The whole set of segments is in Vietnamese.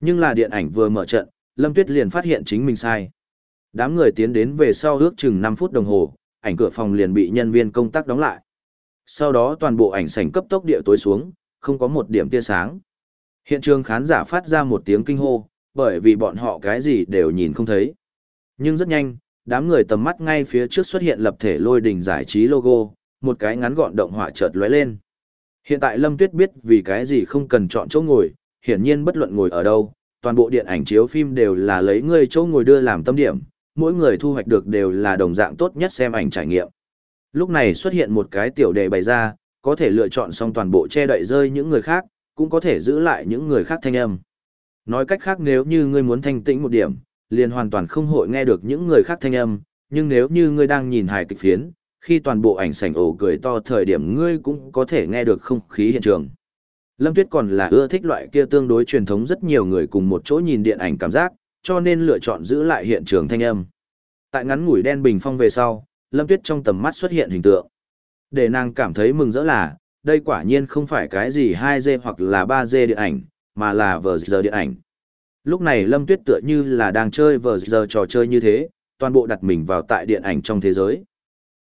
Nhưng là điện ảnh vừa mở trận, Lâm Tuyết liền phát hiện chính mình sai. Đám người tiến đến về sau ước chừng 5 phút đồng hồ, ảnh cửa phòng liền bị nhân viên công tác đóng lại. Sau đó toàn bộ ảnh sảnh cấp tốc địa tối xuống, không có một điểm tia sáng. Hiện trường khán giả phát ra một tiếng kinh hô, bởi vì bọn họ cái gì đều nhìn không thấy. Nhưng rất nhanh, đám người tầm mắt ngay phía trước xuất hiện lập thể lôi đình giải trí logo, một cái ngắn gọn động họa chợt lóe lên. Hiện tại Lâm Tuyết biết vì cái gì không cần chọn chỗ ngồi, hiển nhiên bất luận ngồi ở đâu, toàn bộ điện ảnh chiếu phim đều là lấy người chỗ ngồi đưa làm tâm điểm, mỗi người thu hoạch được đều là đồng dạng tốt nhất xem ảnh trải nghiệm. Lúc này xuất hiện một cái tiểu đề bày ra, có thể lựa chọn xong toàn bộ che đậy rơi những người khác, cũng có thể giữ lại những người khác thanh âm. Nói cách khác nếu như ngươi muốn thanh tĩnh một điểm, liền hoàn toàn không hội nghe được những người khác thanh âm, nhưng nếu như ngươi đang nhìn hài kịch phiến, khi toàn bộ ảnh sảnh ổ cười to thời điểm ngươi cũng có thể nghe được không khí hiện trường. Lâm Tuyết còn là ưa thích loại kia tương đối truyền thống rất nhiều người cùng một chỗ nhìn điện ảnh cảm giác, cho nên lựa chọn giữ lại hiện trường thanh âm. Tại ngắn ngủi đen bình phong về sau, Lâm Tuyết trong tầm mắt xuất hiện hình tượng. Để nàng cảm thấy mừng rỡ là, đây quả nhiên không phải cái gì 2D hoặc là 3D điện ảnh, mà là vờ giờ điện ảnh. Lúc này Lâm Tuyết tựa như là đang chơi vờ giờ trò chơi như thế, toàn bộ đặt mình vào tại điện ảnh trong thế giới.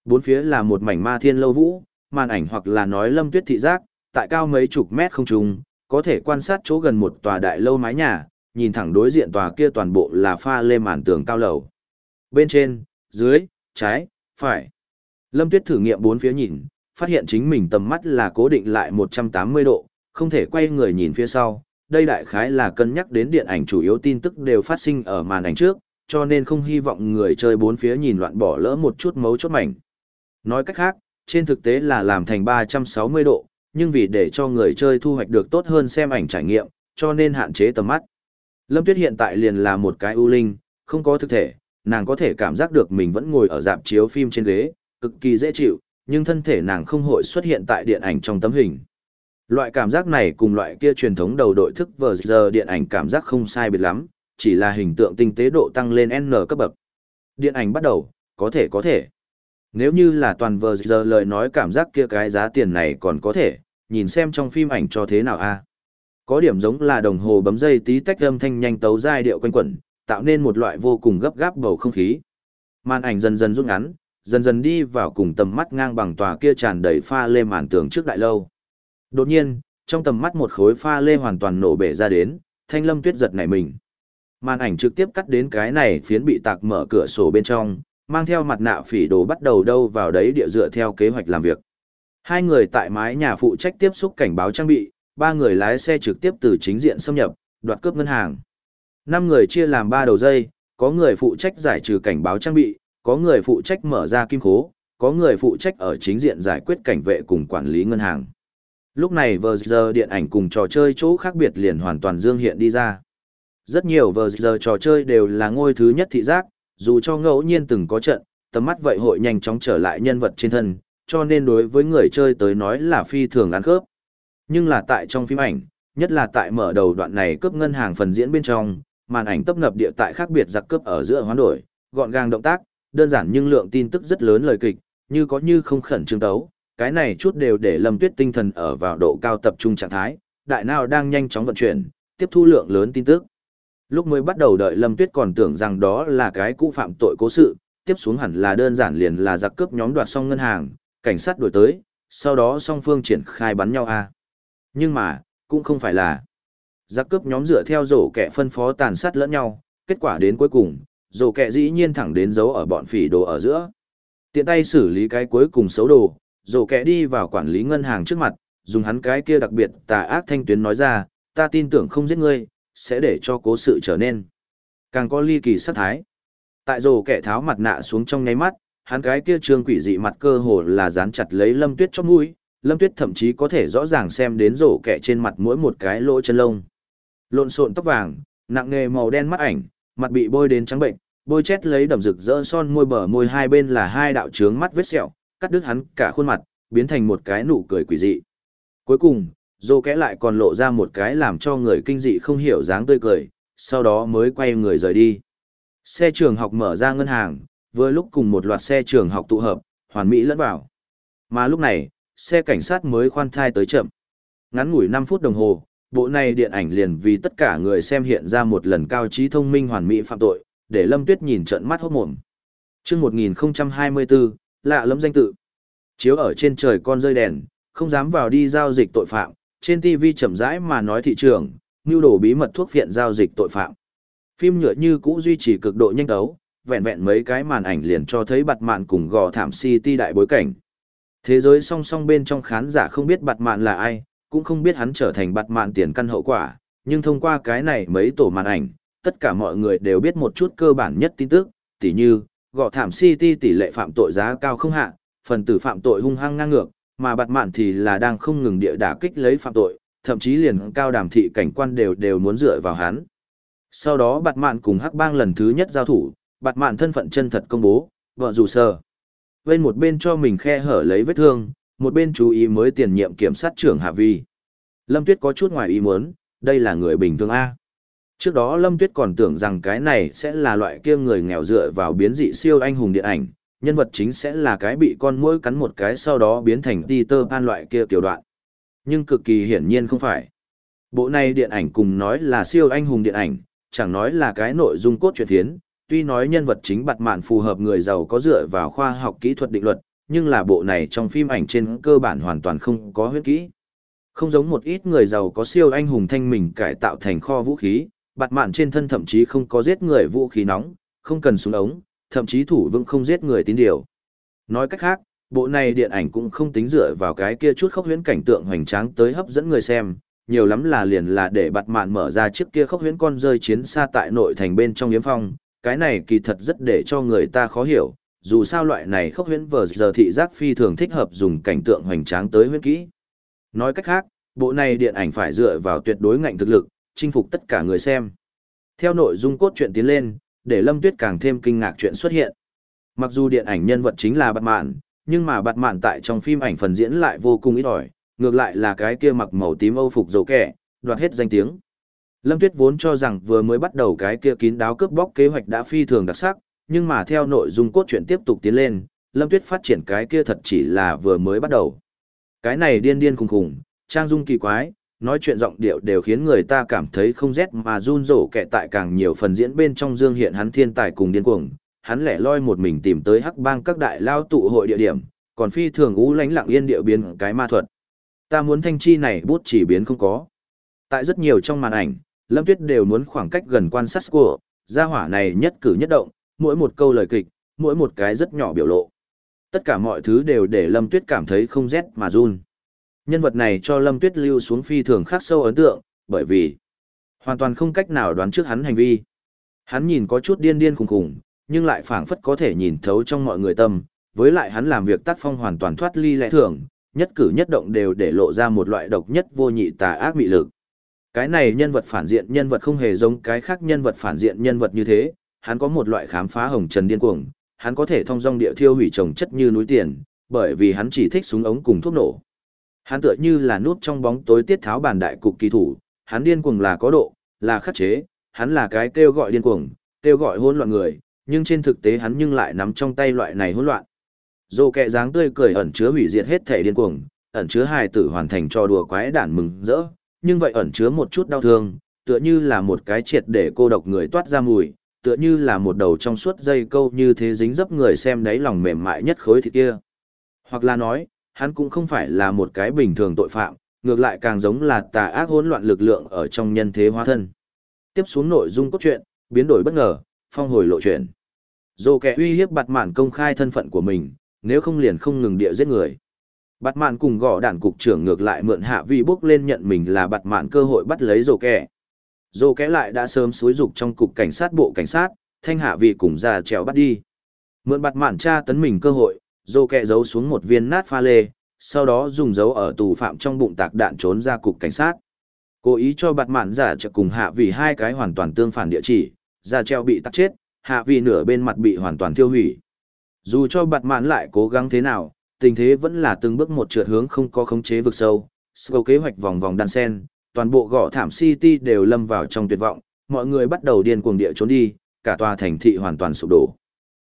Bốn phía là một mảnh ma thiên lâu vũ, màn ảnh hoặc là nói Lâm Tuyết thị giác, tại cao mấy chục mét không trung, có thể quan sát chỗ gần một tòa đại lâu mái nhà, nhìn thẳng đối diện tòa kia toàn bộ là pha lê màn tường cao lầu. Bên trên, dưới, trái, phải. Lâm Tuyết thử nghiệm bốn phía nhìn, phát hiện chính mình tầm mắt là cố định lại 180 độ, không thể quay người nhìn phía sau. Đây đại khái là cân nhắc đến điện ảnh chủ yếu tin tức đều phát sinh ở màn ảnh trước, cho nên không hy vọng người chơi bốn phía nhìn loạn bỏ lỡ một chút mấu chốt mảnh. Nói cách khác, trên thực tế là làm thành 360 độ, nhưng vì để cho người chơi thu hoạch được tốt hơn xem ảnh trải nghiệm, cho nên hạn chế tầm mắt. Lâm Tuyết hiện tại liền là một cái ưu linh, không có thực thể, nàng có thể cảm giác được mình vẫn ngồi ở dạp chiếu phim trên ghế, cực kỳ dễ chịu, nhưng thân thể nàng không hội xuất hiện tại điện ảnh trong tấm hình. Loại cảm giác này cùng loại kia truyền thống đầu đội thức vờ giờ điện ảnh cảm giác không sai biệt lắm, chỉ là hình tượng tinh tế độ tăng lên N cấp bậc. Điện ảnh bắt đầu, có thể có thể. Nếu như là toàn vờ giờ lời nói cảm giác kia cái giá tiền này còn có thể, nhìn xem trong phim ảnh cho thế nào a Có điểm giống là đồng hồ bấm dây tí tách âm thanh nhanh tấu giai điệu quanh quẩn, tạo nên một loại vô cùng gấp gáp bầu không khí. Màn ảnh dần dần rút ngắn, dần dần đi vào cùng tầm mắt ngang bằng tòa kia tràn đầy pha lê màn tường trước đại lâu. Đột nhiên, trong tầm mắt một khối pha lê hoàn toàn nổ bể ra đến, thanh lâm tuyết giật nảy mình. Màn ảnh trực tiếp cắt đến cái này phiến bị tạc mở cửa sổ bên trong, mang theo mặt nạ phỉ đồ bắt đầu đâu vào đấy địa dựa theo kế hoạch làm việc. Hai người tại mái nhà phụ trách tiếp xúc cảnh báo trang bị, ba người lái xe trực tiếp từ chính diện xâm nhập, đoạt cướp ngân hàng. Năm người chia làm ba đầu dây, có người phụ trách giải trừ cảnh báo trang bị, có người phụ trách mở ra kim khố, có người phụ trách ở chính diện giải quyết cảnh vệ cùng quản lý ngân hàng. Lúc này vờ giờ điện ảnh cùng trò chơi chỗ khác biệt liền hoàn toàn dương hiện đi ra. Rất nhiều vờ giờ trò chơi đều là ngôi thứ nhất thị giác, dù cho ngẫu nhiên từng có trận, tầm mắt vậy hội nhanh chóng trở lại nhân vật trên thân, cho nên đối với người chơi tới nói là phi thường ăn khớp. Nhưng là tại trong phim ảnh, nhất là tại mở đầu đoạn này cướp ngân hàng phần diễn bên trong, màn ảnh tấp nập địa tại khác biệt giặc cướp ở giữa hoán đổi, gọn gàng động tác, đơn giản nhưng lượng tin tức rất lớn lời kịch, như có như không khẩn trương tấu, cái này chút đều để Lâm Tuyết tinh thần ở vào độ cao tập trung trạng thái, đại nào đang nhanh chóng vận chuyển, tiếp thu lượng lớn tin tức. Lúc mới bắt đầu đợi Lâm Tuyết còn tưởng rằng đó là cái cũ phạm tội cố sự, tiếp xuống hẳn là đơn giản liền là giặc cướp nhóm đoạt xong ngân hàng, cảnh sát đuổi tới, sau đó song phương triển khai bắn nhau a. Nhưng mà, cũng không phải là. Giặc cướp nhóm dựa theo rổ kẻ phân phó tàn sát lẫn nhau, kết quả đến cuối cùng, rổ kẻ dĩ nhiên thẳng đến dấu ở bọn phỉ đồ ở giữa. Tiện tay xử lý cái cuối cùng xấu đồ, rổ kẻ đi vào quản lý ngân hàng trước mặt, dùng hắn cái kia đặc biệt tà ác thanh tuyến nói ra, ta tin tưởng không giết ngươi, sẽ để cho cố sự trở nên. Càng có ly kỳ sát thái. Tại rổ kẻ tháo mặt nạ xuống trong ngáy mắt, hắn cái kia trương quỷ dị mặt cơ hồ là dán chặt lấy lâm tuyết trong mũi, lâm tuyết thậm chí có thể rõ ràng xem đến rổ kẹ trên mặt mỗi một cái lỗ chân lông. Lộn xộn tóc vàng, nặng nghề màu đen mắt ảnh, mặt bị bôi đến trắng bệnh, bôi chét lấy đầm rực rỡ son môi bờ môi hai bên là hai đạo trướng mắt vết sẹo, cắt đứt hắn cả khuôn mặt, biến thành một cái nụ cười quỷ dị. Cuối cùng, rổ kẽ lại còn lộ ra một cái làm cho người kinh dị không hiểu dáng tươi cười, sau đó mới quay người rời đi. Xe trường học mở ra ngân hàng, vừa lúc cùng một loạt xe trường học tụ hợp, hoàn mỹ lẫn vào. Mà lúc này, xe cảnh sát mới khoan thai tới chậm. Ngắn ngủi 5 phút đồng hồ, bộ này điện ảnh liền vì tất cả người xem hiện ra một lần cao trí thông minh hoàn mỹ phạm tội, để Lâm Tuyết nhìn trận mắt hốt mồm. Trước 1024, lạ lẫm danh tự. Chiếu ở trên trời con rơi đèn, không dám vào đi giao dịch tội phạm, trên TV chậm rãi mà nói thị trường, nưu đồ bí mật thuốc viện giao dịch tội phạm. Phim nhựa như cũ duy trì cực độ nhanh đấu, vẹn vẹn mấy cái màn ảnh liền cho thấy bặt mạn cùng gò thảm city đại bối cảnh. Thế giới song song bên trong khán giả không biết bặt mạn là ai, cũng không biết hắn trở thành bặt mạn tiền căn hậu quả, nhưng thông qua cái này mấy tổ màn ảnh, tất cả mọi người đều biết một chút cơ bản nhất tin tức, tỉ như, gò thảm city tỷ lệ phạm tội giá cao không hạ, phần tử phạm tội hung hăng ngang ngược, mà bặt mạn thì là đang không ngừng địa đả kích lấy phạm tội, thậm chí liền cao đàm thị cảnh quan đều đều muốn dựa vào hắn. Sau đó bặt mạn cùng hắc bang lần thứ nhất giao thủ, bạt mạn thân phận chân thật công bố, vợ dù sờ. Bên một bên cho mình khe hở lấy vết thương, một bên chú ý mới tiền nhiệm kiểm sát trưởng Hạ Vi. Lâm Tuyết có chút ngoài ý muốn, đây là người bình thường A. Trước đó Lâm Tuyết còn tưởng rằng cái này sẽ là loại kia người nghèo dựa vào biến dị siêu anh hùng điện ảnh, nhân vật chính sẽ là cái bị con muỗi cắn một cái sau đó biến thành Peter Pan loại kia tiểu đoạn. Nhưng cực kỳ hiển nhiên không phải. Bộ này điện ảnh cùng nói là siêu anh hùng điện ảnh, chẳng nói là cái nội dung cốt truyện thiến, tuy nói nhân vật chính bặt mạn phù hợp người giàu có dựa vào khoa học kỹ thuật định luật, nhưng là bộ này trong phim ảnh trên cơ bản hoàn toàn không có huyết kỹ. Không giống một ít người giàu có siêu anh hùng thanh mình cải tạo thành kho vũ khí, bặt mạn trên thân thậm chí không có giết người vũ khí nóng, không cần súng ống, thậm chí thủ vững không giết người tín điều. Nói cách khác, bộ này điện ảnh cũng không tính dựa vào cái kia chút khốc huyễn cảnh tượng hoành tráng tới hấp dẫn người xem, nhiều lắm là liền là để bặt mạn mở ra chiếc kia khốc huyễn con rơi chiến xa tại nội thành bên trong yếm phong, cái này kỳ thật rất để cho người ta khó hiểu, dù sao loại này khốc huyễn vờ giờ thị giác phi thường thích hợp dùng cảnh tượng hoành tráng tới huyễn kỹ. Nói cách khác, bộ này điện ảnh phải dựa vào tuyệt đối ngạnh thực lực, chinh phục tất cả người xem. Theo nội dung cốt truyện tiến lên, để Lâm Tuyết càng thêm kinh ngạc chuyện xuất hiện. Mặc dù điện ảnh nhân vật chính là Bạt Mạn, nhưng mà Bạt Mạn tại trong phim ảnh phần diễn lại vô cùng ít ỏi, ngược lại là cái kia mặc màu tím âu phục dầu kẻ, đoạt hết danh tiếng. Lâm Tuyết vốn cho rằng vừa mới bắt đầu cái kia kín đáo cướp bóc kế hoạch đã phi thường đặc sắc, nhưng mà theo nội dung cốt truyện tiếp tục tiến lên, Lâm Tuyết phát triển cái kia thật chỉ là vừa mới bắt đầu. Cái này điên điên khùng khùng, trang dung kỳ quái, nói chuyện giọng điệu đều khiến người ta cảm thấy không rét mà run rổ kẻ tại càng nhiều phần diễn bên trong dương hiện hắn thiên tài cùng điên cuồng, hắn lẻ loi một mình tìm tới hắc bang các đại lao tụ hội địa điểm, còn phi thường ú lánh lặng yên điệu biến cái ma thuật. Ta muốn thanh chi này bút chỉ biến không có. Tại rất nhiều trong màn ảnh, Lâm Tuyết đều muốn khoảng cách gần quan sát của, gia hỏa này nhất cử nhất động, mỗi một câu lời kịch, mỗi một cái rất nhỏ biểu lộ. Tất cả mọi thứ đều để Lâm Tuyết cảm thấy không rét mà run. Nhân vật này cho Lâm Tuyết lưu xuống phi thường khắc sâu ấn tượng, bởi vì hoàn toàn không cách nào đoán trước hắn hành vi. Hắn nhìn có chút điên điên khùng khùng, nhưng lại phảng phất có thể nhìn thấu trong mọi người tâm, với lại hắn làm việc tác phong hoàn toàn thoát ly lẽ thường, nhất cử nhất động đều để lộ ra một loại độc nhất vô nhị tà ác mị lực. Cái này nhân vật phản diện nhân vật không hề giống cái khác nhân vật phản diện nhân vật như thế, hắn có một loại khám phá hồng trần điên cuồng, hắn có thể thông dong địa thiêu hủy trồng chất như núi tiền, bởi vì hắn chỉ thích súng ống cùng thuốc nổ. Hắn tựa như là nút trong bóng tối tiết tháo bản đại cục kỳ thủ, hắn điên cuồng là có độ, là khắc chế, hắn là cái kêu gọi điên cuồng, kêu gọi hỗn loạn người, nhưng trên thực tế hắn nhưng lại nắm trong tay loại này hỗn loạn. Dô kẹ dáng tươi cười ẩn chứa hủy diệt hết thể điên cuồng, ẩn chứa hài tử hoàn thành cho đùa quái đản mừng rỡ, nhưng vậy ẩn chứa một chút đau thương, tựa như là một cái triệt để cô độc người toát ra mùi, tựa như là một đầu trong suốt dây câu như thế dính dấp người xem đáy lòng mềm mại nhất khối thịt kia. Hoặc là nói, hắn cũng không phải là một cái bình thường tội phạm, ngược lại càng giống là tà ác hỗn loạn lực lượng ở trong nhân thế hóa thân. Tiếp xuống nội dung cốt truyện, biến đổi bất ngờ, phong hồi lộ chuyện. Dù kẻ uy hiếp bạt mạn công khai thân phận của mình, nếu không liền không ngừng địa giết người. Bạt mạn cùng gõ đạn cục trưởng ngược lại mượn hạ vi bước lên nhận mình là bạt mạn cơ hội bắt lấy rồ kẻ. Rồ kẻ lại đã sớm xúi dục trong cục cảnh sát bộ cảnh sát, thanh hạ Vi cùng ra trèo bắt đi. Mượn bạt mạn tra tấn mình cơ hội, rồ kẻ giấu xuống một viên nát pha lê, sau đó dùng dấu ở tù phạm trong bụng tạc đạn trốn ra cục cảnh sát. Cố ý cho bạt mạn giả trợ cùng hạ vì hai cái hoàn toàn tương phản địa chỉ, ra treo bị tắc chết, hạ vì nửa bên mặt bị hoàn toàn tiêu hủy. Dù cho bạt mạn lại cố gắng thế nào, tình thế vẫn là từng bước một trượt hướng không có khống chế vực sâu. Sâu kế hoạch vòng vòng đan sen, toàn bộ gõ thảm city đều lâm vào trong tuyệt vọng, mọi người bắt đầu điên cuồng địa trốn đi, cả tòa thành thị hoàn toàn sụp đổ.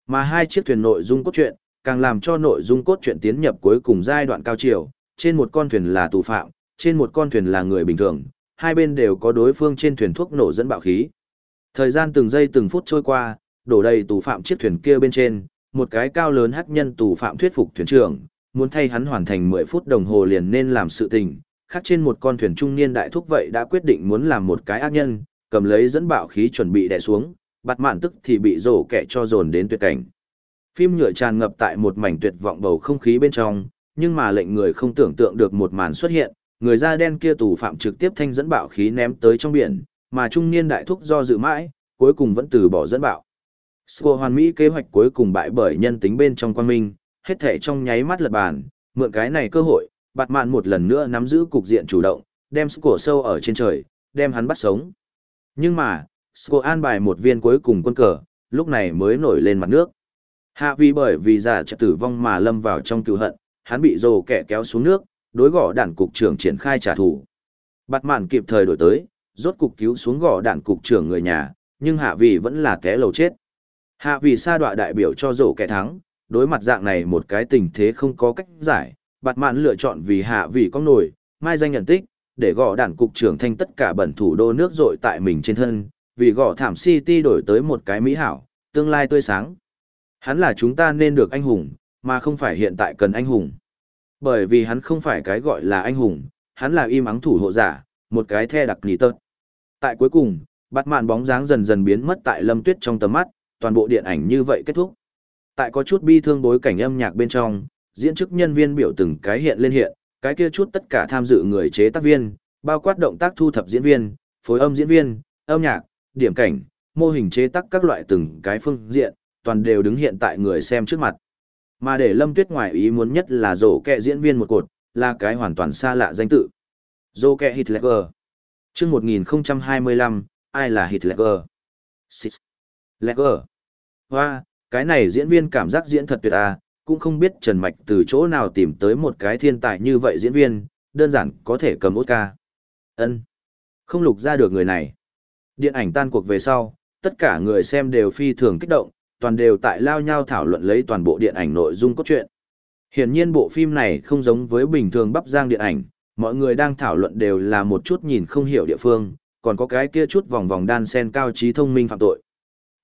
Mà hai chiếc thuyền nội dung cốt truyện, càng làm cho nội dung cốt truyện tiến nhập cuối cùng giai đoạn cao chiều, trên một con thuyền là tù phạm, trên một con thuyền là người bình thường, hai bên đều có đối phương trên thuyền thuốc nổ dẫn bạo khí. Thời gian từng giây từng phút trôi qua, đổ đầy tù phạm chiếc thuyền kia bên trên, một cái cao lớn hắc nhân tù phạm thuyết phục thuyền trưởng, muốn thay hắn hoàn thành 10 phút đồng hồ liền nên làm sự tình, khác trên một con thuyền trung niên đại thúc vậy đã quyết định muốn làm một cái ác nhân, cầm lấy dẫn bạo khí chuẩn bị đè xuống, bạt mạn tức thì bị rổ kẻ cho dồn đến tuyệt cảnh. Phim nhựa tràn ngập tại một mảnh tuyệt vọng bầu không khí bên trong, nhưng mà lệnh người không tưởng tượng được một màn xuất hiện, người da đen kia tù phạm trực tiếp thanh dẫn bạo khí ném tới trong biển, mà trung niên đại thúc do dự mãi, cuối cùng vẫn từ bỏ dẫn bạo. Sco hoàn mỹ kế hoạch cuối cùng bại bởi nhân tính bên trong quan minh, hết thể trong nháy mắt lật bàn, mượn cái này cơ hội, bạt mạn một lần nữa nắm giữ cục diện chủ động, đem Sco sâu ở trên trời, đem hắn bắt sống. Nhưng mà, Sco an bài một viên cuối cùng quân cờ, lúc này mới nổi lên mặt nước. Hạ vì bởi vì giả trật tử vong mà lâm vào trong cựu hận, hắn bị rồ kẻ kéo xuống nước, đối gõ đạn cục trưởng triển khai trả thù. Bạt mạn kịp thời đổi tới, rốt cục cứu xuống gõ đạn cục trưởng người nhà, nhưng hạ vì vẫn là té lầu chết. Hạ vì sa đọa đại biểu cho rổ kẻ thắng, đối mặt dạng này một cái tình thế không có cách giải, bạt mạn lựa chọn vì hạ vì có nổi, mai danh nhận tích, để gõ đạn cục trưởng thanh tất cả bẩn thủ đô nước rội tại mình trên thân, vì gõ thảm city đổi tới một cái mỹ hảo, tương lai tươi sáng. Hắn là chúng ta nên được anh hùng, mà không phải hiện tại cần anh hùng. Bởi vì hắn không phải cái gọi là anh hùng, hắn là im ắng thủ hộ giả, một cái the đặc nỉ tớt. Tại cuối cùng, bạt mạn bóng dáng dần dần biến mất tại lâm tuyết trong tầm mắt, toàn bộ điện ảnh như vậy kết thúc. Tại có chút bi thương bối cảnh âm nhạc bên trong, diễn chức nhân viên biểu từng cái hiện lên hiện, cái kia chút tất cả tham dự người chế tác viên, bao quát động tác thu thập diễn viên, phối âm diễn viên, âm nhạc, điểm cảnh, mô hình chế tác các loại từng cái phương diện, toàn đều đứng hiện tại người xem trước mặt. Mà để Lâm Tuyết ngoài ý muốn nhất là rổ kẹ diễn viên một cột, là cái hoàn toàn xa lạ danh tự. Rổ kẹ Hitler. Trước 1025, ai là Hitler? Six. Legger. Hoa, cái này diễn viên cảm giác diễn thật tuyệt à, cũng không biết Trần Mạch từ chỗ nào tìm tới một cái thiên tài như vậy diễn viên, đơn giản có thể cầm Oscar. Ân, Không lục ra được người này. Điện ảnh tan cuộc về sau, tất cả người xem đều phi thường kích động, toàn đều tại lao nhau thảo luận lấy toàn bộ điện ảnh nội dung cốt truyện. Hiển nhiên bộ phim này không giống với bình thường bắp giang điện ảnh, mọi người đang thảo luận đều là một chút nhìn không hiểu địa phương, còn có cái kia chút vòng vòng đan sen cao trí thông minh phạm tội.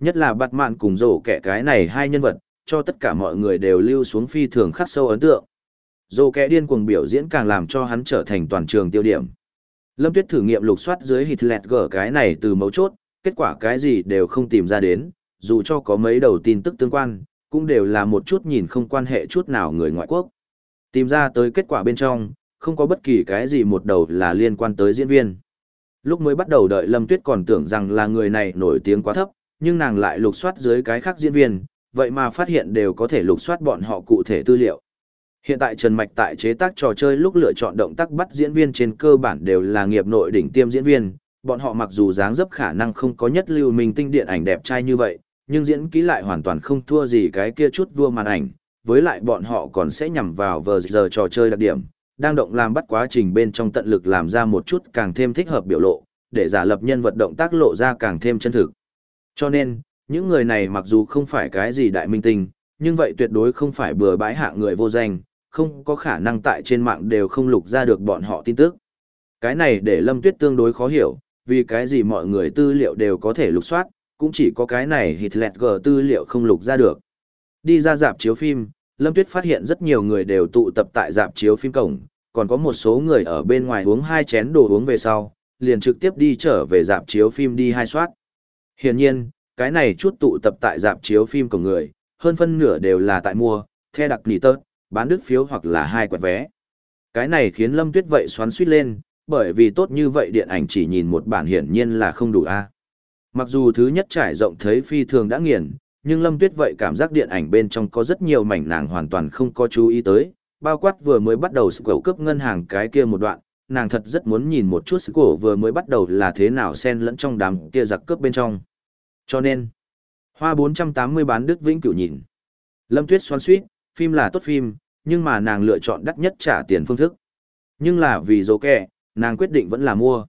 Nhất là bạt mạn cùng rổ kẻ cái này hai nhân vật, cho tất cả mọi người đều lưu xuống phi thường khắc sâu ấn tượng. Rổ kẻ điên cuồng biểu diễn càng làm cho hắn trở thành toàn trường tiêu điểm. Lâm Tuyết thử nghiệm lục soát dưới Hitler gở cái này từ mấu chốt, kết quả cái gì đều không tìm ra đến, dù cho có mấy đầu tin tức tương quan, cũng đều là một chút nhìn không quan hệ chút nào người ngoại quốc. Tìm ra tới kết quả bên trong, không có bất kỳ cái gì một đầu là liên quan tới diễn viên. Lúc mới bắt đầu đợi Lâm Tuyết còn tưởng rằng là người này nổi tiếng quá thấp, nhưng nàng lại lục soát dưới cái khác diễn viên, vậy mà phát hiện đều có thể lục soát bọn họ cụ thể tư liệu. Hiện tại Trần Mạch tại chế tác trò chơi lúc lựa chọn động tác bắt diễn viên trên cơ bản đều là nghiệp nội đỉnh tiêm diễn viên, bọn họ mặc dù dáng dấp khả năng không có nhất lưu mình tinh điện ảnh đẹp trai như vậy, nhưng diễn kỹ lại hoàn toàn không thua gì cái kia chút vua màn ảnh, với lại bọn họ còn sẽ nhằm vào vờ giờ trò chơi đặc điểm, đang động làm bắt quá trình bên trong tận lực làm ra một chút càng thêm thích hợp biểu lộ, để giả lập nhân vật động tác lộ ra càng thêm chân thực. Cho nên, những người này mặc dù không phải cái gì đại minh tinh, nhưng vậy tuyệt đối không phải bừa bãi hạ người vô danh, không có khả năng tại trên mạng đều không lục ra được bọn họ tin tức. Cái này để Lâm Tuyết tương đối khó hiểu, vì cái gì mọi người tư liệu đều có thể lục soát, cũng chỉ có cái này Hitler G tư liệu không lục ra được. Đi ra dạp chiếu phim, Lâm Tuyết phát hiện rất nhiều người đều tụ tập tại dạp chiếu phim cổng, còn có một số người ở bên ngoài uống hai chén đồ uống về sau, liền trực tiếp đi trở về dạp chiếu phim đi hai soát. Hiển nhiên, cái này chút tụ tập tại dạp chiếu phim của người, hơn phân nửa đều là tại mua, the đặc nỉ tớt, bán đứt phiếu hoặc là hai quẹt vé. Cái này khiến Lâm Tuyết vậy xoắn suýt lên, bởi vì tốt như vậy điện ảnh chỉ nhìn một bản hiển nhiên là không đủ a. Mặc dù thứ nhất trải rộng thấy phi thường đã nghiền, nhưng Lâm Tuyết vậy cảm giác điện ảnh bên trong có rất nhiều mảnh nàng hoàn toàn không có chú ý tới, bao quát vừa mới bắt đầu sự cầu cấp ngân hàng cái kia một đoạn, nàng thật rất muốn nhìn một chút sự cổ vừa mới bắt đầu là thế nào xen lẫn trong đám kia giặc cướp bên trong. Cho nên, hoa 480 bán Đức Vĩnh Cửu nhìn. Lâm Tuyết xoan suýt, phim là tốt phim, nhưng mà nàng lựa chọn đắt nhất trả tiền phương thức. Nhưng là vì dấu kẻ, nàng quyết định vẫn là mua.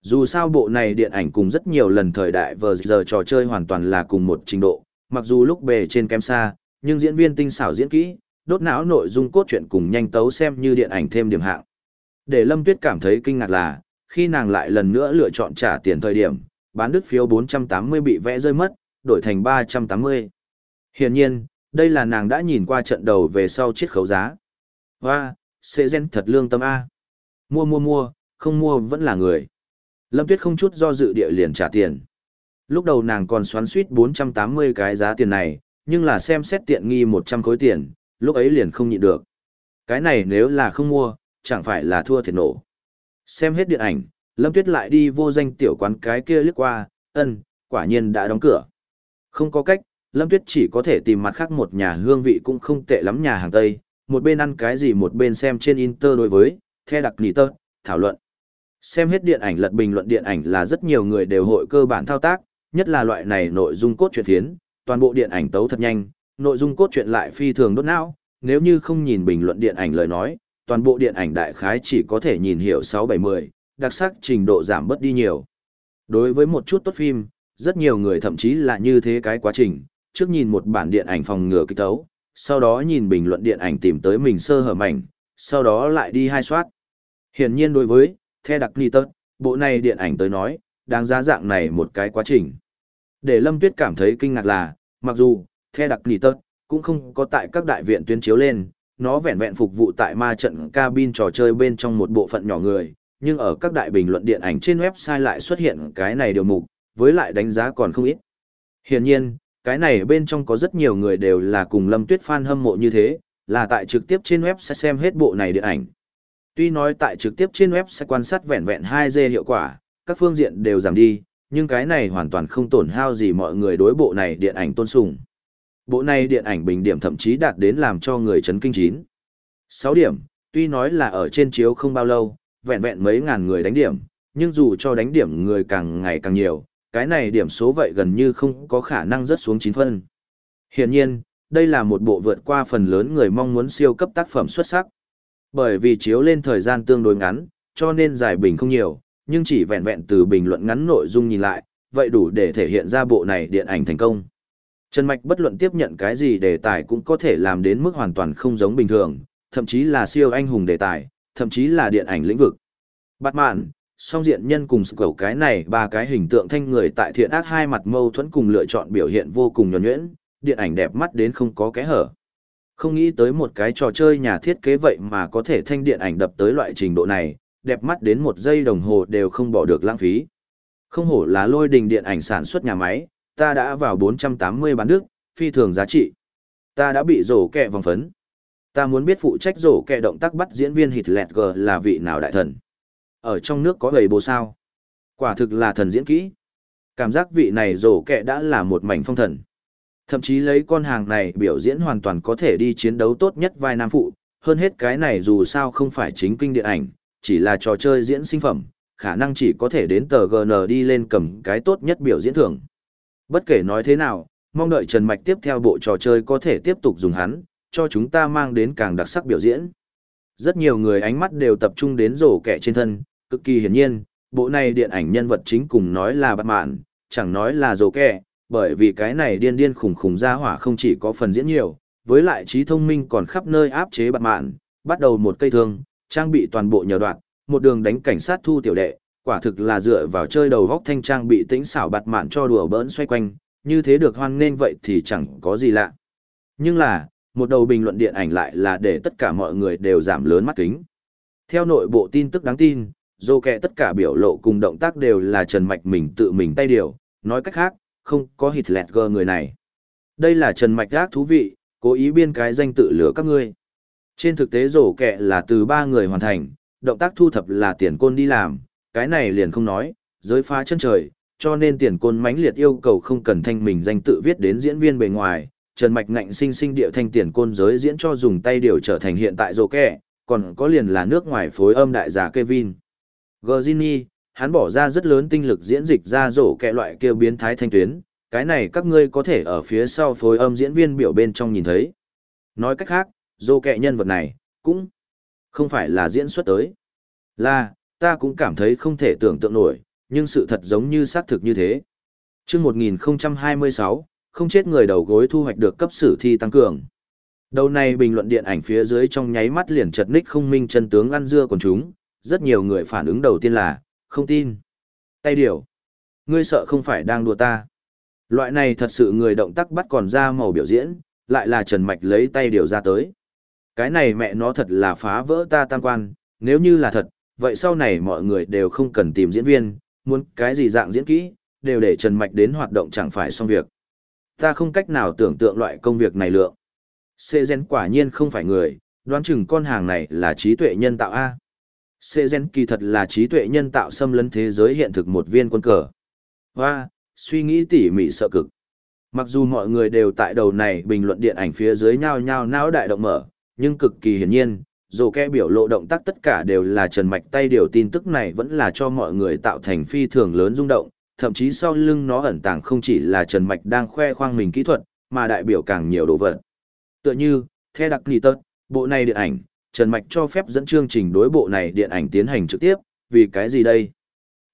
Dù sao bộ này điện ảnh cùng rất nhiều lần thời đại vờ giờ trò chơi hoàn toàn là cùng một trình độ, mặc dù lúc bề trên kém xa, nhưng diễn viên tinh xảo diễn kỹ, đốt não nội dung cốt truyện cùng nhanh tấu xem như điện ảnh thêm điểm hạng. Để Lâm Tuyết cảm thấy kinh ngạc là, khi nàng lại lần nữa lựa chọn trả tiền thời điểm, bán đứt phiếu 480 bị vẽ rơi mất, đổi thành 380. Hiển nhiên, đây là nàng đã nhìn qua trận đầu về sau chiết khấu giá. Và, xê gen thật lương tâm A. Mua mua mua, không mua vẫn là người. Lâm Tuyết không chút do dự địa liền trả tiền. Lúc đầu nàng còn xoắn suýt 480 cái giá tiền này, nhưng là xem xét tiện nghi 100 khối tiền, lúc ấy liền không nhịn được. Cái này nếu là không mua, chẳng phải là thua thiệt nổ. Xem hết điện ảnh, Lâm Tuyết lại đi vô danh tiểu quán cái kia lướt qua, ân, quả nhiên đã đóng cửa. Không có cách, Lâm Tuyết chỉ có thể tìm mặt khác một nhà hương vị cũng không tệ lắm nhà hàng Tây, một bên ăn cái gì một bên xem trên Inter đối với, the đặc nỉ tơ, thảo luận. Xem hết điện ảnh lật bình luận điện ảnh là rất nhiều người đều hội cơ bản thao tác, nhất là loại này nội dung cốt truyện phiến, toàn bộ điện ảnh tấu thật nhanh, nội dung cốt truyện lại phi thường đốt não, nếu như không nhìn bình luận điện ảnh lời nói, toàn bộ điện ảnh đại khái chỉ có thể nhìn hiểu 6-70, đặc sắc trình độ giảm bớt đi nhiều. Đối với một chút tốt phim, rất nhiều người thậm chí là như thế cái quá trình, trước nhìn một bản điện ảnh phòng ngừa kích tấu, sau đó nhìn bình luận điện ảnh tìm tới mình sơ hở mảnh, sau đó lại đi hai soát. Hiển nhiên đối với, The Đặc Ni Tớt, bộ này điện ảnh tới nói, đáng giá dạng này một cái quá trình. Để Lâm Tuyết cảm thấy kinh ngạc là, mặc dù, The Đặc Ni Tớt, cũng không có tại các đại viện tuyên chiếu lên, nó vẹn vẹn phục vụ tại ma trận cabin trò chơi bên trong một bộ phận nhỏ người, nhưng ở các đại bình luận điện ảnh trên website lại xuất hiện cái này điều mục, với lại đánh giá còn không ít. Hiển nhiên, cái này bên trong có rất nhiều người đều là cùng Lâm Tuyết fan hâm mộ như thế, là tại trực tiếp trên web sẽ xem hết bộ này điện ảnh. Tuy nói tại trực tiếp trên web sẽ quan sát vẹn vẹn 2G hiệu quả, các phương diện đều giảm đi, nhưng cái này hoàn toàn không tổn hao gì mọi người đối bộ này điện ảnh tôn sùng. Bộ này điện ảnh bình điểm thậm chí đạt đến làm cho người chấn kinh chín. 6 điểm, tuy nói là ở trên chiếu không bao lâu, vẹn vẹn mấy ngàn người đánh điểm, nhưng dù cho đánh điểm người càng ngày càng nhiều, cái này điểm số vậy gần như không có khả năng rớt xuống 9 phân. Hiển nhiên, đây là một bộ vượt qua phần lớn người mong muốn siêu cấp tác phẩm xuất sắc. Bởi vì chiếu lên thời gian tương đối ngắn, cho nên giải bình không nhiều, nhưng chỉ vẹn vẹn từ bình luận ngắn nội dung nhìn lại, vậy đủ để thể hiện ra bộ này điện ảnh thành công. Trần Mạch bất luận tiếp nhận cái gì đề tài cũng có thể làm đến mức hoàn toàn không giống bình thường, thậm chí là siêu anh hùng đề tài, thậm chí là điện ảnh lĩnh vực. Batman, song diện nhân cùng sự cầu cái này ba cái hình tượng thanh người tại thiện ác hai mặt mâu thuẫn cùng lựa chọn biểu hiện vô cùng nhuẩn nhuyễn, điện ảnh đẹp mắt đến không có kẽ hở. Không nghĩ tới một cái trò chơi nhà thiết kế vậy mà có thể thanh điện ảnh đập tới loại trình độ này, đẹp mắt đến một giây đồng hồ đều không bỏ được lãng phí. Không hổ là lôi đình điện ảnh sản xuất nhà máy, ta đã vào 480 bán nước, phi thường giá trị. Ta đã bị rổ kẹ vòng phấn. Ta muốn biết phụ trách rổ kẹ động tác bắt diễn viên hịt lẹt gờ là vị nào đại thần. Ở trong nước có bầy bồ sao. Quả thực là thần diễn kỹ. Cảm giác vị này rổ kẹ đã là một mảnh phong thần. Thậm chí lấy con hàng này biểu diễn hoàn toàn có thể đi chiến đấu tốt nhất vai nam phụ, hơn hết cái này dù sao không phải chính kinh điện ảnh, chỉ là trò chơi diễn sinh phẩm, khả năng chỉ có thể đến tờ GN đi lên cầm cái tốt nhất biểu diễn thưởng. Bất kể nói thế nào, mong đợi Trần Mạch tiếp theo bộ trò chơi có thể tiếp tục dùng hắn, cho chúng ta mang đến càng đặc sắc biểu diễn. Rất nhiều người ánh mắt đều tập trung đến rổ kẻ trên thân, cực kỳ hiển nhiên, bộ này điện ảnh nhân vật chính cùng nói là bắt mạn, chẳng nói là rổ kẻ, bởi vì cái này điên điên khủng khủng ra hỏa không chỉ có phần diễn nhiều, với lại trí thông minh còn khắp nơi áp chế bắt mạn, bắt đầu một cây thương, trang bị toàn bộ nhờ đoạn, một đường đánh cảnh sát thu tiểu đệ, quả thực là dựa vào chơi đầu góc thanh trang bị tĩnh xảo bạt mạn cho đùa bỡn xoay quanh, như thế được hoan nên vậy thì chẳng có gì lạ. Nhưng là, một đầu bình luận điện ảnh lại là để tất cả mọi người đều giảm lớn mắt kính. Theo nội bộ tin tức đáng tin, dô kẹ tất cả biểu lộ cùng động tác đều là Trần Mạch mình tự mình tay điều, nói cách khác, không có Hitler người này. Đây là Trần Mạch gác thú vị, cố ý biên cái danh tự lửa các ngươi. Trên thực tế rổ kẹ là từ ba người hoàn thành, động tác thu thập là tiền côn đi làm, cái này liền không nói, giới phá chân trời, cho nên tiền côn mãnh liệt yêu cầu không cần thanh mình danh tự viết đến diễn viên bề ngoài, Trần Mạch ngạnh sinh sinh điệu thanh tiền côn giới diễn cho dùng tay điều trở thành hiện tại rồ kẹ, còn có liền là nước ngoài phối âm đại giả Kevin. Gordini, hắn bỏ ra rất lớn tinh lực diễn dịch ra rổ kẹ loại kêu biến thái thanh tuyến, cái này các ngươi có thể ở phía sau phối âm diễn viên biểu bên trong nhìn thấy. Nói cách khác, rổ kẹ nhân vật này, cũng không phải là diễn xuất tới. Là, ta cũng cảm thấy không thể tưởng tượng nổi, nhưng sự thật giống như xác thực như thế. chương 1026, không chết người đầu gối thu hoạch được cấp sử thi tăng cường. Đầu này bình luận điện ảnh phía dưới trong nháy mắt liền chật ních không minh chân tướng ăn dưa còn chúng, rất nhiều người phản ứng đầu tiên là, không tin. Tay điều. Ngươi sợ không phải đang đùa ta. Loại này thật sự người động tác bắt còn ra màu biểu diễn, lại là Trần Mạch lấy tay điều ra tới. Cái này mẹ nó thật là phá vỡ ta tam quan, nếu như là thật, vậy sau này mọi người đều không cần tìm diễn viên, muốn cái gì dạng diễn kỹ, đều để Trần Mạch đến hoạt động chẳng phải xong việc. Ta không cách nào tưởng tượng loại công việc này lượng. Sê Gen quả nhiên không phải người, đoán chừng con hàng này là trí tuệ nhân tạo A. Sê Gen kỳ thật là trí tuệ nhân tạo xâm lấn thế giới hiện thực một viên quân cờ. Hoa, suy nghĩ tỉ mỉ sợ cực. Mặc dù mọi người đều tại đầu này bình luận điện ảnh phía dưới nhao nhao não đại động mở, nhưng cực kỳ hiển nhiên, dù kẻ biểu lộ động tác tất cả đều là Trần Mạch tay điều tin tức này vẫn là cho mọi người tạo thành phi thường lớn rung động, thậm chí sau lưng nó ẩn tàng không chỉ là Trần Mạch đang khoe khoang mình kỹ thuật, mà đại biểu càng nhiều đồ vật. Tựa như, theo đặc nì tớt bộ này điện ảnh, Trần Mạch cho phép dẫn chương trình đối bộ này điện ảnh tiến hành trực tiếp, vì cái gì đây?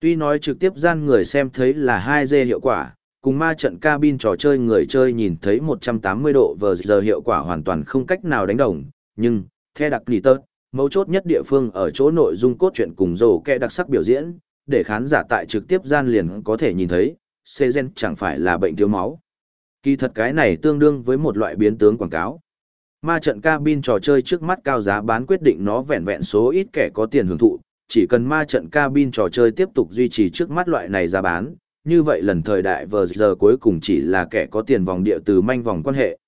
Tuy nói trực tiếp gian người xem thấy là 2D hiệu quả, cùng ma trận cabin trò chơi người chơi nhìn thấy 180 độ vờ giờ hiệu quả hoàn toàn không cách nào đánh đồng, nhưng, theo đặc nì tớt, mấu chốt nhất địa phương ở chỗ nội dung cốt truyện cùng dồ kẹ đặc sắc biểu diễn, để khán giả tại trực tiếp gian liền có thể nhìn thấy, xê gen chẳng phải là bệnh thiếu máu. Kỳ thật cái này tương đương với một loại biến tướng quảng cáo. Ma trận cabin trò chơi trước mắt cao giá bán quyết định nó vẹn vẹn số ít kẻ có tiền hưởng thụ, chỉ cần ma trận cabin trò chơi tiếp tục duy trì trước mắt loại này giá bán, như vậy lần thời đại vờ giờ cuối cùng chỉ là kẻ có tiền vòng địa từ manh vòng quan hệ.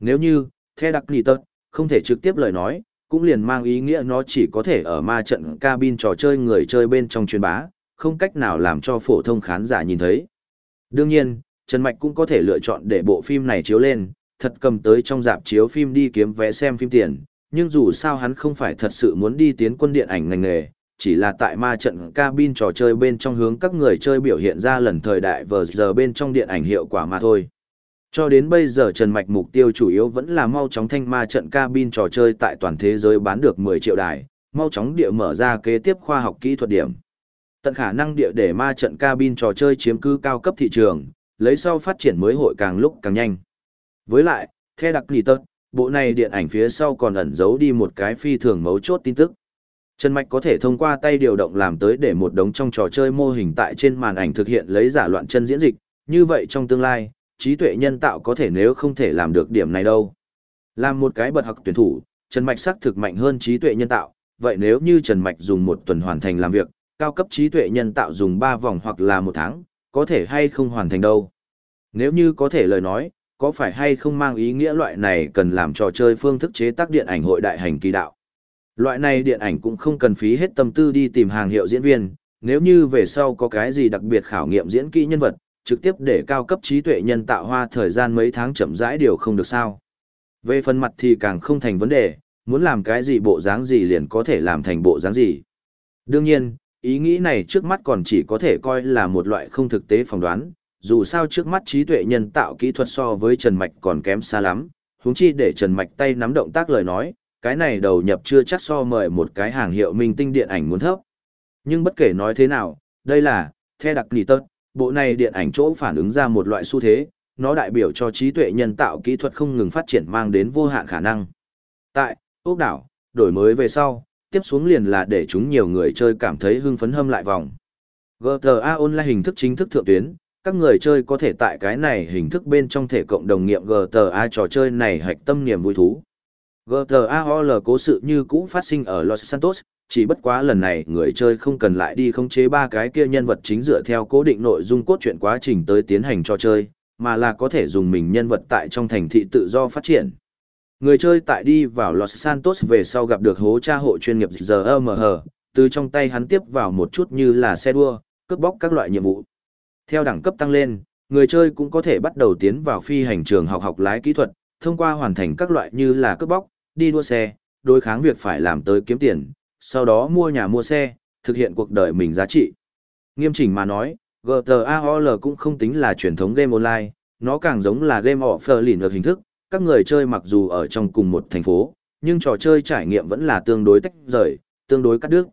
Nếu như, The đặc nì tật, không thể trực tiếp lời nói, cũng liền mang ý nghĩa nó chỉ có thể ở ma trận cabin trò chơi người chơi bên trong truyền bá, không cách nào làm cho phổ thông khán giả nhìn thấy. Đương nhiên, Trần Mạch cũng có thể lựa chọn để bộ phim này chiếu lên, thật cầm tới trong dạp chiếu phim đi kiếm vé xem phim tiền, nhưng dù sao hắn không phải thật sự muốn đi tiến quân điện ảnh ngành nghề, chỉ là tại ma trận cabin trò chơi bên trong hướng các người chơi biểu hiện ra lần thời đại vờ giờ bên trong điện ảnh hiệu quả mà thôi. Cho đến bây giờ Trần Mạch mục tiêu chủ yếu vẫn là mau chóng thanh ma trận cabin trò chơi tại toàn thế giới bán được 10 triệu đài, mau chóng địa mở ra kế tiếp khoa học kỹ thuật điểm. Tận khả năng địa để ma trận cabin trò chơi chiếm cứ cao cấp thị trường, lấy sau phát triển mới hội càng lúc càng nhanh. Với lại, theo đặc nì tật, bộ này điện ảnh phía sau còn ẩn giấu đi một cái phi thường mấu chốt tin tức. Trần Mạch có thể thông qua tay điều động làm tới để một đống trong trò chơi mô hình tại trên màn ảnh thực hiện lấy giả loạn chân diễn dịch, như vậy trong tương lai, trí tuệ nhân tạo có thể nếu không thể làm được điểm này đâu. Làm một cái bật học tuyển thủ, Trần Mạch xác thực mạnh hơn trí tuệ nhân tạo, vậy nếu như Trần Mạch dùng một tuần hoàn thành làm việc, cao cấp trí tuệ nhân tạo dùng 3 vòng hoặc là một tháng, có thể hay không hoàn thành đâu. Nếu như có thể lời nói, có phải hay không mang ý nghĩa loại này cần làm trò chơi phương thức chế tác điện ảnh hội đại hành kỳ đạo. Loại này điện ảnh cũng không cần phí hết tâm tư đi tìm hàng hiệu diễn viên, nếu như về sau có cái gì đặc biệt khảo nghiệm diễn kỹ nhân vật, trực tiếp để cao cấp trí tuệ nhân tạo hoa thời gian mấy tháng chậm rãi điều không được sao. Về phần mặt thì càng không thành vấn đề, muốn làm cái gì bộ dáng gì liền có thể làm thành bộ dáng gì. Đương nhiên, ý nghĩ này trước mắt còn chỉ có thể coi là một loại không thực tế phỏng đoán, dù sao trước mắt trí tuệ nhân tạo kỹ thuật so với Trần Mạch còn kém xa lắm, huống chi để Trần Mạch tay nắm động tác lời nói, cái này đầu nhập chưa chắc so mời một cái hàng hiệu minh tinh điện ảnh muốn thấp. Nhưng bất kể nói thế nào, đây là, theo đặc nỉ tớt, bộ này điện ảnh chỗ phản ứng ra một loại xu thế, nó đại biểu cho trí tuệ nhân tạo kỹ thuật không ngừng phát triển mang đến vô hạn khả năng. Tại, ốc đảo, đổi mới về sau, tiếp xuống liền là để chúng nhiều người chơi cảm thấy hưng phấn hâm lại vòng. GTA Online hình thức chính thức thượng tuyến, các người chơi có thể tại cái này hình thức bên trong thể cộng đồng nghiệm GTA trò chơi này hạch tâm niềm vui thú. Gta GTAOL cố sự như cũ phát sinh ở Los Santos, chỉ bất quá lần này người chơi không cần lại đi khống chế ba cái kia nhân vật chính dựa theo cố định nội dung cốt truyện quá trình tới tiến hành trò chơi, mà là có thể dùng mình nhân vật tại trong thành thị tự do phát triển. Người chơi tại đi vào Los Santos về sau gặp được hố tra hộ chuyên nghiệp GMH, từ trong tay hắn tiếp vào một chút như là xe đua, cướp bóc các loại nhiệm vụ. Theo đẳng cấp tăng lên, người chơi cũng có thể bắt đầu tiến vào phi hành trường học học lái kỹ thuật, thông qua hoàn thành các loại như là cướp bóc, đi đua xe, đối kháng việc phải làm tới kiếm tiền, sau đó mua nhà mua xe, thực hiện cuộc đời mình giá trị. Nghiêm chỉnh mà nói, GTAOL cũng không tính là truyền thống game online, nó càng giống là game offline được hình thức, các người chơi mặc dù ở trong cùng một thành phố, nhưng trò chơi trải nghiệm vẫn là tương đối tách rời, tương đối cắt đứt.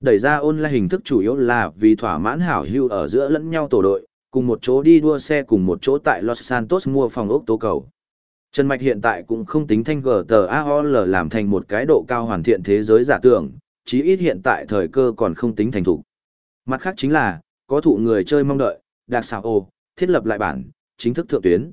Đẩy ra online hình thức chủ yếu là vì thỏa mãn hảo hưu ở giữa lẫn nhau tổ đội, cùng một chỗ đi đua xe cùng một chỗ tại Los Santos mua phòng ốc tố cầu. Trần Mạch hiện tại cũng không tính thanh GTAOL làm thành một cái độ cao hoàn thiện thế giới giả tưởng, chí ít hiện tại thời cơ còn không tính thành thủ. Mặt khác chính là, có thụ người chơi mong đợi, đặc Sao Ô, thiết lập lại bản, chính thức thượng tuyến.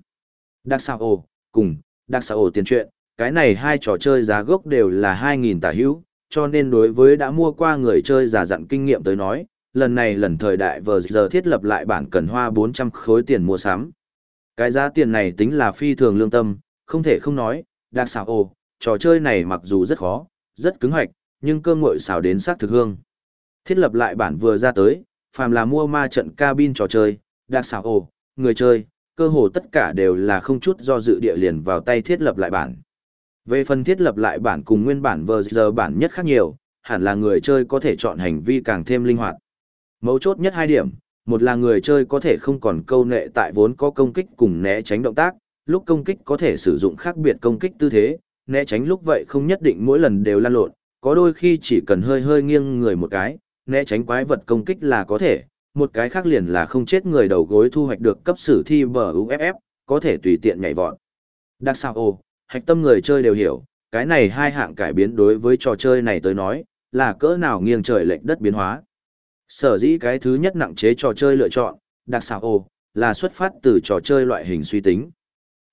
Đặc Sao Ô, cùng, đặc xảo ổ tiền truyện, cái này hai trò chơi giá gốc đều là 2.000 tả hữu, cho nên đối với đã mua qua người chơi giả dặn kinh nghiệm tới nói, lần này lần thời đại vờ giờ thiết lập lại bản cần hoa 400 khối tiền mua sắm. Cái giá tiền này tính là phi thường lương tâm, không thể không nói, đặc xảo ổ, trò chơi này mặc dù rất khó, rất cứng hoạch, nhưng cơm nguội xào đến sắc thực hương. Thiết lập lại bản vừa ra tới, phàm là mua ma trận cabin trò chơi, đặc xảo ổ, người chơi, cơ hồ tất cả đều là không chút do dự địa liền vào tay thiết lập lại bản. Về phần thiết lập lại bản cùng nguyên bản vờ giờ bản nhất khác nhiều, hẳn là người chơi có thể chọn hành vi càng thêm linh hoạt. Mấu chốt nhất hai điểm, một là người chơi có thể không còn câu nệ tại vốn có công kích cùng né tránh động tác, lúc công kích có thể sử dụng khác biệt công kích tư thế, né tránh lúc vậy không nhất định mỗi lần đều lan lộn, có đôi khi chỉ cần hơi hơi nghiêng người một cái, né tránh quái vật công kích là có thể, một cái khác liền là không chết người đầu gối thu hoạch được cấp sử thi bờ UFF, có thể tùy tiện nhảy vọt. Đặc sao ồ, hạch tâm người chơi đều hiểu, cái này hai hạng cải biến đối với trò chơi này tới nói, là cỡ nào nghiêng trời lệch đất biến hóa. Sở dĩ cái thứ nhất nặng chế trò chơi lựa chọn, đặc sao ồ, là xuất phát từ trò chơi loại hình suy tính.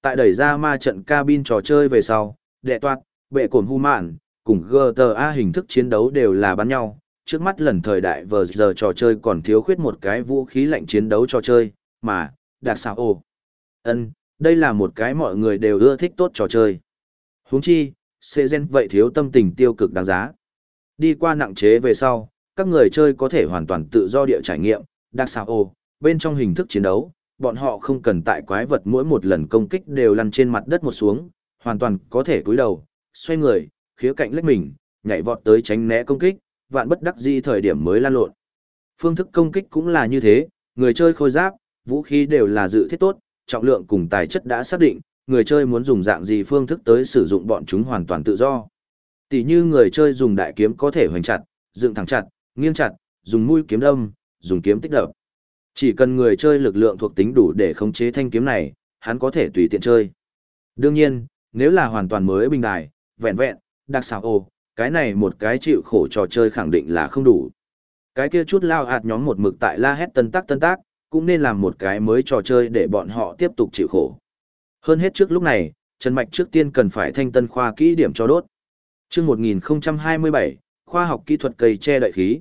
Tại đẩy ra ma trận cabin trò chơi về sau, đệ toạt, bệ cổn hu mạn, cùng GTA hình thức chiến đấu đều là bắn nhau. Trước mắt lần thời đại vờ giờ trò chơi còn thiếu khuyết một cái vũ khí lạnh chiến đấu trò chơi, mà, đặc sao ồ. ân đây là một cái mọi người đều ưa thích tốt trò chơi. huống chi, xê gen vậy thiếu tâm tình tiêu cực đáng giá. Đi qua nặng chế về sau, các người chơi có thể hoàn toàn tự do địa trải nghiệm, đặc sao ồ, bên trong hình thức chiến đấu, bọn họ không cần tại quái vật mỗi một lần công kích đều lăn trên mặt đất một xuống, hoàn toàn có thể cúi đầu, xoay người, khía cạnh lách mình, nhảy vọt tới tránh né công kích, vạn bất đắc di thời điểm mới lan lộn. Phương thức công kích cũng là như thế, người chơi khôi giáp, vũ khí đều là dự thiết tốt, trọng lượng cùng tài chất đã xác định, người chơi muốn dùng dạng gì phương thức tới sử dụng bọn chúng hoàn toàn tự do. Tỷ như người chơi dùng đại kiếm có thể hoành chặt, dựng thẳng chặt, nghiêng chặt, dùng mũi kiếm đâm, dùng kiếm tích đập. Chỉ cần người chơi lực lượng thuộc tính đủ để khống chế thanh kiếm này, hắn có thể tùy tiện chơi. Đương nhiên, nếu là hoàn toàn mới bình đài, vẹn vẹn, đặc xảo ồ, cái này một cái chịu khổ trò chơi khẳng định là không đủ. Cái kia chút lao hạt nhóm một mực tại la hét tân tác tân tác, cũng nên làm một cái mới trò chơi để bọn họ tiếp tục chịu khổ. Hơn hết trước lúc này, Trần Mạch trước tiên cần phải thanh tân khoa kỹ điểm cho đốt. Trước 1027, khoa học kỹ thuật cây che đợi khí.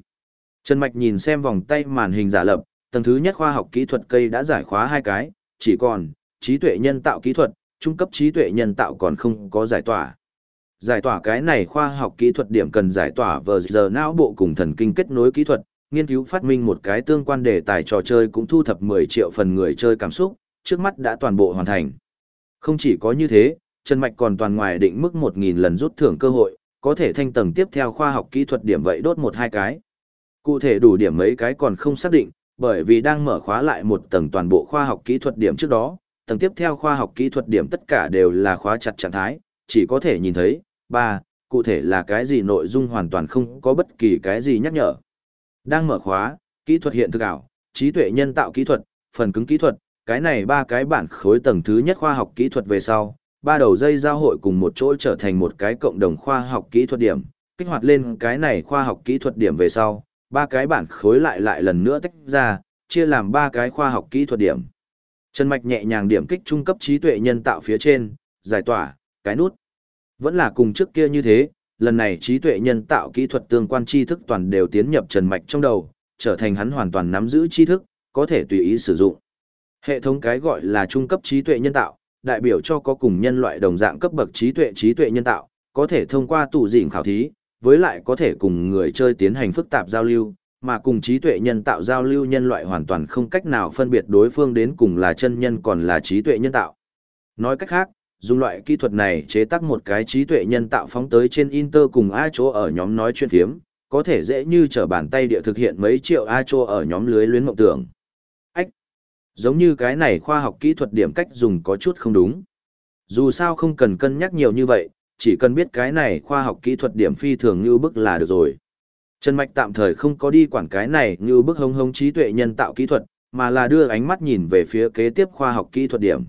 Trần Mạch nhìn xem vòng tay màn hình giả lập, tầng thứ nhất khoa học kỹ thuật cây đã giải khóa hai cái, chỉ còn trí tuệ nhân tạo kỹ thuật, trung cấp trí tuệ nhân tạo còn không có giải tỏa. Giải tỏa cái này khoa học kỹ thuật điểm cần giải tỏa vờ giờ não bộ cùng thần kinh kết nối kỹ thuật, nghiên cứu phát minh một cái tương quan đề tài trò chơi cũng thu thập 10 triệu phần người chơi cảm xúc, trước mắt đã toàn bộ hoàn thành. Không chỉ có như thế, Trần Mạch còn toàn ngoài định mức 1.000 lần rút thưởng cơ hội, có thể thanh tầng tiếp theo khoa học kỹ thuật điểm vậy đốt một hai cái. Cụ thể đủ điểm mấy cái còn không xác định, bởi vì đang mở khóa lại một tầng toàn bộ khoa học kỹ thuật điểm trước đó, tầng tiếp theo khoa học kỹ thuật điểm tất cả đều là khóa chặt trạng thái, chỉ có thể nhìn thấy, ba, cụ thể là cái gì nội dung hoàn toàn không có bất kỳ cái gì nhắc nhở. Đang mở khóa, kỹ thuật hiện thực ảo, trí tuệ nhân tạo kỹ thuật, phần cứng kỹ thuật, cái này ba cái bản khối tầng thứ nhất khoa học kỹ thuật về sau, ba đầu dây giao hội cùng một chỗ trở thành một cái cộng đồng khoa học kỹ thuật điểm, kích hoạt lên cái này khoa học kỹ thuật điểm về sau, ba cái bản khối lại lại lần nữa tách ra, chia làm ba cái khoa học kỹ thuật điểm. Trần Mạch nhẹ nhàng điểm kích trung cấp trí tuệ nhân tạo phía trên, giải tỏa, cái nút. Vẫn là cùng trước kia như thế, lần này trí tuệ nhân tạo kỹ thuật tương quan tri thức toàn đều tiến nhập Trần Mạch trong đầu, trở thành hắn hoàn toàn nắm giữ tri thức, có thể tùy ý sử dụng. Hệ thống cái gọi là trung cấp trí tuệ nhân tạo, đại biểu cho có cùng nhân loại đồng dạng cấp bậc trí tuệ trí tuệ nhân tạo, có thể thông qua tụ dịnh khảo thí, với lại có thể cùng người chơi tiến hành phức tạp giao lưu, mà cùng trí tuệ nhân tạo giao lưu nhân loại hoàn toàn không cách nào phân biệt đối phương đến cùng là chân nhân còn là trí tuệ nhân tạo. Nói cách khác, dùng loại kỹ thuật này chế tác một cái trí tuệ nhân tạo phóng tới trên Inter cùng A chỗ ở nhóm nói chuyện phiếm, có thể dễ như trở bàn tay địa thực hiện mấy triệu A chỗ ở nhóm lưới luyến mộng tưởng. Ách! Giống như cái này khoa học kỹ thuật điểm cách dùng có chút không đúng. Dù sao không cần cân nhắc nhiều như vậy, chỉ cần biết cái này khoa học kỹ thuật điểm phi thường như bức là được rồi. Trần Mạch tạm thời không có đi quản cái này như bức hông hông trí tuệ nhân tạo kỹ thuật, mà là đưa ánh mắt nhìn về phía kế tiếp khoa học kỹ thuật điểm.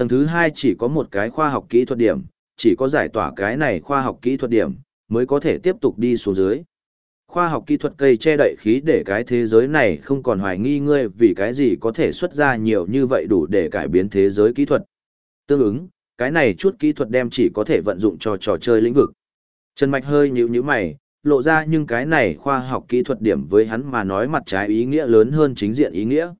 Tầng thứ hai chỉ có một cái khoa học kỹ thuật điểm, chỉ có giải tỏa cái này khoa học kỹ thuật điểm, mới có thể tiếp tục đi xuống dưới. Khoa học kỹ thuật cây che đậy khí để cái thế giới này không còn hoài nghi ngươi vì cái gì có thể xuất ra nhiều như vậy đủ để cải biến thế giới kỹ thuật. Tương ứng, cái này chút kỹ thuật đem chỉ có thể vận dụng cho trò chơi lĩnh vực. Trần Mạch hơi nhíu nhíu mày, lộ ra nhưng cái này khoa học kỹ thuật điểm với hắn mà nói mặt trái ý nghĩa lớn hơn chính diện ý nghĩa.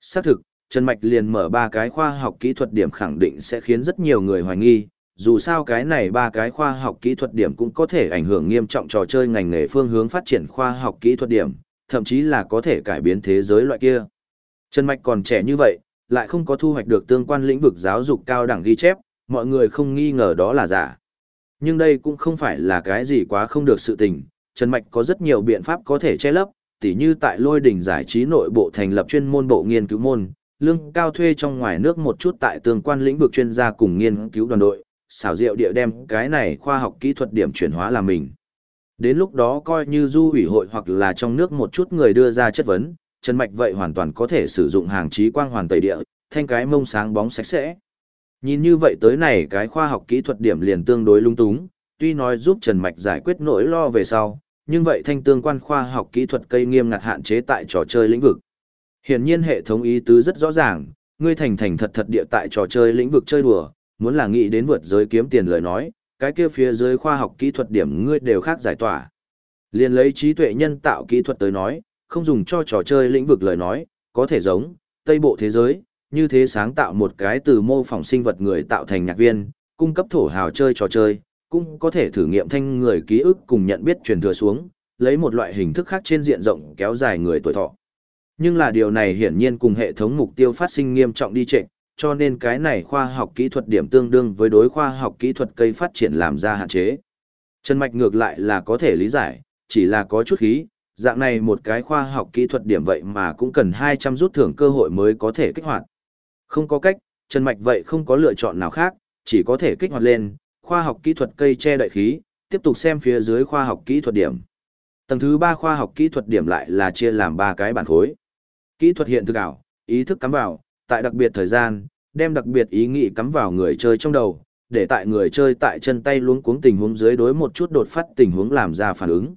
Xác thực, Trần Mạch liền mở ba cái khoa học kỹ thuật điểm khẳng định sẽ khiến rất nhiều người hoài nghi, dù sao cái này ba cái khoa học kỹ thuật điểm cũng có thể ảnh hưởng nghiêm trọng trò chơi ngành nghề phương hướng phát triển khoa học kỹ thuật điểm, thậm chí là có thể cải biến thế giới loại kia. Trần Mạch còn trẻ như vậy, lại không có thu hoạch được tương quan lĩnh vực giáo dục cao đẳng ghi chép, mọi người không nghi ngờ đó là giả. Nhưng đây cũng không phải là cái gì quá không được sự tình, Trần Mạch có rất nhiều biện pháp có thể che lấp, tỉ như tại lôi đỉnh giải trí nội bộ thành lập chuyên môn bộ nghiên cứu môn, lương cao thuê trong ngoài nước một chút tại tương quan lĩnh vực chuyên gia cùng nghiên cứu đoàn đội, xảo diệu địa đem cái này khoa học kỹ thuật điểm chuyển hóa là mình. Đến lúc đó coi như du ủy hội hoặc là trong nước một chút người đưa ra chất vấn, Trần Mạch vậy hoàn toàn có thể sử dụng hàng trí quang hoàn tẩy địa, thanh cái mông sáng bóng sạch sẽ. Nhìn như vậy tới này cái khoa học kỹ thuật điểm liền tương đối lung túng, tuy nói giúp Trần Mạch giải quyết nỗi lo về sau, nhưng vậy thanh tương quan khoa học kỹ thuật cây nghiêm ngặt hạn chế tại trò chơi lĩnh vực. Hiển nhiên hệ thống ý tứ rất rõ ràng, ngươi thành thành thật thật địa tại trò chơi lĩnh vực chơi đùa, muốn là nghĩ đến vượt giới kiếm tiền lời nói, cái kia phía dưới khoa học kỹ thuật điểm ngươi đều khác giải tỏa. Liên lấy trí tuệ nhân tạo kỹ thuật tới nói, không dùng cho trò chơi lĩnh vực lời nói, có thể giống, Tây Bộ thế giới, như thế sáng tạo một cái từ mô phỏng sinh vật người tạo thành nhạc viên, cung cấp thổ hào chơi trò chơi, cũng có thể thử nghiệm thanh người ký ức cùng nhận biết truyền thừa xuống, lấy một loại hình thức khác trên diện rộng kéo dài người tuổi thọ. Nhưng là điều này hiển nhiên cùng hệ thống mục tiêu phát sinh nghiêm trọng đi trệnh, cho nên cái này khoa học kỹ thuật điểm tương đương với đối khoa học kỹ thuật cây phát triển làm ra hạn chế. Trần Mạch ngược lại là có thể lý giải, chỉ là có chút khí, dạng này một cái khoa học kỹ thuật điểm vậy mà cũng cần 200 rút thưởng cơ hội mới có thể kích hoạt. Không có cách, Trần Mạch vậy không có lựa chọn nào khác, chỉ có thể kích hoạt lên, khoa học kỹ thuật cây che đậy khí, tiếp tục xem phía dưới khoa học kỹ thuật điểm. Tầng thứ 3 khoa học kỹ thuật điểm lại là chia làm 3 cái bản khối. Kỹ thuật hiện thực ảo, ý thức cắm vào, tại đặc biệt thời gian, đem đặc biệt ý nghĩ cắm vào người chơi trong đầu, để tại người chơi tại chân tay luống cuống tình huống dưới đối một chút đột phát tình huống làm ra phản ứng.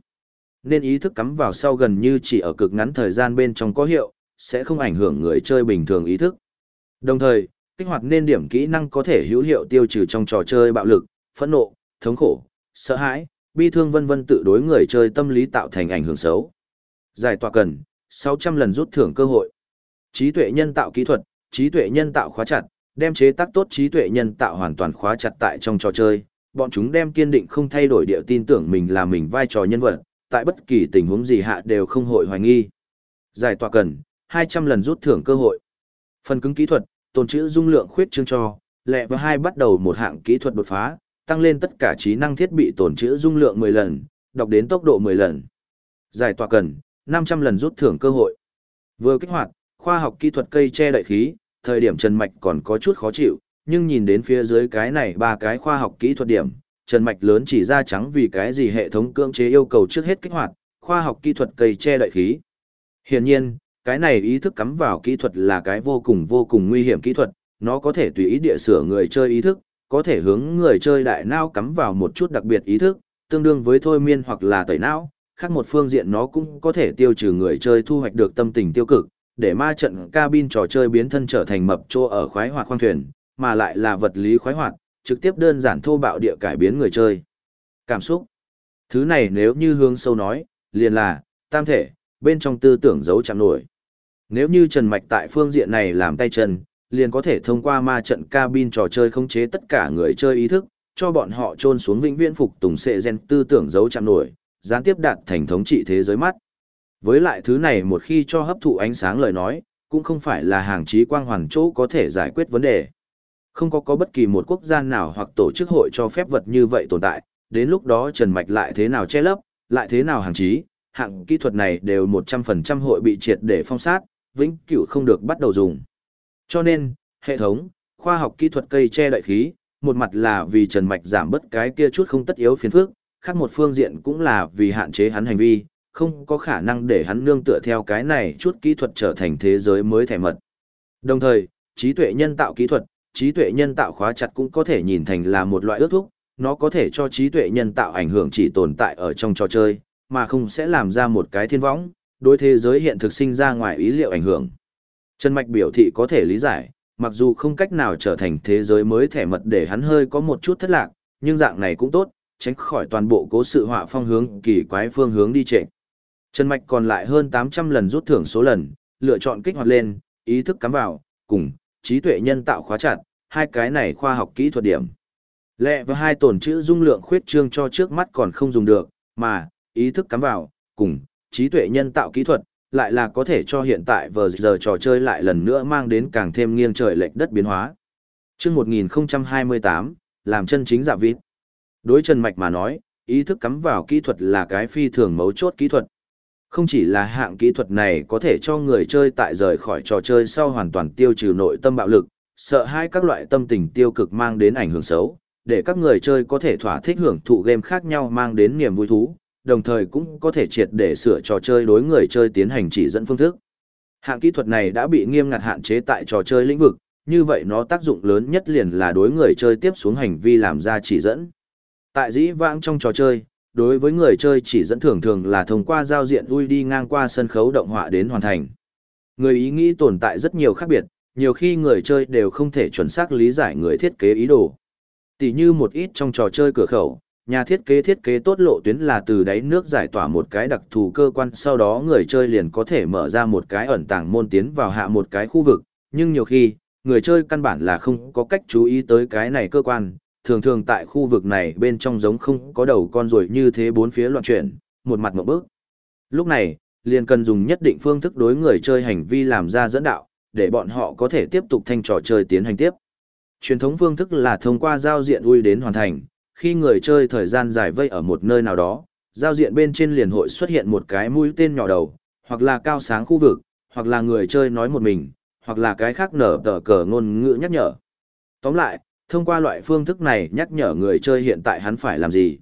Nên ý thức cắm vào sau gần như chỉ ở cực ngắn thời gian bên trong có hiệu, sẽ không ảnh hưởng người chơi bình thường ý thức. Đồng thời, kích hoạt nên điểm kỹ năng có thể hữu hiệu tiêu trừ trong trò chơi bạo lực, phẫn nộ, thống khổ, sợ hãi, bi thương vân vân tự đối người chơi tâm lý tạo thành ảnh hưởng xấu. Giải tỏa cần 600 lần rút thưởng cơ hội. Trí tuệ nhân tạo kỹ thuật, trí tuệ nhân tạo khóa chặt, đem chế tác tốt trí tuệ nhân tạo hoàn toàn khóa chặt tại trong trò chơi. Bọn chúng đem kiên định không thay đổi địa tin tưởng mình là mình vai trò nhân vật, tại bất kỳ tình huống gì hạ đều không hội hoài nghi. Giải tỏa cần 200 lần rút thưởng cơ hội. Phần cứng kỹ thuật, tồn trữ dung lượng khuyết chương cho, lẹ và hai bắt đầu một hạng kỹ thuật đột phá, tăng lên tất cả trí năng thiết bị tồn trữ dung lượng 10 lần, đọc đến tốc độ 10 lần. Giải tỏa cần 500 lần rút thưởng cơ hội. Vừa kích hoạt, khoa học kỹ thuật cây che đậy khí, thời điểm Trần Mạch còn có chút khó chịu, nhưng nhìn đến phía dưới cái này ba cái khoa học kỹ thuật điểm, Trần Mạch lớn chỉ ra trắng vì cái gì hệ thống cưỡng chế yêu cầu trước hết kích hoạt, khoa học kỹ thuật cây che đậy khí. Hiển nhiên, cái này ý thức cắm vào kỹ thuật là cái vô cùng vô cùng nguy hiểm kỹ thuật, nó có thể tùy ý địa sửa người chơi ý thức, có thể hướng người chơi đại não cắm vào một chút đặc biệt ý thức, tương đương với thôi miên hoặc là tẩy não, khác một phương diện nó cũng có thể tiêu trừ người chơi thu hoạch được tâm tình tiêu cực, để ma trận cabin trò chơi biến thân trở thành mập trô ở khoái hoạt khoang thuyền, mà lại là vật lý khoái hoạt, trực tiếp đơn giản thô bạo địa cải biến người chơi. Cảm xúc. Thứ này nếu như hướng sâu nói, liền là, tam thể, bên trong tư tưởng giấu chạm nổi. Nếu như Trần Mạch tại phương diện này làm tay chân, liền có thể thông qua ma trận cabin trò chơi khống chế tất cả người chơi ý thức, cho bọn họ trôn xuống vĩnh viễn phục tùng sệ gen tư tưởng giấu chạm nổi, gián tiếp đạt thành thống trị thế giới mắt. Với lại thứ này một khi cho hấp thụ ánh sáng lời nói, cũng không phải là hàng trí quang hoàn chỗ có thể giải quyết vấn đề. Không có có bất kỳ một quốc gia nào hoặc tổ chức hội cho phép vật như vậy tồn tại, đến lúc đó Trần Mạch lại thế nào che lấp, lại thế nào hàng trí, hạng kỹ thuật này đều 100% hội bị triệt để phong sát, vĩnh cửu không được bắt đầu dùng. Cho nên, hệ thống, khoa học kỹ thuật cây che đại khí, một mặt là vì Trần Mạch giảm bớt cái kia chút không tất yếu phiền phức, khác một phương diện cũng là vì hạn chế hắn hành vi, không có khả năng để hắn nương tựa theo cái này chút kỹ thuật trở thành thế giới mới thẻ mật. Đồng thời, trí tuệ nhân tạo kỹ thuật, trí tuệ nhân tạo khóa chặt cũng có thể nhìn thành là một loại ước thúc, nó có thể cho trí tuệ nhân tạo ảnh hưởng chỉ tồn tại ở trong trò chơi, mà không sẽ làm ra một cái thiên võng, đối thế giới hiện thực sinh ra ngoài ý liệu ảnh hưởng. Trần Mạch biểu thị có thể lý giải, mặc dù không cách nào trở thành thế giới mới thẻ mật để hắn hơi có một chút thất lạc, nhưng dạng này cũng tốt, tránh khỏi toàn bộ cố sự họa phong hướng kỳ quái phương hướng đi trệ. Trần Mạch còn lại hơn 800 lần rút thưởng số lần, lựa chọn kích hoạt lên, ý thức cắm vào, cùng, trí tuệ nhân tạo khóa chặt, hai cái này khoa học kỹ thuật điểm. Lẹ và hai tổn chữ dung lượng khuyết trương cho trước mắt còn không dùng được, mà, ý thức cắm vào, cùng, trí tuệ nhân tạo kỹ thuật, lại là có thể cho hiện tại vờ giờ trò chơi lại lần nữa mang đến càng thêm nghiêng trời lệch đất biến hóa. chương 1028, làm chân chính giả vịt. Đối Trần Mạch mà nói, ý thức cắm vào kỹ thuật là cái phi thường mấu chốt kỹ thuật. Không chỉ là hạng kỹ thuật này có thể cho người chơi tại rời khỏi trò chơi sau hoàn toàn tiêu trừ nội tâm bạo lực, sợ hai các loại tâm tình tiêu cực mang đến ảnh hưởng xấu, để các người chơi có thể thỏa thích hưởng thụ game khác nhau mang đến niềm vui thú, đồng thời cũng có thể triệt để sửa trò chơi đối người chơi tiến hành chỉ dẫn phương thức. Hạng kỹ thuật này đã bị nghiêm ngặt hạn chế tại trò chơi lĩnh vực, như vậy nó tác dụng lớn nhất liền là đối người chơi tiếp xuống hành vi làm ra chỉ dẫn. Tại dĩ vãng trong trò chơi, đối với người chơi chỉ dẫn thường thường là thông qua giao diện lui đi ngang qua sân khấu động họa đến hoàn thành. Người ý nghĩ tồn tại rất nhiều khác biệt, nhiều khi người chơi đều không thể chuẩn xác lý giải người thiết kế ý đồ. Tỷ như một ít trong trò chơi cửa khẩu, nhà thiết kế thiết kế tốt lộ tuyến là từ đáy nước giải tỏa một cái đặc thù cơ quan sau đó người chơi liền có thể mở ra một cái ẩn tàng môn tiến vào hạ một cái khu vực, nhưng nhiều khi, người chơi căn bản là không có cách chú ý tới cái này cơ quan, thường thường tại khu vực này bên trong giống không có đầu con rồi như thế bốn phía loạn chuyển, một mặt một bước. Lúc này, liền cần dùng nhất định phương thức đối người chơi hành vi làm ra dẫn đạo, để bọn họ có thể tiếp tục thanh trò chơi tiến hành tiếp. Truyền thống phương thức là thông qua giao diện ui đến hoàn thành, khi người chơi thời gian dài vây ở một nơi nào đó, giao diện bên trên liền hội xuất hiện một cái mũi tên nhỏ đầu, hoặc là cao sáng khu vực, hoặc là người chơi nói một mình, hoặc là cái khác nở tờ cờ ngôn ngữ nhắc nhở. Tóm lại, thông qua loại phương thức này nhắc nhở người chơi hiện tại hắn phải làm gì.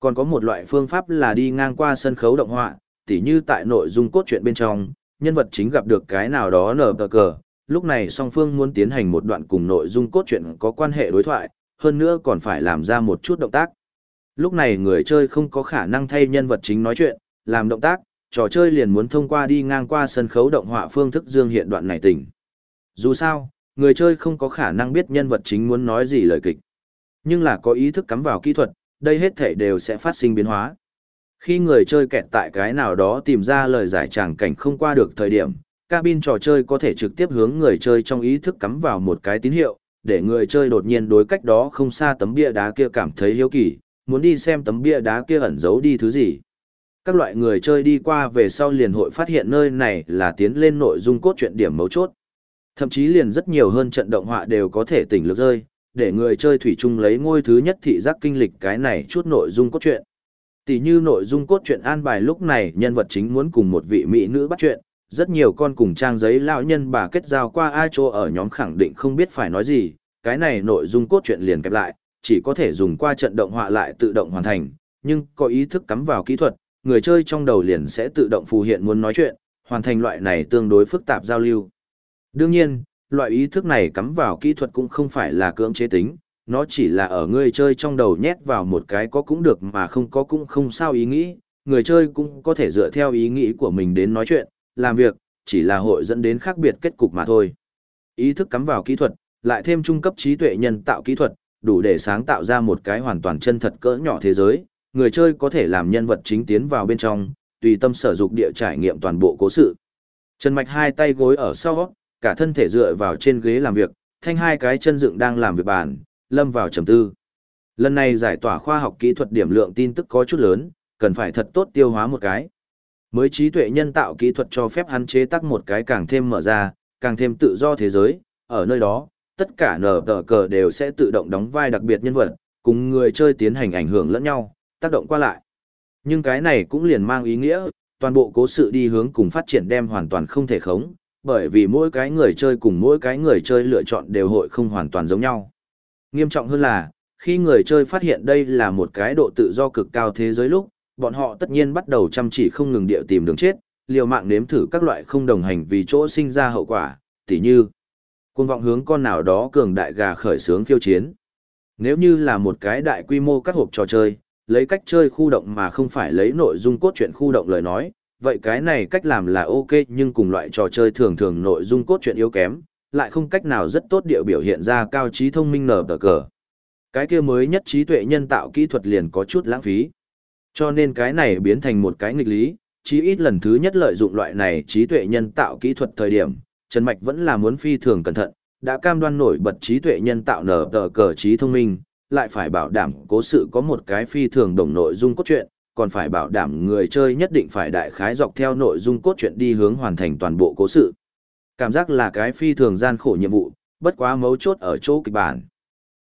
Còn có một loại phương pháp là đi ngang qua sân khấu động họa, tỉ như tại nội dung cốt truyện bên trong, nhân vật chính gặp được cái nào đó nở tờ cờ, lúc này song phương muốn tiến hành một đoạn cùng nội dung cốt truyện có quan hệ đối thoại, hơn nữa còn phải làm ra một chút động tác. Lúc này người chơi không có khả năng thay nhân vật chính nói chuyện, làm động tác, trò chơi liền muốn thông qua đi ngang qua sân khấu động họa phương thức dương hiện đoạn này tỉnh. Dù sao, người chơi không có khả năng biết nhân vật chính muốn nói gì lời kịch. Nhưng là có ý thức cắm vào kỹ thuật, đây hết thể đều sẽ phát sinh biến hóa. Khi người chơi kẹt tại cái nào đó tìm ra lời giải tràng cảnh không qua được thời điểm, cabin trò chơi có thể trực tiếp hướng người chơi trong ý thức cắm vào một cái tín hiệu, để người chơi đột nhiên đối cách đó không xa tấm bia đá kia cảm thấy hiếu kỳ, muốn đi xem tấm bia đá kia ẩn giấu đi thứ gì. Các loại người chơi đi qua về sau liền hội phát hiện nơi này là tiến lên nội dung cốt truyện điểm mấu chốt. Thậm chí liền rất nhiều hơn trận động họa đều có thể tỉnh lược rơi, để người chơi thủy chung lấy ngôi thứ nhất thị giác kinh lịch cái này chút nội dung cốt truyện. Tỷ như nội dung cốt truyện an bài lúc này nhân vật chính muốn cùng một vị mỹ nữ bắt chuyện, rất nhiều con cùng trang giấy lão nhân bà kết giao qua ai chỗ ở nhóm khẳng định không biết phải nói gì, cái này nội dung cốt truyện liền kẹp lại, chỉ có thể dùng qua trận động họa lại tự động hoàn thành, nhưng có ý thức cắm vào kỹ thuật, người chơi trong đầu liền sẽ tự động phù hiện muốn nói chuyện, hoàn thành loại này tương đối phức tạp giao lưu. Đương nhiên, loại ý thức này cắm vào kỹ thuật cũng không phải là cưỡng chế tính, nó chỉ là ở người chơi trong đầu nhét vào một cái có cũng được mà không có cũng không sao ý nghĩ, người chơi cũng có thể dựa theo ý nghĩ của mình đến nói chuyện, làm việc, chỉ là hội dẫn đến khác biệt kết cục mà thôi. Ý thức cắm vào kỹ thuật, lại thêm trung cấp trí tuệ nhân tạo kỹ thuật, đủ để sáng tạo ra một cái hoàn toàn chân thật cỡ nhỏ thế giới, người chơi có thể làm nhân vật chính tiến vào bên trong, tùy tâm sở dục địa trải nghiệm toàn bộ cố sự. Trần Mạch hai tay gối ở sau, cả thân thể dựa vào trên ghế làm việc, thanh hai cái chân dựng đang làm việc bàn, lâm vào trầm tư. Lần này giải tỏa khoa học kỹ thuật điểm lượng tin tức có chút lớn, cần phải thật tốt tiêu hóa một cái. Mới trí tuệ nhân tạo kỹ thuật cho phép hắn chế tác một cái càng thêm mở ra, càng thêm tự do thế giới, ở nơi đó, tất cả nở tờ cờ đều sẽ tự động đóng vai đặc biệt nhân vật, cùng người chơi tiến hành ảnh hưởng lẫn nhau, tác động qua lại. Nhưng cái này cũng liền mang ý nghĩa, toàn bộ cố sự đi hướng cùng phát triển đem hoàn toàn không thể khống, bởi vì mỗi cái người chơi cùng mỗi cái người chơi lựa chọn đều hội không hoàn toàn giống nhau. Nghiêm trọng hơn là, khi người chơi phát hiện đây là một cái độ tự do cực cao thế giới lúc, bọn họ tất nhiên bắt đầu chăm chỉ không ngừng địa tìm đường chết, liều mạng nếm thử các loại không đồng hành vì chỗ sinh ra hậu quả, tỉ như cuồng vọng hướng con nào đó cường đại gà khởi sướng khiêu chiến. Nếu như là một cái đại quy mô các hộp trò chơi, lấy cách chơi khu động mà không phải lấy nội dung cốt truyện khu động lời nói, vậy cái này cách làm là ok nhưng cùng loại trò chơi thường thường nội dung cốt truyện yếu kém, lại không cách nào rất tốt điệu biểu hiện ra cao trí thông minh nở tờ cờ. Cái kia mới nhất trí tuệ nhân tạo kỹ thuật liền có chút lãng phí. Cho nên cái này biến thành một cái nghịch lý, chí ít lần thứ nhất lợi dụng loại này trí tuệ nhân tạo kỹ thuật thời điểm, Trần Mạch vẫn là muốn phi thường cẩn thận, đã cam đoan nổi bật trí tuệ nhân tạo nở tờ cờ trí thông minh, lại phải bảo đảm cố sự có một cái phi thường đồng nội dung cốt truyện, còn phải bảo đảm người chơi nhất định phải đại khái dọc theo nội dung cốt truyện đi hướng hoàn thành toàn bộ cố sự. Cảm giác là cái phi thường gian khổ nhiệm vụ, bất quá mấu chốt ở chỗ kịch bản.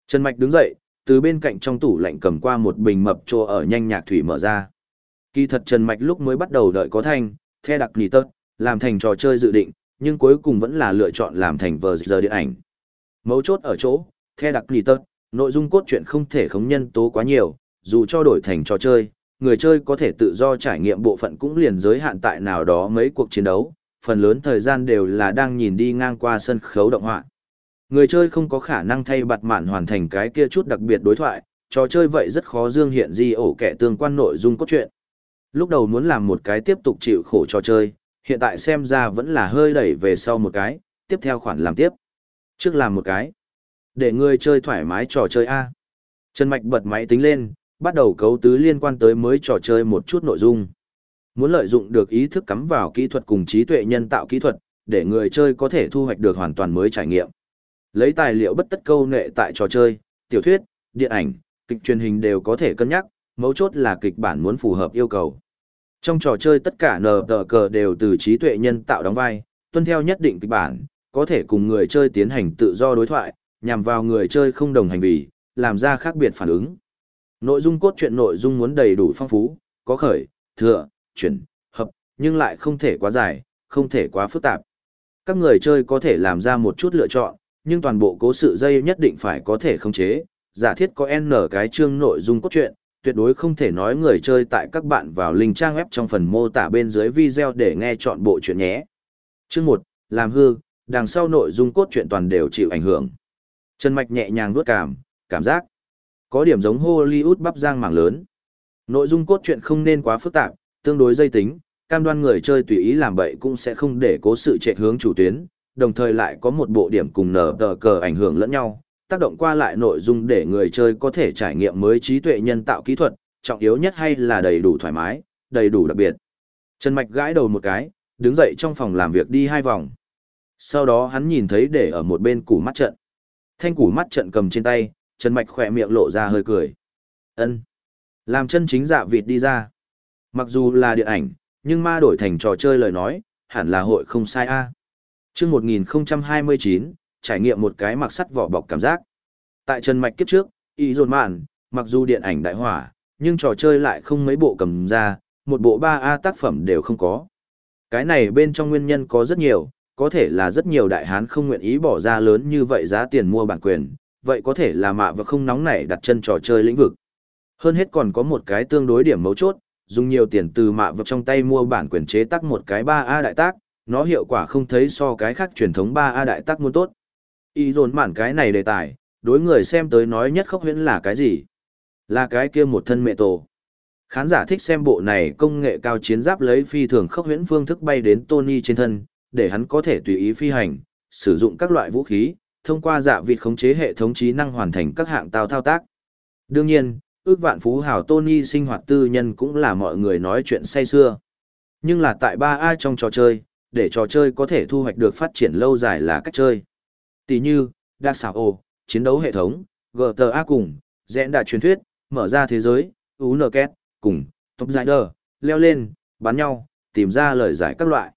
Trần Mạch đứng dậy, từ bên cạnh trong tủ lạnh cầm qua một bình mập trô ở nhanh nhạc thủy mở ra. Kỳ thật Trần Mạch lúc mới bắt đầu đợi có thanh, theo đặc nì tớt, làm thành trò chơi dự định, nhưng cuối cùng vẫn là lựa chọn làm thành vờ giờ điện ảnh. Mấu chốt ở chỗ, theo đặc nì tớt, nội dung cốt truyện không thể khống nhân tố quá nhiều, dù cho đổi thành trò chơi, người chơi có thể tự do trải nghiệm bộ phận cũng liền giới hạn tại nào đó mấy cuộc chiến đấu, phần lớn thời gian đều là đang nhìn đi ngang qua sân khấu động họa. Người chơi không có khả năng thay bặt mạn hoàn thành cái kia chút đặc biệt đối thoại, trò chơi vậy rất khó dương hiện di ổ kẻ tương quan nội dung cốt truyện. Lúc đầu muốn làm một cái tiếp tục chịu khổ trò chơi, hiện tại xem ra vẫn là hơi đẩy về sau một cái, tiếp theo khoản làm tiếp. Trước làm một cái. Để người chơi thoải mái trò chơi A. Trần Mạch bật máy tính lên, bắt đầu cấu tứ liên quan tới mới trò chơi một chút nội dung. Muốn lợi dụng được ý thức cắm vào kỹ thuật cùng trí tuệ nhân tạo kỹ thuật, để người chơi có thể thu hoạch được hoàn toàn mới trải nghiệm. Lấy tài liệu bất tất câu nghệ tại trò chơi, tiểu thuyết, điện ảnh, kịch truyền hình đều có thể cân nhắc, mấu chốt là kịch bản muốn phù hợp yêu cầu. Trong trò chơi tất cả nờ tờ cờ đều từ trí tuệ nhân tạo đóng vai, tuân theo nhất định kịch bản, có thể cùng người chơi tiến hành tự do đối thoại, nhằm vào người chơi không đồng hành vì làm ra khác biệt phản ứng. Nội dung cốt truyện nội dung muốn đầy đủ phong phú, có khởi, thừa, chuyển, hợp, nhưng lại không thể quá dài, không thể quá phức tạp. Các người chơi có thể làm ra một chút lựa chọn, nhưng toàn bộ cố sự dây nhất định phải có thể khống chế. Giả thiết có N cái chương nội dung cốt truyện, tuyệt đối không thể nói người chơi tại các bạn vào link trang web trong phần mô tả bên dưới video để nghe chọn bộ chuyện nhé. Chương 1, làm hư, đằng sau nội dung cốt truyện toàn đều chịu ảnh hưởng. Trần Mạch nhẹ nhàng vuốt cảm, cảm giác có điểm giống Hollywood bắp giang mảng lớn. Nội dung cốt truyện không nên quá phức tạp, tương đối dây tính, cam đoan người chơi tùy ý làm bậy cũng sẽ không để cố sự chạy hướng chủ tuyến, đồng thời lại có một bộ điểm cùng nở tờ cờ ảnh hưởng lẫn nhau, tác động qua lại nội dung để người chơi có thể trải nghiệm mới trí tuệ nhân tạo kỹ thuật, trọng yếu nhất hay là đầy đủ thoải mái, đầy đủ đặc biệt. Trần Mạch gãi đầu một cái, đứng dậy trong phòng làm việc đi hai vòng. Sau đó hắn nhìn thấy để ở một bên củ mắt trận. Thanh củ mắt trận cầm trên tay, Trần Mạch khỏe miệng lộ ra hơi cười. ân Làm chân chính dạ vịt đi ra. Mặc dù là điện ảnh, nhưng ma đổi thành trò chơi lời nói, hẳn là hội không sai a à. chương 1029, trải nghiệm một cái mặc sắt vỏ bọc cảm giác. Tại Trần Mạch kiếp trước, y dồn mạn, mặc dù điện ảnh đại hỏa, nhưng trò chơi lại không mấy bộ cầm ra, một bộ 3A tác phẩm đều không có. Cái này bên trong nguyên nhân có rất nhiều, có thể là rất nhiều đại hán không nguyện ý bỏ ra lớn như vậy giá tiền mua bản quyền, vậy có thể là mạ và không nóng nảy đặt chân trò chơi lĩnh vực. Hơn hết còn có một cái tương đối điểm mấu chốt, dùng nhiều tiền từ mạ vật trong tay mua bản quyền chế tác một cái 3A đại tác, nó hiệu quả không thấy so cái khác truyền thống 3A đại tác muốn tốt. Y dồn mản cái này đề tài, đối người xem tới nói nhất khốc huyễn là cái gì? Là cái kia một thân mẹ tổ. Khán giả thích xem bộ này công nghệ cao chiến giáp lấy phi thường khốc huyễn phương thức bay đến Tony trên thân, để hắn có thể tùy ý phi hành, sử dụng các loại vũ khí, thông qua dạ vịt khống chế hệ thống trí năng hoàn thành các hạng tao thao tác. Đương nhiên, ước vạn phú hào Tony sinh hoạt tư nhân cũng là mọi người nói chuyện say xưa. Nhưng là tại 3A trong trò chơi, để trò chơi có thể thu hoạch được phát triển lâu dài là cách chơi. Tỷ như, đa xảo ồ, chiến đấu hệ thống, GTA cùng, dẹn đại truyền thuyết, mở ra thế giới, UNKET, cùng, Top Đờ, leo lên, bắn nhau, tìm ra lời giải các loại.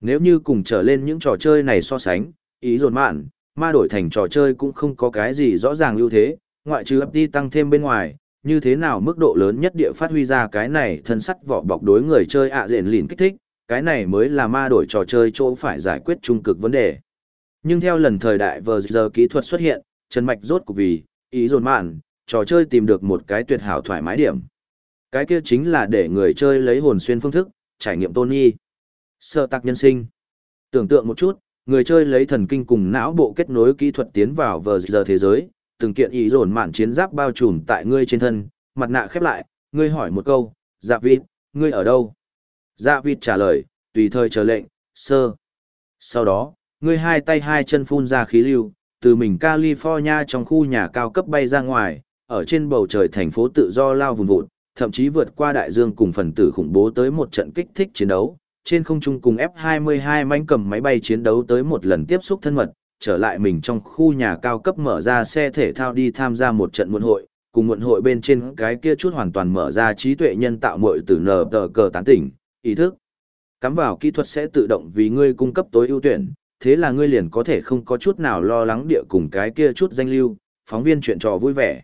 Nếu như cùng trở lên những trò chơi này so sánh, ý dồn mạn, ma đổi thành trò chơi cũng không có cái gì rõ ràng ưu thế, ngoại trừ đi tăng thêm bên ngoài, như thế nào mức độ lớn nhất địa phát huy ra cái này thân sắt vỏ bọc đối người chơi ạ à rền lìn kích thích, cái này mới là ma đổi trò chơi chỗ phải giải quyết trung cực vấn đề. Nhưng theo lần thời đại vờ giờ kỹ thuật xuất hiện, Trần Mạch rốt cục vì, ý dồn mạn, trò chơi tìm được một cái tuyệt hảo thoải mái điểm. Cái kia chính là để người chơi lấy hồn xuyên phương thức, trải nghiệm Tony. Sợ tạc nhân sinh. Tưởng tượng một chút, người chơi lấy thần kinh cùng não bộ kết nối kỹ thuật tiến vào vờ giờ thế giới, từng kiện ý dồn mạn chiến giáp bao trùm tại ngươi trên thân, mặt nạ khép lại, ngươi hỏi một câu, dạ vịt, ngươi ở đâu? Dạ vịt trả lời, tùy thời chờ lệnh, sơ. Sau đó, ngươi hai tay hai chân phun ra khí lưu, từ mình California trong khu nhà cao cấp bay ra ngoài, ở trên bầu trời thành phố tự do lao vùng vụt, thậm chí vượt qua đại dương cùng phần tử khủng bố tới một trận kích thích chiến đấu. Trên không trung cùng F-22 mánh cầm máy bay chiến đấu tới một lần tiếp xúc thân mật, trở lại mình trong khu nhà cao cấp mở ra xe thể thao đi tham gia một trận muộn hội, cùng muộn hội bên trên cái kia chút hoàn toàn mở ra trí tuệ nhân tạo muội từ nở tờ cờ tán tỉnh, ý thức. Cắm vào kỹ thuật sẽ tự động vì ngươi cung cấp tối ưu tuyển, thế là ngươi liền có thể không có chút nào lo lắng địa cùng cái kia chút danh lưu, phóng viên chuyện trò vui vẻ.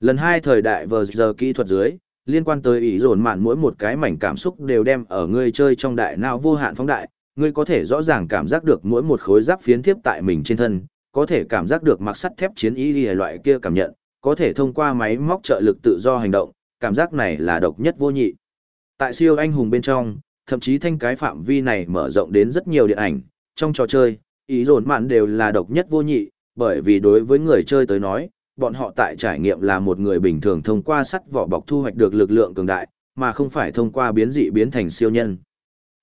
Lần hai thời đại vờ giờ kỹ thuật dưới, liên quan tới ý dồn mạn mỗi một cái mảnh cảm xúc đều đem ở ngươi chơi trong đại não vô hạn phóng đại, ngươi có thể rõ ràng cảm giác được mỗi một khối giáp phiến tiếp tại mình trên thân, có thể cảm giác được mặc sắt thép chiến ý loại kia cảm nhận, có thể thông qua máy móc trợ lực tự do hành động, cảm giác này là độc nhất vô nhị. Tại siêu anh hùng bên trong, thậm chí thanh cái phạm vi này mở rộng đến rất nhiều điện ảnh, trong trò chơi, ý dồn mạn đều là độc nhất vô nhị, bởi vì đối với người chơi tới nói, bọn họ tại trải nghiệm là một người bình thường thông qua sắt vỏ bọc thu hoạch được lực lượng cường đại, mà không phải thông qua biến dị biến thành siêu nhân.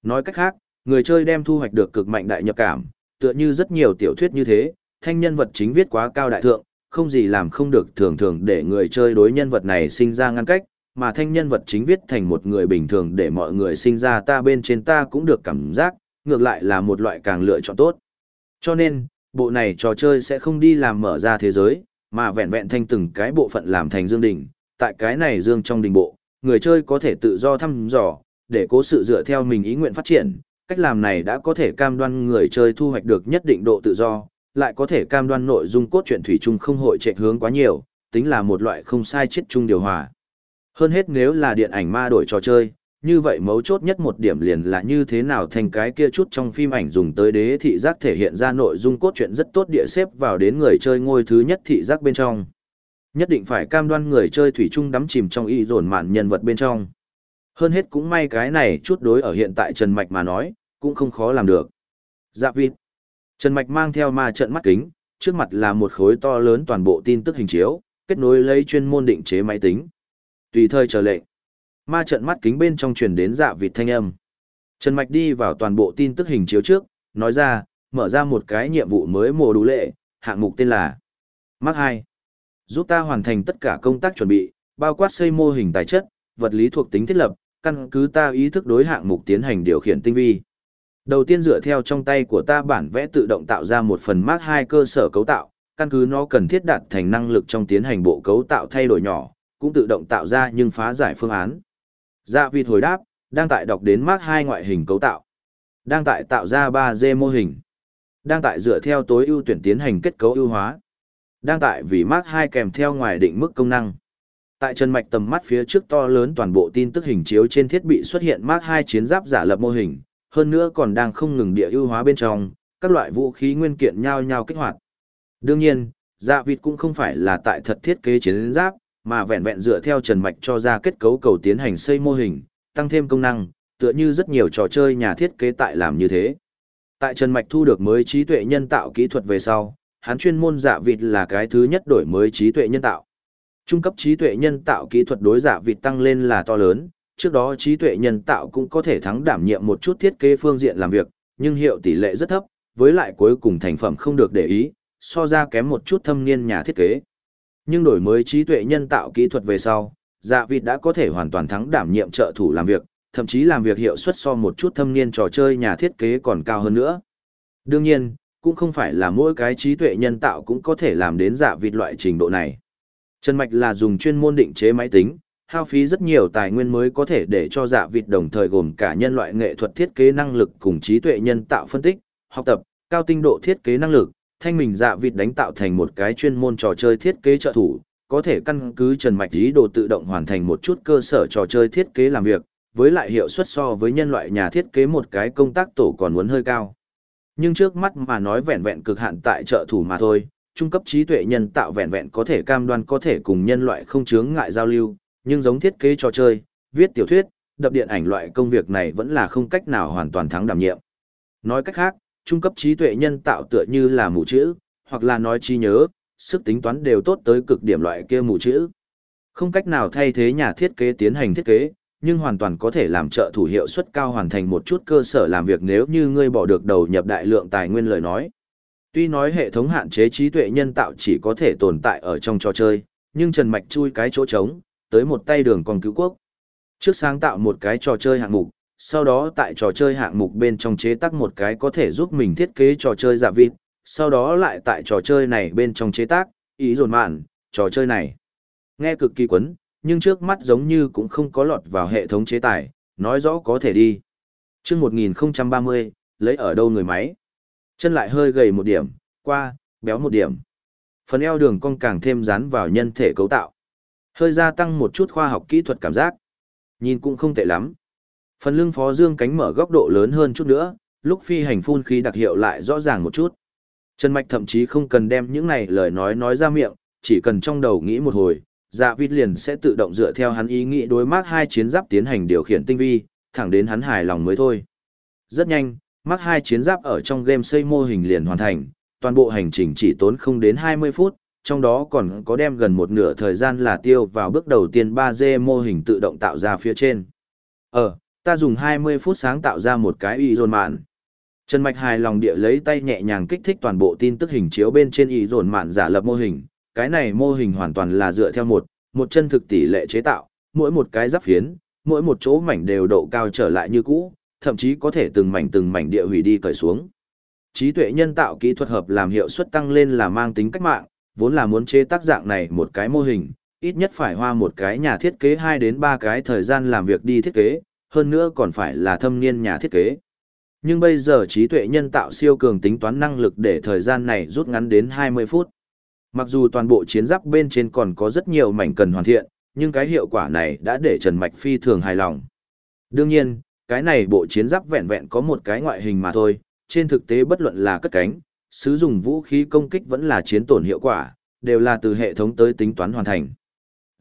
Nói cách khác, người chơi đem thu hoạch được cực mạnh đại nhập cảm, tựa như rất nhiều tiểu thuyết như thế, thanh nhân vật chính viết quá cao đại thượng, không gì làm không được thường thường để người chơi đối nhân vật này sinh ra ngăn cách, mà thanh nhân vật chính viết thành một người bình thường để mọi người sinh ra ta bên trên ta cũng được cảm giác, ngược lại là một loại càng lựa chọn tốt. Cho nên, bộ này trò chơi sẽ không đi làm mở ra thế giới, mà vẹn vẹn thanh từng cái bộ phận làm thành dương đỉnh, tại cái này dương trong đình bộ, người chơi có thể tự do thăm dò, để cố sự dựa theo mình ý nguyện phát triển, cách làm này đã có thể cam đoan người chơi thu hoạch được nhất định độ tự do, lại có thể cam đoan nội dung cốt truyện thủy chung không hội chạy hướng quá nhiều, tính là một loại không sai chết chung điều hòa. Hơn hết nếu là điện ảnh ma đổi trò chơi, như vậy mấu chốt nhất một điểm liền là như thế nào thành cái kia chút trong phim ảnh dùng tới đế thị giác thể hiện ra nội dung cốt truyện rất tốt địa xếp vào đến người chơi ngôi thứ nhất thị giác bên trong. Nhất định phải cam đoan người chơi thủy chung đắm chìm trong y dồn mạn nhân vật bên trong. Hơn hết cũng may cái này chút đối ở hiện tại Trần Mạch mà nói, cũng không khó làm được. Dạ vịt. Trần Mạch mang theo ma trận mắt kính, trước mặt là một khối to lớn toàn bộ tin tức hình chiếu, kết nối lấy chuyên môn định chế máy tính. Tùy thời chờ lệnh. Ma trận mắt kính bên trong truyền đến dạ vịt thanh âm. Trần Mạch đi vào toàn bộ tin tức hình chiếu trước, nói ra, mở ra một cái nhiệm vụ mới mùa đủ lệ, hạng mục tên là Mark 2. Giúp ta hoàn thành tất cả công tác chuẩn bị, bao quát xây mô hình tài chất, vật lý thuộc tính thiết lập, căn cứ ta ý thức đối hạng mục tiến hành điều khiển tinh vi. Đầu tiên dựa theo trong tay của ta bản vẽ tự động tạo ra một phần Mark 2 cơ sở cấu tạo, căn cứ nó cần thiết đạt thành năng lực trong tiến hành bộ cấu tạo thay đổi nhỏ, cũng tự động tạo ra nhưng phá giải phương án. Dạ vịt hồi đáp, đang tại đọc đến Mark 2 ngoại hình cấu tạo. Đang tại tạo ra 3D mô hình. Đang tại dựa theo tối ưu tuyển tiến hành kết cấu ưu hóa. Đang tại vì Mark 2 kèm theo ngoài định mức công năng. Tại chân mạch tầm mắt phía trước to lớn toàn bộ tin tức hình chiếu trên thiết bị xuất hiện Mark 2 chiến giáp giả lập mô hình, hơn nữa còn đang không ngừng địa ưu hóa bên trong, các loại vũ khí nguyên kiện nhau nhau kích hoạt. Đương nhiên, dạ vịt cũng không phải là tại thật thiết kế chiến giáp, mà vẹn vẹn dựa theo Trần Mạch cho ra kết cấu cầu tiến hành xây mô hình, tăng thêm công năng, tựa như rất nhiều trò chơi nhà thiết kế tại làm như thế. Tại Trần Mạch thu được mới trí tuệ nhân tạo kỹ thuật về sau, hắn chuyên môn dạ vịt là cái thứ nhất đổi mới trí tuệ nhân tạo. Trung cấp trí tuệ nhân tạo kỹ thuật đối dạ vịt tăng lên là to lớn, trước đó trí tuệ nhân tạo cũng có thể thắng đảm nhiệm một chút thiết kế phương diện làm việc, nhưng hiệu tỷ lệ rất thấp, với lại cuối cùng thành phẩm không được để ý, so ra kém một chút thâm niên nhà thiết kế. Nhưng đổi mới trí tuệ nhân tạo kỹ thuật về sau, dạ vịt đã có thể hoàn toàn thắng đảm nhiệm trợ thủ làm việc, thậm chí làm việc hiệu suất so một chút thâm niên trò chơi nhà thiết kế còn cao hơn nữa. Đương nhiên, cũng không phải là mỗi cái trí tuệ nhân tạo cũng có thể làm đến dạ vịt loại trình độ này. Trần Mạch là dùng chuyên môn định chế máy tính, hao phí rất nhiều tài nguyên mới có thể để cho dạ vịt đồng thời gồm cả nhân loại nghệ thuật thiết kế năng lực cùng trí tuệ nhân tạo phân tích, học tập, cao tinh độ thiết kế năng lực, thanh mình dạ vịt đánh tạo thành một cái chuyên môn trò chơi thiết kế trợ thủ, có thể căn cứ trần mạch ý đồ tự động hoàn thành một chút cơ sở trò chơi thiết kế làm việc, với lại hiệu suất so với nhân loại nhà thiết kế một cái công tác tổ còn muốn hơi cao. Nhưng trước mắt mà nói vẹn vẹn cực hạn tại trợ thủ mà thôi, trung cấp trí tuệ nhân tạo vẹn vẹn có thể cam đoan có thể cùng nhân loại không chướng ngại giao lưu, nhưng giống thiết kế trò chơi, viết tiểu thuyết, đập điện ảnh loại công việc này vẫn là không cách nào hoàn toàn thắng đảm nhiệm. Nói cách khác, trung cấp trí tuệ nhân tạo tựa như là mù chữ, hoặc là nói trí nhớ, sức tính toán đều tốt tới cực điểm loại kia mù chữ. Không cách nào thay thế nhà thiết kế tiến hành thiết kế, nhưng hoàn toàn có thể làm trợ thủ hiệu suất cao hoàn thành một chút cơ sở làm việc nếu như ngươi bỏ được đầu nhập đại lượng tài nguyên lời nói. Tuy nói hệ thống hạn chế trí tuệ nhân tạo chỉ có thể tồn tại ở trong trò chơi, nhưng Trần Mạch chui cái chỗ trống, tới một tay đường còn cứu quốc. Trước sáng tạo một cái trò chơi hạng mục, sau đó tại trò chơi hạng mục bên trong chế tác một cái có thể giúp mình thiết kế trò chơi giả vịt, sau đó lại tại trò chơi này bên trong chế tác, ý dồn mạn, trò chơi này. Nghe cực kỳ quấn, nhưng trước mắt giống như cũng không có lọt vào hệ thống chế tài, nói rõ có thể đi. Trước 1030, lấy ở đâu người máy? Chân lại hơi gầy một điểm, qua, béo một điểm. Phần eo đường cong càng thêm dán vào nhân thể cấu tạo. Hơi gia tăng một chút khoa học kỹ thuật cảm giác. Nhìn cũng không tệ lắm. Phần lưng phó dương cánh mở góc độ lớn hơn chút nữa, lúc phi hành phun khí đặc hiệu lại rõ ràng một chút. Trần Mạch thậm chí không cần đem những này lời nói nói ra miệng, chỉ cần trong đầu nghĩ một hồi, dạ vịt liền sẽ tự động dựa theo hắn ý nghĩ đối mác hai chiến giáp tiến hành điều khiển tinh vi, thẳng đến hắn hài lòng mới thôi. Rất nhanh, mác hai chiến giáp ở trong game xây mô hình liền hoàn thành, toàn bộ hành trình chỉ tốn không đến 20 phút, trong đó còn có đem gần một nửa thời gian là tiêu vào bước đầu tiên 3D mô hình tự động tạo ra phía trên. Ờ, ta dùng 20 phút sáng tạo ra một cái y dồn mạn. Trần Mạch hài lòng địa lấy tay nhẹ nhàng kích thích toàn bộ tin tức hình chiếu bên trên y dồn mạn giả lập mô hình. Cái này mô hình hoàn toàn là dựa theo một, một chân thực tỷ lệ chế tạo, mỗi một cái giáp phiến, mỗi một chỗ mảnh đều độ cao trở lại như cũ, thậm chí có thể từng mảnh từng mảnh địa hủy đi cởi xuống. Trí tuệ nhân tạo kỹ thuật hợp làm hiệu suất tăng lên là mang tính cách mạng, vốn là muốn chế tác dạng này một cái mô hình, ít nhất phải hoa một cái nhà thiết kế 2 đến 3 cái thời gian làm việc đi thiết kế, hơn nữa còn phải là thâm niên nhà thiết kế. Nhưng bây giờ trí tuệ nhân tạo siêu cường tính toán năng lực để thời gian này rút ngắn đến 20 phút. Mặc dù toàn bộ chiến giáp bên trên còn có rất nhiều mảnh cần hoàn thiện, nhưng cái hiệu quả này đã để Trần Mạch phi thường hài lòng. Đương nhiên, cái này bộ chiến giáp vẹn vẹn có một cái ngoại hình mà thôi, trên thực tế bất luận là cất cánh, sử dụng vũ khí công kích vẫn là chiến tổn hiệu quả, đều là từ hệ thống tới tính toán hoàn thành.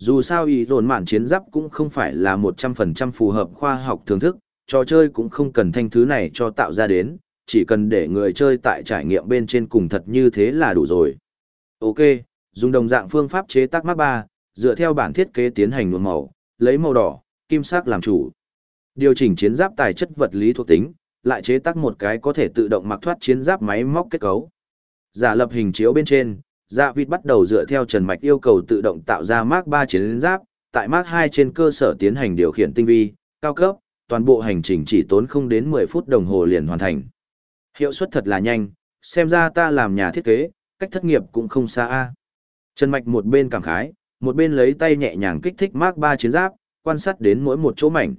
Dù sao ý dồn mạn chiến giáp cũng không phải là 100% phù hợp khoa học thưởng thức, trò chơi cũng không cần thanh thứ này cho tạo ra đến, chỉ cần để người chơi tại trải nghiệm bên trên cùng thật như thế là đủ rồi. Ok, dùng đồng dạng phương pháp chế tác mắt 3, dựa theo bản thiết kế tiến hành nhuộm màu, lấy màu đỏ, kim sắc làm chủ. Điều chỉnh chiến giáp tài chất vật lý thuộc tính, lại chế tác một cái có thể tự động mặc thoát chiến giáp máy móc kết cấu. Giả lập hình chiếu bên trên, Dạ Vịt bắt đầu dựa theo Trần Mạch yêu cầu tự động tạo ra Mark 3 chiến giáp, tại Mark 2 trên cơ sở tiến hành điều khiển tinh vi, cao cấp, toàn bộ hành trình chỉ tốn không đến 10 phút đồng hồ liền hoàn thành. Hiệu suất thật là nhanh, xem ra ta làm nhà thiết kế, cách thất nghiệp cũng không xa a. Trần Mạch một bên cảm khái, một bên lấy tay nhẹ nhàng kích thích Mark 3 chiến giáp, quan sát đến mỗi một chỗ mảnh.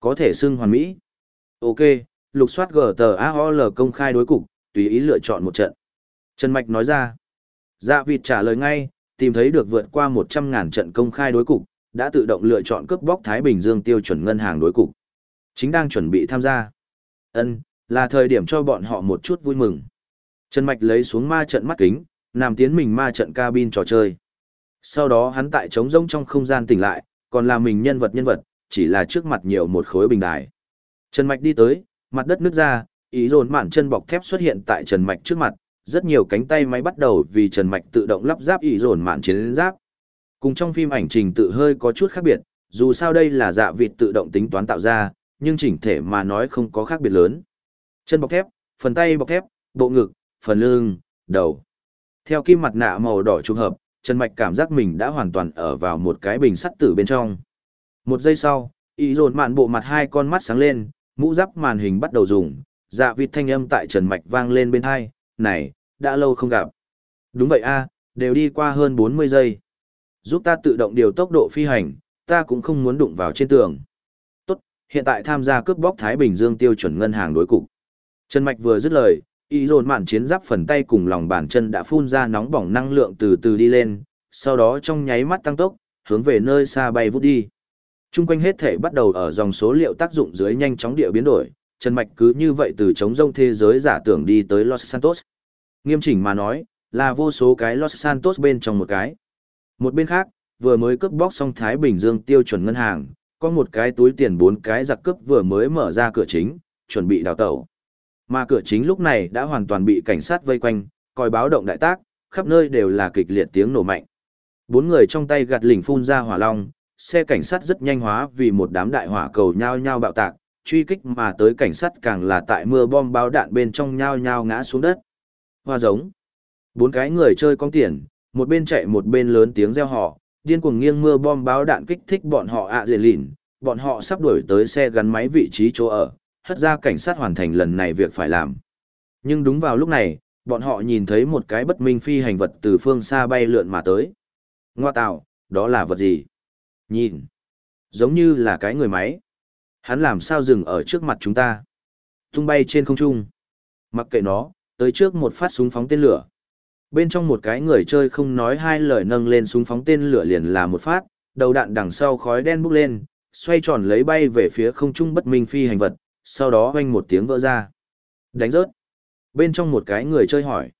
Có thể xưng hoàn mỹ. Ok, lục soát GTAOL công khai đối cục, tùy ý lựa chọn một trận. Trần Mạch nói ra. Dạ vịt trả lời ngay, tìm thấy được vượt qua 100.000 trận công khai đối cục, đã tự động lựa chọn cướp bóc Thái Bình Dương tiêu chuẩn ngân hàng đối cục. Chính đang chuẩn bị tham gia. Ân, là thời điểm cho bọn họ một chút vui mừng. Trần Mạch lấy xuống ma trận mắt kính, nằm tiến mình ma trận cabin trò chơi. Sau đó hắn tại trống rông trong không gian tỉnh lại, còn là mình nhân vật nhân vật, chỉ là trước mặt nhiều một khối bình đài. Trần Mạch đi tới, mặt đất nứt ra, ý dồn mạn chân bọc thép xuất hiện tại Trần Mạch trước mặt, rất nhiều cánh tay máy bắt đầu vì Trần Mạch tự động lắp ráp ý dồn mạn chiến giáp. Cùng trong phim ảnh trình tự hơi có chút khác biệt, dù sao đây là dạ vịt tự động tính toán tạo ra, nhưng chỉnh thể mà nói không có khác biệt lớn. Chân bọc thép, phần tay bọc thép, bộ ngực, phần lưng, đầu. Theo kim mặt nạ màu đỏ trùng hợp, Trần Mạch cảm giác mình đã hoàn toàn ở vào một cái bình sắt tử bên trong. Một giây sau, ý dồn mạn bộ mặt hai con mắt sáng lên, mũ giáp màn hình bắt đầu dùng, dạ vịt thanh âm tại Trần Mạch vang lên bên hai, này, đã lâu không gặp. Đúng vậy a đều đi qua hơn 40 giây. Giúp ta tự động điều tốc độ phi hành, ta cũng không muốn đụng vào trên tường. Tốt, hiện tại tham gia cướp bóc Thái Bình Dương tiêu chuẩn ngân hàng đối cục. Trần Mạch vừa dứt lời, y dồn mạn chiến giáp phần tay cùng lòng bàn chân đã phun ra nóng bỏng năng lượng từ từ đi lên, sau đó trong nháy mắt tăng tốc, hướng về nơi xa bay vút đi. Trung quanh hết thể bắt đầu ở dòng số liệu tác dụng dưới nhanh chóng địa biến đổi, Trần Mạch cứ như vậy từ chống rông thế giới giả tưởng đi tới Los Santos. Nghiêm chỉnh mà nói, là vô số cái Los Santos bên trong một cái. Một bên khác, vừa mới cướp bóc xong Thái Bình Dương tiêu chuẩn ngân hàng, có một cái túi tiền bốn cái giặc cướp vừa mới mở ra cửa chính, chuẩn bị đào tẩu. Mà cửa chính lúc này đã hoàn toàn bị cảnh sát vây quanh, coi báo động đại tác, khắp nơi đều là kịch liệt tiếng nổ mạnh. Bốn người trong tay gạt lỉnh phun ra hỏa long, xe cảnh sát rất nhanh hóa vì một đám đại hỏa cầu nhao nhao bạo tạc, truy kích mà tới cảnh sát càng là tại mưa bom báo đạn bên trong nhao nhao ngã xuống đất. Hoa giống. Bốn cái người chơi con tiền, một bên chạy một bên lớn tiếng reo họ, điên cuồng nghiêng mưa bom báo đạn kích thích bọn họ ạ à dề lìn, bọn họ sắp đuổi tới xe gắn máy vị trí chỗ ở, hất ra cảnh sát hoàn thành lần này việc phải làm. Nhưng đúng vào lúc này, bọn họ nhìn thấy một cái bất minh phi hành vật từ phương xa bay lượn mà tới. Ngoa tạo, đó là vật gì? Nhìn, giống như là cái người máy. Hắn làm sao dừng ở trước mặt chúng ta? Tung bay trên không trung. Mặc kệ nó, tới trước một phát súng phóng tên lửa. Bên trong một cái người chơi không nói hai lời nâng lên súng phóng tên lửa liền là một phát, đầu đạn đằng sau khói đen bốc lên, xoay tròn lấy bay về phía không trung bất minh phi hành vật, sau đó vang một tiếng vỡ ra. Đánh rớt. Bên trong một cái người chơi hỏi.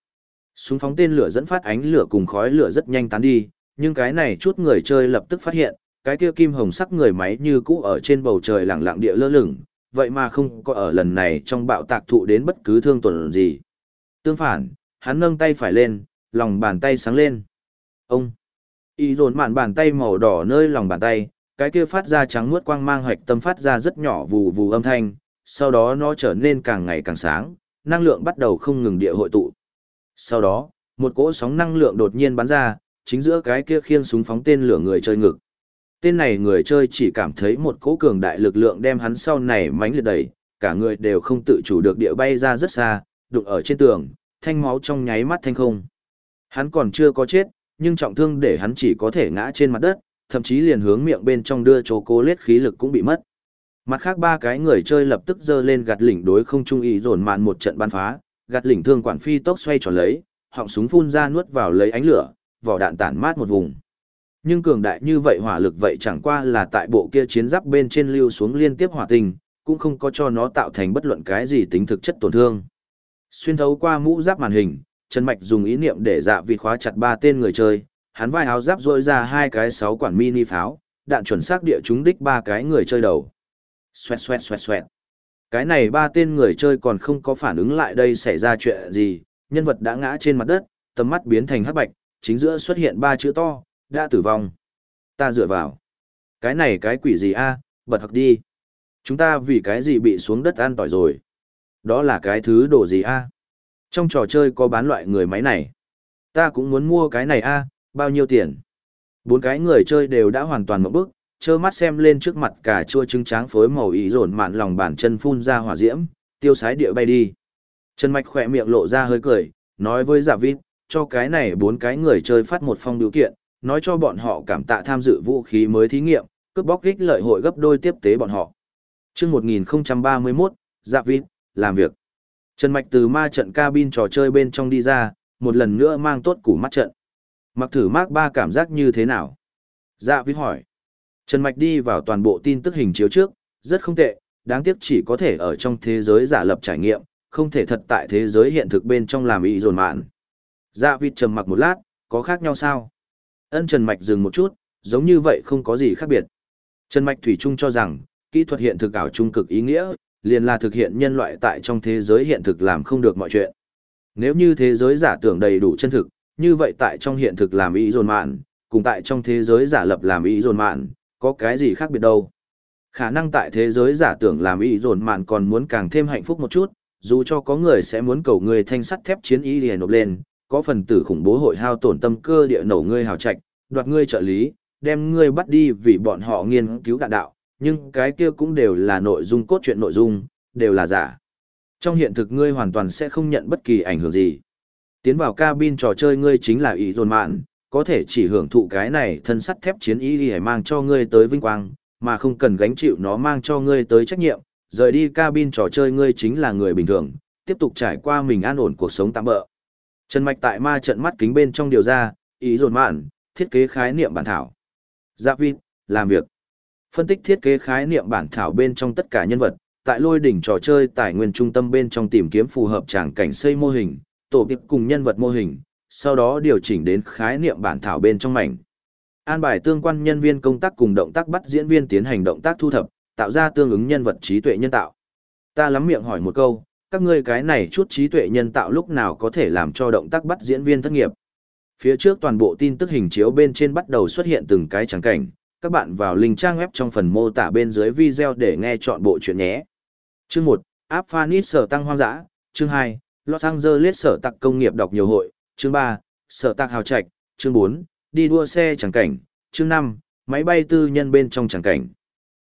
Súng phóng tên lửa dẫn phát ánh lửa cùng khói lửa rất nhanh tán đi, nhưng cái này chút người chơi lập tức phát hiện, cái kia kim hồng sắc người máy như cũ ở trên bầu trời lẳng lặng địa lơ lửng, vậy mà không có ở lần này trong bạo tạc thụ đến bất cứ thương tổn gì. Tương phản, hắn nâng tay phải lên, lòng bàn tay sáng lên. Ông! Y dồn mạn bàn tay màu đỏ nơi lòng bàn tay, cái kia phát ra trắng muốt quang mang hoạch tâm phát ra rất nhỏ vù vù âm thanh, sau đó nó trở nên càng ngày càng sáng, năng lượng bắt đầu không ngừng địa hội tụ. Sau đó, một cỗ sóng năng lượng đột nhiên bắn ra, chính giữa cái kia khiêng súng phóng tên lửa người chơi ngực. Tên này người chơi chỉ cảm thấy một cỗ cường đại lực lượng đem hắn sau này mánh liệt đẩy, cả người đều không tự chủ được địa bay ra rất xa, đụng ở trên tường, thanh máu trong nháy mắt thanh không. Hắn còn chưa có chết, nhưng trọng thương để hắn chỉ có thể ngã trên mặt đất, thậm chí liền hướng miệng bên trong đưa chô cố lết khí lực cũng bị mất. Mặt khác ba cái người chơi lập tức giơ lên gạt lỉnh đối không trung ý dồn mạn một trận ban phá, gạt lỉnh thương quản phi tốc xoay tròn lấy, họng súng phun ra nuốt vào lấy ánh lửa, vỏ đạn tản mát một vùng. Nhưng cường đại như vậy hỏa lực vậy chẳng qua là tại bộ kia chiến giáp bên trên lưu xuống liên tiếp hỏa tình, cũng không có cho nó tạo thành bất luận cái gì tính thực chất tổn thương. Xuyên thấu qua mũ giáp màn hình, Trần Mạch dùng ý niệm để dạ vịt khóa chặt ba tên người chơi, hắn vai áo giáp rỗi ra hai cái sáu quản mini pháo, đạn chuẩn xác địa trúng đích ba cái người chơi đầu. Xoẹt xoẹt xoẹt xoẹt. Cái này ba tên người chơi còn không có phản ứng lại đây xảy ra chuyện gì, nhân vật đã ngã trên mặt đất, tầm mắt biến thành hắc bạch, chính giữa xuất hiện ba chữ to, đã tử vong. Ta dựa vào. Cái này cái quỷ gì a bật hặc đi. Chúng ta vì cái gì bị xuống đất ăn tỏi rồi. Đó là cái thứ đồ gì a Trong trò chơi có bán loại người máy này. Ta cũng muốn mua cái này a bao nhiêu tiền? Bốn cái người chơi đều đã hoàn toàn một bức, trơ mắt xem lên trước mặt cả chua trứng tráng phối màu ý rồn mạn lòng bàn chân phun ra hỏa diễm, tiêu sái địa bay đi. Trần Mạch khỏe miệng lộ ra hơi cười, nói với dạ giả vít, cho cái này bốn cái người chơi phát một phong điều kiện, nói cho bọn họ cảm tạ tham dự vũ khí mới thí nghiệm, cướp bóc kích lợi hội gấp đôi tiếp tế bọn họ. chương 1031, giả vít, làm việc. Trần Mạch từ ma trận cabin trò chơi bên trong đi ra, một lần nữa mang tốt củ mắt trận. Mặc thử mác ba cảm giác như thế nào? Dạ viết hỏi. Trần Mạch đi vào toàn bộ tin tức hình chiếu trước, rất không tệ, đáng tiếc chỉ có thể ở trong thế giới giả lập trải nghiệm, không thể thật tại thế giới hiện thực bên trong làm ý dồn mạn. Dạ vịt trầm mặc một lát, có khác nhau sao? Ân Trần Mạch dừng một chút, giống như vậy không có gì khác biệt. Trần Mạch Thủy Trung cho rằng, kỹ thuật hiện thực ảo trung cực ý nghĩa, liền là thực hiện nhân loại tại trong thế giới hiện thực làm không được mọi chuyện. Nếu như thế giới giả tưởng đầy đủ chân thực, như vậy tại trong hiện thực làm ý dồn mạn, cùng tại trong thế giới giả lập làm ý dồn mạn, có cái gì khác biệt đâu. Khả năng tại thế giới giả tưởng làm ý dồn mạn còn muốn càng thêm hạnh phúc một chút, dù cho có người sẽ muốn cầu người thanh sắt thép chiến ý liền nộp lên, có phần tử khủng bố hội hao tổn tâm cơ địa nổ ngươi hào trạch, đoạt ngươi trợ lý, đem ngươi bắt đi vì bọn họ nghiên cứu đạn đạo, nhưng cái kia cũng đều là nội dung cốt truyện nội dung, đều là giả. Trong hiện thực ngươi hoàn toàn sẽ không nhận bất kỳ ảnh hưởng gì. Tiến vào cabin trò chơi ngươi chính là ý dồn mạn, có thể chỉ hưởng thụ cái này thân sắt thép chiến ý hãy mang cho ngươi tới vinh quang, mà không cần gánh chịu nó mang cho ngươi tới trách nhiệm, rời đi cabin trò chơi ngươi chính là người bình thường, tiếp tục trải qua mình an ổn cuộc sống tạm bỡ. Trần Mạch tại ma trận mắt kính bên trong điều ra, ý dồn mạn, thiết kế khái niệm bản thảo. Giáp vịt, làm việc. Phân tích thiết kế khái niệm bản thảo bên trong tất cả nhân vật, tại lôi đỉnh trò chơi tài nguyên trung tâm bên trong tìm kiếm phù hợp tràng cảnh xây mô hình, tổ tiệp cùng nhân vật mô hình, sau đó điều chỉnh đến khái niệm bản thảo bên trong mảnh. An bài tương quan nhân viên công tác cùng động tác bắt diễn viên tiến hành động tác thu thập, tạo ra tương ứng nhân vật trí tuệ nhân tạo. Ta lắm miệng hỏi một câu, các ngươi cái này chút trí tuệ nhân tạo lúc nào có thể làm cho động tác bắt diễn viên thất nghiệp. Phía trước toàn bộ tin tức hình chiếu bên trên bắt đầu xuất hiện từng cái tràng cảnh, các bạn vào link trang web trong phần mô tả bên dưới video để nghe chọn bộ chuyện nhé. Chương 1, Áp Phanis sở tăng hoang dã, chương 2, Los Angeles sở tặc công nghiệp đọc nhiều hội, chương 3, sở tặc hào trạch, chương 4, đi đua xe chẳng cảnh, chương 5, máy bay tư nhân bên trong chẳng cảnh.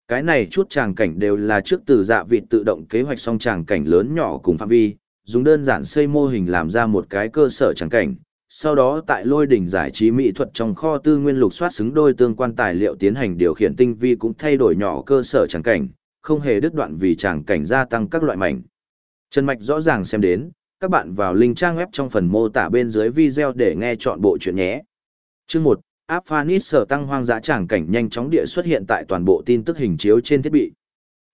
Cái này chút tràng cảnh đều là trước từ dạ vịt tự động kế hoạch xong tràng cảnh lớn nhỏ cùng phạm vi, dùng đơn giản xây mô hình làm ra một cái cơ sở tràng cảnh. Sau đó tại lôi đỉnh giải trí mỹ thuật trong kho tư nguyên lục soát xứng đôi tương quan tài liệu tiến hành điều khiển tinh vi cũng thay đổi nhỏ cơ sở tràng cảnh, không hề đứt đoạn vì tràng cảnh gia tăng các loại mảnh. Trần Mạch rõ ràng xem đến, các bạn vào link trang web trong phần mô tả bên dưới video để nghe chọn bộ chuyện nhé. Chương 1, áp phanis sở tăng hoang dã tràng cảnh nhanh chóng địa xuất hiện tại toàn bộ tin tức hình chiếu trên thiết bị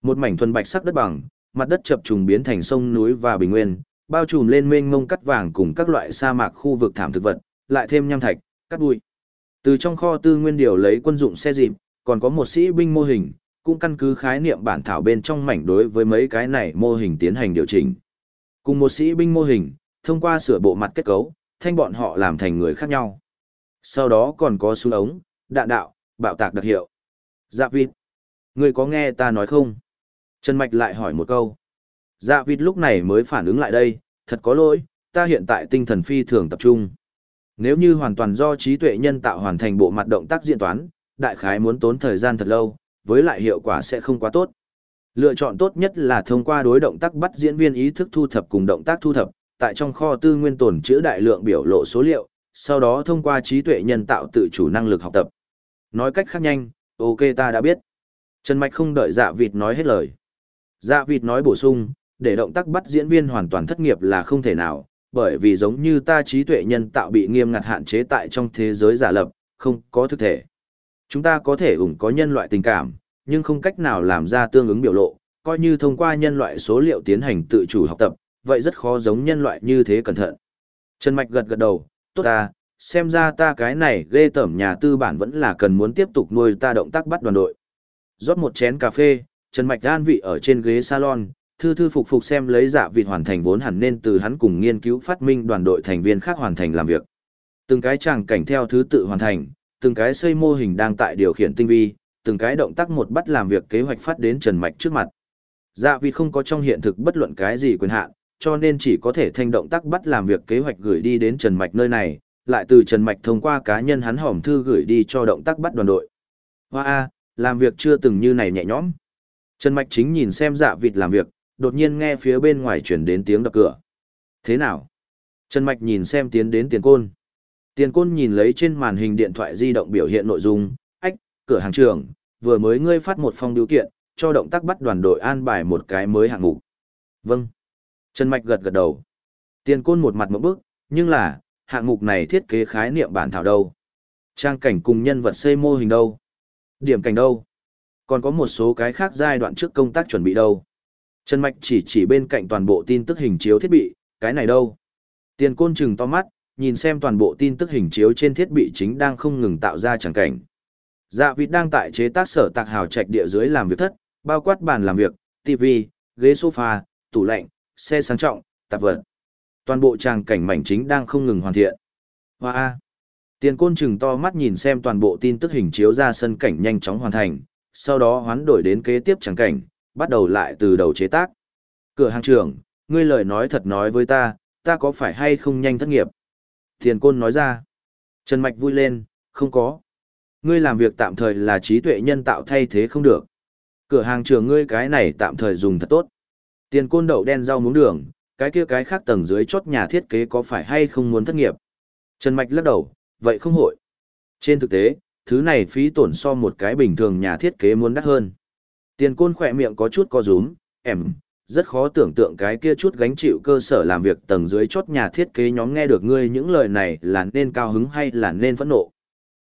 một mảnh thuần bạch sắc đất bằng mặt đất chập trùng biến thành sông núi và bình nguyên bao trùm lên mênh mông cắt vàng cùng các loại sa mạc khu vực thảm thực vật lại thêm nham thạch cắt bụi từ trong kho tư nguyên điều lấy quân dụng xe dịp còn có một sĩ binh mô hình cũng căn cứ khái niệm bản thảo bên trong mảnh đối với mấy cái này mô hình tiến hành điều chỉnh cùng một sĩ binh mô hình thông qua sửa bộ mặt kết cấu thanh bọn họ làm thành người khác nhau sau đó còn có súng ống, đạn đạo, bạo tạc đặc hiệu. Dạ vịt. Người có nghe ta nói không? Trần Mạch lại hỏi một câu. Dạ vịt lúc này mới phản ứng lại đây, thật có lỗi, ta hiện tại tinh thần phi thường tập trung. Nếu như hoàn toàn do trí tuệ nhân tạo hoàn thành bộ mặt động tác diễn toán, đại khái muốn tốn thời gian thật lâu, với lại hiệu quả sẽ không quá tốt. Lựa chọn tốt nhất là thông qua đối động tác bắt diễn viên ý thức thu thập cùng động tác thu thập, tại trong kho tư nguyên tồn chứa đại lượng biểu lộ số liệu, sau đó thông qua trí tuệ nhân tạo tự chủ năng lực học tập. Nói cách khác nhanh, ok ta đã biết. Trần Mạch không đợi dạ vịt nói hết lời. Dạ vịt nói bổ sung, để động tác bắt diễn viên hoàn toàn thất nghiệp là không thể nào, bởi vì giống như ta trí tuệ nhân tạo bị nghiêm ngặt hạn chế tại trong thế giới giả lập, không có thực thể. Chúng ta có thể ủng có nhân loại tình cảm, nhưng không cách nào làm ra tương ứng biểu lộ, coi như thông qua nhân loại số liệu tiến hành tự chủ học tập, vậy rất khó giống nhân loại như thế cẩn thận. Trần Mạch gật gật đầu, tốt ta, xem ra ta cái này ghê tởm nhà tư bản vẫn là cần muốn tiếp tục nuôi ta động tác bắt đoàn đội. Rót một chén cà phê, Trần Mạch an vị ở trên ghế salon, thư thư phục phục xem lấy dạ vịt hoàn thành vốn hẳn nên từ hắn cùng nghiên cứu phát minh đoàn đội thành viên khác hoàn thành làm việc. Từng cái tràng cảnh theo thứ tự hoàn thành, từng cái xây mô hình đang tại điều khiển tinh vi, từng cái động tác một bắt làm việc kế hoạch phát đến Trần Mạch trước mặt. Dạ vịt không có trong hiện thực bất luận cái gì quyền hạn, cho nên chỉ có thể thanh động tác bắt làm việc kế hoạch gửi đi đến Trần Mạch nơi này, lại từ Trần Mạch thông qua cá nhân hắn hòm thư gửi đi cho động tác bắt đoàn đội. Hoa A, làm việc chưa từng như này nhẹ nhõm. Trần Mạch chính nhìn xem dạ vịt làm việc, đột nhiên nghe phía bên ngoài chuyển đến tiếng đập cửa. Thế nào? Trần Mạch nhìn xem tiến đến tiền côn. Tiền côn nhìn lấy trên màn hình điện thoại di động biểu hiện nội dung, ách, cửa hàng trưởng, vừa mới ngươi phát một phong điều kiện, cho động tác bắt đoàn đội an bài một cái mới hạng mục. Vâng. Trần Mạch gật gật đầu. Tiền côn một mặt một bước, nhưng là, hạng mục này thiết kế khái niệm bản thảo đâu? Trang cảnh cùng nhân vật xây mô hình đâu? Điểm cảnh đâu? Còn có một số cái khác giai đoạn trước công tác chuẩn bị đâu? Trần Mạch chỉ chỉ bên cạnh toàn bộ tin tức hình chiếu thiết bị, cái này đâu? Tiền côn trừng to mắt, nhìn xem toàn bộ tin tức hình chiếu trên thiết bị chính đang không ngừng tạo ra chẳng cảnh. Dạ vịt đang tại chế tác sở tạc hào trạch địa dưới làm việc thất, bao quát bàn làm việc, TV, ghế sofa, tủ lạnh, xe sang trọng, tạp vật. Toàn bộ tràng cảnh mảnh chính đang không ngừng hoàn thiện. Hoa A. Tiền côn trừng to mắt nhìn xem toàn bộ tin tức hình chiếu ra sân cảnh nhanh chóng hoàn thành, sau đó hoán đổi đến kế tiếp tràng cảnh, bắt đầu lại từ đầu chế tác. Cửa hàng trưởng, ngươi lời nói thật nói với ta, ta có phải hay không nhanh thất nghiệp? Tiền côn nói ra. Trần Mạch vui lên, không có. Ngươi làm việc tạm thời là trí tuệ nhân tạo thay thế không được. Cửa hàng trưởng ngươi cái này tạm thời dùng thật tốt. Tiền côn đậu đen rau muống đường, cái kia cái khác tầng dưới chốt nhà thiết kế có phải hay không muốn thất nghiệp? Trần Mạch lắc đầu, vậy không hội. Trên thực tế, thứ này phí tổn so một cái bình thường nhà thiết kế muốn đắt hơn. Tiền côn khỏe miệng có chút co rúm, em, rất khó tưởng tượng cái kia chút gánh chịu cơ sở làm việc tầng dưới chốt nhà thiết kế nhóm nghe được ngươi những lời này là nên cao hứng hay là nên phẫn nộ.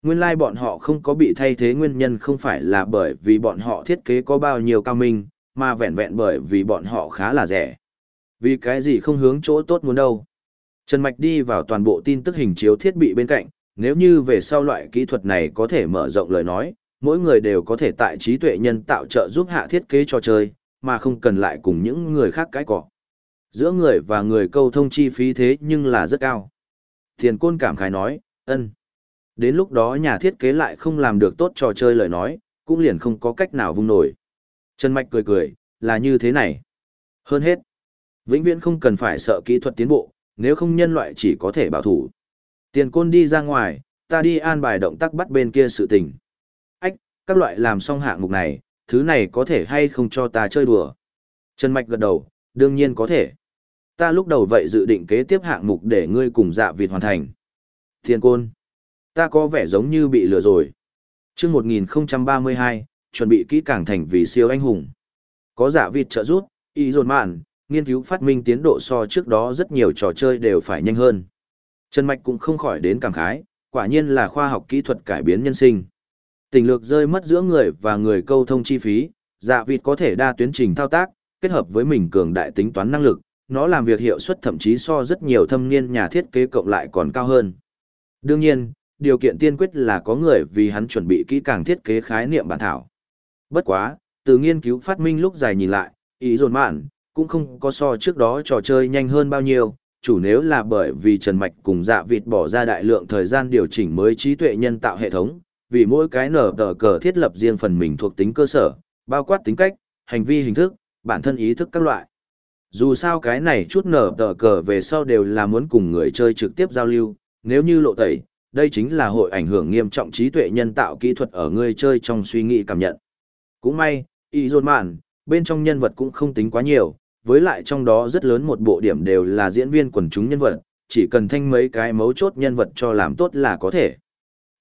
Nguyên lai like bọn họ không có bị thay thế nguyên nhân không phải là bởi vì bọn họ thiết kế có bao nhiêu cao minh, mà vẹn vẹn bởi vì bọn họ khá là rẻ. Vì cái gì không hướng chỗ tốt muốn đâu. Trần Mạch đi vào toàn bộ tin tức hình chiếu thiết bị bên cạnh, nếu như về sau loại kỹ thuật này có thể mở rộng lời nói, mỗi người đều có thể tại trí tuệ nhân tạo trợ giúp hạ thiết kế trò chơi, mà không cần lại cùng những người khác cái cỏ. Giữa người và người câu thông chi phí thế nhưng là rất cao. Thiền côn cảm khái nói, ân. Đến lúc đó nhà thiết kế lại không làm được tốt trò chơi lời nói, cũng liền không có cách nào vung nổi. Trần Mạch cười cười, là như thế này. Hơn hết, vĩnh viễn không cần phải sợ kỹ thuật tiến bộ, nếu không nhân loại chỉ có thể bảo thủ. Tiền côn đi ra ngoài, ta đi an bài động tác bắt bên kia sự tình. Các loại làm xong hạng mục này, thứ này có thể hay không cho ta chơi đùa. Trần Mạch gật đầu, đương nhiên có thể. Ta lúc đầu vậy dự định kế tiếp hạng mục để ngươi cùng dạ vịt hoàn thành. Thiên côn. Ta có vẻ giống như bị lừa rồi. chương 1032, chuẩn bị kỹ càng thành vì siêu anh hùng. Có dạ vịt trợ giúp, ý dồn mạn, nghiên cứu phát minh tiến độ so trước đó rất nhiều trò chơi đều phải nhanh hơn. Trần Mạch cũng không khỏi đến cảm khái, quả nhiên là khoa học kỹ thuật cải biến nhân sinh. Tình lược rơi mất giữa người và người câu thông chi phí, dạ vịt có thể đa tuyến trình thao tác, kết hợp với mình cường đại tính toán năng lực, nó làm việc hiệu suất thậm chí so rất nhiều thâm niên nhà thiết kế cộng lại còn cao hơn. Đương nhiên, điều kiện tiên quyết là có người vì hắn chuẩn bị kỹ càng thiết kế khái niệm bản thảo. Bất quá, từ nghiên cứu phát minh lúc dài nhìn lại, ý dồn mạn, cũng không có so trước đó trò chơi nhanh hơn bao nhiêu, chủ nếu là bởi vì Trần Mạch cùng dạ vịt bỏ ra đại lượng thời gian điều chỉnh mới trí tuệ nhân tạo hệ thống, vì mỗi cái nở tờ cờ thiết lập riêng phần mình thuộc tính cơ sở, bao quát tính cách, hành vi hình thức, bản thân ý thức các loại. Dù sao cái này chút nở tờ cờ về sau đều là muốn cùng người chơi trực tiếp giao lưu, nếu như lộ tẩy, đây chính là hội ảnh hưởng nghiêm trọng trí tuệ nhân tạo kỹ thuật ở người chơi trong suy nghĩ cảm nhận. Cũng may, y dồn mạn, bên trong nhân vật cũng không tính quá nhiều, với lại trong đó rất lớn một bộ điểm đều là diễn viên quần chúng nhân vật, chỉ cần thanh mấy cái mấu chốt nhân vật cho làm tốt là có thể.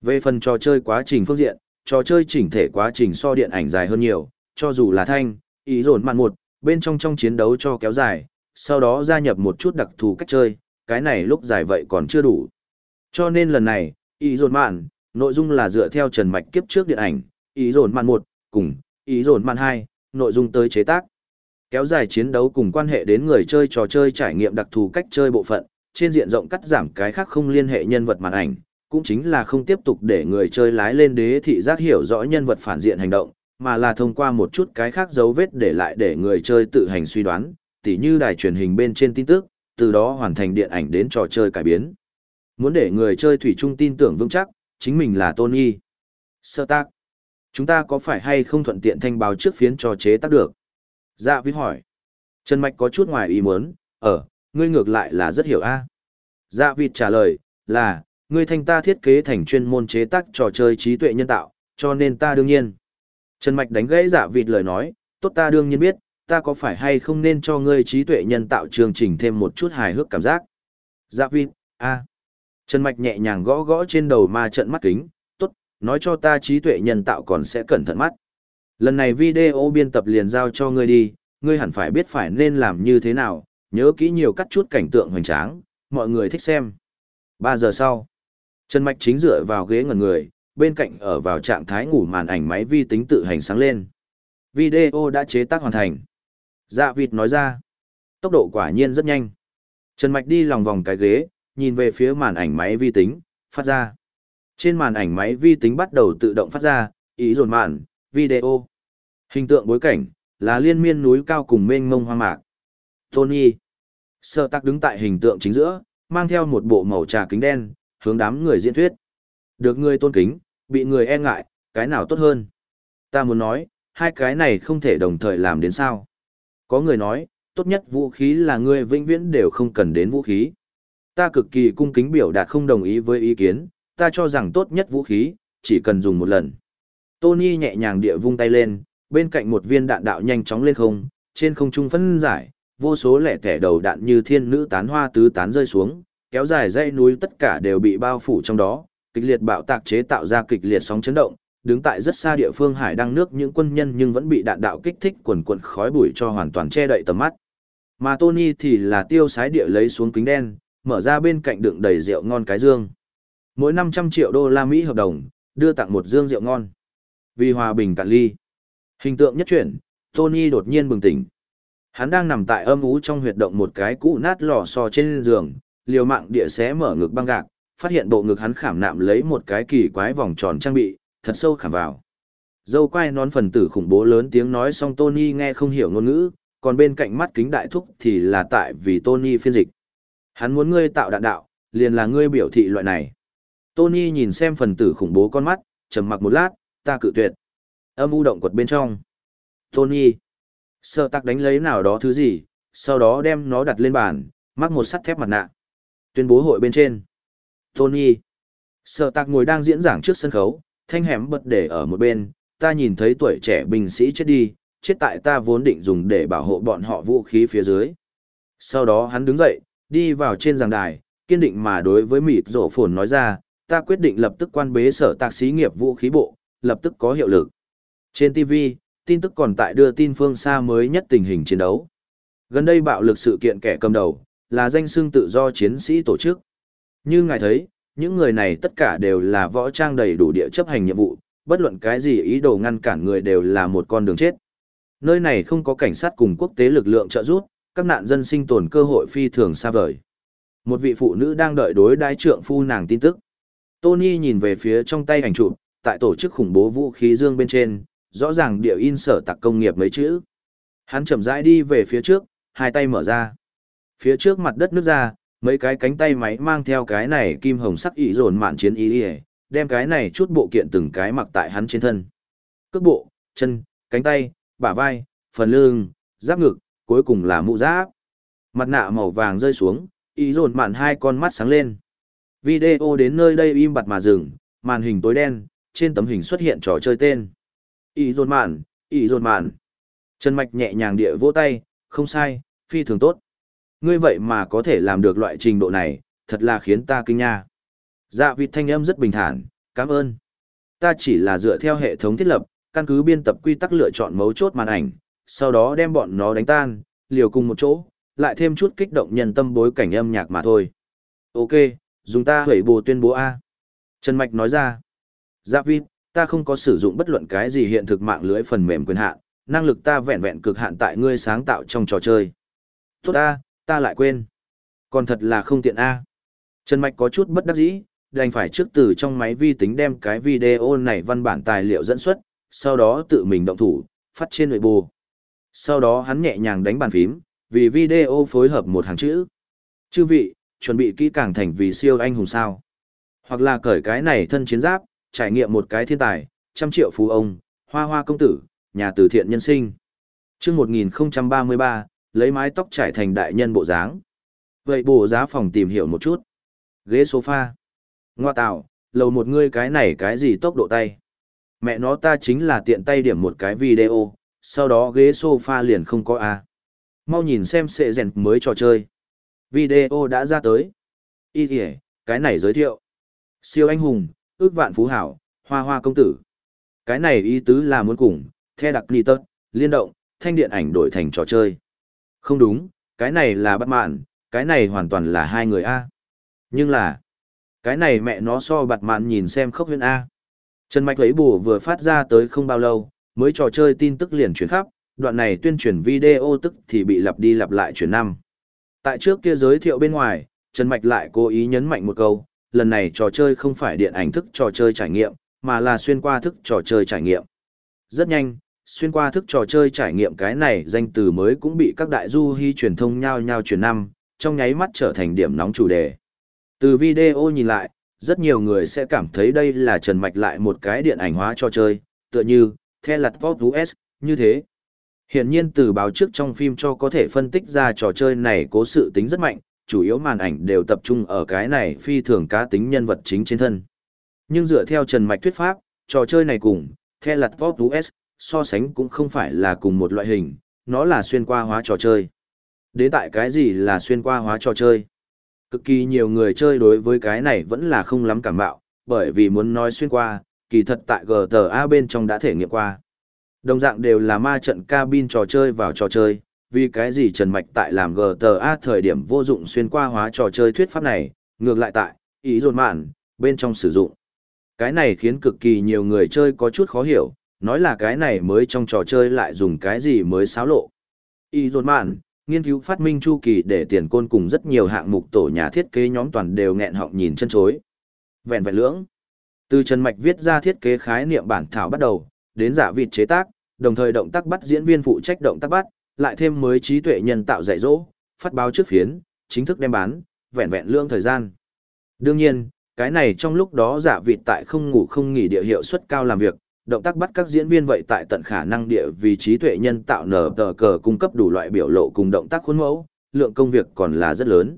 Về phần trò chơi quá trình phương diện, trò chơi chỉnh thể quá trình so điện ảnh dài hơn nhiều, cho dù là thanh, ý dồn mạn một, bên trong trong chiến đấu cho kéo dài, sau đó gia nhập một chút đặc thù cách chơi, cái này lúc dài vậy còn chưa đủ. Cho nên lần này, ý dồn mạn, nội dung là dựa theo trần mạch kiếp trước điện ảnh, ý dồn mạn một, cùng, ý dồn mạn hai, nội dung tới chế tác. Kéo dài chiến đấu cùng quan hệ đến người chơi trò chơi trải nghiệm đặc thù cách chơi bộ phận, trên diện rộng cắt giảm cái khác không liên hệ nhân vật màn ảnh, cũng chính là không tiếp tục để người chơi lái lên đế thị giác hiểu rõ nhân vật phản diện hành động, mà là thông qua một chút cái khác dấu vết để lại để người chơi tự hành suy đoán, tỉ như đài truyền hình bên trên tin tức, từ đó hoàn thành điện ảnh đến trò chơi cải biến. Muốn để người chơi thủy chung tin tưởng vững chắc, chính mình là Tony. Sơ tác. Chúng ta có phải hay không thuận tiện thanh báo trước phiến trò chế tác được? Dạ viết hỏi. Trần Mạch có chút ngoài ý muốn, ở, ngươi ngược lại là rất hiểu a Dạ vịt trả lời, là, ngươi thanh ta thiết kế thành chuyên môn chế tác trò chơi trí tuệ nhân tạo, cho nên ta đương nhiên. Trần Mạch đánh gãy giả vịt lời nói, tốt ta đương nhiên biết, ta có phải hay không nên cho ngươi trí tuệ nhân tạo chương trình thêm một chút hài hước cảm giác. Dạ vịt, a Trần Mạch nhẹ nhàng gõ gõ trên đầu ma trận mắt kính, tốt, nói cho ta trí tuệ nhân tạo còn sẽ cẩn thận mắt. Lần này video biên tập liền giao cho ngươi đi, ngươi hẳn phải biết phải nên làm như thế nào, nhớ kỹ nhiều cắt chút cảnh tượng hoành tráng, mọi người thích xem. 3 giờ sau, Trần Mạch chính dựa vào ghế ngẩn người, bên cạnh ở vào trạng thái ngủ màn ảnh máy vi tính tự hành sáng lên. Video đã chế tác hoàn thành. Dạ vịt nói ra. Tốc độ quả nhiên rất nhanh. Trần Mạch đi lòng vòng cái ghế, nhìn về phía màn ảnh máy vi tính, phát ra. Trên màn ảnh máy vi tính bắt đầu tự động phát ra, ý dồn màn, video. Hình tượng bối cảnh, là liên miên núi cao cùng mênh mông hoang mạc. Tony. Sơ tắc đứng tại hình tượng chính giữa, mang theo một bộ màu trà kính đen, hướng đám người diễn thuyết. Được người tôn kính, bị người e ngại, cái nào tốt hơn? Ta muốn nói, hai cái này không thể đồng thời làm đến sao. Có người nói, tốt nhất vũ khí là người vĩnh viễn đều không cần đến vũ khí. Ta cực kỳ cung kính biểu đạt không đồng ý với ý kiến, ta cho rằng tốt nhất vũ khí, chỉ cần dùng một lần. Tony nhẹ nhàng địa vung tay lên, bên cạnh một viên đạn đạo nhanh chóng lên không, trên không trung phân giải, vô số lẻ tẻ đầu đạn như thiên nữ tán hoa tứ tán rơi xuống, kéo dài dãy núi tất cả đều bị bao phủ trong đó, kịch liệt bạo tạc chế tạo ra kịch liệt sóng chấn động, đứng tại rất xa địa phương hải đăng nước những quân nhân nhưng vẫn bị đạn đạo kích thích quần quần khói bụi cho hoàn toàn che đậy tầm mắt. Mà Tony thì là tiêu sái địa lấy xuống kính đen, mở ra bên cạnh đựng đầy rượu ngon cái dương. Mỗi 500 triệu đô la Mỹ hợp đồng, đưa tặng một dương rượu ngon. Vì hòa bình cạn ly. Hình tượng nhất chuyển, Tony đột nhiên bừng tỉnh. Hắn đang nằm tại âm ú trong huyệt động một cái cũ nát lò xo trên giường, liều mạng địa xé mở ngực băng gạc, phát hiện bộ ngực hắn khảm nạm lấy một cái kỳ quái vòng tròn trang bị, thật sâu khảm vào. Dâu quai nón phần tử khủng bố lớn tiếng nói xong Tony nghe không hiểu ngôn ngữ, còn bên cạnh mắt kính đại thúc thì là tại vì Tony phiên dịch. Hắn muốn ngươi tạo đạn đạo, liền là ngươi biểu thị loại này. Tony nhìn xem phần tử khủng bố con mắt, trầm mặc một lát, ta cự tuyệt. Âm u động quật bên trong. Tony. Sợ tắc đánh lấy nào đó thứ gì, sau đó đem nó đặt lên bàn, mắc một sắt thép mặt nạ. Tuyên bố hội bên trên. Tony. Sở tạc ngồi đang diễn giảng trước sân khấu, thanh hẻm bật để ở một bên, ta nhìn thấy tuổi trẻ binh sĩ chết đi, chết tại ta vốn định dùng để bảo hộ bọn họ vũ khí phía dưới. Sau đó hắn đứng dậy, đi vào trên giảng đài, kiên định mà đối với mịt rổ phồn nói ra, ta quyết định lập tức quan bế sở tạc xí nghiệp vũ khí bộ, lập tức có hiệu lực. Trên TV, tin tức còn tại đưa tin phương xa mới nhất tình hình chiến đấu. Gần đây bạo lực sự kiện kẻ cầm đầu, là danh xưng tự do chiến sĩ tổ chức. Như ngài thấy, những người này tất cả đều là võ trang đầy đủ địa chấp hành nhiệm vụ, bất luận cái gì ý đồ ngăn cản người đều là một con đường chết. Nơi này không có cảnh sát cùng quốc tế lực lượng trợ giúp, các nạn dân sinh tồn cơ hội phi thường xa vời. Một vị phụ nữ đang đợi đối đái trượng phu nàng tin tức. Tony nhìn về phía trong tay ảnh chụp, tại tổ chức khủng bố vũ khí dương bên trên, rõ ràng địa in sở tạc công nghiệp mấy chữ. Hắn chậm rãi đi về phía trước, hai tay mở ra. Phía trước mặt đất nước ra, mấy cái cánh tay máy mang theo cái này kim hồng sắc ý dồn mạn chiến ý ỉa đem cái này chút bộ kiện từng cái mặc tại hắn trên thân. Cước bộ chân cánh tay bả vai phần lưng giáp ngực cuối cùng là mũ giáp. Mặt nạ màu vàng rơi xuống ý dồn mạn hai con mắt sáng lên. Video đến nơi đây im bặt mà dừng màn hình tối đen trên tấm hình xuất hiện trò chơi tên. Ý dồn mạn ý dồn mạn. Chân mạch nhẹ nhàng địa vỗ tay không sai phi thường tốt ngươi vậy mà có thể làm được loại trình độ này, thật là khiến ta kinh nha. Dạ vịt thanh âm rất bình thản, cảm ơn. Ta chỉ là dựa theo hệ thống thiết lập, căn cứ biên tập quy tắc lựa chọn mấu chốt màn ảnh, sau đó đem bọn nó đánh tan, liều cùng một chỗ, lại thêm chút kích động nhân tâm bối cảnh âm nhạc mà thôi. Ok, dùng ta hủy bù tuyên bố A. Trần Mạch nói ra. Dạ vịt, ta không có sử dụng bất luận cái gì hiện thực mạng lưới phần mềm quyền hạn, năng lực ta vẹn vẹn cực hạn tại ngươi sáng tạo trong trò chơi. Tốt ta, ta lại quên. Còn thật là không tiện a. Trần Mạch có chút bất đắc dĩ, đành phải trước từ trong máy vi tính đem cái video này văn bản tài liệu dẫn xuất, sau đó tự mình động thủ, phát trên nội bù. Sau đó hắn nhẹ nhàng đánh bàn phím, vì video phối hợp một hàng chữ. Chư vị, chuẩn bị kỹ càng thành vì siêu anh hùng sao. Hoặc là cởi cái này thân chiến giáp, trải nghiệm một cái thiên tài, trăm triệu phú ông, hoa hoa công tử, nhà từ thiện nhân sinh. chương 1033, lấy mái tóc trải thành đại nhân bộ dáng. Vậy bổ giá phòng tìm hiểu một chút. Ghế sofa. Ngoa tạo, lầu một ngươi cái này cái gì tốc độ tay. Mẹ nó ta chính là tiện tay điểm một cái video, sau đó ghế sofa liền không có a. Mau nhìn xem sệ rèn mới trò chơi. Video đã ra tới. Ý kìa, cái này giới thiệu. Siêu anh hùng, ước vạn phú hảo, hoa hoa công tử. Cái này ý tứ là muốn cùng, the đặc ni tớt, liên động, thanh điện ảnh đổi thành trò chơi. Không đúng, cái này là bắt mạn, cái này hoàn toàn là hai người A. Nhưng là, cái này mẹ nó so bạt mạn nhìn xem khốc huyên A. Trần Mạch lấy bù vừa phát ra tới không bao lâu, mới trò chơi tin tức liền chuyển khắp, đoạn này tuyên truyền video tức thì bị lặp đi lặp lại chuyển năm. Tại trước kia giới thiệu bên ngoài, Trần Mạch lại cố ý nhấn mạnh một câu, lần này trò chơi không phải điện ảnh thức trò chơi trải nghiệm, mà là xuyên qua thức trò chơi trải nghiệm. Rất nhanh, xuyên qua thức trò chơi trải nghiệm cái này danh từ mới cũng bị các đại du hy truyền thông nhao nhao truyền năm, trong nháy mắt trở thành điểm nóng chủ đề. Từ video nhìn lại, rất nhiều người sẽ cảm thấy đây là trần mạch lại một cái điện ảnh hóa trò chơi, tựa như, The Lật Vóc US, như thế. Hiện nhiên từ báo trước trong phim cho có thể phân tích ra trò chơi này có sự tính rất mạnh, chủ yếu màn ảnh đều tập trung ở cái này phi thường cá tính nhân vật chính trên thân. Nhưng dựa theo Trần Mạch thuyết pháp, trò chơi này cùng, The Lật Vóc US, so sánh cũng không phải là cùng một loại hình, nó là xuyên qua hóa trò chơi. Đến tại cái gì là xuyên qua hóa trò chơi? Cực kỳ nhiều người chơi đối với cái này vẫn là không lắm cảm bạo, bởi vì muốn nói xuyên qua, kỳ thật tại GTA bên trong đã thể nghiệm qua. Đồng dạng đều là ma trận cabin trò chơi vào trò chơi, vì cái gì Trần Mạch tại làm GTA thời điểm vô dụng xuyên qua hóa trò chơi thuyết pháp này, ngược lại tại, ý dồn mạn, bên trong sử dụng. Cái này khiến cực kỳ nhiều người chơi có chút khó hiểu, nói là cái này mới trong trò chơi lại dùng cái gì mới xáo lộ. Y dồn mạn, nghiên cứu phát minh chu kỳ để tiền côn cùng rất nhiều hạng mục tổ nhà thiết kế nhóm toàn đều nghẹn họng nhìn chân chối. Vẹn vẹn lưỡng. Từ Trần Mạch viết ra thiết kế khái niệm bản thảo bắt đầu, đến giả vịt chế tác, đồng thời động tác bắt diễn viên phụ trách động tác bắt, lại thêm mới trí tuệ nhân tạo dạy dỗ, phát báo trước phiến, chính thức đem bán, vẹn vẹn lương thời gian. Đương nhiên, cái này trong lúc đó giả vịt tại không ngủ không nghỉ địa hiệu suất cao làm việc, động tác bắt các diễn viên vậy tại tận khả năng địa vì trí tuệ nhân tạo nở tờ cờ cung cấp đủ loại biểu lộ cùng động tác khuôn mẫu, lượng công việc còn là rất lớn.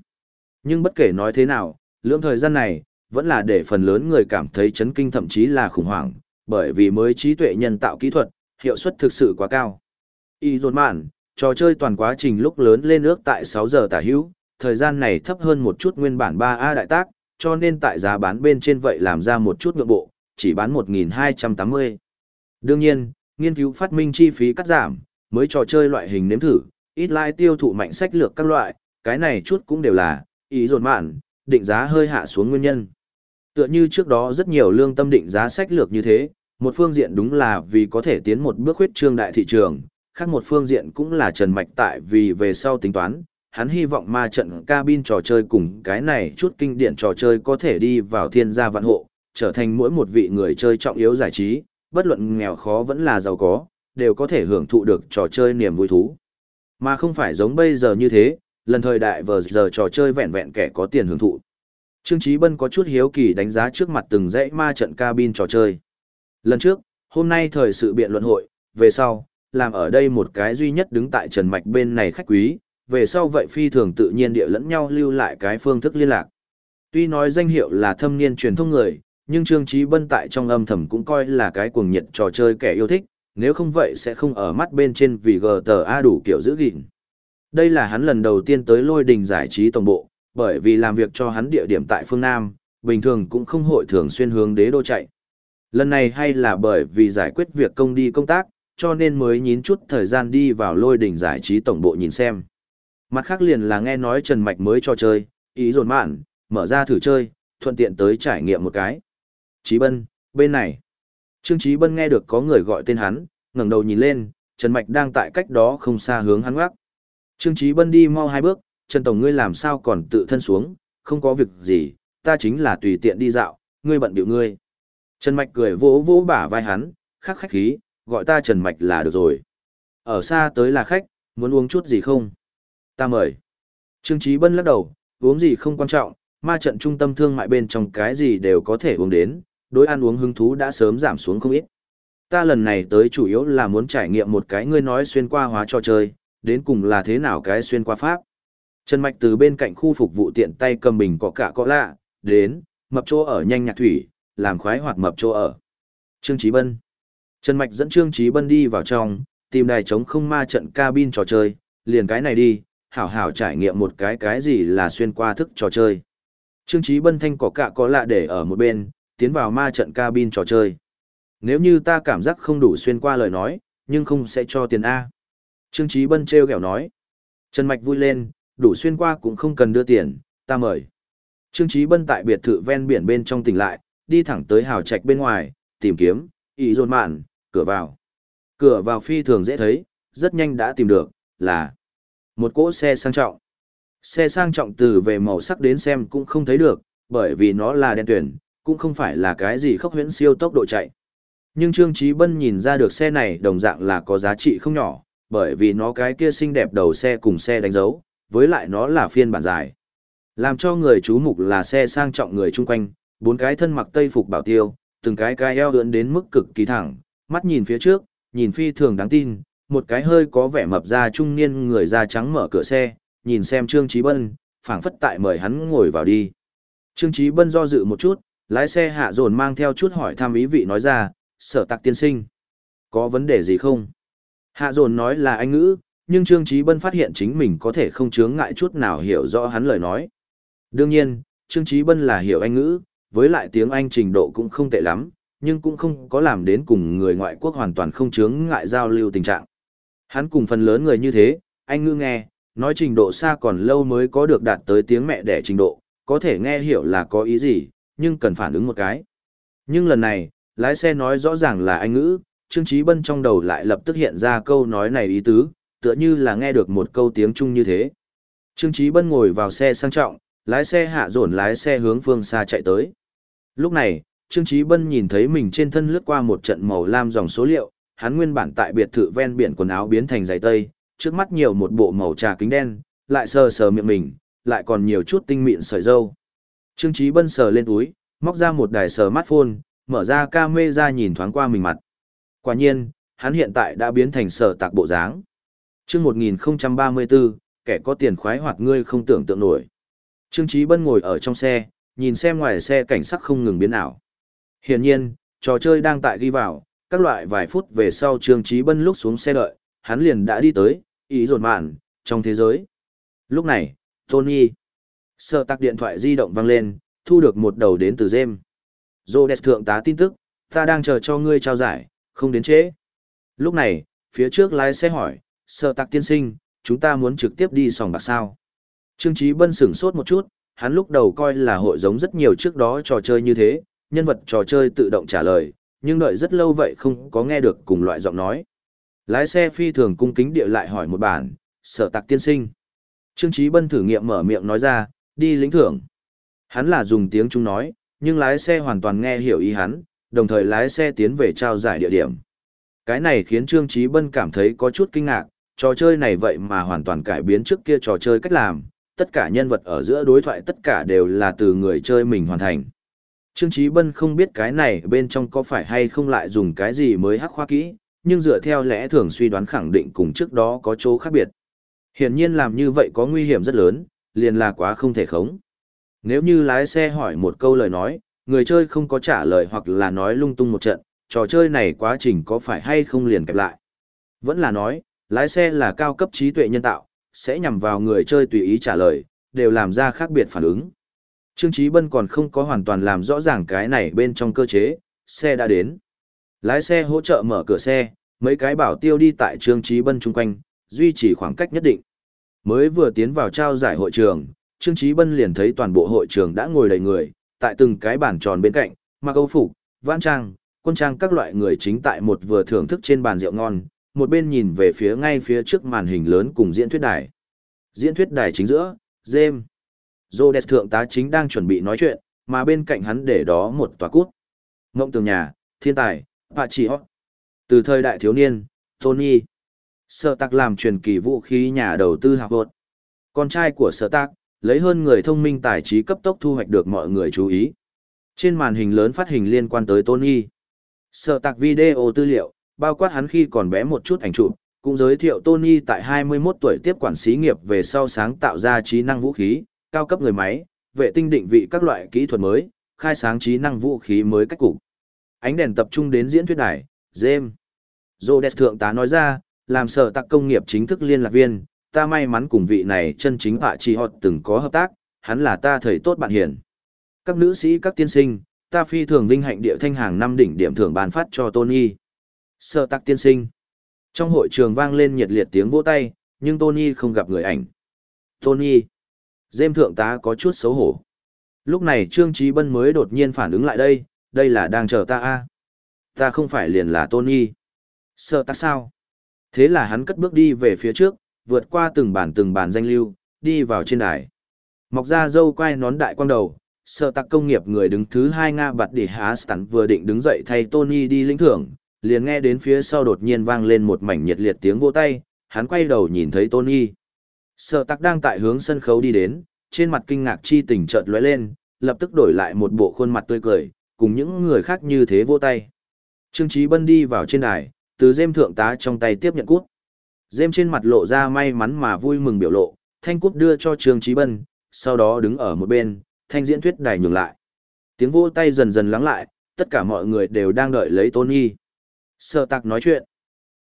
Nhưng bất kể nói thế nào, lượng thời gian này, vẫn là để phần lớn người cảm thấy chấn kinh thậm chí là khủng hoảng, bởi vì mới trí tuệ nhân tạo kỹ thuật, hiệu suất thực sự quá cao. Y dồn mạn, trò chơi toàn quá trình lúc lớn lên ước tại 6 giờ tả hữu, thời gian này thấp hơn một chút nguyên bản 3A đại tác, cho nên tại giá bán bên trên vậy làm ra một chút ngược bộ, chỉ bán 1.280. Đương nhiên, nghiên cứu phát minh chi phí cắt giảm, mới trò chơi loại hình nếm thử, ít lại tiêu thụ mạnh sách lược các loại, cái này chút cũng đều là, ý dồn mạn, định giá hơi hạ xuống nguyên nhân. Tựa như trước đó rất nhiều lương tâm định giá sách lược như thế, một phương diện đúng là vì có thể tiến một bước huyết trương đại thị trường, khác một phương diện cũng là Trần Mạch tại vì về sau tính toán, hắn hy vọng ma trận cabin trò chơi cùng cái này chút kinh điển trò chơi có thể đi vào thiên gia vạn hộ, trở thành mỗi một vị người chơi trọng yếu giải trí, bất luận nghèo khó vẫn là giàu có, đều có thể hưởng thụ được trò chơi niềm vui thú. Mà không phải giống bây giờ như thế, lần thời đại vờ giờ trò chơi vẹn vẹn kẻ có tiền hưởng thụ. Trương Chí Bân có chút hiếu kỳ đánh giá trước mặt từng dãy ma trận cabin trò chơi. Lần trước, hôm nay thời sự biện luận hội, về sau, làm ở đây một cái duy nhất đứng tại Trần Mạch bên này khách quý, về sau vậy phi thường tự nhiên địa lẫn nhau lưu lại cái phương thức liên lạc. Tuy nói danh hiệu là thâm niên truyền thông người, nhưng Trương trí Bân tại trong âm thầm cũng coi là cái cuồng nhiệt trò chơi kẻ yêu thích, nếu không vậy sẽ không ở mắt bên trên vì GTA đủ kiểu giữ gìn. Đây là hắn lần đầu tiên tới lôi đình giải trí tổng bộ, bởi vì làm việc cho hắn địa điểm tại phương Nam, bình thường cũng không hội thường xuyên hướng đế đô chạy. Lần này hay là bởi vì giải quyết việc công đi công tác, cho nên mới nhín chút thời gian đi vào lôi đình giải trí tổng bộ nhìn xem. Mặt khác liền là nghe nói Trần Mạch mới cho chơi, ý dồn mạn, mở ra thử chơi, thuận tiện tới trải nghiệm một cái. Chí Bân, bên này. Trương Chí Bân nghe được có người gọi tên hắn, ngẩng đầu nhìn lên, Trần Mạch đang tại cách đó không xa hướng hắn ngoắc. Trương Chí Bân đi mau hai bước, Trần Tổng ngươi làm sao còn tự thân xuống, không có việc gì, ta chính là tùy tiện đi dạo, ngươi bận biểu ngươi. Trần Mạch cười vỗ vỗ bả vai hắn, khắc khách khí, gọi ta Trần Mạch là được rồi. Ở xa tới là khách, muốn uống chút gì không? Ta mời. Trương Chí Bân lắc đầu, uống gì không quan trọng, ma trận trung tâm thương mại bên trong cái gì đều có thể uống đến, đối ăn uống hứng thú đã sớm giảm xuống không ít. Ta lần này tới chủ yếu là muốn trải nghiệm một cái ngươi nói xuyên qua hóa trò chơi, đến cùng là thế nào cái xuyên qua pháp. Trần Mạch từ bên cạnh khu phục vụ tiện tay cầm bình có cả có lạ, đến, mập chỗ ở nhanh nhạc thủy, làm khoái hoạt mập chỗ ở. Trương Chí Bân. Trần Mạch dẫn Trương Chí Bân đi vào trong, tìm đài chống không ma trận cabin trò chơi, liền cái này đi, hảo hảo trải nghiệm một cái cái gì là xuyên qua thức trò chơi. Trương Chí Bân thanh có cả có lạ để ở một bên, tiến vào ma trận cabin trò chơi. Nếu như ta cảm giác không đủ xuyên qua lời nói, nhưng không sẽ cho tiền A. Trương Chí Bân treo kẹo nói. Trần Mạch vui lên, đủ xuyên qua cũng không cần đưa tiền, ta mời. Trương Chí Bân tại biệt thự ven biển bên trong tỉnh lại, đi thẳng tới hào trạch bên ngoài, tìm kiếm, ý dồn mạn, cửa vào. Cửa vào phi thường dễ thấy, rất nhanh đã tìm được, là một cỗ xe sang trọng. Xe sang trọng từ về màu sắc đến xem cũng không thấy được, bởi vì nó là đen tuyển, cũng không phải là cái gì khốc huyễn siêu tốc độ chạy. Nhưng Trương Chí Bân nhìn ra được xe này đồng dạng là có giá trị không nhỏ, bởi vì nó cái kia xinh đẹp đầu xe cùng xe đánh dấu, với lại nó là phiên bản dài. Làm cho người chú mục là xe sang trọng người chung quanh, bốn cái thân mặc tây phục bảo tiêu, từng cái cái eo ưỡn đến mức cực kỳ thẳng, mắt nhìn phía trước, nhìn phi thường đáng tin, một cái hơi có vẻ mập ra trung niên người da trắng mở cửa xe, nhìn xem Trương Chí Bân, phảng phất tại mời hắn ngồi vào đi. Trương Chí Bân do dự một chút, lái xe hạ dồn mang theo chút hỏi thăm ý vị nói ra, sở tạc tiên sinh. Có vấn đề gì không? Hạ dồn nói là anh ngữ, nhưng Trương Chí Bân phát hiện chính mình có thể không chướng ngại chút nào hiểu rõ hắn lời nói. Đương nhiên, Trương Chí Bân là hiểu anh ngữ, với lại tiếng Anh trình độ cũng không tệ lắm, nhưng cũng không có làm đến cùng người ngoại quốc hoàn toàn không chướng ngại giao lưu tình trạng. Hắn cùng phần lớn người như thế, anh ngữ nghe, nói trình độ xa còn lâu mới có được đạt tới tiếng mẹ đẻ trình độ, có thể nghe hiểu là có ý gì, nhưng cần phản ứng một cái. Nhưng lần này, lái xe nói rõ ràng là anh ngữ, Trương Chí Bân trong đầu lại lập tức hiện ra câu nói này ý tứ, tựa như là nghe được một câu tiếng Trung như thế. Trương Chí Bân ngồi vào xe sang trọng, lái xe hạ dồn lái xe hướng phương xa chạy tới. Lúc này, Trương Chí Bân nhìn thấy mình trên thân lướt qua một trận màu lam dòng số liệu, hắn nguyên bản tại biệt thự ven biển quần áo biến thành giày tây, trước mắt nhiều một bộ màu trà kính đen, lại sờ sờ miệng mình, lại còn nhiều chút tinh mịn sợi râu. Trương Chí Bân sờ lên túi, móc ra một đài smartphone, mở ra camera nhìn thoáng qua mình mặt. Quả nhiên, hắn hiện tại đã biến thành sở tạc bộ dáng. Trước 1034, kẻ có tiền khoái hoạt ngươi không tưởng tượng nổi. Trương Chí Bân ngồi ở trong xe, nhìn xem ngoài xe cảnh sắc không ngừng biến ảo. Hiển nhiên, trò chơi đang tại ghi vào, các loại vài phút về sau Trương Chí Bân lúc xuống xe đợi, hắn liền đã đi tới, ý rột mạn, trong thế giới. Lúc này, Tony, Sở tạc điện thoại di động vang lên, thu được một đầu đến từ Jem. đẹp thượng tá tin tức, ta đang chờ cho ngươi trao giải, không đến trễ. Lúc này, phía trước lái xe hỏi, sở tạc tiên sinh, chúng ta muốn trực tiếp đi sòng bạc sao. Trương Chí Bân sửng sốt một chút, hắn lúc đầu coi là hội giống rất nhiều trước đó trò chơi như thế, nhân vật trò chơi tự động trả lời, nhưng đợi rất lâu vậy không có nghe được cùng loại giọng nói. Lái xe phi thường cung kính địa lại hỏi một bản, sở tạc tiên sinh. Trương Chí Bân thử nghiệm mở miệng nói ra, đi lĩnh thưởng. Hắn là dùng tiếng Trung nói, nhưng lái xe hoàn toàn nghe hiểu ý hắn, đồng thời lái xe tiến về trao giải địa điểm. Cái này khiến Trương trí Bân cảm thấy có chút kinh ngạc, trò chơi này vậy mà hoàn toàn cải biến trước kia trò chơi cách làm, tất cả nhân vật ở giữa đối thoại tất cả đều là từ người chơi mình hoàn thành. Trương trí Bân không biết cái này bên trong có phải hay không lại dùng cái gì mới hắc khoa kỹ, nhưng dựa theo lẽ thường suy đoán khẳng định cùng trước đó có chỗ khác biệt. Hiển nhiên làm như vậy có nguy hiểm rất lớn, liền là quá không thể khống. Nếu như lái xe hỏi một câu lời nói, người chơi không có trả lời hoặc là nói lung tung một trận, trò chơi này quá trình có phải hay không liền kẹp lại. Vẫn là nói, lái xe là cao cấp trí tuệ nhân tạo, sẽ nhằm vào người chơi tùy ý trả lời, đều làm ra khác biệt phản ứng. Trương Chí Bân còn không có hoàn toàn làm rõ ràng cái này bên trong cơ chế, xe đã đến. Lái xe hỗ trợ mở cửa xe, mấy cái bảo tiêu đi tại Trương Chí Bân chung quanh, duy trì khoảng cách nhất định. Mới vừa tiến vào trao giải hội trường, Trương Chí Bân liền thấy toàn bộ hội trường đã ngồi đầy người, tại từng cái bàn tròn bên cạnh, mặc âu phục, vãn trang, quân trang các loại người chính tại một vừa thưởng thức trên bàn rượu ngon, một bên nhìn về phía ngay phía trước màn hình lớn cùng diễn thuyết đài. Diễn thuyết đài chính giữa, James. Rhodes thượng tá chính đang chuẩn bị nói chuyện, mà bên cạnh hắn để đó một tòa cút. Ngộng tường nhà, thiên tài, và Chỉ Từ thời đại thiếu niên, Tony. Sở tạc làm truyền kỳ vũ khí nhà đầu tư học vột. Con trai của sở tạc, lấy hơn người thông minh tài trí cấp tốc thu hoạch được mọi người chú ý. Trên màn hình lớn phát hình liên quan tới Tony. Sở tạc video tư liệu, bao quát hắn khi còn bé một chút ảnh chụp, cũng giới thiệu Tony tại 21 tuổi tiếp quản xí nghiệp về sau sáng tạo ra trí năng vũ khí, cao cấp người máy, vệ tinh định vị các loại kỹ thuật mới, khai sáng trí năng vũ khí mới cách cục. Ánh đèn tập trung đến diễn thuyết đài, James. Rhodes thượng tá nói ra, làm sở tạc công nghiệp chính thức liên lạc viên, ta may mắn cùng vị này chân chính hạ trì họ từng có hợp tác, hắn là ta thầy tốt bạn hiền. Các nữ sĩ các tiên sinh, ta phi thường vinh hạnh địa thanh hàng năm đỉnh điểm thưởng ban phát cho Tony. Sở tạc tiên sinh. Trong hội trường vang lên nhiệt liệt tiếng vỗ tay, nhưng Tony không gặp người ảnh. Tony. Dêm thượng tá có chút xấu hổ. Lúc này Trương Trí Bân mới đột nhiên phản ứng lại đây, đây là đang chờ ta a Ta không phải liền là Tony. Sợ ta sao? Thế là hắn cất bước đi về phía trước, vượt qua từng bản từng bản danh lưu, đi vào trên đài. Mọc ra dâu quai nón đại quang đầu, sợ tạc công nghiệp người đứng thứ hai Nga bạt đỉ há sẵn vừa định đứng dậy thay Tony đi lĩnh thưởng, liền nghe đến phía sau đột nhiên vang lên một mảnh nhiệt liệt tiếng vỗ tay, hắn quay đầu nhìn thấy Tony. Sợ tạc đang tại hướng sân khấu đi đến, trên mặt kinh ngạc chi tình chợt lóe lên, lập tức đổi lại một bộ khuôn mặt tươi cười, cùng những người khác như thế vỗ tay. Trương Chí Bân đi vào trên đài, từ dêm thượng tá trong tay tiếp nhận cút. Dêm trên mặt lộ ra may mắn mà vui mừng biểu lộ, thanh cút đưa cho Trương Chí Bân, sau đó đứng ở một bên, thanh diễn thuyết đài nhường lại. Tiếng vỗ tay dần dần lắng lại, tất cả mọi người đều đang đợi lấy Tony. Sở tạc nói chuyện.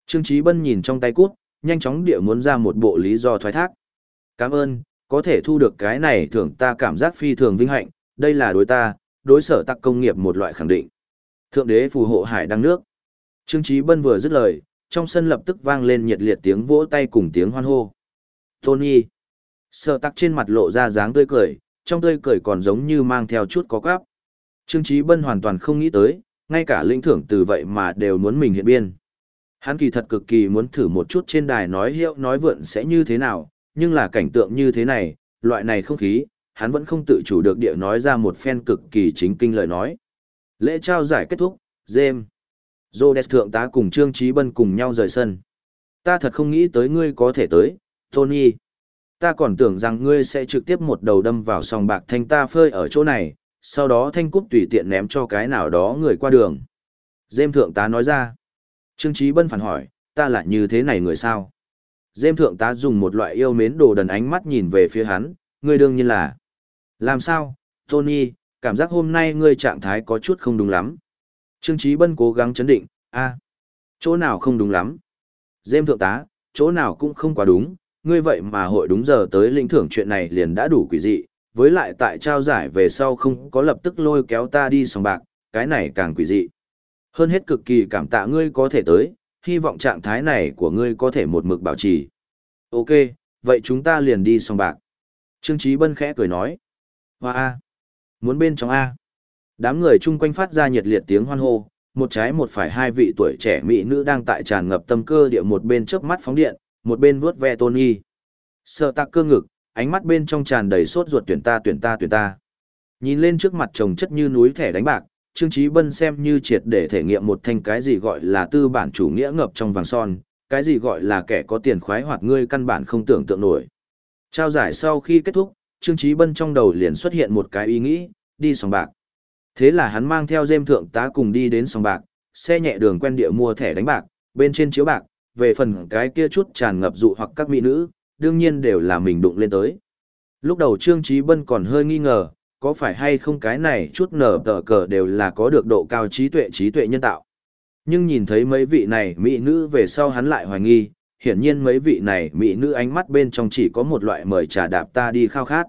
Trương Chí Bân nhìn trong tay cút, nhanh chóng địa muốn ra một bộ lý do thoái thác. Cảm ơn, có thể thu được cái này thưởng ta cảm giác phi thường vinh hạnh, đây là đối ta, đối sở tạc công nghiệp một loại khẳng định. Thượng đế phù hộ hải đăng nước. Trương Chí Bân vừa dứt lời, trong sân lập tức vang lên nhiệt liệt tiếng vỗ tay cùng tiếng hoan hô. Tony. sợ tắc trên mặt lộ ra dáng tươi cười, trong tươi cười còn giống như mang theo chút có cáp. Trương Chí Bân hoàn toàn không nghĩ tới, ngay cả lĩnh thưởng từ vậy mà đều muốn mình hiện biên. Hắn kỳ thật cực kỳ muốn thử một chút trên đài nói hiệu nói vượn sẽ như thế nào, nhưng là cảnh tượng như thế này, loại này không khí, hắn vẫn không tự chủ được địa nói ra một phen cực kỳ chính kinh lời nói. Lễ trao giải kết thúc, James. Rhodes thượng tá cùng Trương Trí Bân cùng nhau rời sân. Ta thật không nghĩ tới ngươi có thể tới, Tony. Ta còn tưởng rằng ngươi sẽ trực tiếp một đầu đâm vào sòng bạc thanh ta phơi ở chỗ này, sau đó thanh cúp tùy tiện ném cho cái nào đó người qua đường. Dêm thượng tá nói ra. Trương Trí Bân phản hỏi, ta là như thế này người sao? Dêm thượng tá dùng một loại yêu mến đồ đần ánh mắt nhìn về phía hắn, ngươi đương nhiên là. Làm sao, Tony, cảm giác hôm nay ngươi trạng thái có chút không đúng lắm. Trương Chí Bân cố gắng chấn định, a, chỗ nào không đúng lắm. Dêm thượng tá, chỗ nào cũng không quá đúng, ngươi vậy mà hội đúng giờ tới lĩnh thưởng chuyện này liền đã đủ quỷ dị, với lại tại trao giải về sau không có lập tức lôi kéo ta đi sòng bạc, cái này càng quỷ dị. Hơn hết cực kỳ cảm tạ ngươi có thể tới, hy vọng trạng thái này của ngươi có thể một mực bảo trì. Ok, vậy chúng ta liền đi sòng bạc. Trương Chí Bân khẽ cười nói. Hoa A. Muốn bên trong A. Đám người chung quanh phát ra nhiệt liệt tiếng hoan hô, một trái một phải hai vị tuổi trẻ mỹ nữ đang tại tràn ngập tâm cơ địa một bên chớp mắt phóng điện, một bên vuốt ve Tony. Sợ tạc cơ ngực, ánh mắt bên trong tràn đầy sốt ruột tuyển ta tuyển ta tuyển ta. Nhìn lên trước mặt chồng chất như núi thẻ đánh bạc, Trương Chí Bân xem như triệt để thể nghiệm một thanh cái gì gọi là tư bản chủ nghĩa ngập trong vàng son, cái gì gọi là kẻ có tiền khoái hoặc ngươi căn bản không tưởng tượng nổi. Trao giải sau khi kết thúc, Trương Chí Bân trong đầu liền xuất hiện một cái ý nghĩ, đi sòng bạc. Thế là hắn mang theo dêm thượng tá cùng đi đến sòng bạc, xe nhẹ đường quen địa mua thẻ đánh bạc, bên trên chiếu bạc, về phần cái kia chút tràn ngập dụ hoặc các mỹ nữ, đương nhiên đều là mình đụng lên tới. Lúc đầu Trương trí Bân còn hơi nghi ngờ, có phải hay không cái này chút nở tờ cờ đều là có được độ cao trí tuệ trí tuệ nhân tạo. Nhưng nhìn thấy mấy vị này mỹ nữ về sau hắn lại hoài nghi, hiển nhiên mấy vị này mỹ nữ ánh mắt bên trong chỉ có một loại mời trà đạp ta đi khao khát.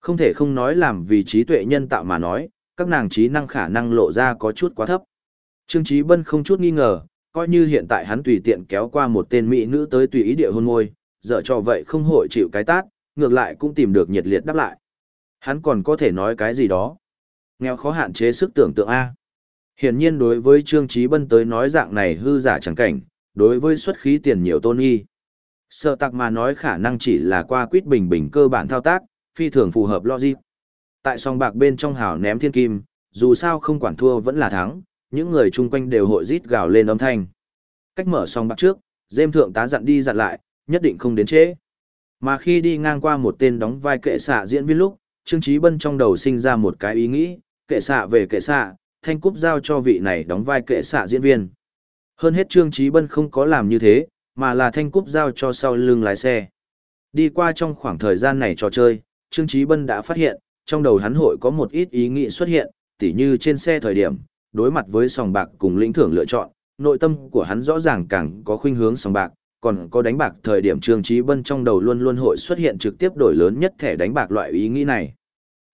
Không thể không nói làm vì trí tuệ nhân tạo mà nói, các nàng trí năng khả năng lộ ra có chút quá thấp. Trương Chí Bân không chút nghi ngờ, coi như hiện tại hắn tùy tiện kéo qua một tên mỹ nữ tới tùy ý địa hôn môi, dở cho vậy không hội chịu cái tát, ngược lại cũng tìm được nhiệt liệt đáp lại. Hắn còn có thể nói cái gì đó. Nghèo khó hạn chế sức tưởng tượng A. Hiển nhiên đối với Trương Trí Bân tới nói dạng này hư giả chẳng cảnh, đối với xuất khí tiền nhiều tôn nghi. Sợ tặc mà nói khả năng chỉ là qua quyết bình bình cơ bản thao tác, phi thường phù hợp logic. Tại sòng bạc bên trong hào ném thiên kim, dù sao không quản thua vẫn là thắng, những người chung quanh đều hội rít gào lên âm thanh. Cách mở sòng bạc trước, dêm thượng tá dặn đi dặn lại, nhất định không đến trễ. Mà khi đi ngang qua một tên đóng vai kệ xạ diễn viên lúc, Trương Chí Bân trong đầu sinh ra một cái ý nghĩ, kệ xạ về kệ xạ, thanh cúp giao cho vị này đóng vai kệ xạ diễn viên. Hơn hết Trương Chí Bân không có làm như thế, mà là thanh cúp giao cho sau lưng lái xe. Đi qua trong khoảng thời gian này trò chơi, Trương Chí Bân đã phát hiện, trong đầu hắn hội có một ít ý nghĩ xuất hiện, tỉ như trên xe thời điểm, đối mặt với sòng bạc cùng lĩnh thưởng lựa chọn, nội tâm của hắn rõ ràng càng có khuynh hướng sòng bạc, còn có đánh bạc thời điểm Trương Chí Bân trong đầu luôn luôn hội xuất hiện trực tiếp đổi lớn nhất thẻ đánh bạc loại ý nghĩ này.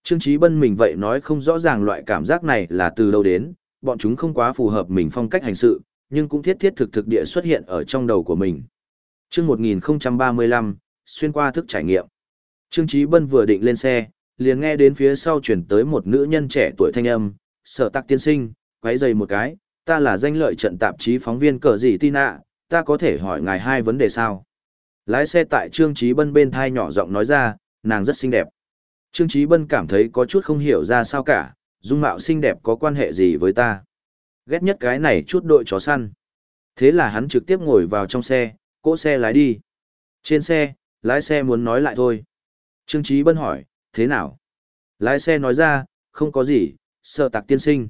Trương Chí Bân mình vậy nói không rõ ràng loại cảm giác này là từ đâu đến, bọn chúng không quá phù hợp mình phong cách hành sự, nhưng cũng thiết thiết thực thực địa xuất hiện ở trong đầu của mình. Chương 1035, xuyên qua thức trải nghiệm. Trương Chí Bân vừa định lên xe, liền nghe đến phía sau chuyển tới một nữ nhân trẻ tuổi thanh âm, sở tắc tiên sinh, quấy dày một cái, ta là danh lợi trận tạp chí phóng viên cờ gì tin ạ, ta có thể hỏi ngài hai vấn đề sao? Lái xe tại Trương Trí Bân bên thai nhỏ giọng nói ra, nàng rất xinh đẹp. Trương Trí Bân cảm thấy có chút không hiểu ra sao cả, dung mạo xinh đẹp có quan hệ gì với ta. Ghét nhất cái này chút đội chó săn. Thế là hắn trực tiếp ngồi vào trong xe, cỗ xe lái đi. Trên xe, lái xe muốn nói lại thôi. Trương Trí Bân hỏi, thế nào? Lái xe nói ra, không có gì, sợ tạc tiên sinh.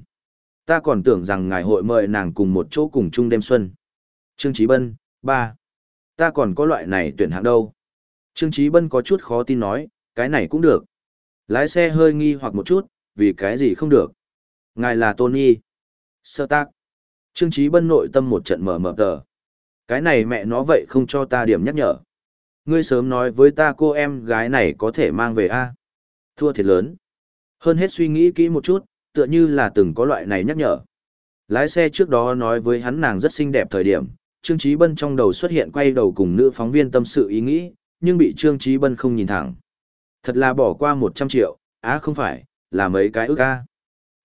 Ta còn tưởng rằng ngài hội mời nàng cùng một chỗ cùng chung đêm xuân. Trương Chí Bân, ba, Ta còn có loại này tuyển hạng đâu. Trương Chí Bân có chút khó tin nói, cái này cũng được. Lái xe hơi nghi hoặc một chút, vì cái gì không được. Ngài là Tony. Sơ tác. Trương Chí Bân nội tâm một trận mở mở tờ. Cái này mẹ nó vậy không cho ta điểm nhắc nhở. Ngươi sớm nói với ta cô em gái này có thể mang về a Thua thiệt lớn. Hơn hết suy nghĩ kỹ một chút, tựa như là từng có loại này nhắc nhở. Lái xe trước đó nói với hắn nàng rất xinh đẹp thời điểm, Trương Chí Bân trong đầu xuất hiện quay đầu cùng nữ phóng viên tâm sự ý nghĩ, nhưng bị Trương Chí Bân không nhìn thẳng. Thật là bỏ qua 100 triệu, á không phải, là mấy cái ước ca.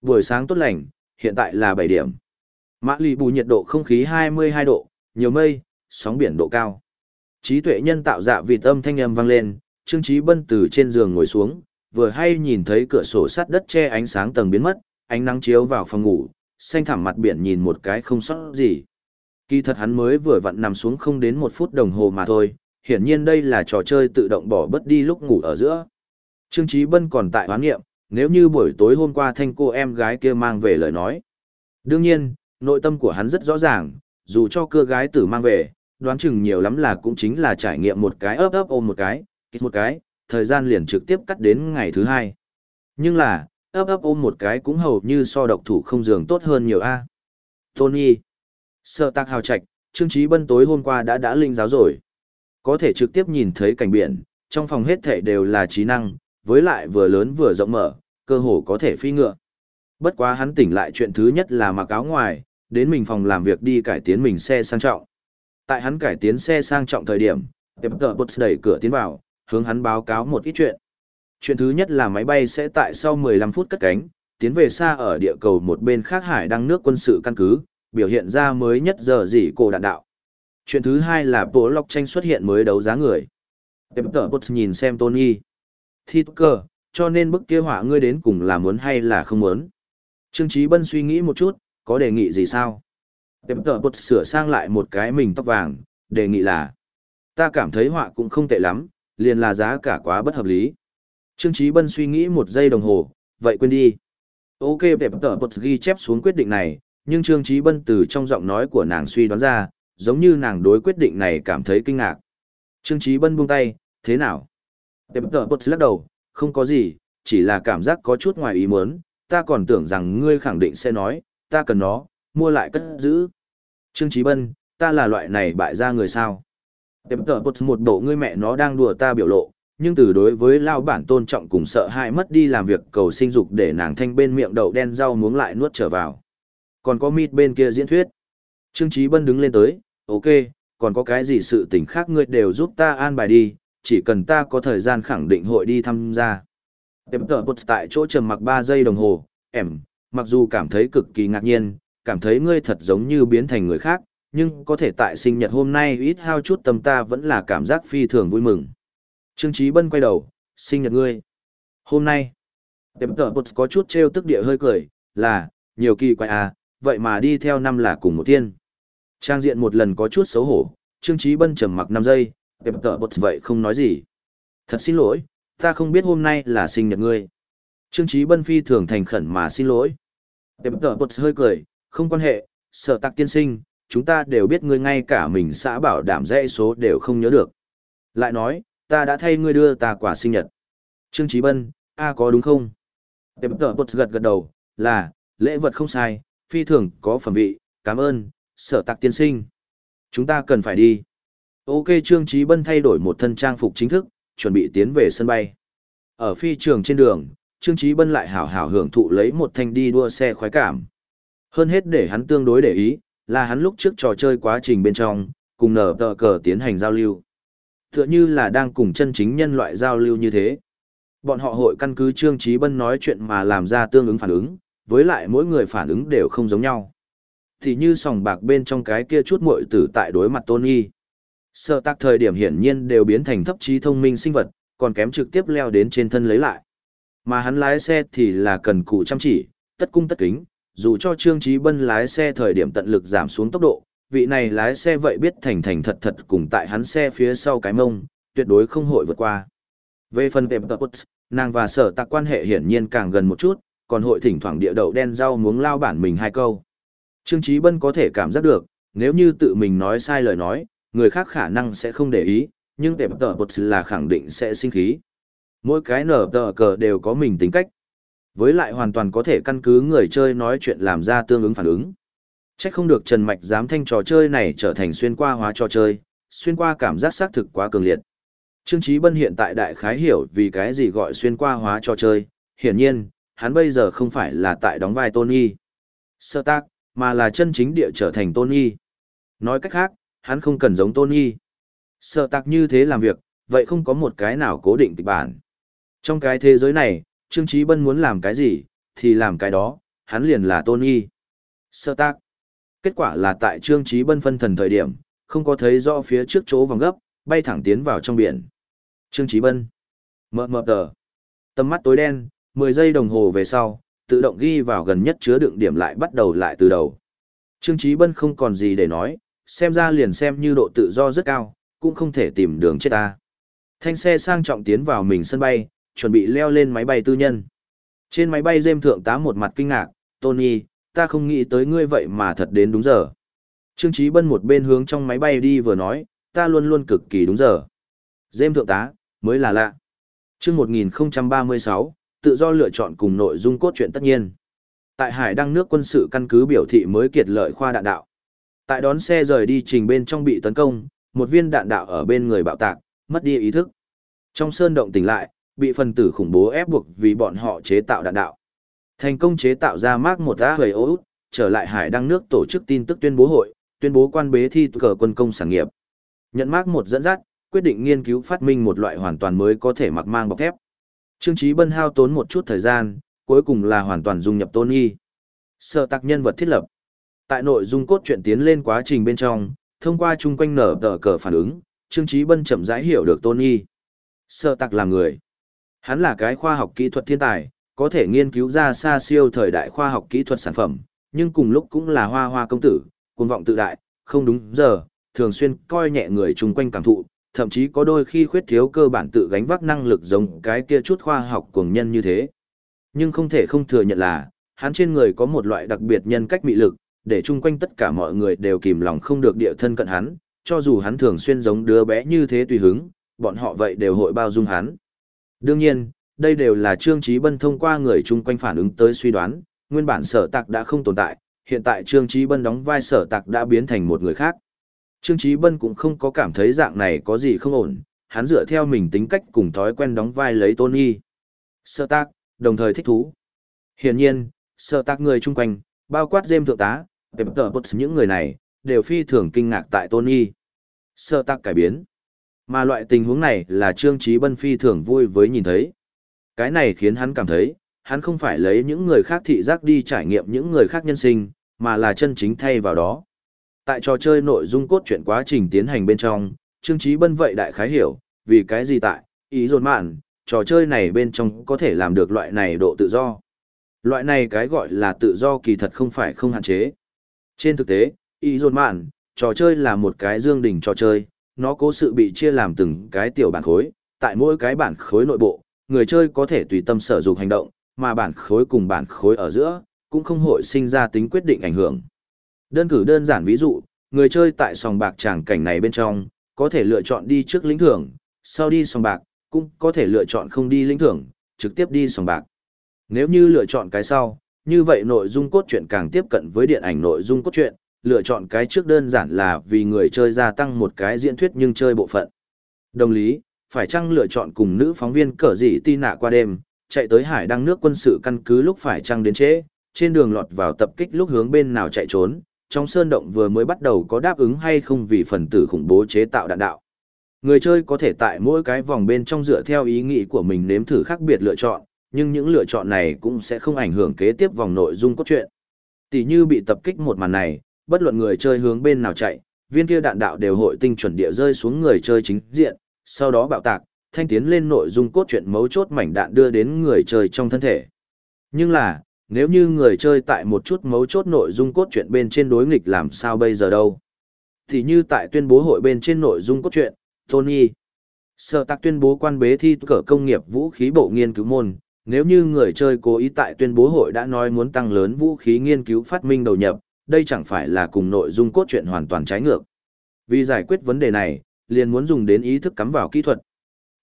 Buổi sáng tốt lành, hiện tại là 7 điểm. Mã lì bù nhiệt độ không khí 22 độ, nhiều mây, sóng biển độ cao. Trí tuệ nhân tạo dạ vì tâm thanh âm vang lên, Trương Chí Bân từ trên giường ngồi xuống, vừa hay nhìn thấy cửa sổ sắt đất che ánh sáng tầng biến mất, ánh nắng chiếu vào phòng ngủ, xanh thẳm mặt biển nhìn một cái không sót gì. Kỳ thật hắn mới vừa vặn nằm xuống không đến một phút đồng hồ mà thôi, hiển nhiên đây là trò chơi tự động bỏ bất đi lúc ngủ ở giữa. Trương Chí Bân còn tại hoán nghiệm, nếu như buổi tối hôm qua thanh cô em gái kia mang về lời nói. Đương nhiên, nội tâm của hắn rất rõ ràng, dù cho cưa gái tử mang về, đoán chừng nhiều lắm là cũng chính là trải nghiệm một cái ấp ấp ôm một cái, kích một cái, thời gian liền trực tiếp cắt đến ngày thứ hai. Nhưng là, ấp ấp ôm một cái cũng hầu như so độc thủ không giường tốt hơn nhiều a. Tony, sợ tạc hào trạch, Trương Trí Bân tối hôm qua đã đã linh giáo rồi. Có thể trực tiếp nhìn thấy cảnh biển, trong phòng hết thảy đều là trí năng, với lại vừa lớn vừa rộng mở, cơ hồ có thể phi ngựa. Bất quá hắn tỉnh lại chuyện thứ nhất là mặc áo ngoài, đến mình phòng làm việc đi cải tiến mình xe sang trọng. Tại hắn cải tiến xe sang trọng thời điểm, Pepper Bột đẩy cửa tiến vào, hướng hắn báo cáo một ít chuyện. Chuyện thứ nhất là máy bay sẽ tại sau 15 phút cất cánh, tiến về xa ở địa cầu một bên khác hải đăng nước quân sự căn cứ, biểu hiện ra mới nhất giờ gì cổ đạn đạo. Chuyện thứ hai là bộ lọc tranh xuất hiện mới đấu giá người. Tiệm tở bột nhìn xem Tony. Thít cơ, cho nên bức kia hỏa ngươi đến cùng là muốn hay là không muốn. Trương Chí Bân suy nghĩ một chút, có đề nghị gì sao? Tiệm tở bột sửa sang lại một cái mình tóc vàng, đề nghị là. Ta cảm thấy họa cũng không tệ lắm, liền là giá cả quá bất hợp lý. Trương Chí Bân suy nghĩ một giây đồng hồ, vậy quên đi. Ok Pepper bật ghi chép xuống quyết định này, nhưng Trương Chí Bân từ trong giọng nói của nàng suy đoán ra, giống như nàng đối quyết định này cảm thấy kinh ngạc. Trương Chí Bân buông tay, thế nào? Pepper bật lắc đầu, không có gì, chỉ là cảm giác có chút ngoài ý muốn, ta còn tưởng rằng ngươi khẳng định sẽ nói, ta cần nó, mua lại cất giữ. Trương Chí Bân, ta là loại này bại ra người sao? Tệp tờ bột một bộ ngươi mẹ nó đang đùa ta biểu lộ, nhưng từ đối với lao bản tôn trọng cùng sợ hãi mất đi làm việc cầu sinh dục để nàng thanh bên miệng đậu đen rau muống lại nuốt trở vào. Còn có mít bên kia diễn thuyết. Trương Chí Bân đứng lên tới, ok, còn có cái gì sự tình khác ngươi đều giúp ta an bài đi, chỉ cần ta có thời gian khẳng định hội đi tham gia. Tệp tờ bột tại chỗ trầm mặc 3 giây đồng hồ, em, mặc dù cảm thấy cực kỳ ngạc nhiên, cảm thấy ngươi thật giống như biến thành người khác, nhưng có thể tại sinh nhật hôm nay ít hao chút tâm ta vẫn là cảm giác phi thường vui mừng. Trương Chí Bân quay đầu, sinh nhật ngươi. Hôm nay, Pepper bột có chút treo tức địa hơi cười, là, nhiều kỳ quay à, vậy mà đi theo năm là cùng một tiên. Trang diện một lần có chút xấu hổ, Trương Chí Bân trầm mặc 5 giây, Pepper bột vậy không nói gì. Thật xin lỗi, ta không biết hôm nay là sinh nhật ngươi. Trương Chí Bân phi thường thành khẩn mà xin lỗi. Pepper bột hơi cười, không quan hệ, sợ tạc tiên sinh, chúng ta đều biết ngươi ngay cả mình xã bảo đảm dãy số đều không nhớ được. Lại nói, ta đã thay ngươi đưa ta quả sinh nhật. Trương Chí Bân, a có đúng không? Tệp tờ bột gật gật đầu, là, lễ vật không sai, phi thường có phẩm vị, cảm ơn, sở tạc tiên sinh. Chúng ta cần phải đi. Ok Trương Chí Bân thay đổi một thân trang phục chính thức, chuẩn bị tiến về sân bay. Ở phi trường trên đường, Trương Chí Bân lại hảo hảo hưởng thụ lấy một thanh đi đua xe khoái cảm. Hơn hết để hắn tương đối để ý, là hắn lúc trước trò chơi quá trình bên trong, cùng nở tờ cờ tiến hành giao lưu. Tựa như là đang cùng chân chính nhân loại giao lưu như thế. Bọn họ hội căn cứ Trương trí Bân nói chuyện mà làm ra tương ứng phản ứng, với lại mỗi người phản ứng đều không giống nhau. Thì như sòng bạc bên trong cái kia chút muội tử tại đối mặt Tony. Sợ tác thời điểm hiển nhiên đều biến thành thấp trí thông minh sinh vật, còn kém trực tiếp leo đến trên thân lấy lại. Mà hắn lái xe thì là cần cụ chăm chỉ, tất cung tất kính, dù cho Trương Trí Bân lái xe thời điểm tận lực giảm xuống tốc độ, vị này lái xe vậy biết thành thành thật thật cùng tại hắn xe phía sau cái mông, tuyệt đối không hội vượt qua. Về phần tệm Puts, nàng và sở tạc quan hệ hiển nhiên càng gần một chút, còn hội thỉnh thoảng địa đậu đen rau muống lao bản mình hai câu. Trương Trí Bân có thể cảm giác được, nếu như tự mình nói sai lời nói, người khác khả năng sẽ không để ý, nhưng tệm Puts là khẳng định sẽ sinh khí. Mỗi cái nở tờ cờ đều có mình tính cách. Với lại hoàn toàn có thể căn cứ người chơi nói chuyện làm ra tương ứng phản ứng. Chắc không được Trần Mạch dám thanh trò chơi này trở thành xuyên qua hóa trò chơi, xuyên qua cảm giác xác thực quá cường liệt. Trương Chí Bân hiện tại đại khái hiểu vì cái gì gọi xuyên qua hóa trò chơi, hiển nhiên, hắn bây giờ không phải là tại đóng vai Tony. Sơ tác, mà là chân chính địa trở thành Tony. Nói cách khác, hắn không cần giống Tony. Sơ tác như thế làm việc, vậy không có một cái nào cố định kịch bản. Trong cái thế giới này, Trương Chí Bân muốn làm cái gì, thì làm cái đó, hắn liền là tôn nghi. Sơ tác. Kết quả là tại Trương Chí Bân phân thần thời điểm, không có thấy rõ phía trước chỗ vòng gấp, bay thẳng tiến vào trong biển. Trương Chí Bân. Mờ mờ tờ. Tầm mắt tối đen, 10 giây đồng hồ về sau, tự động ghi vào gần nhất chứa đựng điểm lại bắt đầu lại từ đầu. Trương Chí Bân không còn gì để nói, xem ra liền xem như độ tự do rất cao, cũng không thể tìm đường chết ta. Thanh xe sang trọng tiến vào mình sân bay, chuẩn bị leo lên máy bay tư nhân. Trên máy bay dêm thượng tá một mặt kinh ngạc, Tony, ta không nghĩ tới ngươi vậy mà thật đến đúng giờ. Trương Chí Bân một bên hướng trong máy bay đi vừa nói, ta luôn luôn cực kỳ đúng giờ. Dêm thượng tá, mới là lạ. Chương 1036, tự do lựa chọn cùng nội dung cốt truyện tất nhiên. Tại Hải Đăng nước quân sự căn cứ biểu thị mới kiệt lợi khoa đạn đạo. Tại đón xe rời đi trình bên trong bị tấn công, một viên đạn đạo ở bên người bạo tạc, mất đi ý thức. Trong sơn động tỉnh lại, bị phần tử khủng bố ép buộc vì bọn họ chế tạo đạn đạo. Thành công chế tạo ra Mark một A hơi ốt, trở lại Hải Đăng nước tổ chức tin tức tuyên bố hội, tuyên bố quan bế thi cờ quân công sản nghiệp. Nhận Mark một dẫn dắt, quyết định nghiên cứu phát minh một loại hoàn toàn mới có thể mặc mang bọc thép. Trương Chí Bân hao tốn một chút thời gian, cuối cùng là hoàn toàn dung nhập Tony. Sở tạc nhân vật thiết lập. Tại nội dung cốt truyện tiến lên quá trình bên trong, thông qua chung quanh nở tờ cờ phản ứng, Trương Chí Bân chậm rãi hiểu được Tony. Sở tạc là người. Hắn là cái khoa học kỹ thuật thiên tài, có thể nghiên cứu ra xa siêu thời đại khoa học kỹ thuật sản phẩm, nhưng cùng lúc cũng là hoa hoa công tử, cuồng vọng tự đại, không đúng giờ, thường xuyên coi nhẹ người chung quanh cảm thụ, thậm chí có đôi khi khuyết thiếu cơ bản tự gánh vác năng lực giống cái kia chút khoa học cuồng nhân như thế. Nhưng không thể không thừa nhận là, hắn trên người có một loại đặc biệt nhân cách mị lực, để chung quanh tất cả mọi người đều kìm lòng không được địa thân cận hắn, cho dù hắn thường xuyên giống đứa bé như thế tùy hứng, bọn họ vậy đều hội bao dung hắn. Đương nhiên, đây đều là Trương Chí Bân thông qua người chung quanh phản ứng tới suy đoán, nguyên bản sở tạc đã không tồn tại, hiện tại Trương Chí Bân đóng vai sở tạc đã biến thành một người khác. Trương Chí Bân cũng không có cảm thấy dạng này có gì không ổn, hắn dựa theo mình tính cách cùng thói quen đóng vai lấy Tony. Sở tạc, đồng thời thích thú. Hiển nhiên, sở tạc người chung quanh, bao quát dêm thượng tá, Pepper Potts những người này, đều phi thường kinh ngạc tại Tony. Sở tạc cải biến. Mà loại tình huống này là Trương Chí Bân phi thường vui với nhìn thấy. Cái này khiến hắn cảm thấy, hắn không phải lấy những người khác thị giác đi trải nghiệm những người khác nhân sinh, mà là chân chính thay vào đó. Tại trò chơi nội dung cốt truyện quá trình tiến hành bên trong, Trương Chí Bân vậy đại khái hiểu, vì cái gì tại, ý dồn mạn, trò chơi này bên trong có thể làm được loại này độ tự do. Loại này cái gọi là tự do kỳ thật không phải không hạn chế. Trên thực tế, ý dồn mạn, trò chơi là một cái dương đỉnh trò chơi, nó cố sự bị chia làm từng cái tiểu bản khối, tại mỗi cái bản khối nội bộ, người chơi có thể tùy tâm sở dục hành động, mà bản khối cùng bản khối ở giữa, cũng không hội sinh ra tính quyết định ảnh hưởng. Đơn cử đơn giản ví dụ, người chơi tại sòng bạc tràng cảnh này bên trong, có thể lựa chọn đi trước lĩnh thưởng, sau đi sòng bạc, cũng có thể lựa chọn không đi lĩnh thưởng, trực tiếp đi sòng bạc. Nếu như lựa chọn cái sau, như vậy nội dung cốt truyện càng tiếp cận với điện ảnh nội dung cốt truyện, lựa chọn cái trước đơn giản là vì người chơi gia tăng một cái diễn thuyết nhưng chơi bộ phận. Đồng lý, phải chăng lựa chọn cùng nữ phóng viên cờ gì ti nạ qua đêm, chạy tới hải đăng nước quân sự căn cứ lúc phải chăng đến trễ, trên đường lọt vào tập kích lúc hướng bên nào chạy trốn, trong sơn động vừa mới bắt đầu có đáp ứng hay không vì phần tử khủng bố chế tạo đạn đạo. Người chơi có thể tại mỗi cái vòng bên trong dựa theo ý nghĩ của mình nếm thử khác biệt lựa chọn, nhưng những lựa chọn này cũng sẽ không ảnh hưởng kế tiếp vòng nội dung cốt truyện. Tỷ như bị tập kích một màn này, bất luận người chơi hướng bên nào chạy, viên kia đạn đạo đều hội tinh chuẩn địa rơi xuống người chơi chính diện, sau đó bạo tạc, thanh tiến lên nội dung cốt truyện mấu chốt mảnh đạn đưa đến người chơi trong thân thể. Nhưng là, nếu như người chơi tại một chút mấu chốt nội dung cốt truyện bên trên đối nghịch làm sao bây giờ đâu? Thì như tại tuyên bố hội bên trên nội dung cốt truyện, Tony Sở tạc tuyên bố quan bế thi cỡ công nghiệp vũ khí bộ nghiên cứu môn, nếu như người chơi cố ý tại tuyên bố hội đã nói muốn tăng lớn vũ khí nghiên cứu phát minh đầu nhập, đây chẳng phải là cùng nội dung cốt truyện hoàn toàn trái ngược. Vì giải quyết vấn đề này, liền muốn dùng đến ý thức cắm vào kỹ thuật.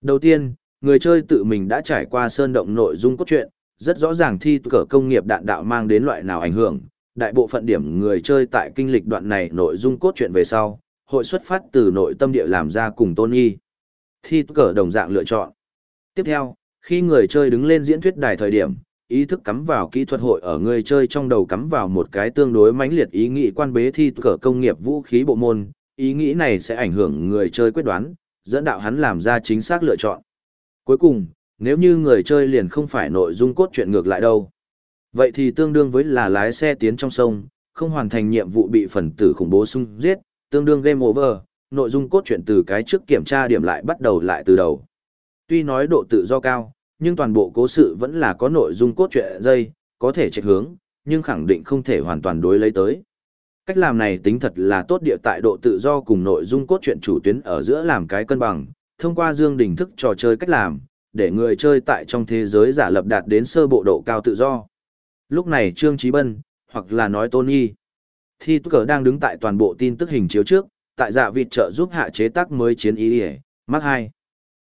Đầu tiên, người chơi tự mình đã trải qua sơn động nội dung cốt truyện, rất rõ ràng thi cỡ công nghiệp đạn đạo mang đến loại nào ảnh hưởng. Đại bộ phận điểm người chơi tại kinh lịch đoạn này nội dung cốt truyện về sau, hội xuất phát từ nội tâm địa làm ra cùng tôn nghi. Thi cỡ đồng dạng lựa chọn. Tiếp theo, khi người chơi đứng lên diễn thuyết đài thời điểm, ý thức cắm vào kỹ thuật hội ở người chơi trong đầu cắm vào một cái tương đối mãnh liệt ý nghĩ quan bế thi cờ công nghiệp vũ khí bộ môn, ý nghĩ này sẽ ảnh hưởng người chơi quyết đoán, dẫn đạo hắn làm ra chính xác lựa chọn. Cuối cùng, nếu như người chơi liền không phải nội dung cốt truyện ngược lại đâu. Vậy thì tương đương với là lái xe tiến trong sông, không hoàn thành nhiệm vụ bị phần tử khủng bố xung giết, tương đương game over, nội dung cốt truyện từ cái trước kiểm tra điểm lại bắt đầu lại từ đầu. Tuy nói độ tự do cao, nhưng toàn bộ cố sự vẫn là có nội dung cốt truyện dây, có thể chạy hướng, nhưng khẳng định không thể hoàn toàn đối lấy tới. Cách làm này tính thật là tốt địa tại độ tự do cùng nội dung cốt truyện chủ tuyến ở giữa làm cái cân bằng, thông qua dương đỉnh thức trò chơi cách làm, để người chơi tại trong thế giới giả lập đạt đến sơ bộ độ cao tự do. Lúc này Trương Chí Bân, hoặc là nói Tony, thi cờ đang đứng tại toàn bộ tin tức hình chiếu trước, tại dạ vịt trợ giúp hạ chế tác mới chiến ý ỉa mark hai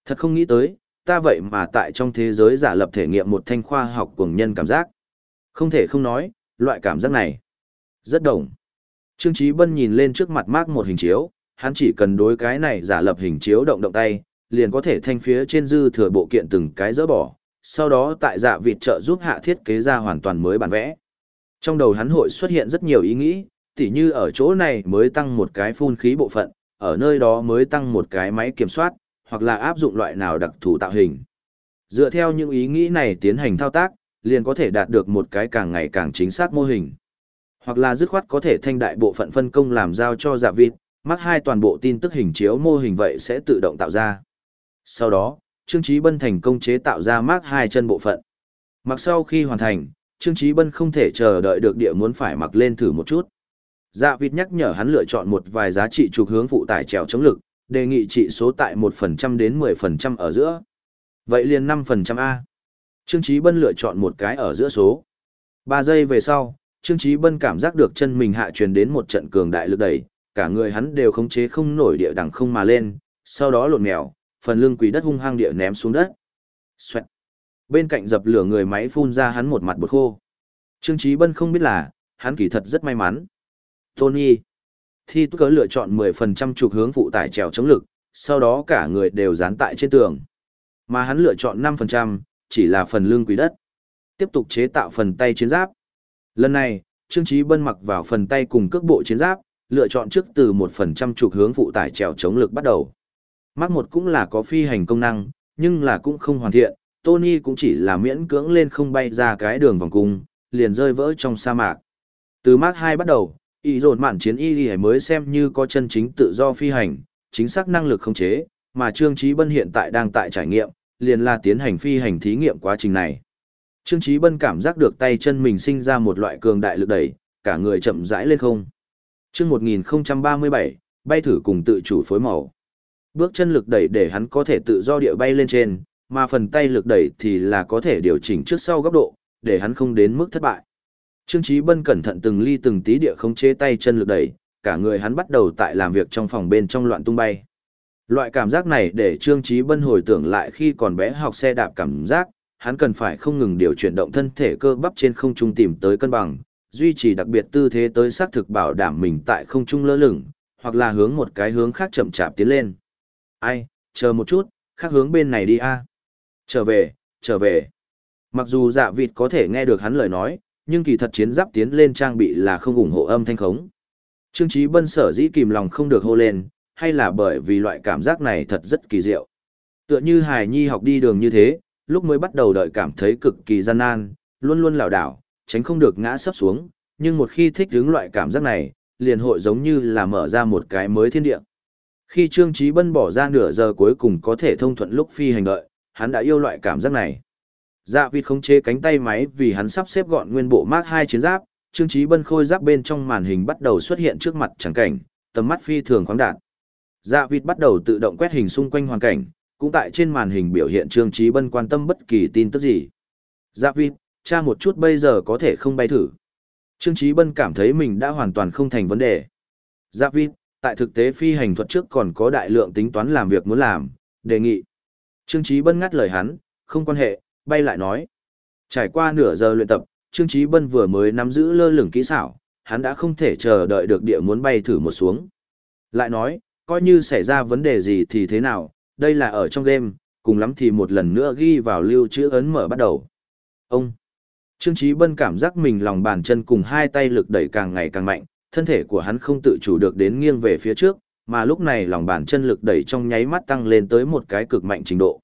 thật không nghĩ tới ta vậy mà tại trong thế giới giả lập thể nghiệm một thanh khoa học cuồng nhân cảm giác. Không thể không nói loại cảm giác này rất đồng. Trương Chí bân nhìn lên trước mặt mark một hình chiếu hắn chỉ cần đối cái này giả lập hình chiếu động động tay liền có thể thanh phía trên dư thừa bộ kiện từng cái dỡ bỏ sau đó tại dạ vịt trợ giúp hạ thiết kế ra hoàn toàn mới bản vẽ. Trong đầu hắn hội xuất hiện rất nhiều ý nghĩ tỉ như ở chỗ này mới tăng một cái phun khí bộ phận, ở nơi đó mới tăng một cái máy kiểm soát, hoặc là áp dụng loại nào đặc thù tạo hình. Dựa theo những ý nghĩ này tiến hành thao tác, liền có thể đạt được một cái càng ngày càng chính xác mô hình. Hoặc là dứt khoát có thể thanh đại bộ phận phân công làm giao cho dạ vịt, mắc hai toàn bộ tin tức hình chiếu mô hình vậy sẽ tự động tạo ra. Sau đó, Trương Chí Bân thành công chế tạo ra mắc hai chân bộ phận. Mặc sau khi hoàn thành, Trương Chí Bân không thể chờ đợi được địa muốn phải mặc lên thử một chút. Dạ vịt nhắc nhở hắn lựa chọn một vài giá trị trục hướng phụ tải trèo chống lực, đề nghị trị số tại 1% đến 10% ở giữa. Vậy liền 5% A. Trương Chí Bân lựa chọn một cái ở giữa số. 3 giây về sau, Trương Chí Bân cảm giác được chân mình hạ truyền đến một trận cường đại lực đẩy, cả người hắn đều khống chế không nổi địa đẳng không mà lên, sau đó lộn mèo, phần lưng quỷ đất hung hăng địa ném xuống đất. Xoẹt. Bên cạnh dập lửa người máy phun ra hắn một mặt bột khô. Trương Chí Bân không biết là, hắn kỳ thật rất may mắn. Tony. Thi cớ lựa chọn 10% trục hướng phụ tải trèo chống lực, sau đó cả người đều dán tại trên tường. Mà hắn lựa chọn 5%, chỉ là phần lưng quý đất. Tiếp tục chế tạo phần tay chiến giáp. Lần này, Trương Chí Bân mặc vào phần tay cùng cước bộ chiến giáp, lựa chọn trước từ 1% trục hướng phụ tải trèo chống lực bắt đầu. Mắc một cũng là có phi hành công năng, nhưng là cũng không hoàn thiện, Tony cũng chỉ là miễn cưỡng lên không bay ra cái đường vòng cung, liền rơi vỡ trong sa mạc. Từ Mark 2 bắt đầu, Y dồn mạn chiến y lì mới xem như có chân chính tự do phi hành, chính xác năng lực không chế, mà Trương Trí Bân hiện tại đang tại trải nghiệm, liền là tiến hành phi hành thí nghiệm quá trình này. Trương Trí Bân cảm giác được tay chân mình sinh ra một loại cường đại lực đẩy, cả người chậm rãi lên không. Chương 1037, bay thử cùng tự chủ phối màu. Bước chân lực đẩy để hắn có thể tự do địa bay lên trên, mà phần tay lực đẩy thì là có thể điều chỉnh trước sau góc độ, để hắn không đến mức thất bại. Trương Chí Bân cẩn thận từng ly từng tí địa khống chế tay chân lực đẩy, cả người hắn bắt đầu tại làm việc trong phòng bên trong loạn tung bay. Loại cảm giác này để Trương Chí Bân hồi tưởng lại khi còn bé học xe đạp cảm giác, hắn cần phải không ngừng điều chuyển động thân thể cơ bắp trên không trung tìm tới cân bằng, duy trì đặc biệt tư thế tới xác thực bảo đảm mình tại không trung lơ lửng, hoặc là hướng một cái hướng khác chậm chạp tiến lên. Ai, chờ một chút, khác hướng bên này đi a. Trở về, trở về. Mặc dù dạ vịt có thể nghe được hắn lời nói, nhưng kỳ thật chiến giáp tiến lên trang bị là không ủng hộ âm thanh khống. Trương Chí Bân sở dĩ kìm lòng không được hô lên, hay là bởi vì loại cảm giác này thật rất kỳ diệu. Tựa như Hải nhi học đi đường như thế, lúc mới bắt đầu đợi cảm thấy cực kỳ gian nan, luôn luôn lảo đảo, tránh không được ngã sấp xuống, nhưng một khi thích ứng loại cảm giác này, liền hội giống như là mở ra một cái mới thiên địa. Khi Trương Chí Bân bỏ ra nửa giờ cuối cùng có thể thông thuận lúc phi hành đợi, hắn đã yêu loại cảm giác này. Dạ vịt không chế cánh tay máy vì hắn sắp xếp gọn nguyên bộ Mark hai chiến giáp, Trương Chí Bân khôi giáp bên trong màn hình bắt đầu xuất hiện trước mặt chẳng cảnh, tầm mắt phi thường khoáng đạt. Dạ vịt bắt đầu tự động quét hình xung quanh hoàn cảnh, cũng tại trên màn hình biểu hiện Trương Chí Bân quan tâm bất kỳ tin tức gì. Dạ vịt, tra một chút bây giờ có thể không bay thử. Trương Chí Bân cảm thấy mình đã hoàn toàn không thành vấn đề. Dạ vịt, tại thực tế phi hành thuật trước còn có đại lượng tính toán làm việc muốn làm, đề nghị. Trương Chí Bân ngắt lời hắn, không quan hệ, bay lại nói. Trải qua nửa giờ luyện tập, Trương Chí Bân vừa mới nắm giữ lơ lửng kỹ xảo, hắn đã không thể chờ đợi được địa muốn bay thử một xuống. Lại nói, coi như xảy ra vấn đề gì thì thế nào, đây là ở trong game, cùng lắm thì một lần nữa ghi vào lưu trữ ấn mở bắt đầu. Ông! Trương Chí Bân cảm giác mình lòng bàn chân cùng hai tay lực đẩy càng ngày càng mạnh, thân thể của hắn không tự chủ được đến nghiêng về phía trước, mà lúc này lòng bàn chân lực đẩy trong nháy mắt tăng lên tới một cái cực mạnh trình độ.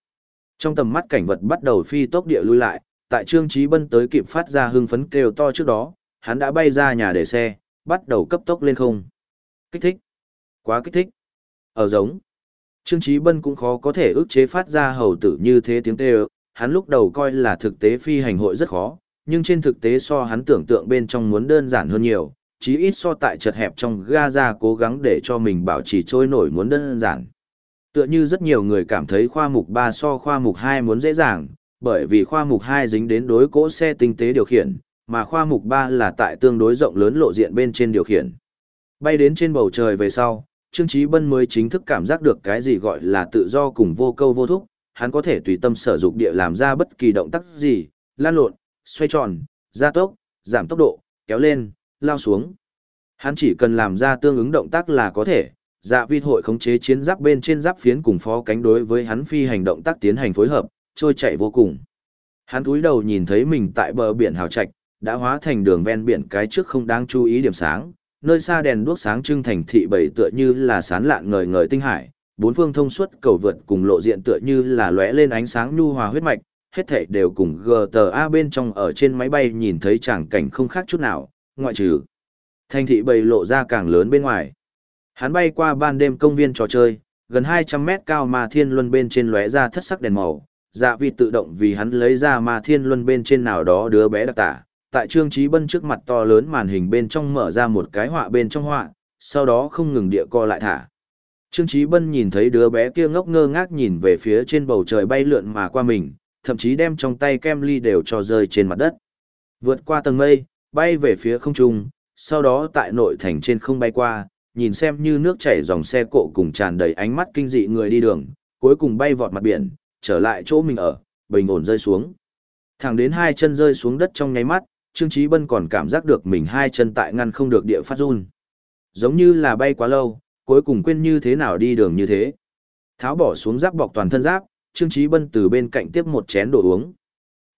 Trong tầm mắt cảnh vật bắt đầu phi tốc địa lui lại, tại Trương Chí Bân tới kịp phát ra hưng phấn kêu to trước đó, hắn đã bay ra nhà để xe, bắt đầu cấp tốc lên không. Kích thích. Quá kích thích. Ở giống. Trương Chí Bân cũng khó có thể ức chế phát ra hầu tử như thế tiếng kêu, hắn lúc đầu coi là thực tế phi hành hội rất khó, nhưng trên thực tế so hắn tưởng tượng bên trong muốn đơn giản hơn nhiều, chí ít so tại chật hẹp trong Gaza cố gắng để cho mình bảo trì trôi nổi muốn đơn giản. Tựa như rất nhiều người cảm thấy khoa mục 3 so khoa mục 2 muốn dễ dàng, bởi vì khoa mục 2 dính đến đối cỗ xe tinh tế điều khiển, mà khoa mục 3 là tại tương đối rộng lớn lộ diện bên trên điều khiển. Bay đến trên bầu trời về sau, Trương Chí Bân mới chính thức cảm giác được cái gì gọi là tự do cùng vô câu vô thúc, hắn có thể tùy tâm sở dụng địa làm ra bất kỳ động tác gì, lan lộn, xoay tròn, gia tốc, giảm tốc độ, kéo lên, lao xuống. Hắn chỉ cần làm ra tương ứng động tác là có thể, dạ vi hội khống chế chiến giáp bên trên giáp phiến cùng phó cánh đối với hắn phi hành động tác tiến hành phối hợp, trôi chạy vô cùng. Hắn cúi đầu nhìn thấy mình tại bờ biển hào trạch, đã hóa thành đường ven biển cái trước không đáng chú ý điểm sáng, nơi xa đèn đuốc sáng trưng thành thị bảy tựa như là sán lạn ngời ngời tinh hải, bốn phương thông suốt cầu vượt cùng lộ diện tựa như là lóe lên ánh sáng nhu hòa huyết mạch, hết thảy đều cùng GTA bên trong ở trên máy bay nhìn thấy tràng cảnh không khác chút nào, ngoại trừ thành thị bầy lộ ra càng lớn bên ngoài. Hắn bay qua ban đêm công viên trò chơi, gần 200 mét cao mà thiên luân bên trên lóe ra thất sắc đèn màu, dạ vị tự động vì hắn lấy ra mà thiên luân bên trên nào đó đứa bé đặc tả. Tại Trương Trí Bân trước mặt to lớn màn hình bên trong mở ra một cái họa bên trong họa, sau đó không ngừng địa co lại thả. Trương Trí Bân nhìn thấy đứa bé kia ngốc ngơ ngác nhìn về phía trên bầu trời bay lượn mà qua mình, thậm chí đem trong tay kem ly đều cho rơi trên mặt đất. Vượt qua tầng mây, bay về phía không trung, sau đó tại nội thành trên không bay qua, nhìn xem như nước chảy dòng xe cộ cùng tràn đầy ánh mắt kinh dị người đi đường, cuối cùng bay vọt mặt biển, trở lại chỗ mình ở, bình ổn rơi xuống. Thẳng đến hai chân rơi xuống đất trong nháy mắt, Trương Chí Bân còn cảm giác được mình hai chân tại ngăn không được địa phát run. Giống như là bay quá lâu, cuối cùng quên như thế nào đi đường như thế. Tháo bỏ xuống giáp bọc toàn thân giáp, Trương Chí Bân từ bên cạnh tiếp một chén đồ uống.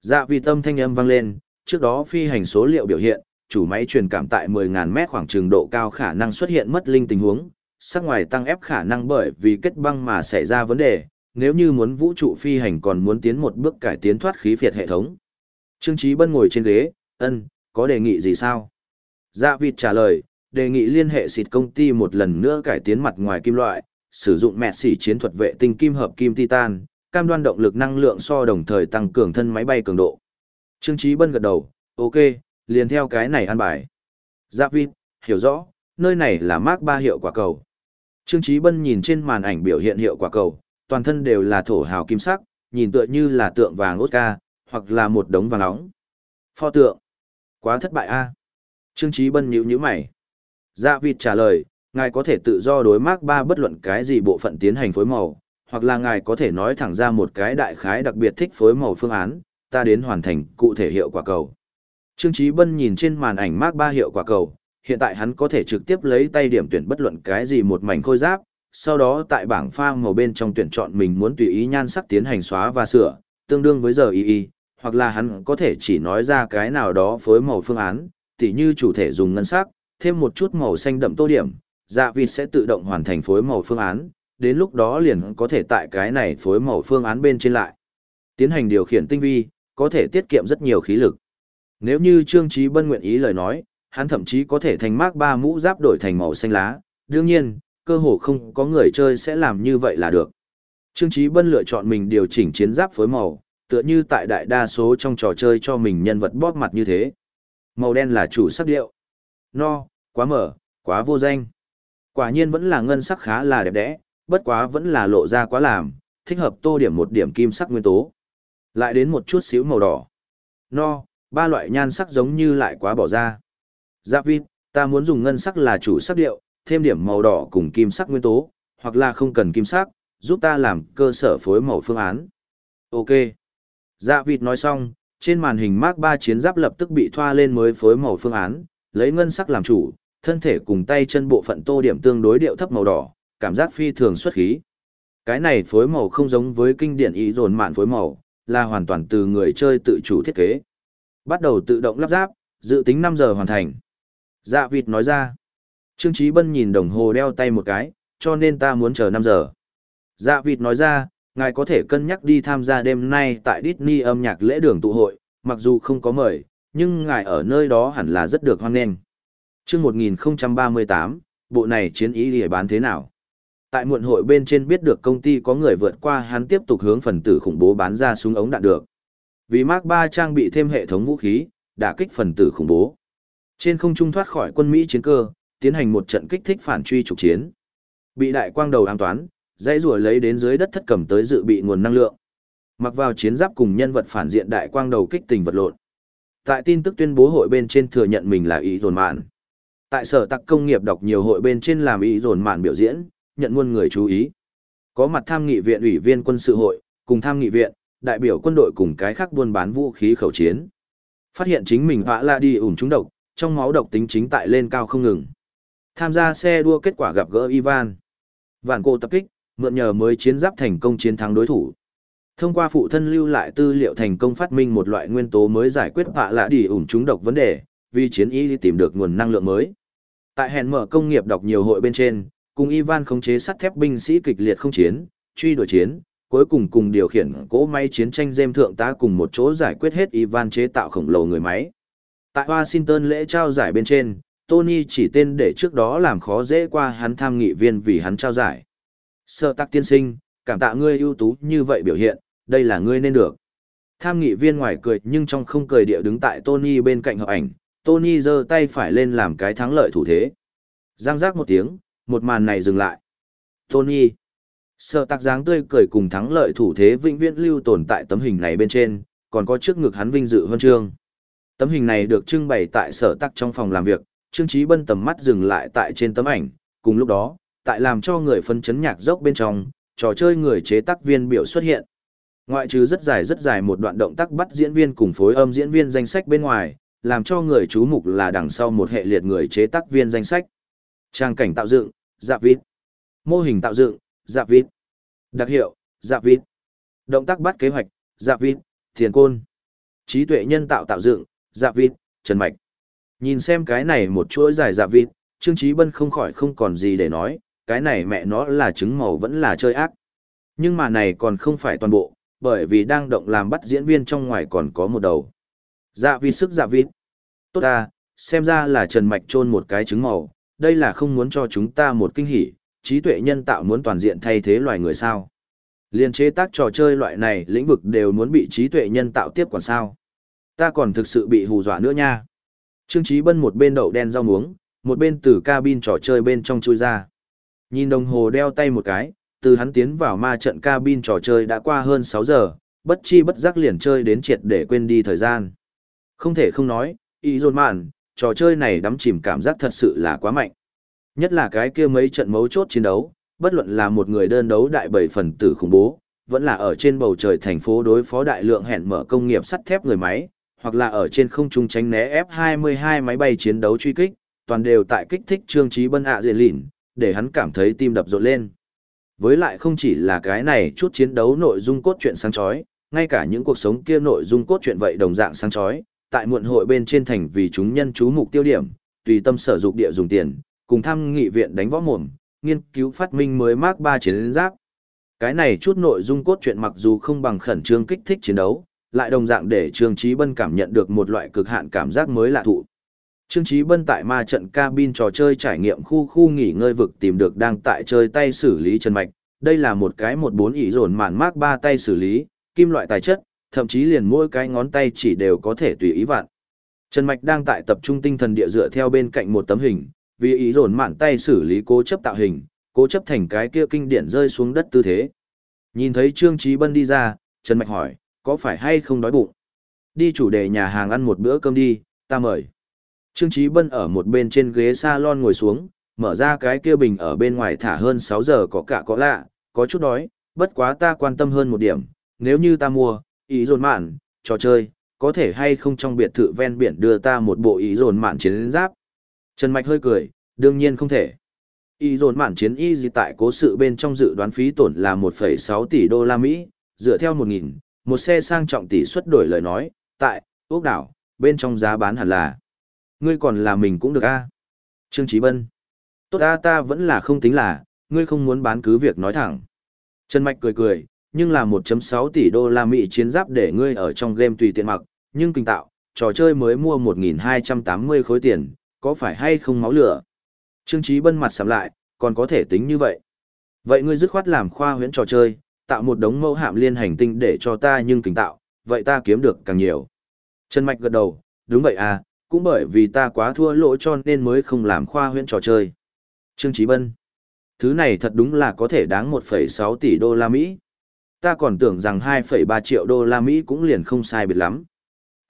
Dạ vì tâm thanh âm vang lên, trước đó phi hành số liệu biểu hiện, chủ máy truyền cảm tại 10.000 mét khoảng trường độ cao khả năng xuất hiện mất linh tình huống, sắc ngoài tăng ép khả năng bởi vì kết băng mà xảy ra vấn đề, nếu như muốn vũ trụ phi hành còn muốn tiến một bước cải tiến thoát khí phiệt hệ thống. Trương Chí Bân ngồi trên ghế, ân, có đề nghị gì sao? Dạ vịt trả lời, đề nghị liên hệ xịt công ty một lần nữa cải tiến mặt ngoài kim loại, sử dụng mẹ xỉ chiến thuật vệ tinh kim hợp kim titan, cam đoan động lực năng lượng so đồng thời tăng cường thân máy bay cường độ. Trương Chí Bân gật đầu, ok, liền theo cái này ăn bài. Giáp vịt, hiểu rõ, nơi này là Mark 3 hiệu quả cầu. Trương Chí Bân nhìn trên màn ảnh biểu hiện hiệu quả cầu, toàn thân đều là thổ hào kim sắc, nhìn tựa như là tượng vàng Oscar, hoặc là một đống vàng nóng. Pho tượng. Quá thất bại a. Trương Chí Bân nhíu nhíu mày. Dạ vịt trả lời, ngài có thể tự do đối Mark 3 bất luận cái gì bộ phận tiến hành phối màu, hoặc là ngài có thể nói thẳng ra một cái đại khái đặc biệt thích phối màu phương án, ta đến hoàn thành cụ thể hiệu quả cầu. Trương Chí Bân nhìn trên màn ảnh Mark 3 hiệu quả cầu, hiện tại hắn có thể trực tiếp lấy tay điểm tuyển bất luận cái gì một mảnh khôi giáp, sau đó tại bảng pha màu bên trong tuyển chọn mình muốn tùy ý nhan sắc tiến hành xóa và sửa, tương đương với giờ y y, hoặc là hắn có thể chỉ nói ra cái nào đó phối màu phương án, tỉ như chủ thể dùng ngân sắc, thêm một chút màu xanh đậm tô điểm, dạ vịt sẽ tự động hoàn thành phối màu phương án, đến lúc đó liền có thể tại cái này phối màu phương án bên trên lại. Tiến hành điều khiển tinh vi, có thể tiết kiệm rất nhiều khí lực. Nếu như Trương Chí Bân nguyện ý lời nói, hắn thậm chí có thể thành mác ba mũ giáp đổi thành màu xanh lá, đương nhiên, cơ hồ không có người chơi sẽ làm như vậy là được. Trương Chí Bân lựa chọn mình điều chỉnh chiến giáp phối màu, tựa như tại đại đa số trong trò chơi cho mình nhân vật bóp mặt như thế. Màu đen là chủ sắc điệu. No, quá mở, quá vô danh. Quả nhiên vẫn là ngân sắc khá là đẹp đẽ, bất quá vẫn là lộ ra quá làm, thích hợp tô điểm một điểm kim sắc nguyên tố. Lại đến một chút xíu màu đỏ. No, ba loại nhan sắc giống như lại quá bỏ ra. Giáp vịt, ta muốn dùng ngân sắc là chủ sắc điệu, thêm điểm màu đỏ cùng kim sắc nguyên tố, hoặc là không cần kim sắc, giúp ta làm cơ sở phối màu phương án. Ok. Dạ vịt nói xong, trên màn hình Mark 3 chiến giáp lập tức bị thoa lên mới phối màu phương án, lấy ngân sắc làm chủ, thân thể cùng tay chân bộ phận tô điểm tương đối điệu thấp màu đỏ, cảm giác phi thường xuất khí. Cái này phối màu không giống với kinh điển ý dồn mạn phối màu, là hoàn toàn từ người chơi tự chủ thiết kế. Bắt đầu tự động lắp ráp, dự tính 5 giờ hoàn thành. Dạ vịt nói ra. Trương Chí Bân nhìn đồng hồ đeo tay một cái, cho nên ta muốn chờ 5 giờ. Dạ vịt nói ra, ngài có thể cân nhắc đi tham gia đêm nay tại Disney âm nhạc lễ đường tụ hội, mặc dù không có mời, nhưng ngài ở nơi đó hẳn là rất được hoan nghênh. Chương 1038, bộ này chiến ý để bán thế nào? Tại muộn hội bên trên biết được công ty có người vượt qua hắn tiếp tục hướng phần tử khủng bố bán ra súng ống đạn được. Vì Mark 3 trang bị thêm hệ thống vũ khí, đả kích phần tử khủng bố. Trên không trung thoát khỏi quân Mỹ chiến cơ, tiến hành một trận kích thích phản truy trục chiến. Bị đại quang đầu an toán, Dãy rùa lấy đến dưới đất thất cầm tới dự bị nguồn năng lượng. Mặc vào chiến giáp cùng nhân vật phản diện đại quang đầu kích tình vật lộn. Tại tin tức tuyên bố hội bên trên thừa nhận mình là ý dồn mạn. Tại sở tặc công nghiệp đọc nhiều hội bên trên làm ý dồn mạn biểu diễn, nhận muôn người chú ý. Có mặt tham nghị viện ủy viên quân sự hội, cùng tham nghị viện, đại biểu quân đội cùng cái khác buôn bán vũ khí khẩu chiến. Phát hiện chính mình vã la đi ủng trúng độc, trong máu độc tính chính tại lên cao không ngừng. Tham gia xe đua kết quả gặp gỡ Ivan. Vạn cổ tập kích, mượn nhờ mới chiến giáp thành công chiến thắng đối thủ. Thông qua phụ thân lưu lại tư liệu thành công phát minh một loại nguyên tố mới giải quyết vạ lạ đi ủng trúng độc vấn đề, vì chiến y tìm được nguồn năng lượng mới. Tại hẹn mở công nghiệp đọc nhiều hội bên trên, cùng Ivan khống chế sắt thép binh sĩ kịch liệt không chiến, truy đuổi chiến, cuối cùng cùng điều khiển cỗ máy chiến tranh dêm thượng tá cùng một chỗ giải quyết hết Ivan chế tạo khổng lồ người máy. Tại Washington lễ trao giải bên trên, Tony chỉ tên để trước đó làm khó dễ qua hắn tham nghị viên vì hắn trao giải. Sợ tắc tiên sinh, cảm tạ ngươi ưu tú như vậy biểu hiện, đây là ngươi nên được. Tham nghị viên ngoài cười nhưng trong không cười địa đứng tại Tony bên cạnh hợp ảnh, Tony giơ tay phải lên làm cái thắng lợi thủ thế. Giang giác một tiếng, một màn này dừng lại. Tony. Sợ tạc dáng tươi cười cùng thắng lợi thủ thế vĩnh viễn lưu tồn tại tấm hình này bên trên, còn có trước ngực hắn vinh dự huân chương. Tấm hình này được trưng bày tại sở tắc trong phòng làm việc, Trương Chí Bân tầm mắt dừng lại tại trên tấm ảnh, cùng lúc đó, tại làm cho người phân chấn nhạc dốc bên trong, trò chơi người chế tác viên biểu xuất hiện. Ngoại trừ rất dài rất dài một đoạn động tác bắt diễn viên cùng phối âm diễn viên danh sách bên ngoài, làm cho người chú mục là đằng sau một hệ liệt người chế tác viên danh sách. Trang cảnh tạo dựng, dạ vít. Mô hình tạo dựng, dạ vịt. Đặc hiệu, dạ vịt. Động tác bắt kế hoạch, dạ vịt, thiền côn. Trí tuệ nhân tạo tạo dựng, dạ vịt, trần mạch. Nhìn xem cái này một chuỗi dài dạ vịt, Trương Trí Bân không khỏi không còn gì để nói, cái này mẹ nó là trứng màu vẫn là chơi ác. Nhưng mà này còn không phải toàn bộ, bởi vì đang động làm bắt diễn viên trong ngoài còn có một đầu. Dạ vịt sức dạ vịt. Tốt ta, xem ra là Trần Mạch trôn một cái trứng màu, đây là không muốn cho chúng ta một kinh hỉ, trí tuệ nhân tạo muốn toàn diện thay thế loài người sao. Liên chế tác trò chơi loại này lĩnh vực đều muốn bị trí tuệ nhân tạo tiếp quản sao. Ta còn thực sự bị hù dọa nữa nha. Trương Chí Bân một bên đậu đen rau muống, một bên từ cabin trò chơi bên trong chui ra. Nhìn đồng hồ đeo tay một cái, từ hắn tiến vào ma trận cabin trò chơi đã qua hơn 6 giờ, bất chi bất giác liền chơi đến triệt để quên đi thời gian. Không thể không nói, ý dồn mạn, trò chơi này đắm chìm cảm giác thật sự là quá mạnh. Nhất là cái kia mấy trận mấu chốt chiến đấu, bất luận là một người đơn đấu đại bảy phần tử khủng bố, vẫn là ở trên bầu trời thành phố đối phó đại lượng hẹn mở công nghiệp sắt thép người máy, hoặc là ở trên không trung tránh né F-22 máy bay chiến đấu truy kích, toàn đều tại kích thích trương trí bân ạ à diện lỉn, để hắn cảm thấy tim đập rộn lên. Với lại không chỉ là cái này chút chiến đấu nội dung cốt truyện sáng chói, ngay cả những cuộc sống kia nội dung cốt truyện vậy đồng dạng sáng chói, tại muộn hội bên trên thành vì chúng nhân chú mục tiêu điểm, tùy tâm sở dục địa dùng tiền, cùng thăm nghị viện đánh võ mồm, nghiên cứu phát minh mới Mark 3 chiến giáp. Cái này chút nội dung cốt truyện mặc dù không bằng khẩn trương kích thích chiến đấu, lại đồng dạng để Trương Chí Bân cảm nhận được một loại cực hạn cảm giác mới lạ thụ. Trương Chí Bân tại ma trận cabin trò chơi trải nghiệm khu khu nghỉ ngơi vực tìm được đang tại chơi tay xử lý chân mạch. Đây là một cái một bốn ý dồn màn mác ba tay xử lý, kim loại tài chất, thậm chí liền mỗi cái ngón tay chỉ đều có thể tùy ý vặn. Trần Mạch đang tại tập trung tinh thần địa dựa theo bên cạnh một tấm hình, vì ý dồn mạn tay xử lý cố chấp tạo hình, cố chấp thành cái kia kinh điển rơi xuống đất tư thế. Nhìn thấy Trương Chí Bân đi ra, Trần Mạch hỏi, có phải hay không đói bụng? Đi chủ đề nhà hàng ăn một bữa cơm đi, ta mời. Trương Chí Bân ở một bên trên ghế salon ngồi xuống, mở ra cái kia bình ở bên ngoài thả hơn 6 giờ có cả có lạ, có chút đói, bất quá ta quan tâm hơn một điểm, nếu như ta mua, ý dồn mạn, trò chơi, có thể hay không trong biệt thự ven biển đưa ta một bộ ý dồn mạn chiến giáp. Trần Mạch hơi cười, đương nhiên không thể. Y dồn mạn chiến y gì tại cố sự bên trong dự đoán phí tổn là 1,6 tỷ đô la Mỹ, dựa theo 1.000, một xe sang trọng tỷ suất đổi lời nói, tại, ốc đảo, bên trong giá bán hẳn là. Ngươi còn là mình cũng được a. Trương trí bân. Tốt ta ta vẫn là không tính là ngươi không muốn bán cứ việc nói thẳng. Trần mạch cười cười nhưng là 1.6 tỷ đô la mỹ chiến giáp để ngươi ở trong game tùy tiện mặc nhưng kinh tạo trò chơi mới mua 1.280 khối tiền có phải hay không máu lửa trương trí bân mặt sầm lại còn có thể tính như vậy vậy ngươi dứt khoát làm khoa huyễn trò chơi tạo một đống mẫu hạm liên hành tinh để cho ta nhưng kính tạo vậy ta kiếm được càng nhiều trần mạch gật đầu đúng vậy à cũng bởi vì ta quá thua lỗ cho nên mới không làm khoa huyễn trò chơi. Trương Chí Bân. Thứ này thật đúng là có thể đáng 1,6 tỷ đô la Mỹ. Ta còn tưởng rằng 2,3 triệu đô la Mỹ cũng liền không sai biệt lắm.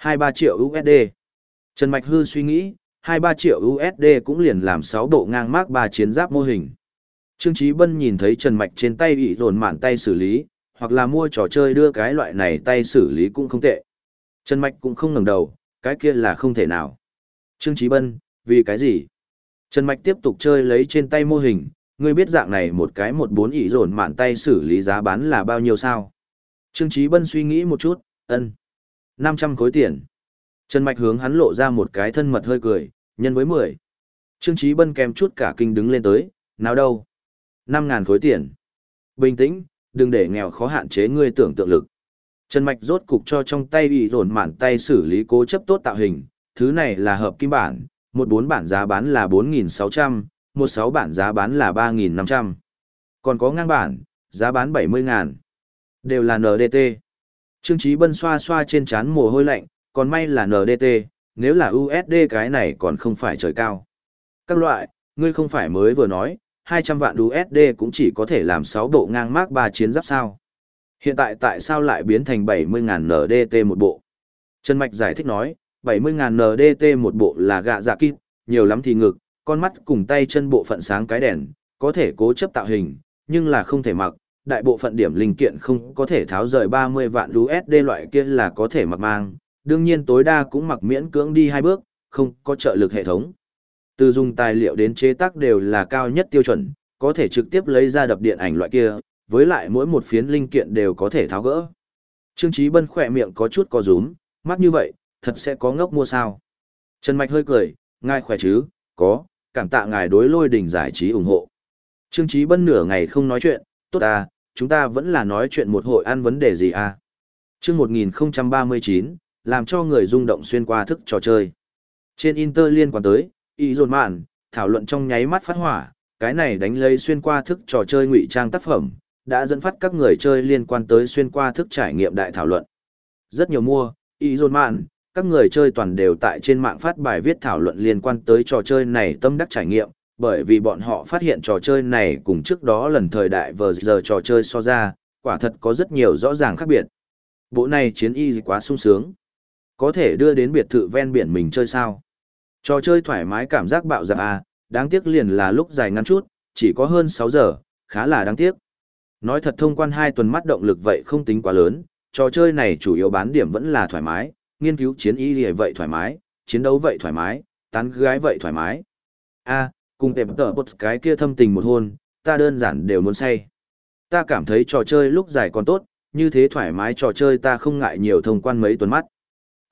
2-3 triệu USD. Trần Mạch Hư suy nghĩ, 2-3 triệu USD cũng liền làm 6 bộ ngang mác 3 chiến giáp mô hình. Trương Chí Bân nhìn thấy Trần Mạch trên tay bị dồn mạn tay xử lý, hoặc là mua trò chơi đưa cái loại này tay xử lý cũng không tệ. Trần Mạch cũng không ngẩng đầu, cái kia là không thể nào. Trương Chí Bân, vì cái gì? Trần Mạch tiếp tục chơi lấy trên tay mô hình, ngươi biết dạng này một cái một bốn ỷ dồn mạn tay xử lý giá bán là bao nhiêu sao? Trương Chí Bân suy nghĩ một chút, ân. 500 khối tiền. Trần Mạch hướng hắn lộ ra một cái thân mật hơi cười, nhân với 10. Trương Chí Bân kèm chút cả kinh đứng lên tới, nào đâu? 5.000 khối tiền. Bình tĩnh, đừng để nghèo khó hạn chế ngươi tưởng tượng lực. Trần Mạch rốt cục cho trong tay bị rồn mạn tay xử lý cố chấp tốt tạo hình, thứ này là hợp kim bản, một bốn bản giá bán là 4.600, một sáu bản giá bán là 3.500. Còn có ngang bản, giá bán 70.000. Đều là NDT. Trương Chí Bân xoa xoa trên trán mồ hôi lạnh, còn may là NDT, nếu là USD cái này còn không phải trời cao. Các loại, ngươi không phải mới vừa nói, 200 vạn USD cũng chỉ có thể làm 6 bộ ngang mác 3 chiến giáp sao. Hiện tại tại sao lại biến thành 70.000 NDT một bộ? Trần Mạch giải thích nói, 70.000 NDT một bộ là gạ dạ kít, nhiều lắm thì ngực, con mắt cùng tay chân bộ phận sáng cái đèn, có thể cố chấp tạo hình, nhưng là không thể mặc, đại bộ phận điểm linh kiện không có thể tháo rời 30 vạn USD loại kia là có thể mặc mang, đương nhiên tối đa cũng mặc miễn cưỡng đi hai bước, không có trợ lực hệ thống. Từ dùng tài liệu đến chế tác đều là cao nhất tiêu chuẩn, có thể trực tiếp lấy ra đập điện ảnh loại kia, với lại mỗi một phiến linh kiện đều có thể tháo gỡ. Trương Chí Bân khỏe miệng có chút co rúm, mắt như vậy, thật sẽ có ngốc mua sao. Trần Mạch hơi cười, ngài khỏe chứ, có, cảm tạ ngài đối lôi đỉnh giải trí ủng hộ. Trương Chí Bân nửa ngày không nói chuyện, tốt à, chúng ta vẫn là nói chuyện một hội ăn vấn đề gì à. Trương 1039, làm cho người rung động xuyên qua thức trò chơi. Trên Inter liên quan tới, ý dồn mạn, thảo luận trong nháy mắt phát hỏa, cái này đánh lấy xuyên qua thức trò chơi ngụy trang tác phẩm, đã dẫn phát các người chơi liên quan tới xuyên qua thức trải nghiệm đại thảo luận. Rất nhiều mua, ý dồn mạn, các người chơi toàn đều tại trên mạng phát bài viết thảo luận liên quan tới trò chơi này tâm đắc trải nghiệm, bởi vì bọn họ phát hiện trò chơi này cùng trước đó lần thời đại vờ giờ trò chơi so ra, quả thật có rất nhiều rõ ràng khác biệt. Bộ này chiến y quá sung sướng. Có thể đưa đến biệt thự ven biển mình chơi sao? Trò chơi thoải mái cảm giác bạo dạp à, đáng tiếc liền là lúc dài ngắn chút, chỉ có hơn 6 giờ, khá là đáng tiếc. Nói thật thông quan 2 tuần mắt động lực vậy không tính quá lớn, trò chơi này chủ yếu bán điểm vẫn là thoải mái, nghiên cứu chiến y thì vậy thoải mái, chiến đấu vậy thoải mái, tán gái vậy thoải mái. a cùng tệp tờ bột cái kia thâm tình một hôn, ta đơn giản đều muốn say. Ta cảm thấy trò chơi lúc dài còn tốt, như thế thoải mái trò chơi ta không ngại nhiều thông quan mấy tuần mắt.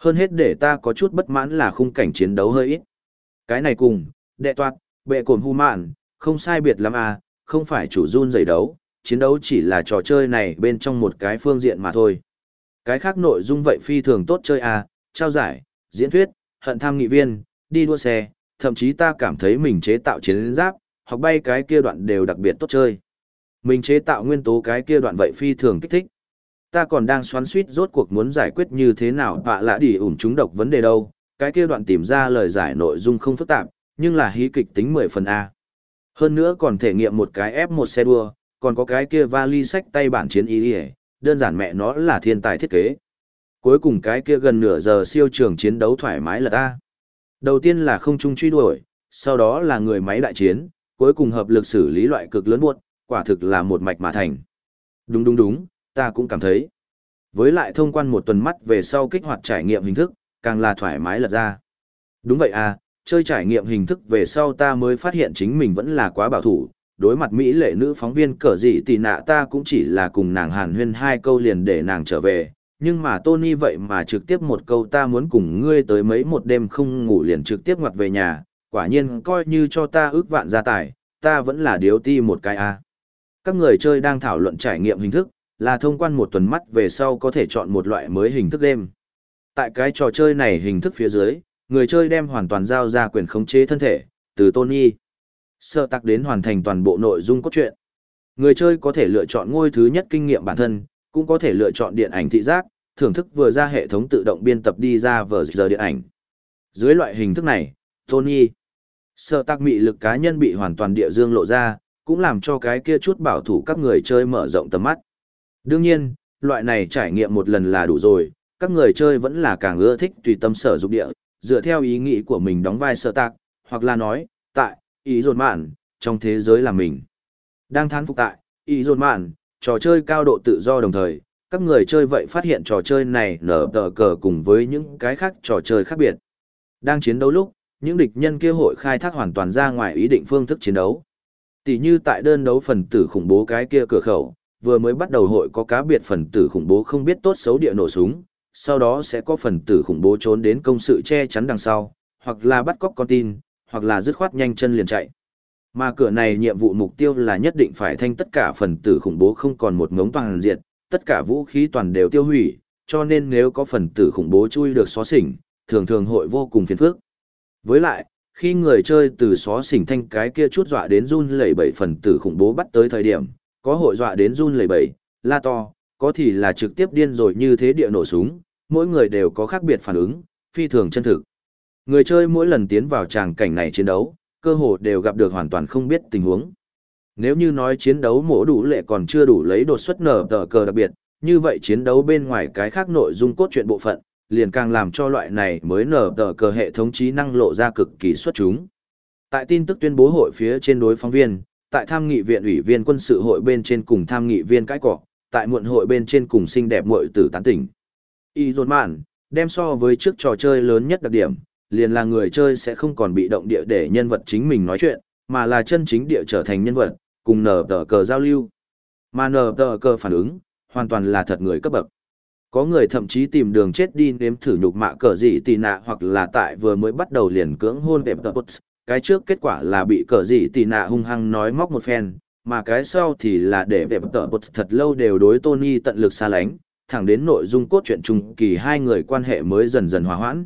Hơn hết để ta có chút bất mãn là khung cảnh chiến đấu hơi ít. Cái này cùng, đệ toạt, bệ cồn hù mạn, không sai biệt lắm à, không phải chủ run giày đấu, chiến đấu chỉ là trò chơi này bên trong một cái phương diện mà thôi. Cái khác nội dung vậy phi thường tốt chơi à, trao giải, diễn thuyết, hận tham nghị viên, đi đua xe, thậm chí ta cảm thấy mình chế tạo chiến giáp, hoặc bay cái kia đoạn đều đặc biệt tốt chơi. Mình chế tạo nguyên tố cái kia đoạn vậy phi thường kích thích. Ta còn đang xoắn suýt rốt cuộc muốn giải quyết như thế nào bạ lạ đi ủn chúng độc vấn đề đâu, cái kia đoạn tìm ra lời giải nội dung không phức tạp, nhưng là hí kịch tính 10 phần A. Hơn nữa còn thể nghiệm một cái F1 xe đua, còn có cái kia vali sách tay bản chiến ý đi đơn giản mẹ nó là thiên tài thiết kế. Cuối cùng cái kia gần nửa giờ siêu trường chiến đấu thoải mái là ta. Đầu tiên là không trung truy đuổi, sau đó là người máy đại chiến, cuối cùng hợp lực xử lý loại cực lớn buốt, quả thực là một mạch mà thành. Đúng đúng đúng, ta cũng cảm thấy. Với lại thông quan một tuần mắt về sau kích hoạt trải nghiệm hình thức, càng là thoải mái lật ra. Đúng vậy à, chơi trải nghiệm hình thức về sau ta mới phát hiện chính mình vẫn là quá bảo thủ. Đối mặt Mỹ lệ nữ phóng viên cỡ gì tì nạ ta cũng chỉ là cùng nàng hàn huyên hai câu liền để nàng trở về. Nhưng mà Tony vậy mà trực tiếp một câu ta muốn cùng ngươi tới mấy một đêm không ngủ liền trực tiếp ngoặt về nhà, quả nhiên coi như cho ta ước vạn gia tài, ta vẫn là điếu ti một cái a. À. Các người chơi đang thảo luận trải nghiệm hình thức, là thông quan một tuần mắt về sau có thể chọn một loại mới hình thức đêm. Tại cái trò chơi này hình thức phía dưới, người chơi đem hoàn toàn giao ra quyền khống chế thân thể, từ Tony. Sơ tắc đến hoàn thành toàn bộ nội dung cốt truyện. Người chơi có thể lựa chọn ngôi thứ nhất kinh nghiệm bản thân, cũng có thể lựa chọn điện ảnh thị giác, thưởng thức vừa ra hệ thống tự động biên tập đi ra vở giờ điện ảnh. Dưới loại hình thức này, Tony, Sơ tắc mị lực cá nhân bị hoàn toàn địa dương lộ ra, cũng làm cho cái kia chút bảo thủ các người chơi mở rộng tầm mắt. Đương nhiên, loại này trải nghiệm một lần là đủ rồi, các người chơi vẫn là càng ưa thích tùy tâm sở dục địa, dựa theo ý nghĩ của mình đóng vai sở tạc, hoặc là nói, tại, ý dồn mạn, trong thế giới là mình. Đang thán phục tại, ý dồn mạn, trò chơi cao độ tự do đồng thời, các người chơi vậy phát hiện trò chơi này nở tờ cờ cùng với những cái khác trò chơi khác biệt. Đang chiến đấu lúc, những địch nhân kia hội khai thác hoàn toàn ra ngoài ý định phương thức chiến đấu. Tỷ như tại đơn đấu phần tử khủng bố cái kia cửa khẩu, vừa mới bắt đầu hội có cá biệt phần tử khủng bố không biết tốt xấu địa nổ súng, sau đó sẽ có phần tử khủng bố trốn đến công sự che chắn đằng sau, hoặc là bắt cóc con tin, hoặc là dứt khoát nhanh chân liền chạy. Mà cửa này nhiệm vụ mục tiêu là nhất định phải thanh tất cả phần tử khủng bố không còn một ngống toàn diệt, tất cả vũ khí toàn đều tiêu hủy, cho nên nếu có phần tử khủng bố chui được xóa xỉnh, thường thường hội vô cùng phiền phức. Với lại, khi người chơi từ xóa xỉnh thanh cái kia chút dọa đến run lẩy bẩy phần tử khủng bố bắt tới thời điểm, có hội dọa đến run lẩy bẩy, la to, có thì là trực tiếp điên rồi như thế địa nổ súng, mỗi người đều có khác biệt phản ứng, phi thường chân thực. Người chơi mỗi lần tiến vào tràng cảnh này chiến đấu, cơ hồ đều gặp được hoàn toàn không biết tình huống. Nếu như nói chiến đấu mổ đủ lệ còn chưa đủ lấy đột xuất nở tờ cờ đặc biệt, như vậy chiến đấu bên ngoài cái khác nội dung cốt truyện bộ phận, liền càng làm cho loại này mới nở tờ cờ hệ thống trí năng lộ ra cực kỳ xuất chúng. Tại tin tức tuyên bố hội phía trên đối phóng viên, tại tham nghị viện ủy viên quân sự hội bên trên cùng tham nghị viên cãi cọ, tại muộn hội bên trên cùng xinh đẹp muội tử tán tỉnh. Y dồn mạn, đem so với trước trò chơi lớn nhất đặc điểm, liền là người chơi sẽ không còn bị động địa để nhân vật chính mình nói chuyện, mà là chân chính địa trở thành nhân vật, cùng nở tờ cờ giao lưu. Mà nở tờ cờ phản ứng, hoàn toàn là thật người cấp bậc. Có người thậm chí tìm đường chết đi nếm thử nhục mạ cờ gì tì nạ hoặc là tại vừa mới bắt đầu liền cưỡng hôn đẹp tờ cái trước kết quả là bị cờ gì tì nạ hung hăng nói móc một phen, mà cái sau thì là để vẻ tợ bột thật lâu đều đối Tony tận lực xa lánh, thẳng đến nội dung cốt truyện chung kỳ hai người quan hệ mới dần dần hòa hoãn.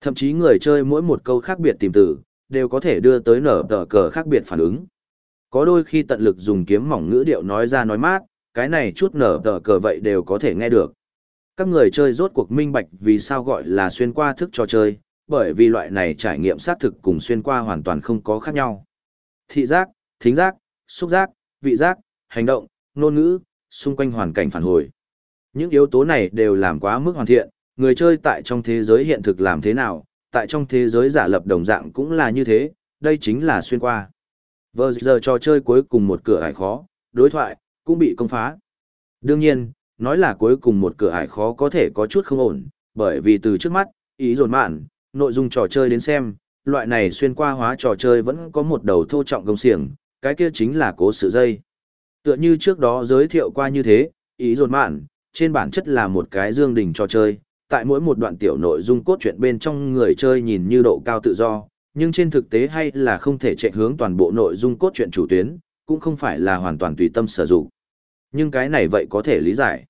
Thậm chí người chơi mỗi một câu khác biệt tìm từ, đều có thể đưa tới nở tờ cờ khác biệt phản ứng. Có đôi khi tận lực dùng kiếm mỏng ngữ điệu nói ra nói mát, cái này chút nở tờ cờ vậy đều có thể nghe được. Các người chơi rốt cuộc minh bạch vì sao gọi là xuyên qua thức trò chơi, bởi vì loại này trải nghiệm xác thực cùng xuyên qua hoàn toàn không có khác nhau. Thị giác, thính giác, xúc giác, vị giác, hành động, ngôn ngữ, xung quanh hoàn cảnh phản hồi. Những yếu tố này đều làm quá mức hoàn thiện, người chơi tại trong thế giới hiện thực làm thế nào, tại trong thế giới giả lập đồng dạng cũng là như thế, đây chính là xuyên qua. Vừa giờ trò chơi cuối cùng một cửa ải khó, đối thoại, cũng bị công phá. Đương nhiên, nói là cuối cùng một cửa ải khó có thể có chút không ổn, bởi vì từ trước mắt, ý dồn mạn, nội dung trò chơi đến xem, loại này xuyên qua hóa trò chơi vẫn có một đầu thô trọng công xiềng, cái kia chính là cố sự dây. Tựa như trước đó giới thiệu qua như thế, ý dồn mạn, trên bản chất là một cái dương đỉnh trò chơi, tại mỗi một đoạn tiểu nội dung cốt truyện bên trong người chơi nhìn như độ cao tự do, nhưng trên thực tế hay là không thể chạy hướng toàn bộ nội dung cốt truyện chủ tuyến, cũng không phải là hoàn toàn tùy tâm sử dụng. Nhưng cái này vậy có thể lý giải.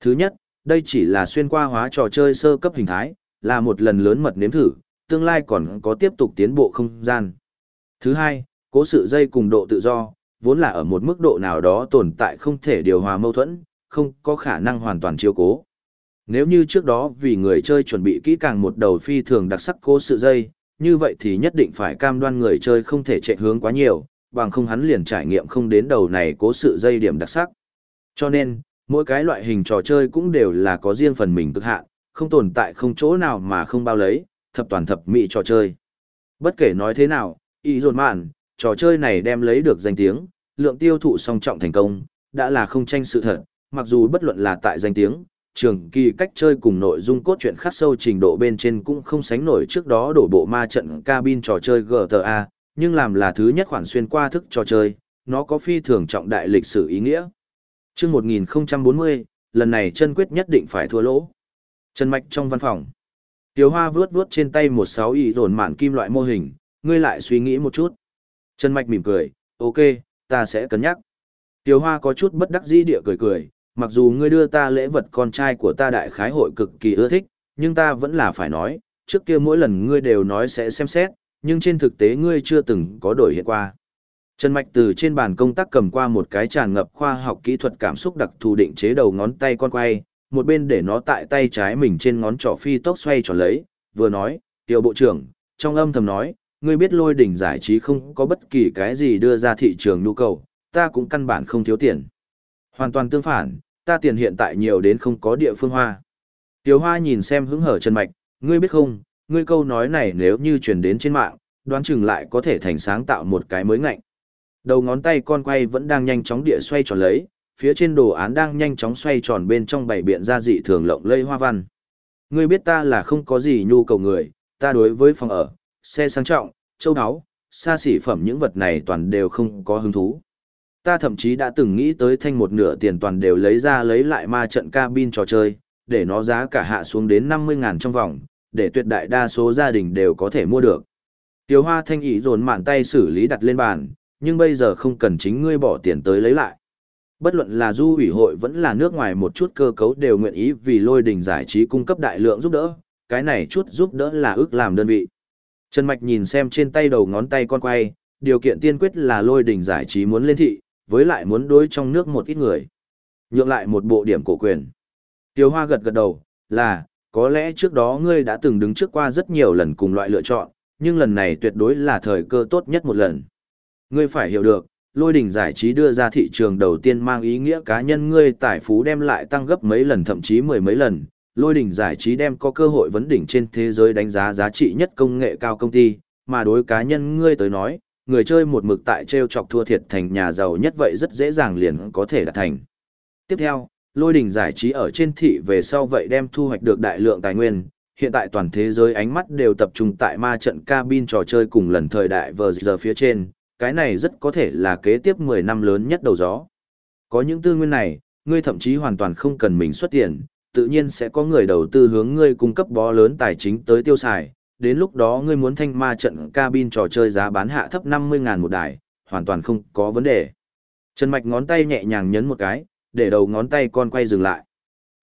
Thứ nhất, đây chỉ là xuyên qua hóa trò chơi sơ cấp hình thái, là một lần lớn mật nếm thử, tương lai còn có tiếp tục tiến bộ không gian. Thứ hai, cố sự dây cùng độ tự do, vốn là ở một mức độ nào đó tồn tại không thể điều hòa mâu thuẫn, không có khả năng hoàn toàn chiếu cố. Nếu như trước đó vì người chơi chuẩn bị kỹ càng một đầu phi thường đặc sắc cố sự dây, như vậy thì nhất định phải cam đoan người chơi không thể chạy hướng quá nhiều, bằng không hắn liền trải nghiệm không đến đầu này cố sự dây điểm đặc sắc. Cho nên, mỗi cái loại hình trò chơi cũng đều là có riêng phần mình cực hạn, không tồn tại không chỗ nào mà không bao lấy, thập toàn thập mỹ trò chơi. Bất kể nói thế nào, ý dồn mạn, trò chơi này đem lấy được danh tiếng, lượng tiêu thụ song trọng thành công, đã là không tranh sự thật, mặc dù bất luận là tại danh tiếng, trường kỳ cách chơi cùng nội dung cốt truyện khắc sâu trình độ bên trên cũng không sánh nổi trước đó đổ bộ ma trận cabin trò chơi GTA, nhưng làm là thứ nhất khoản xuyên qua thức trò chơi, nó có phi thường trọng đại lịch sử ý nghĩa. Trước 1040, lần này chân quyết nhất định phải thua lỗ. Trần mạch trong văn phòng. Tiểu hoa vuốt vuốt trên tay một sáu ý rồn mạn kim loại mô hình, ngươi lại suy nghĩ một chút. Trần mạch mỉm cười, ok, ta sẽ cân nhắc. Tiểu hoa có chút bất đắc dĩ địa cười cười, mặc dù ngươi đưa ta lễ vật con trai của ta đại khái hội cực kỳ ưa thích, nhưng ta vẫn là phải nói, trước kia mỗi lần ngươi đều nói sẽ xem xét, nhưng trên thực tế ngươi chưa từng có đổi hiện qua. Trần Mạch từ trên bàn công tác cầm qua một cái tràn ngập khoa học kỹ thuật cảm xúc đặc thù định chế đầu ngón tay con quay, một bên để nó tại tay trái mình trên ngón trỏ phi tốc xoay tròn lấy, vừa nói, tiểu bộ trưởng, trong âm thầm nói, ngươi biết lôi đỉnh giải trí không có bất kỳ cái gì đưa ra thị trường nhu cầu, ta cũng căn bản không thiếu tiền. Hoàn toàn tương phản, ta tiền hiện tại nhiều đến không có địa phương hoa. Tiểu hoa nhìn xem hứng hở chân Mạch, ngươi biết không, ngươi câu nói này nếu như truyền đến trên mạng, đoán chừng lại có thể thành sáng tạo một cái mới ngạnh. Đầu ngón tay con quay vẫn đang nhanh chóng địa xoay tròn lấy, phía trên đồ án đang nhanh chóng xoay tròn bên trong bảy biện ra dị thường lộng lây hoa văn. Ngươi biết ta là không có gì nhu cầu người, ta đối với phòng ở, xe sang trọng, châu áo, xa xỉ phẩm những vật này toàn đều không có hứng thú. Ta thậm chí đã từng nghĩ tới thanh một nửa tiền toàn đều lấy ra lấy lại ma trận cabin trò chơi, để nó giá cả hạ xuống đến 50.000 trong vòng, để tuyệt đại đa số gia đình đều có thể mua được. Tiểu hoa thanh ý dồn mạn tay xử lý đặt lên bàn, nhưng bây giờ không cần chính ngươi bỏ tiền tới lấy lại. Bất luận là du ủy hội vẫn là nước ngoài một chút cơ cấu đều nguyện ý vì lôi đình giải trí cung cấp đại lượng giúp đỡ, cái này chút giúp đỡ là ước làm đơn vị. Trần Mạch nhìn xem trên tay đầu ngón tay con quay, điều kiện tiên quyết là lôi đình giải trí muốn lên thị, với lại muốn đối trong nước một ít người. Nhượng lại một bộ điểm cổ quyền. Tiêu Hoa gật gật đầu, là, có lẽ trước đó ngươi đã từng đứng trước qua rất nhiều lần cùng loại lựa chọn, nhưng lần này tuyệt đối là thời cơ tốt nhất một lần. Ngươi phải hiểu được, lôi đỉnh giải trí đưa ra thị trường đầu tiên mang ý nghĩa cá nhân ngươi tài phú đem lại tăng gấp mấy lần thậm chí mười mấy lần. Lôi đỉnh giải trí đem có cơ hội vấn đỉnh trên thế giới đánh giá giá trị nhất công nghệ cao công ty, mà đối cá nhân ngươi tới nói, người chơi một mực tại treo chọc thua thiệt thành nhà giàu nhất vậy rất dễ dàng liền có thể đạt thành. Tiếp theo, lôi đỉnh giải trí ở trên thị về sau vậy đem thu hoạch được đại lượng tài nguyên. Hiện tại toàn thế giới ánh mắt đều tập trung tại ma trận cabin trò chơi cùng lần thời đại vừa giờ phía trên, cái này rất có thể là kế tiếp 10 năm lớn nhất đầu gió. Có những tư nguyên này, ngươi thậm chí hoàn toàn không cần mình xuất tiền, tự nhiên sẽ có người đầu tư hướng ngươi cung cấp bó lớn tài chính tới tiêu xài, đến lúc đó ngươi muốn thanh ma trận cabin trò chơi giá bán hạ thấp 50.000 một đài, hoàn toàn không có vấn đề. Trần Mạch ngón tay nhẹ nhàng nhấn một cái, để đầu ngón tay con quay dừng lại.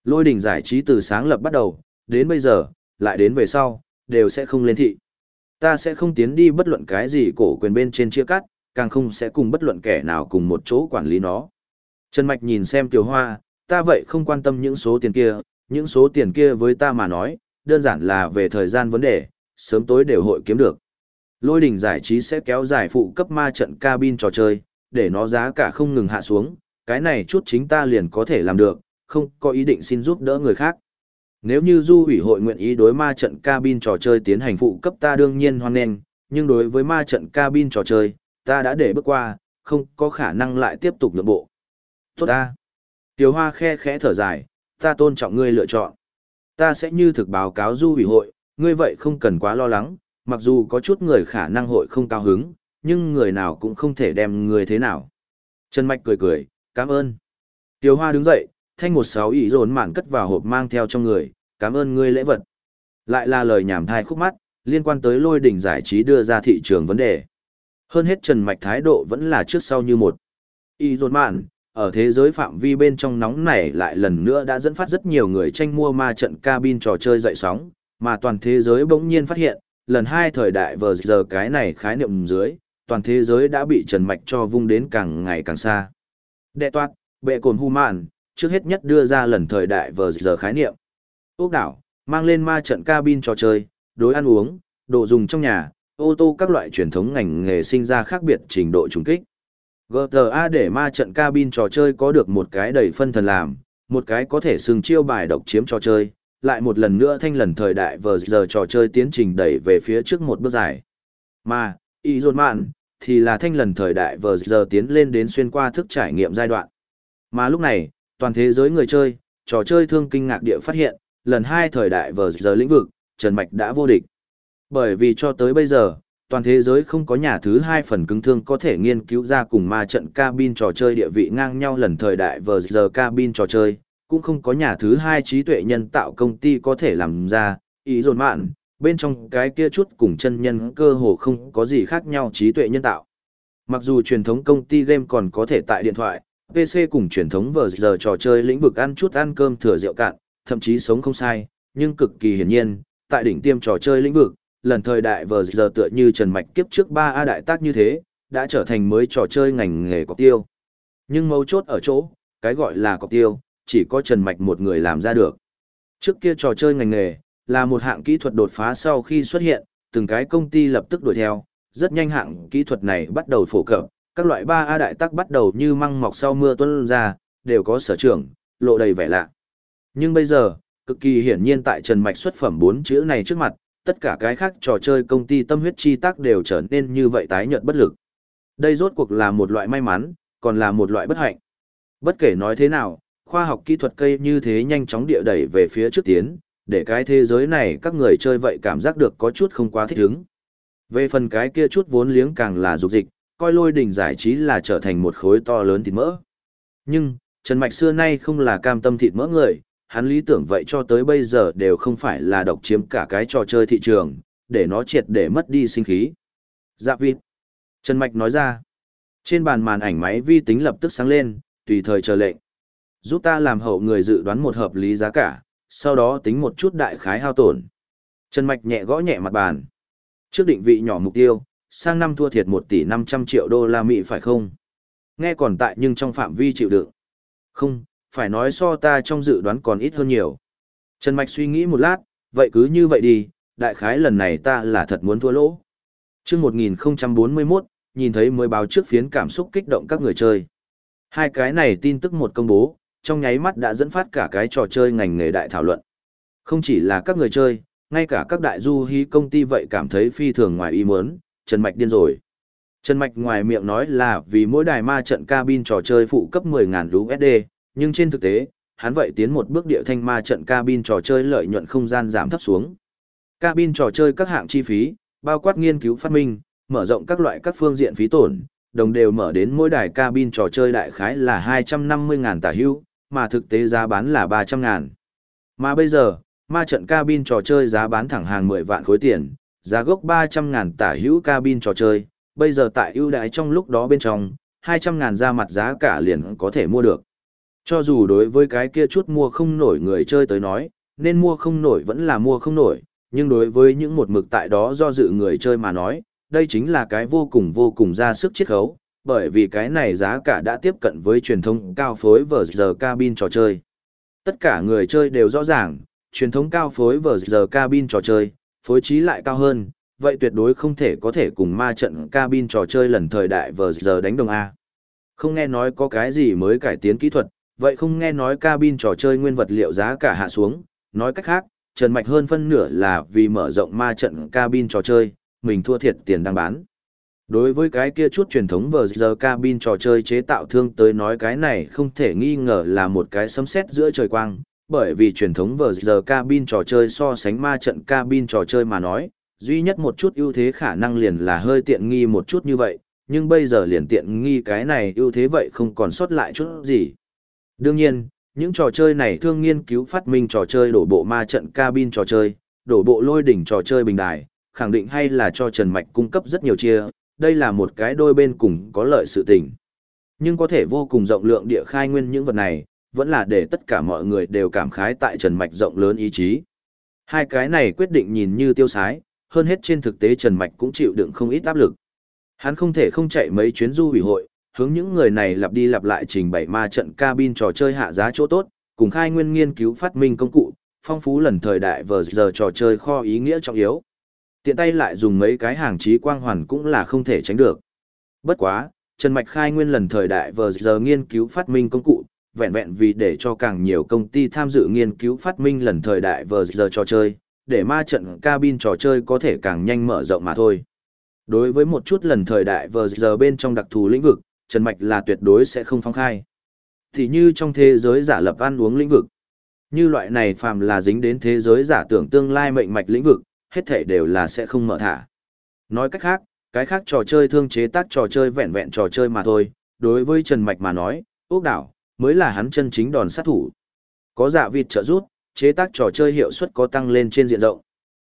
Lôi đỉnh giải trí từ sáng lập bắt đầu, đến bây giờ, lại đến về sau, đều sẽ không lên thị. Ta sẽ không tiến đi bất luận cái gì cổ quyền bên trên chia cắt, càng không sẽ cùng bất luận kẻ nào cùng một chỗ quản lý nó. Trần Mạch nhìn xem Tiểu Hoa, ta vậy không quan tâm những số tiền kia, những số tiền kia với ta mà nói, đơn giản là về thời gian vấn đề, sớm tối đều hội kiếm được. Lôi đỉnh giải trí sẽ kéo dài phụ cấp ma trận cabin trò chơi, để nó giá cả không ngừng hạ xuống, cái này chút chính ta liền có thể làm được, không có ý định xin giúp đỡ người khác. Nếu như du ủy hội nguyện ý đối ma trận cabin trò chơi tiến hành phụ cấp ta đương nhiên hoan nghênh, nhưng đối với ma trận cabin trò chơi, ta đã để bước qua, không có khả năng lại tiếp tục nhượng bộ. Tốt ta. Tiểu hoa khe khẽ thở dài, ta tôn trọng ngươi lựa chọn. Ta sẽ như thực báo cáo du ủy hội, ngươi vậy không cần quá lo lắng, mặc dù có chút người khả năng hội không cao hứng, nhưng người nào cũng không thể đem người thế nào. Trần Mạch cười cười, cảm ơn. Tiểu hoa đứng dậy, thanh một sáu ý rồn mạn cất vào hộp mang theo trong người, cảm ơn ngươi lễ vật. Lại là lời nhảm thai khúc mắt, liên quan tới lôi đỉnh giải trí đưa ra thị trường vấn đề. Hơn hết Trần Mạch thái độ vẫn là trước sau như một. Y rột mạn, ở thế giới phạm vi bên trong nóng này lại lần nữa đã dẫn phát rất nhiều người tranh mua ma trận cabin trò chơi dậy sóng, mà toàn thế giới bỗng nhiên phát hiện, lần hai thời đại vờ giờ cái này khái niệm dưới, toàn thế giới đã bị Trần Mạch cho vung đến càng ngày càng xa. Đệ toát, bệ cồn hu mạn, trước hết nhất đưa ra lần thời đại vờ giờ khái niệm. Ốc đảo, mang lên ma trận cabin trò chơi, đối ăn uống, đồ dùng trong nhà, ô tô các loại truyền thống ngành nghề sinh ra khác biệt trình độ trùng kích. GTA để ma trận cabin trò chơi có được một cái đầy phân thần làm, một cái có thể sừng chiêu bài độc chiếm trò chơi, lại một lần nữa thanh lần thời đại vờ giờ trò chơi tiến trình đẩy về phía trước một bước dài. Mà, y dồn mạn, thì là thanh lần thời đại vờ giờ tiến lên đến xuyên qua thức trải nghiệm giai đoạn. Mà lúc này, toàn thế giới người chơi, trò chơi thương kinh ngạc địa phát hiện, lần hai thời đại vờ giờ lĩnh vực, Trần Mạch đã vô địch. Bởi vì cho tới bây giờ, toàn thế giới không có nhà thứ hai phần cứng thương có thể nghiên cứu ra cùng ma trận cabin trò chơi địa vị ngang nhau lần thời đại vờ giờ cabin trò chơi, cũng không có nhà thứ hai trí tuệ nhân tạo công ty có thể làm ra, ý dồn mạn, bên trong cái kia chút cùng chân nhân cơ hồ không có gì khác nhau trí tuệ nhân tạo. Mặc dù truyền thống công ty game còn có thể tại điện thoại, PC cùng truyền thống vờ giờ trò chơi lĩnh vực ăn chút ăn cơm thừa rượu cạn, thậm chí sống không sai, nhưng cực kỳ hiển nhiên, tại đỉnh tiêm trò chơi lĩnh vực, lần thời đại vờ giờ tựa như Trần Mạch kiếp trước 3A đại tác như thế, đã trở thành mới trò chơi ngành nghề cọc tiêu. Nhưng mấu chốt ở chỗ, cái gọi là cọc tiêu, chỉ có Trần Mạch một người làm ra được. Trước kia trò chơi ngành nghề, là một hạng kỹ thuật đột phá sau khi xuất hiện, từng cái công ty lập tức đuổi theo, rất nhanh hạng kỹ thuật này bắt đầu phổ cập, các loại ba A đại tác bắt đầu như măng mọc sau mưa tuôn ra, đều có sở trưởng lộ đầy vẻ lạ. Nhưng bây giờ, cực kỳ hiển nhiên tại Trần Mạch xuất phẩm bốn chữ này trước mặt, tất cả cái khác trò chơi công ty tâm huyết chi tác đều trở nên như vậy tái nhợt bất lực. Đây rốt cuộc là một loại may mắn, còn là một loại bất hạnh. Bất kể nói thế nào, khoa học kỹ thuật cây như thế nhanh chóng địa đẩy về phía trước tiến, để cái thế giới này các người chơi vậy cảm giác được có chút không quá thích ứng. Về phần cái kia chút vốn liếng càng là dục dịch, coi lôi đỉnh giải trí là trở thành một khối to lớn thịt mỡ. Nhưng, Trần Mạch xưa nay không là cam tâm thịt mỡ người, hắn lý tưởng vậy cho tới bây giờ đều không phải là độc chiếm cả cái trò chơi thị trường, để nó triệt để mất đi sinh khí. Dạ vịt. Trần Mạch nói ra. Trên bàn màn ảnh máy vi tính lập tức sáng lên, tùy thời chờ lệnh. Giúp ta làm hậu người dự đoán một hợp lý giá cả, sau đó tính một chút đại khái hao tổn. Trần Mạch nhẹ gõ nhẹ mặt bàn. Trước định vị nhỏ mục tiêu, sang năm thua thiệt 1 tỷ 500 triệu đô la Mỹ phải không? Nghe còn tại nhưng trong phạm vi chịu đựng. Không, phải nói so ta trong dự đoán còn ít hơn nhiều. Trần Mạch suy nghĩ một lát, vậy cứ như vậy đi, đại khái lần này ta là thật muốn thua lỗ. chương 1041, nhìn thấy mới báo trước phiến cảm xúc kích động các người chơi. Hai cái này tin tức một công bố, trong nháy mắt đã dẫn phát cả cái trò chơi ngành nghề đại thảo luận. Không chỉ là các người chơi, ngay cả các đại du hí công ty vậy cảm thấy phi thường ngoài ý muốn, Trần Mạch điên rồi. Trần Mạch ngoài miệng nói là vì mỗi đài ma trận cabin trò chơi phụ cấp 10.000 USD, nhưng trên thực tế, hắn vậy tiến một bước địa thanh ma trận cabin trò chơi lợi nhuận không gian giảm thấp xuống. Cabin trò chơi các hạng chi phí, bao quát nghiên cứu phát minh, mở rộng các loại các phương diện phí tổn, đồng đều mở đến mỗi đài cabin trò chơi đại khái là 250.000 tả hưu, mà thực tế giá bán là 300.000. Mà bây giờ, ma trận cabin trò chơi giá bán thẳng hàng 10 vạn khối tiền, giá gốc 300.000 tả hữu cabin trò chơi, bây giờ tại ưu đãi trong lúc đó bên trong, 200.000 ra mặt giá cả liền có thể mua được. Cho dù đối với cái kia chút mua không nổi người chơi tới nói, nên mua không nổi vẫn là mua không nổi, nhưng đối với những một mực tại đó do dự người chơi mà nói, đây chính là cái vô cùng vô cùng ra sức chiết khấu, bởi vì cái này giá cả đã tiếp cận với truyền thống cao phối vở giờ cabin trò chơi. Tất cả người chơi đều rõ ràng, truyền thống cao phối vở giờ cabin trò chơi, phối trí lại cao hơn, vậy tuyệt đối không thể có thể cùng ma trận cabin trò chơi lần thời đại vờ giờ đánh đồng A. Không nghe nói có cái gì mới cải tiến kỹ thuật, vậy không nghe nói cabin trò chơi nguyên vật liệu giá cả hạ xuống, nói cách khác, Trần Mạch hơn phân nửa là vì mở rộng ma trận cabin trò chơi, mình thua thiệt tiền đang bán. Đối với cái kia chút truyền thống vờ giờ cabin trò chơi chế tạo thương tới nói cái này không thể nghi ngờ là một cái sấm sét giữa trời quang, bởi vì truyền thống vờ giờ cabin trò chơi so sánh ma trận cabin trò chơi mà nói, duy nhất một chút ưu thế khả năng liền là hơi tiện nghi một chút như vậy, nhưng bây giờ liền tiện nghi cái này ưu thế vậy không còn sót lại chút gì. Đương nhiên, những trò chơi này thương nghiên cứu phát minh trò chơi đổ bộ ma trận cabin trò chơi, đổ bộ lôi đỉnh trò chơi bình đài, khẳng định hay là cho Trần Mạch cung cấp rất nhiều chia, đây là một cái đôi bên cùng có lợi sự tình. Nhưng có thể vô cùng rộng lượng địa khai nguyên những vật này, vẫn là để tất cả mọi người đều cảm khái tại Trần Mạch rộng lớn ý chí. Hai cái này quyết định nhìn như tiêu sái, hơn hết trên thực tế Trần Mạch cũng chịu đựng không ít áp lực. Hắn không thể không chạy mấy chuyến du hủy hội, hướng những người này lặp đi lặp lại trình bày ma trận cabin trò chơi hạ giá chỗ tốt, cùng khai nguyên nghiên cứu phát minh công cụ, phong phú lần thời đại vờ giờ trò chơi kho ý nghĩa trọng yếu. Tiện tay lại dùng mấy cái hàng trí quang hoàn cũng là không thể tránh được. Bất quá, Trần Mạch khai nguyên lần thời đại vờ giờ nghiên cứu phát minh công cụ, vẹn vẹn vì để cho càng nhiều công ty tham dự nghiên cứu phát minh lần thời đại vờ giờ trò chơi, để ma trận cabin trò chơi có thể càng nhanh mở rộng mà thôi. Đối với một chút lần thời đại vờ giờ bên trong đặc thù lĩnh vực, Trần Mạch là tuyệt đối sẽ không phong khai. Thì như trong thế giới giả lập ăn uống lĩnh vực, như loại này phàm là dính đến thế giới giả tưởng tương lai mệnh mạch lĩnh vực, hết thể đều là sẽ không mở thả. Nói cách khác, cái khác trò chơi thương chế tác trò chơi vẹn vẹn trò chơi mà thôi, đối với Trần Mạch mà nói, ốc đảo, mới là hắn chân chính đòn sát thủ. Có dạ vịt trợ rút, chế tác trò chơi hiệu suất có tăng lên trên diện rộng.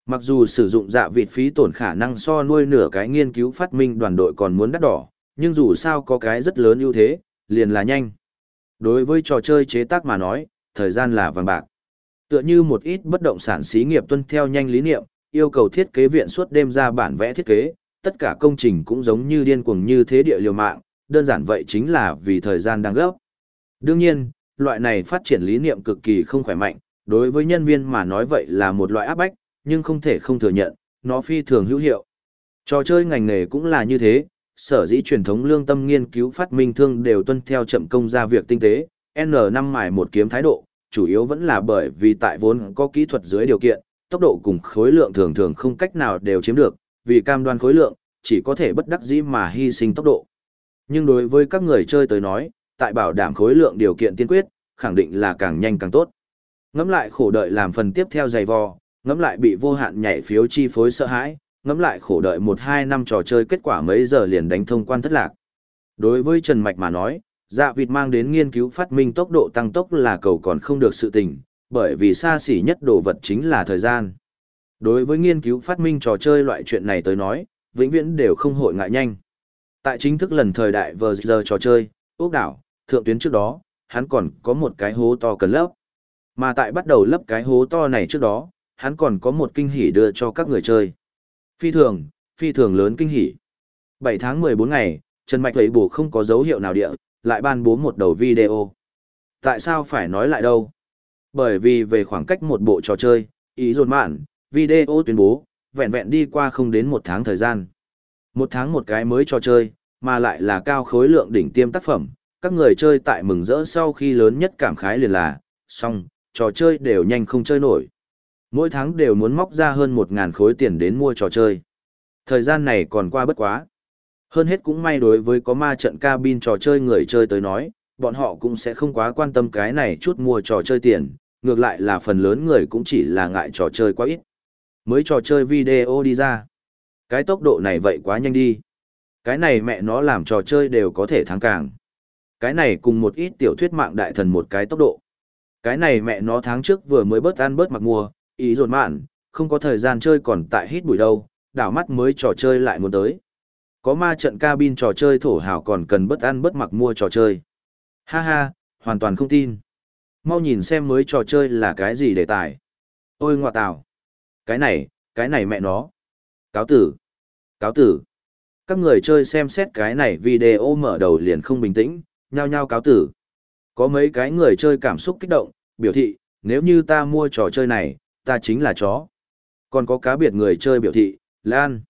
Mặc dù sử dụng dạ vịt phí tổn khả năng so nuôi nửa cái nghiên cứu phát minh đoàn đội còn muốn đắt đỏ, nhưng dù sao có cái rất lớn ưu thế, liền là nhanh. Đối với trò chơi chế tác mà nói, thời gian là vàng bạc. Tựa như một ít bất động sản xí nghiệp tuân theo nhanh lý niệm, yêu cầu thiết kế viện suốt đêm ra bản vẽ thiết kế, tất cả công trình cũng giống như điên cuồng như thế địa liều mạng, đơn giản vậy chính là vì thời gian đang gấp. Đương nhiên, loại này phát triển lý niệm cực kỳ không khỏe mạnh, đối với nhân viên mà nói vậy là một loại áp bách, nhưng không thể không thừa nhận, nó phi thường hữu hiệu. Trò chơi ngành nghề cũng là như thế, sở dĩ truyền thống lương tâm nghiên cứu phát minh thương đều tuân theo chậm công ra việc tinh tế, N5 mài một kiếm thái độ, chủ yếu vẫn là bởi vì tại vốn có kỹ thuật dưới điều kiện, tốc độ cùng khối lượng thường thường không cách nào đều chiếm được, vì cam đoan khối lượng, chỉ có thể bất đắc dĩ mà hy sinh tốc độ. Nhưng đối với các người chơi tới nói, tại bảo đảm khối lượng điều kiện tiên quyết, khẳng định là càng nhanh càng tốt. Ngắm lại khổ đợi làm phần tiếp theo dày vò, ngắm lại bị vô hạn nhảy phiếu chi phối sợ hãi, ngắm lại khổ đợi 1-2 năm trò chơi kết quả mấy giờ liền đánh thông quan thất lạc. Đối với Trần Mạch mà nói, dạ vịt mang đến nghiên cứu phát minh tốc độ tăng tốc là cầu còn không được sự tình, bởi vì xa xỉ nhất đồ vật chính là thời gian. Đối với nghiên cứu phát minh trò chơi loại chuyện này tới nói, vĩnh viễn đều không hội ngại nhanh. Tại chính thức lần thời đại vờ giờ trò chơi, ốc đảo, thượng tuyến trước đó, hắn còn có một cái hố to cần lấp. Mà tại bắt đầu lấp cái hố to này trước đó, hắn còn có một kinh hỉ đưa cho các người chơi. Phi thường, phi thường lớn kinh hỉ. 7 tháng 14 ngày, Trần Mạch thấy bổ không có dấu hiệu nào địa, lại ban bố một đầu video. Tại sao phải nói lại đâu? Bởi vì về khoảng cách một bộ trò chơi, ý dồn mạn, video tuyên bố, vẹn vẹn đi qua không đến một tháng thời gian. Một tháng một cái mới trò chơi, mà lại là cao khối lượng đỉnh tiêm tác phẩm, các người chơi tại mừng rỡ sau khi lớn nhất cảm khái liền là, xong, trò chơi đều nhanh không chơi nổi. Mỗi tháng đều muốn móc ra hơn 1.000 khối tiền đến mua trò chơi. Thời gian này còn qua bất quá. Hơn hết cũng may đối với có ma trận cabin trò chơi người chơi tới nói, bọn họ cũng sẽ không quá quan tâm cái này chút mua trò chơi tiền, ngược lại là phần lớn người cũng chỉ là ngại trò chơi quá ít. Mới trò chơi video đi ra. Cái tốc độ này vậy quá nhanh đi. Cái này mẹ nó làm trò chơi đều có thể thắng càng. Cái này cùng một ít tiểu thuyết mạng đại thần một cái tốc độ. Cái này mẹ nó tháng trước vừa mới bớt ăn bớt mặc mua, ý dồn mạn, không có thời gian chơi còn tại hít bụi đâu, đảo mắt mới trò chơi lại muốn tới. Có ma trận cabin trò chơi thổ hào còn cần bất ăn bất mặc mua trò chơi. Ha ha, hoàn toàn không tin. Mau nhìn xem mới trò chơi là cái gì đề tài. Ôi ngoại tào. Cái này, cái này mẹ nó. Cáo tử. Cáo tử. Các người chơi xem xét cái này video mở đầu liền không bình tĩnh, nhao nhao cáo tử. Có mấy cái người chơi cảm xúc kích động, biểu thị, nếu như ta mua trò chơi này, ta chính là chó. Còn có cá biệt người chơi biểu thị, Lan.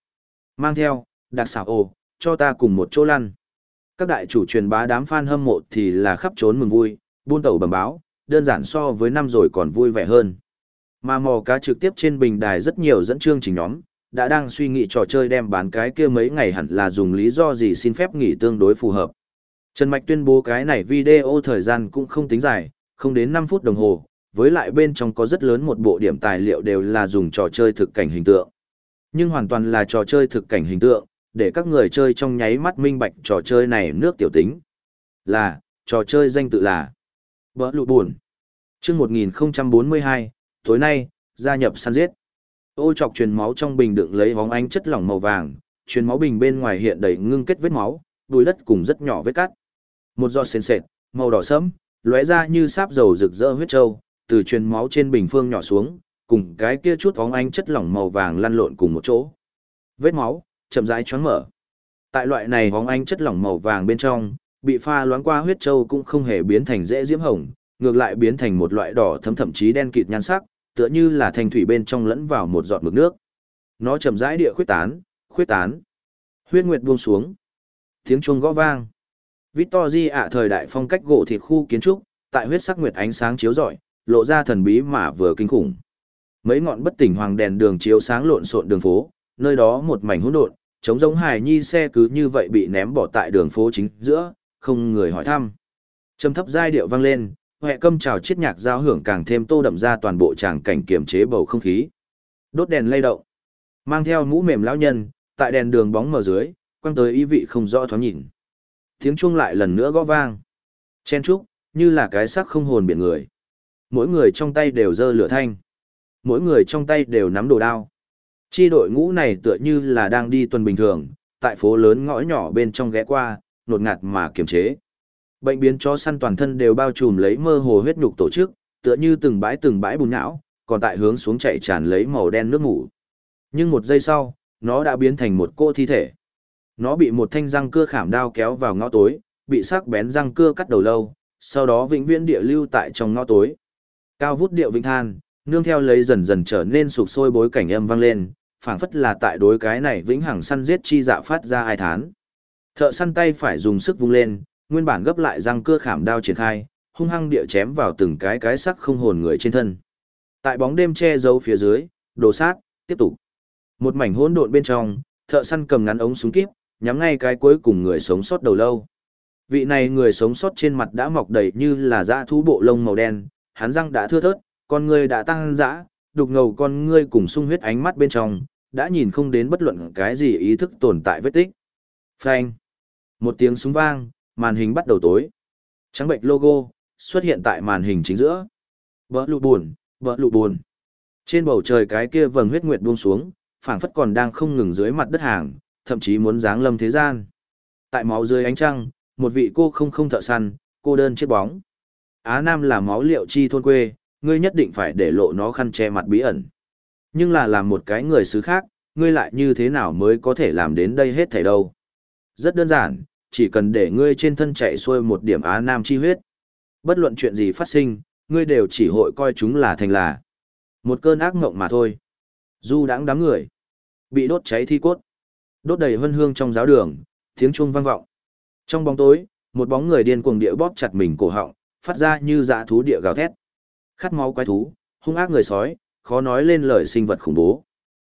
Mang theo, đặc xảo ồ, cho ta cùng một chỗ lăn. Các đại chủ truyền bá đám fan hâm mộ thì là khắp trốn mừng vui, buôn tẩu bẩm báo, đơn giản so với năm rồi còn vui vẻ hơn. Mà mò cá trực tiếp trên bình đài rất nhiều dẫn chương trình nhóm, đã đang suy nghĩ trò chơi đem bán cái kia mấy ngày hẳn là dùng lý do gì xin phép nghỉ tương đối phù hợp. Trần Mạch tuyên bố cái này video thời gian cũng không tính dài, không đến 5 phút đồng hồ, với lại bên trong có rất lớn một bộ điểm tài liệu đều là dùng trò chơi thực cảnh hình tượng. Nhưng hoàn toàn là trò chơi thực cảnh hình tượng, để các người chơi trong nháy mắt minh bạch trò chơi này nước tiểu tính. Là, trò chơi danh tự là Bỡ lụ buồn. Trước 1042, tối nay, gia nhập săn giết. Ô chọc truyền máu trong bình đựng lấy vóng ánh chất lỏng màu vàng, truyền máu bình bên ngoài hiện đầy ngưng kết vết máu, bùi đất cùng rất nhỏ vết cắt. Một giọt sền sệt, màu đỏ sẫm, lóe ra như sáp dầu rực rỡ huyết trâu, từ truyền máu trên bình phương nhỏ xuống, cùng cái kia chút óng ánh chất lỏng màu vàng lăn lộn cùng một chỗ. Vết máu, chậm rãi choáng mở. Tại loại này óng ánh chất lỏng màu vàng bên trong, bị pha loãng qua huyết châu cũng không hề biến thành dễ diễm hồng, ngược lại biến thành một loại đỏ thấm thậm chí đen kịt nhan sắc, tựa như là thanh thủy bên trong lẫn vào một giọt mực nước. Nó chậm rãi địa khuyết tán, khuyết tán. Huyết nguyệt buông xuống. Tiếng chuông gõ vang. Victory ạ thời đại phong cách gỗ thịt khu kiến trúc, tại huyết sắc nguyệt ánh sáng chiếu rọi, lộ ra thần bí mà vừa kinh khủng. Mấy ngọn bất tỉnh hoàng đèn đường chiếu sáng lộn xộn đường phố, nơi đó một mảnh hỗn độn, trống giống hài nhi xe cứ như vậy bị ném bỏ tại đường phố chính giữa, không người hỏi thăm. Trầm thấp giai điệu vang lên, hệ câm chào chiết nhạc giao hưởng càng thêm tô đậm ra toàn bộ tràng cảnh kiểm chế bầu không khí. Đốt đèn lay động, mang theo mũ mềm lão nhân, tại đèn đường bóng mờ dưới, quăng tới ý vị không rõ thoáng nhìn. Tiếng chuông lại lần nữa gõ vang. Chen trúc, như là cái xác không hồn biển người. Mỗi người trong tay đều giơ lửa thanh. Mỗi người trong tay đều nắm đồ đao. Chi đội ngũ này tựa như là đang đi tuần bình thường, tại phố lớn ngõ nhỏ bên trong ghé qua, nột ngạt mà kiềm chế. Bệnh biến chó săn toàn thân đều bao trùm lấy mơ hồ huyết nhục tổ chức, tựa như từng bãi từng bãi bùn nhão, còn tại hướng xuống chạy tràn lấy màu đen nước ngủ. Nhưng một giây sau, nó đã biến thành một cô thi thể. Nó bị một thanh răng cưa khảm đao kéo vào ngõ tối, bị sắc bén răng cưa cắt đầu lâu, sau đó vĩnh viễn địa lưu tại trong ngõ tối. Cao vút điệu vĩnh than, nương theo lấy dần dần trở nên sụp sôi bối cảnh âm vang lên, phảng phất là tại đối cái này vĩnh hằng săn giết chi dạ phát ra ai thán. Thợ săn tay phải dùng sức vung lên, nguyên bản gấp lại răng cưa khảm đao triển khai, hung hăng địa chém vào từng cái cái sắc không hồn người trên thân. Tại bóng đêm che giấu phía dưới, đồ sát, tiếp tục. Một mảnh hỗn độn bên trong, thợ săn cầm ngắn ống súng kíp, nhắm ngay cái cuối cùng người sống sót đầu lâu. Vị này người sống sót trên mặt đã mọc đầy như là dã thú bộ lông màu đen, hắn răng đã thưa thớt, con ngươi đã tăng dã, đục ngầu con ngươi cùng sung huyết ánh mắt bên trong, đã nhìn không đến bất luận cái gì ý thức tồn tại vết tích. Phanh. Một tiếng súng vang, màn hình bắt đầu tối. Trắng bệnh logo, xuất hiện tại màn hình chính giữa. Vỡ lụ buồn, vỡ lụ buồn. Trên bầu trời cái kia vầng huyết nguyệt buông xuống, phảng phất còn đang không ngừng dưới mặt đất hàng, thậm chí muốn giáng lâm thế gian. Tại máu dưới ánh trăng, một vị cô không không thợ săn, cô đơn chết bóng. Á Nam là máu liệu chi thôn quê, ngươi nhất định phải để lộ nó khăn che mặt bí ẩn. Nhưng là làm một cái người xứ khác, ngươi lại như thế nào mới có thể làm đến đây hết thảy đâu. Rất đơn giản, chỉ cần để ngươi trên thân chạy xuôi một điểm Á Nam chi huyết. Bất luận chuyện gì phát sinh, ngươi đều chỉ hội coi chúng là thành là. Một cơn ác ngộng mà thôi. Du đãng đám người. Bị đốt cháy thi cốt. Đốt đầy hân hương trong giáo đường, tiếng chuông vang vọng. Trong bóng tối, một bóng người điên cuồng địa bóp chặt mình cổ họng, phát ra như dã thú địa gào thét. Khát máu quái thú, hung ác người sói, khó nói lên lời sinh vật khủng bố.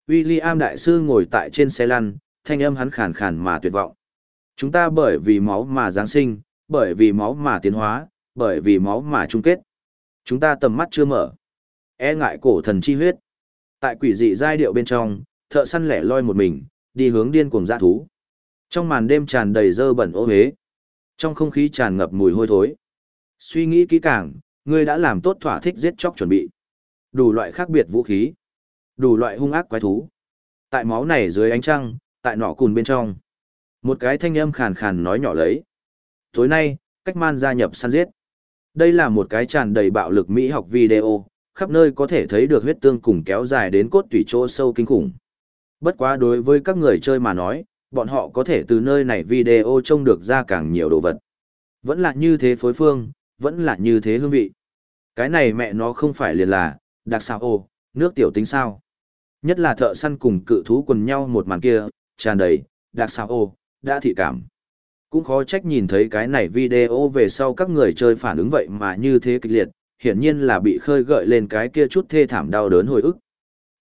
William đại sư ngồi tại trên xe lăn, thanh âm hắn khàn khàn mà tuyệt vọng. Chúng ta bởi vì máu mà giáng sinh, bởi vì máu mà tiến hóa, bởi vì máu mà chung kết. Chúng ta tầm mắt chưa mở. E ngại cổ thần chi huyết. Tại quỷ dị giai điệu bên trong, thợ săn lẻ loi một mình, đi hướng điên cuồng dã thú. Trong màn đêm tràn đầy dơ bẩn ô hế. Trong không khí tràn ngập mùi hôi thối. Suy nghĩ kỹ càng, ngươi đã làm tốt thỏa thích giết chóc chuẩn bị. Đủ loại khác biệt vũ khí. Đủ loại hung ác quái thú. Tại máu này dưới ánh trăng, tại nọ cùn bên trong. Một cái thanh âm khàn khàn nói nhỏ lấy. Tối nay, cách man gia nhập săn giết. Đây là một cái tràn đầy bạo lực Mỹ học video, khắp nơi có thể thấy được huyết tương cùng kéo dài đến cốt tủy chỗ sâu kinh khủng. Bất quá đối với các người chơi mà nói, bọn họ có thể từ nơi này video trông được ra càng nhiều đồ vật. Vẫn là như thế phối phương, vẫn là như thế hương vị. Cái này mẹ nó không phải liền là, đặc sao ô, nước tiểu tính sao. Nhất là thợ săn cùng cự thú quần nhau một màn kia, tràn đầy, đặc sao ô, đã thị cảm. Cũng khó trách nhìn thấy cái này video về sau các người chơi phản ứng vậy mà như thế kịch liệt, hiển nhiên là bị khơi gợi lên cái kia chút thê thảm đau đớn hồi ức.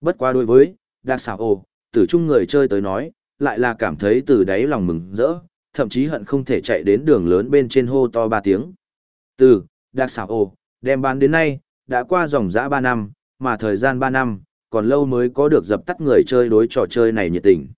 Bất quá đối với, đặc sao ô, tử trung người chơi tới nói, lại là cảm thấy từ đáy lòng mừng rỡ, thậm chí hận không thể chạy đến đường lớn bên trên hô to ba tiếng. Từ, đặc xảo ồ, đem bán đến nay, đã qua dòng dã 3 năm, mà thời gian 3 năm, còn lâu mới có được dập tắt người chơi đối trò chơi này nhiệt tình.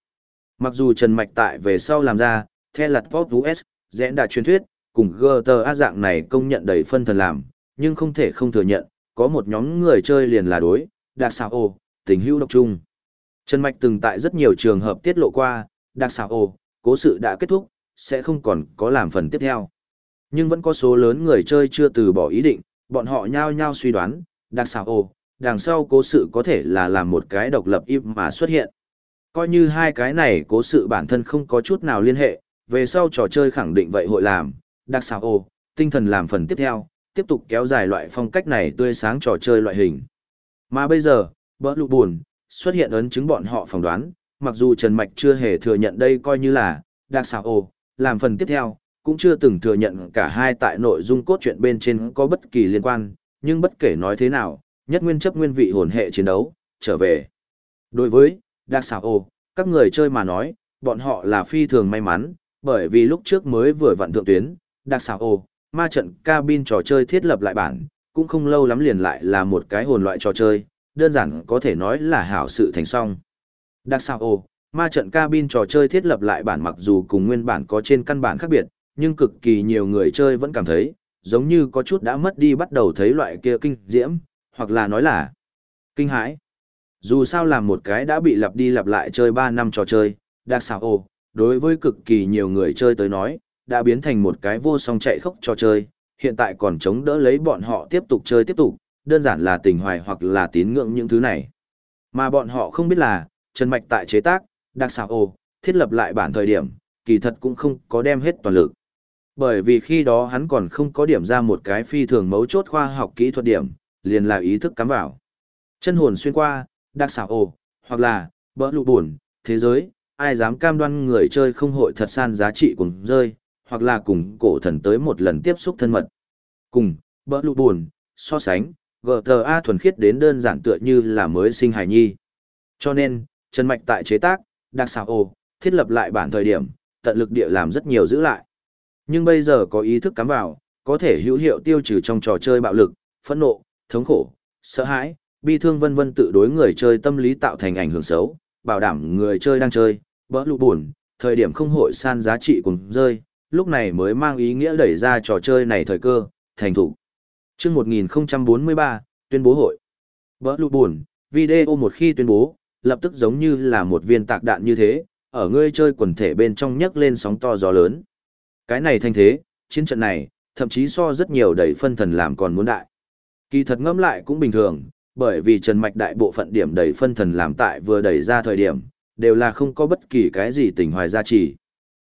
Mặc dù Trần Mạch tại về sau làm ra, theo lặt Pop US, dẽn đã truyền thuyết, cùng GTA dạng này công nhận đầy phân thần làm, nhưng không thể không thừa nhận, có một nhóm người chơi liền là đối, đặc xảo ồ, tình hữu độc chung. Trần Mạch từng tại rất nhiều trường hợp tiết lộ qua, đặc xảo ồ, cố sự đã kết thúc, sẽ không còn có làm phần tiếp theo. Nhưng vẫn có số lớn người chơi chưa từ bỏ ý định, bọn họ nhao nhao suy đoán, đặc xảo ồ, đằng sau cố sự có thể là làm một cái độc lập im mà xuất hiện. Coi như hai cái này cố sự bản thân không có chút nào liên hệ, về sau trò chơi khẳng định vậy hội làm, đặc xảo ồ, tinh thần làm phần tiếp theo, tiếp tục kéo dài loại phong cách này tươi sáng trò chơi loại hình. Mà bây giờ, bỡ lụ buồn, xuất hiện ấn chứng bọn họ phỏng đoán, mặc dù Trần Mạch chưa hề thừa nhận đây coi như là, đặc xảo ồ, làm phần tiếp theo, cũng chưa từng thừa nhận cả hai tại nội dung cốt truyện bên trên có bất kỳ liên quan, nhưng bất kể nói thế nào, nhất nguyên chấp nguyên vị hồn hệ chiến đấu, trở về. Đối với, đặc xảo các người chơi mà nói, bọn họ là phi thường may mắn, bởi vì lúc trước mới vừa vặn thượng tuyến, đặc xảo ma trận cabin trò chơi thiết lập lại bản, cũng không lâu lắm liền lại là một cái hồn loại trò chơi, đơn giản có thể nói là hảo sự thành song. Đặc sao ma trận cabin trò chơi thiết lập lại bản mặc dù cùng nguyên bản có trên căn bản khác biệt, nhưng cực kỳ nhiều người chơi vẫn cảm thấy, giống như có chút đã mất đi bắt đầu thấy loại kia kinh diễm, hoặc là nói là kinh hãi. Dù sao làm một cái đã bị lặp đi lặp lại chơi 3 năm trò chơi, đa sao ồ, đối với cực kỳ nhiều người chơi tới nói, đã biến thành một cái vô song chạy khốc trò chơi, hiện tại còn chống đỡ lấy bọn họ tiếp tục chơi tiếp tục, đơn giản là tình hoài hoặc là tín ngưỡng những thứ này. Mà bọn họ không biết là, Trần Mạch tại chế tác, đa xảo ồ, thiết lập lại bản thời điểm, kỳ thật cũng không có đem hết toàn lực. Bởi vì khi đó hắn còn không có điểm ra một cái phi thường mấu chốt khoa học kỹ thuật điểm, liền là ý thức cắm vào. Chân hồn xuyên qua, đặc xảo ồ, hoặc là, bỡ lụ buồn, thế giới, ai dám cam đoan người chơi không hội thật san giá trị cùng rơi, hoặc là cùng cổ thần tới một lần tiếp xúc thân mật. Cùng, bỡ lụ buồn, so sánh, GTA thuần khiết đến đơn giản tựa như là mới sinh hài nhi. Cho nên, Trần Mạch tại chế tác, đặc xảo ồ, thiết lập lại bản thời điểm, tận lực địa làm rất nhiều giữ lại. Nhưng bây giờ có ý thức cắm vào, có thể hữu hiệu tiêu trừ trong trò chơi bạo lực, phẫn nộ, thống khổ, sợ hãi, bi thương vân vân tự đối người chơi tâm lý tạo thành ảnh hưởng xấu, bảo đảm người chơi đang chơi, bỡ lụ buồn, thời điểm không hội san giá trị cùng rơi, lúc này mới mang ý nghĩa đẩy ra trò chơi này thời cơ, thành thủ. chương 1043, tuyên bố hội. Bỡ lụ buồn, video một khi tuyên bố, lập tức giống như là một viên tạc đạn như thế, ở người chơi quần thể bên trong nhấc lên sóng to gió lớn. Cái này thanh thế, chiến trận này, thậm chí so rất nhiều đẩy phân thần làm còn muốn đại. Kỳ thật ngẫm lại cũng bình thường, bởi vì Trần Mạch đại bộ phận điểm đẩy phân thần làm tại vừa đẩy ra thời điểm, đều là không có bất kỳ cái gì tình hoài gia trì.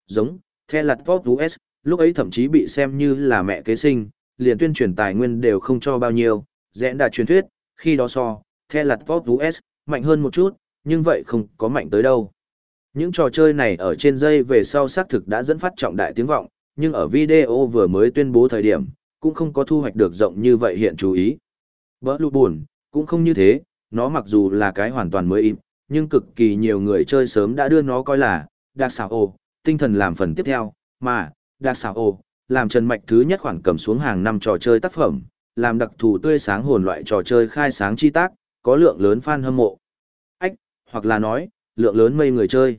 Giống, theo lặt Pop US, lúc ấy thậm chí bị xem như là mẹ kế sinh, liền tuyên truyền tài nguyên đều không cho bao nhiêu, rẽn đà truyền thuyết, khi đó so, theo lặt Pop US, mạnh hơn một chút, nhưng vậy không có mạnh tới đâu. Những trò chơi này ở trên dây về sau xác thực đã dẫn phát trọng đại tiếng vọng, nhưng ở video vừa mới tuyên bố thời điểm, cũng không có thu hoạch được rộng như vậy hiện chú ý. Bỡ lụ buồn, cũng không như thế, nó mặc dù là cái hoàn toàn mới im, nhưng cực kỳ nhiều người chơi sớm đã đưa nó coi là, đặc xảo ồ, tinh thần làm phần tiếp theo, mà, đặc xảo ồ, làm Trần Mạch thứ nhất khoản cầm xuống hàng năm trò chơi tác phẩm, làm đặc thù tươi sáng hồn loại trò chơi khai sáng chi tác, có lượng lớn fan hâm mộ. Ách, hoặc là nói, lượng lớn mây người chơi.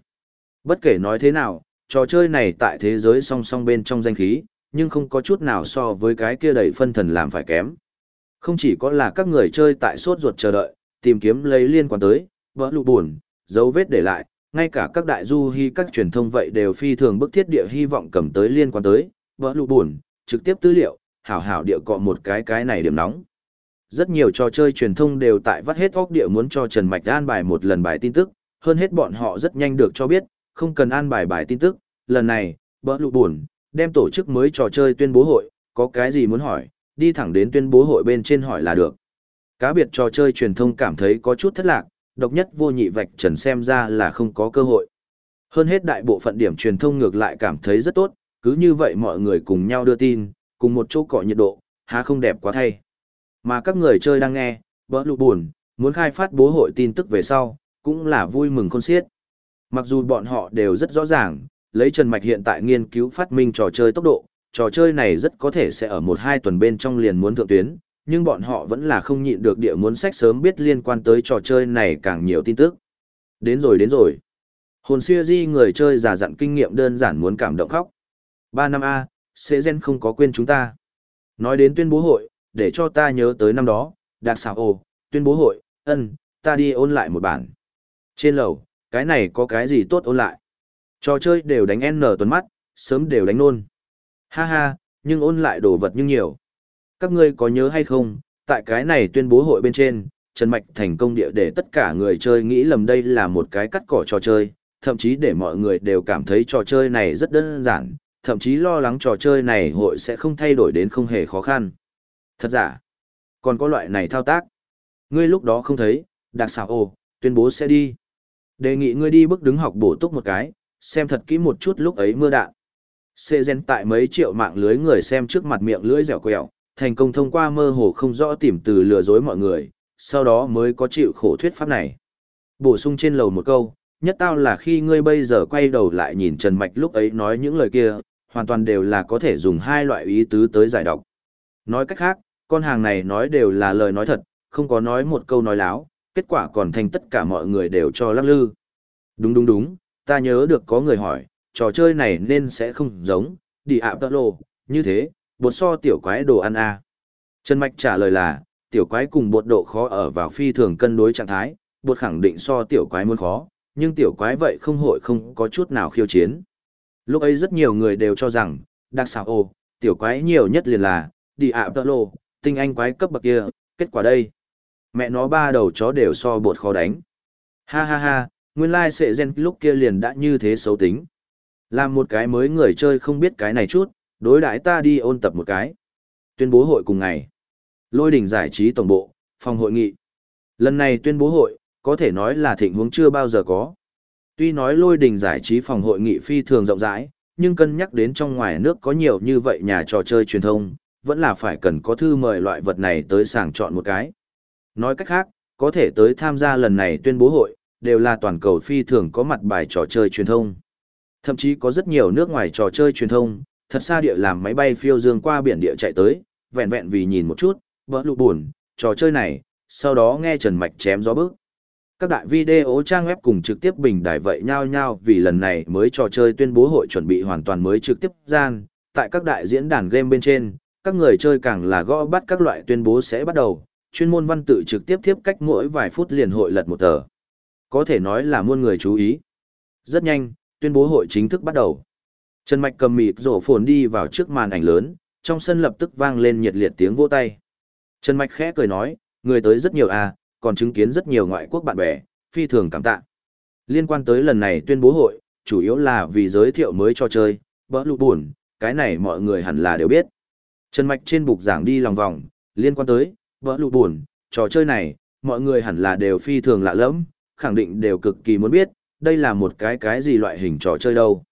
Bất kể nói thế nào, trò chơi này tại thế giới song song bên trong danh khí, nhưng không có chút nào so với cái kia đầy phân thần làm phải kém. Không chỉ có là các người chơi tại sốt ruột chờ đợi, tìm kiếm lấy liên quan tới, vỡ lụ buồn, dấu vết để lại, ngay cả các đại du hy các truyền thông vậy đều phi thường bức thiết địa hy vọng cầm tới liên quan tới, vỡ lụ buồn, trực tiếp tư liệu, hảo hảo địa cọ một cái cái này điểm nóng. Rất nhiều trò chơi truyền thông đều tại vắt hết óc địa muốn cho Trần Mạch an bài một lần bài tin tức, hơn hết bọn họ rất nhanh được cho biết, không cần an bài bài tin tức, lần này, bỡ lụ buồn, đem tổ chức mới trò chơi tuyên bố hội, có cái gì muốn hỏi, đi thẳng đến tuyên bố hội bên trên hỏi là được. Cá biệt trò chơi truyền thông cảm thấy có chút thất lạc, độc nhất vô nhị vạch trần xem ra là không có cơ hội. Hơn hết đại bộ phận điểm truyền thông ngược lại cảm thấy rất tốt, cứ như vậy mọi người cùng nhau đưa tin, cùng một chỗ cọ nhiệt độ, há không đẹp quá thay. Mà các người chơi đang nghe, bỡ lụ buồn, muốn khai phát bố hội tin tức về sau, cũng là vui mừng khôn xiết. Mặc dù bọn họ đều rất rõ ràng, lấy Trần Mạch hiện tại nghiên cứu phát minh trò chơi tốc độ, trò chơi này rất có thể sẽ ở một hai tuần bên trong liền muốn thượng tuyến, nhưng bọn họ vẫn là không nhịn được địa muốn sách sớm biết liên quan tới trò chơi này càng nhiều tin tức. Đến rồi đến rồi. Hồn siêu di người chơi giả dặn kinh nghiệm đơn giản muốn cảm động khóc. 3 năm A, sê gen không có quên chúng ta. Nói đến tuyên bố hội, để cho ta nhớ tới năm đó, đặc Sảo ồ, tuyên bố hội, ân, ta đi ôn lại một bản. Trên lầu, cái này có cái gì tốt ôn lại. Trò chơi đều đánh N tuần mắt, sớm đều đánh nôn. Ha ha, nhưng ôn lại đồ vật nhưng nhiều. Các ngươi có nhớ hay không, tại cái này tuyên bố hội bên trên, Trần Mạch thành công địa để tất cả người chơi nghĩ lầm đây là một cái cắt cỏ trò chơi, thậm chí để mọi người đều cảm thấy trò chơi này rất đơn giản, thậm chí lo lắng trò chơi này hội sẽ không thay đổi đến không hề khó khăn. Thật giả, còn có loại này thao tác. Ngươi lúc đó không thấy, đặc xảo ồ, tuyên bố sẽ đi. Đề nghị ngươi đi bước đứng học bổ túc một cái, xem thật kỹ một chút lúc ấy mưa đạn. Xê gen tại mấy triệu mạng lưới người xem trước mặt miệng lưỡi dẻo quẹo, thành công thông qua mơ hồ không rõ tìm từ lừa dối mọi người, sau đó mới có chịu khổ thuyết pháp này. Bổ sung trên lầu một câu, nhất tao là khi ngươi bây giờ quay đầu lại nhìn Trần Mạch lúc ấy nói những lời kia, hoàn toàn đều là có thể dùng hai loại ý tứ tới giải đọc. Nói cách khác, con hàng này nói đều là lời nói thật, không có nói một câu nói láo, kết quả còn thành tất cả mọi người đều cho lắc lư. Đúng đúng đúng, ta nhớ được có người hỏi, trò chơi này nên sẽ không giống, đi ạ tợ lô, như thế, bột so tiểu quái đồ ăn à. Trần Mạch trả lời là, tiểu quái cùng bột độ khó ở vào phi thường cân đối trạng thái, bột khẳng định so tiểu quái muốn khó, nhưng tiểu quái vậy không hội không có chút nào khiêu chiến. Lúc ấy rất nhiều người đều cho rằng, đặc xảo ô, tiểu quái nhiều nhất liền là, đi ạ tợ lô, tinh anh quái cấp bậc kia, kết quả đây. Mẹ nó ba đầu chó đều so bột khó đánh. Ha ha ha, nguyên lai sệ gen lúc kia liền đã như thế xấu tính. Làm một cái mới người chơi không biết cái này chút, đối đãi ta đi ôn tập một cái. Tuyên bố hội cùng ngày. Lôi đỉnh giải trí tổng bộ, phòng hội nghị. Lần này tuyên bố hội, có thể nói là thịnh huống chưa bao giờ có. Tuy nói lôi đình giải trí phòng hội nghị phi thường rộng rãi, nhưng cân nhắc đến trong ngoài nước có nhiều như vậy nhà trò chơi truyền thông, vẫn là phải cần có thư mời loại vật này tới sàng chọn một cái. Nói cách khác, có thể tới tham gia lần này tuyên bố hội, đều là toàn cầu phi thường có mặt bài trò chơi truyền thông. Thậm chí có rất nhiều nước ngoài trò chơi truyền thông, thật xa địa làm máy bay phiêu dương qua biển địa chạy tới, vẹn vẹn vì nhìn một chút, vỡ lụ buồn, trò chơi này, sau đó nghe Trần Mạch chém gió bước. Các đại video trang web cùng trực tiếp bình đài vậy nhau nhau vì lần này mới trò chơi tuyên bố hội chuẩn bị hoàn toàn mới trực tiếp gian, tại các đại diễn đàn game bên trên, các người chơi càng là gõ bắt các loại tuyên bố sẽ bắt đầu, chuyên môn văn tự trực tiếp tiếp cách mỗi vài phút liền hội lật một tờ. Có thể nói là muôn người chú ý. Rất nhanh, tuyên bố hội chính thức bắt đầu. Trần Mạch cầm mịt rổ phồn đi vào trước màn ảnh lớn, trong sân lập tức vang lên nhiệt liệt tiếng vỗ tay. Trần Mạch khẽ cười nói, người tới rất nhiều à, còn chứng kiến rất nhiều ngoại quốc bạn bè, phi thường cảm tạ. Liên quan tới lần này tuyên bố hội, chủ yếu là vì giới thiệu mới cho chơi, bỡ lụ buồn, cái này mọi người hẳn là đều biết. Trần Mạch trên bục giảng đi lòng vòng, liên quan tới, vỡ lụ buồn, trò chơi này, mọi người hẳn là đều phi thường lạ lẫm, khẳng định đều cực kỳ muốn biết, đây là một cái cái gì loại hình trò chơi đâu.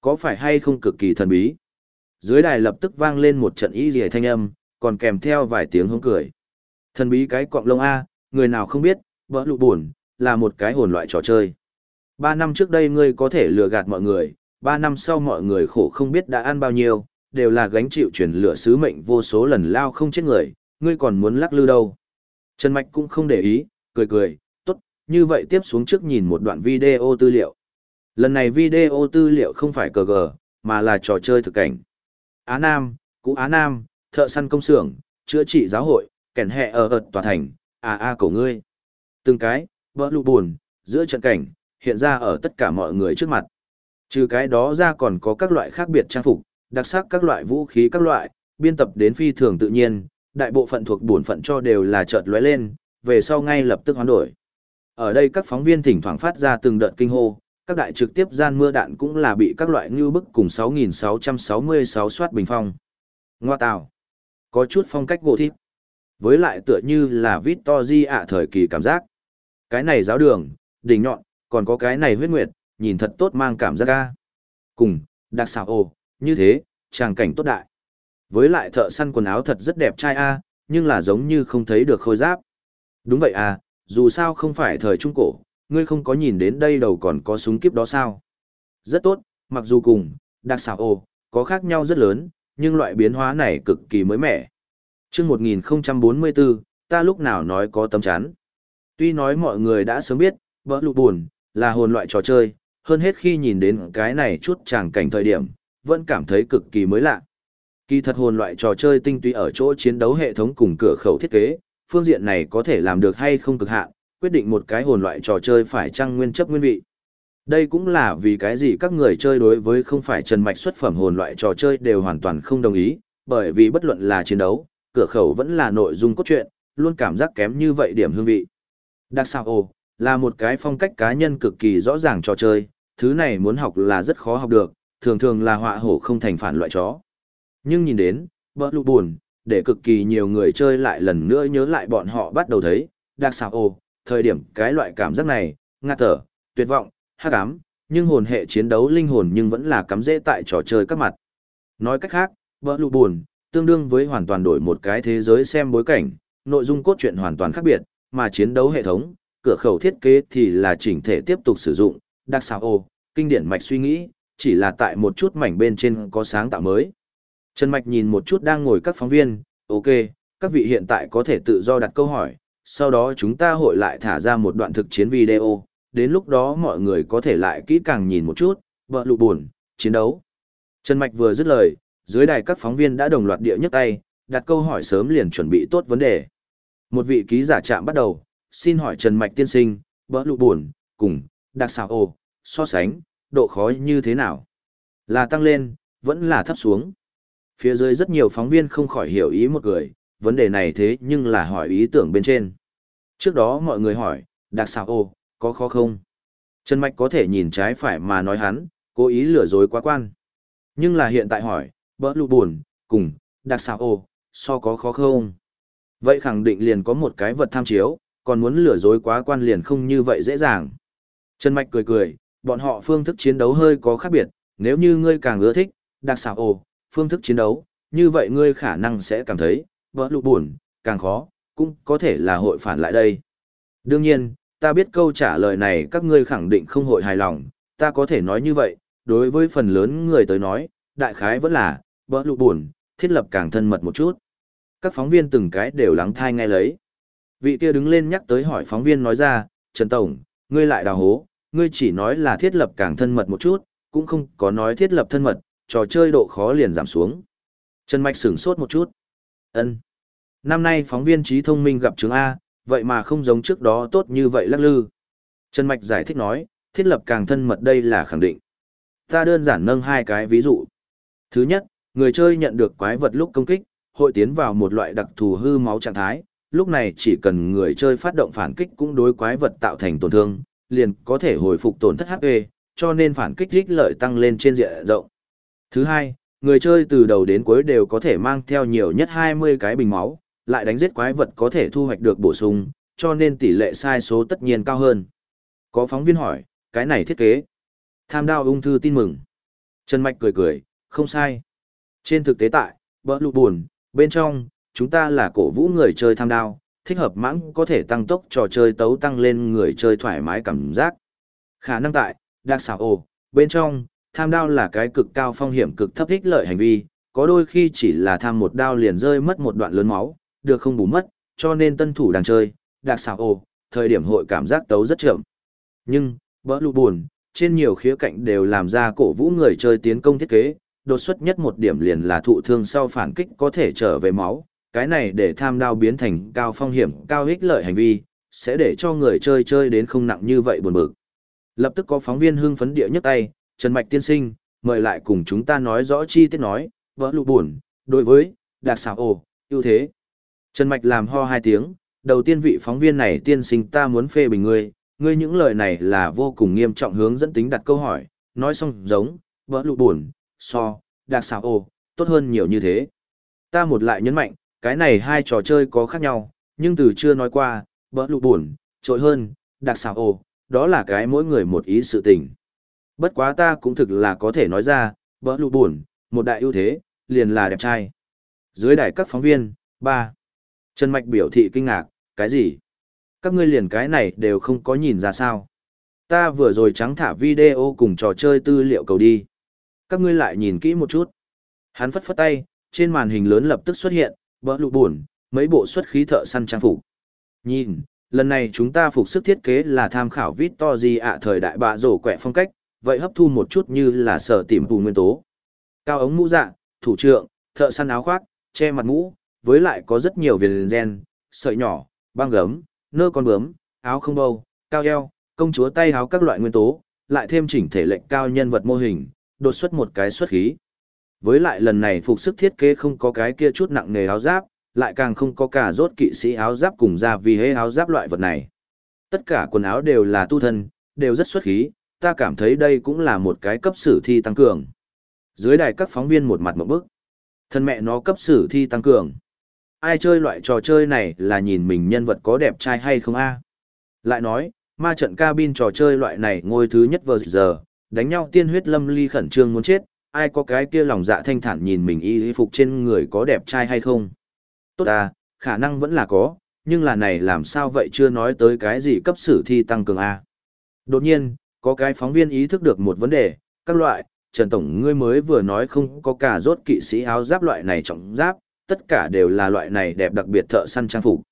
Có phải hay không cực kỳ thần bí? Dưới đài lập tức vang lên một trận y rìa thanh âm, còn kèm theo vài tiếng hống cười. Thần bí cái cọng lông A, người nào không biết, vỡ lụ buồn, là một cái hồn loại trò chơi. Ba năm trước đây ngươi có thể lừa gạt mọi người, ba năm sau mọi người khổ không biết đã ăn bao nhiêu, đều là gánh chịu chuyển lửa sứ mệnh vô số lần lao không chết người, ngươi còn muốn lắc lư đâu. Trần Mạch cũng không để ý, cười cười, tốt, như vậy tiếp xuống trước nhìn một đoạn video tư liệu. Lần này video tư liệu không phải cờ gờ, mà là trò chơi thực cảnh. Á Nam, Cũ Á Nam, thợ săn công xưởng, chữa trị giáo hội, kẻn hẹ ở ợt tòa thành, à a cổ ngươi. Từng cái, vỡ lụ buồn, giữa trận cảnh, hiện ra ở tất cả mọi người trước mặt. Trừ cái đó ra còn có các loại khác biệt trang phục, đặc sắc các loại vũ khí các loại, biên tập đến phi thường tự nhiên, đại bộ phận thuộc bổn phận cho đều là chợt lóe lên, về sau ngay lập tức hoán đổi. Ở đây các phóng viên thỉnh thoảng phát ra từng đợt kinh hô, các đại trực tiếp gian mưa đạn cũng là bị các loại ngưu bức cùng 6.666 soát bình phong. Ngoa tào. Có chút phong cách gỗ thiếp, Với lại tựa như là Victory ạ thời kỳ cảm giác. Cái này giáo đường, đỉnh nhọn, còn có cái này huyết nguyệt, nhìn thật tốt mang cảm giác ca. Cùng, đặc xảo ồ, như thế, tràng cảnh tốt đại. Với lại thợ săn quần áo thật rất đẹp trai a, nhưng là giống như không thấy được khôi giáp. Đúng vậy à, dù sao không phải thời trung cổ, ngươi không có nhìn đến đây đầu còn có súng kiếp đó sao. Rất tốt, mặc dù cùng, đặc xảo ồ, có khác nhau rất lớn, nhưng loại biến hóa này cực kỳ mới mẻ. chương 1044, ta lúc nào nói có tấm chắn. Tuy nói mọi người đã sớm biết, vỡ lụ buồn, là hồn loại trò chơi, hơn hết khi nhìn đến cái này chút tràng cảnh thời điểm, vẫn cảm thấy cực kỳ mới lạ. Kỳ thật hồn loại trò chơi tinh túy ở chỗ chiến đấu hệ thống cùng cửa khẩu thiết kế, phương diện này có thể làm được hay không cực hạn, quyết định một cái hồn loại trò chơi phải chăng nguyên chấp nguyên vị. Đây cũng là vì cái gì các người chơi đối với không phải trần mạch xuất phẩm hồn loại trò chơi đều hoàn toàn không đồng ý, bởi vì bất luận là chiến đấu, cửa khẩu vẫn là nội dung cốt truyện, luôn cảm giác kém như vậy điểm hương vị. Đặc sao ồ, là một cái phong cách cá nhân cực kỳ rõ ràng trò chơi, thứ này muốn học là rất khó học được, thường thường là họa hổ không thành phản loại chó. Nhưng nhìn đến, bỡ lụ buồn, để cực kỳ nhiều người chơi lại lần nữa nhớ lại bọn họ bắt đầu thấy, đặc xào ồ, thời điểm cái loại cảm giác này, ngạt thở, tuyệt vọng, hắc ám, nhưng hồn hệ chiến đấu linh hồn nhưng vẫn là cắm dễ tại trò chơi các mặt. Nói cách khác, bỡ lụ buồn, tương đương với hoàn toàn đổi một cái thế giới xem bối cảnh, nội dung cốt truyện hoàn toàn khác biệt, mà chiến đấu hệ thống, cửa khẩu thiết kế thì là chỉnh thể tiếp tục sử dụng, đặc xào ô, kinh điển mạch suy nghĩ, chỉ là tại một chút mảnh bên trên có sáng tạo mới. Trần Mạch nhìn một chút đang ngồi các phóng viên, ok, các vị hiện tại có thể tự do đặt câu hỏi, sau đó chúng ta hội lại thả ra một đoạn thực chiến video, đến lúc đó mọi người có thể lại kỹ càng nhìn một chút, vợ lụ buồn, chiến đấu. Trần Mạch vừa dứt lời, dưới đài các phóng viên đã đồng loạt địa nhấc tay, đặt câu hỏi sớm liền chuẩn bị tốt vấn đề. Một vị ký giả chạm bắt đầu, xin hỏi Trần Mạch tiên sinh, bỡ lụ buồn, cùng, đặc xào ồ, so sánh, độ khó như thế nào? Là tăng lên, vẫn là thấp xuống. Phía dưới rất nhiều phóng viên không khỏi hiểu ý một người, vấn đề này thế nhưng là hỏi ý tưởng bên trên. Trước đó mọi người hỏi, đặc xào Ô có khó không? Trần Mạch có thể nhìn trái phải mà nói hắn, cố ý lừa dối quá quan. Nhưng là hiện tại hỏi, bỡ lụ buồn, cùng, đặc xào Ô so có khó không? Vậy khẳng định liền có một cái vật tham chiếu, còn muốn lừa dối quá quan liền không như vậy dễ dàng. Trần Mạch cười cười, bọn họ phương thức chiến đấu hơi có khác biệt, nếu như ngươi càng ưa thích, đặc xảo ồ, phương thức chiến đấu, như vậy ngươi khả năng sẽ cảm thấy, vỡ lụ buồn, càng khó, cũng có thể là hội phản lại đây. Đương nhiên, ta biết câu trả lời này các ngươi khẳng định không hội hài lòng, ta có thể nói như vậy, đối với phần lớn người tới nói, đại khái vẫn là, vỡ lụ buồn, thiết lập càng thân mật một chút. Các phóng viên từng cái đều lắng thai nghe lấy. Vị kia đứng lên nhắc tới hỏi phóng viên nói ra, Trần Tổng, ngươi lại đào hố, ngươi chỉ nói là thiết lập càng thân mật một chút, cũng không có nói thiết lập thân mật, trò chơi độ khó liền giảm xuống. Trần Mạch sửng sốt một chút. ân Năm nay phóng viên trí thông minh gặp chứng A, vậy mà không giống trước đó tốt như vậy lắc lư. Trần Mạch giải thích nói, thiết lập càng thân mật đây là khẳng định. Ta đơn giản nâng hai cái ví dụ. Thứ nhất, người chơi nhận được quái vật lúc công kích, hội tiến vào một loại đặc thù hư máu trạng thái, lúc này chỉ cần người chơi phát động phản kích cũng đối quái vật tạo thành tổn thương, liền có thể hồi phục tổn thất HP, cho nên phản kích rích lợi tăng lên trên diện rộng. Thứ hai, người chơi từ đầu đến cuối đều có thể mang theo nhiều nhất 20 cái bình máu, lại đánh giết quái vật có thể thu hoạch được bổ sung, cho nên tỷ lệ sai số tất nhiên cao hơn. Có phóng viên hỏi, cái này thiết kế. Tham đao ung thư tin mừng. Trần Mạch cười cười, không sai. Trên thực tế tại, bỡ lụ buồn, bên trong, chúng ta là cổ vũ người chơi tham đao, thích hợp mãng có thể tăng tốc trò chơi tấu tăng lên người chơi thoải mái cảm giác. Khả năng tại, đặc xảo ồ, bên trong, tham đao là cái cực cao phong hiểm cực thấp ích lợi hành vi, có đôi khi chỉ là tham một đao liền rơi mất một đoạn lớn máu, được không bù mất, cho nên tân thủ đang chơi, đặc xảo ồ, thời điểm hội cảm giác tấu rất chậm. Nhưng, bỡ lụ buồn, trên nhiều khía cạnh đều làm ra cổ vũ người chơi tiến công thiết kế, đột xuất nhất một điểm liền là thụ thương sau phản kích có thể trở về máu, cái này để tham đao biến thành cao phong hiểm, cao ích lợi hành vi, sẽ để cho người chơi chơi đến không nặng như vậy buồn bực. Lập tức có phóng viên hưng phấn địa nhấc tay, Trần Mạch tiên sinh, mời lại cùng chúng ta nói rõ chi tiết nói, vỡ lụ buồn, đối với, đặc xảo ồ, ưu thế. Trần Mạch làm ho hai tiếng, đầu tiên vị phóng viên này tiên sinh ta muốn phê bình ngươi, ngươi những lời này là vô cùng nghiêm trọng hướng dẫn tính đặt câu hỏi, nói xong giống, vỡ lụ buồn, so, đặc xảo ồ, tốt hơn nhiều như thế. Ta một lại nhấn mạnh, cái này hai trò chơi có khác nhau, nhưng từ chưa nói qua, vỡ lụ buồn, trội hơn, đặc xảo ồ, đó là cái mỗi người một ý sự tình. Bất quá ta cũng thực là có thể nói ra, bỡ lụ buồn, một đại ưu thế, liền là đẹp trai. Dưới đài các phóng viên, ba Trần Mạch biểu thị kinh ngạc, cái gì? Các ngươi liền cái này đều không có nhìn ra sao. Ta vừa rồi trắng thả video cùng trò chơi tư liệu cầu đi. Các ngươi lại nhìn kỹ một chút. Hắn phất phất tay, trên màn hình lớn lập tức xuất hiện, bỡ lụ buồn, mấy bộ xuất khí thợ săn trang phục. Nhìn, lần này chúng ta phục sức thiết kế là tham khảo Victory ạ thời đại bạ rổ quẹ phong cách, vậy hấp thu một chút như là sở tìm phù nguyên tố. Cao ống mũ dạ, thủ trượng, thợ săn áo khoác, che mặt mũ, với lại có rất nhiều viền gen, sợi nhỏ, băng gấm, nơ con bướm, áo không bâu, cao eo, công chúa tay áo các loại nguyên tố, lại thêm chỉnh thể lệnh cao nhân vật mô hình, đột xuất một cái xuất khí. Với lại lần này phục sức thiết kế không có cái kia chút nặng nề áo giáp, lại càng không có cả rốt kỵ sĩ áo giáp cùng ra vì hế áo giáp loại vật này. Tất cả quần áo đều là tu thân, đều rất xuất khí, ta cảm thấy đây cũng là một cái cấp sử thi tăng cường. Dưới đài các phóng viên một mặt một bức. Thân mẹ nó cấp sử thi tăng cường. Ai chơi loại trò chơi này là nhìn mình nhân vật có đẹp trai hay không a Lại nói, ma trận cabin trò chơi loại này ngôi thứ nhất vừa giờ, đánh nhau tiên huyết lâm ly khẩn trương muốn chết, ai có cái kia lòng dạ thanh thản nhìn mình y phục trên người có đẹp trai hay không. Tốt à, khả năng vẫn là có, nhưng là này làm sao vậy chưa nói tới cái gì cấp sử thi tăng cường A. Đột nhiên, có cái phóng viên ý thức được một vấn đề, các loại, Trần Tổng ngươi mới vừa nói không có cả rốt kỵ sĩ áo giáp loại này trọng giáp, tất cả đều là loại này đẹp đặc biệt thợ săn trang phục.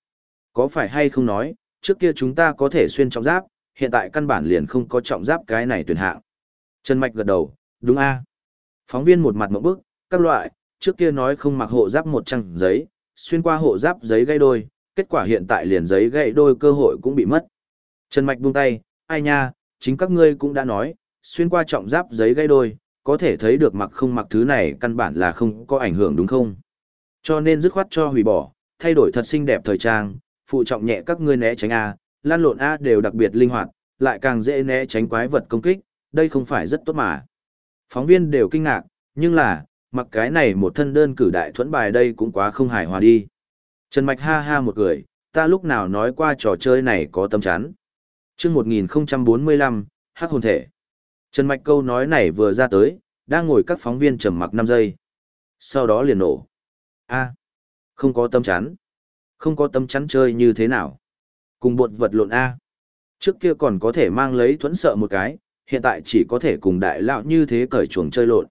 Có phải hay không nói, trước kia chúng ta có thể xuyên trọng giáp, hiện tại căn bản liền không có trọng giáp cái này tuyển hạng. Trần Mạch gật đầu, đúng a Phóng viên một mặt mẫu bức, các loại, trước kia nói không mặc hộ giáp một trang giấy, xuyên qua hộ giáp giấy gây đôi, kết quả hiện tại liền giấy gãy đôi cơ hội cũng bị mất. Trần Mạch buông tay, ai nha, chính các ngươi cũng đã nói, xuyên qua trọng giáp giấy gây đôi, có thể thấy được mặc không mặc thứ này căn bản là không có ảnh hưởng đúng không? Cho nên dứt khoát cho hủy bỏ, thay đổi thật xinh đẹp thời trang, phụ trọng nhẹ các ngươi né tránh A, lan lộn A đều đặc biệt linh hoạt, lại càng dễ né tránh quái vật công kích, đây không phải rất tốt mà. Phóng viên đều kinh ngạc, nhưng là, mặc cái này một thân đơn cử đại thuẫn bài đây cũng quá không hài hòa đi. Trần Mạch ha ha một cười, ta lúc nào nói qua trò chơi này có tâm chán chương 1045, hắc hồn thể. Trần Mạch câu nói này vừa ra tới, đang ngồi các phóng viên trầm mặc 5 giây. Sau đó liền nổ. a không có tâm chắn. Không có tâm chắn chơi như thế nào? Cùng bột vật lộn A. Trước kia còn có thể mang lấy thuẫn sợ một cái, hiện tại chỉ có thể cùng đại lão như thế cởi chuồng chơi lộn.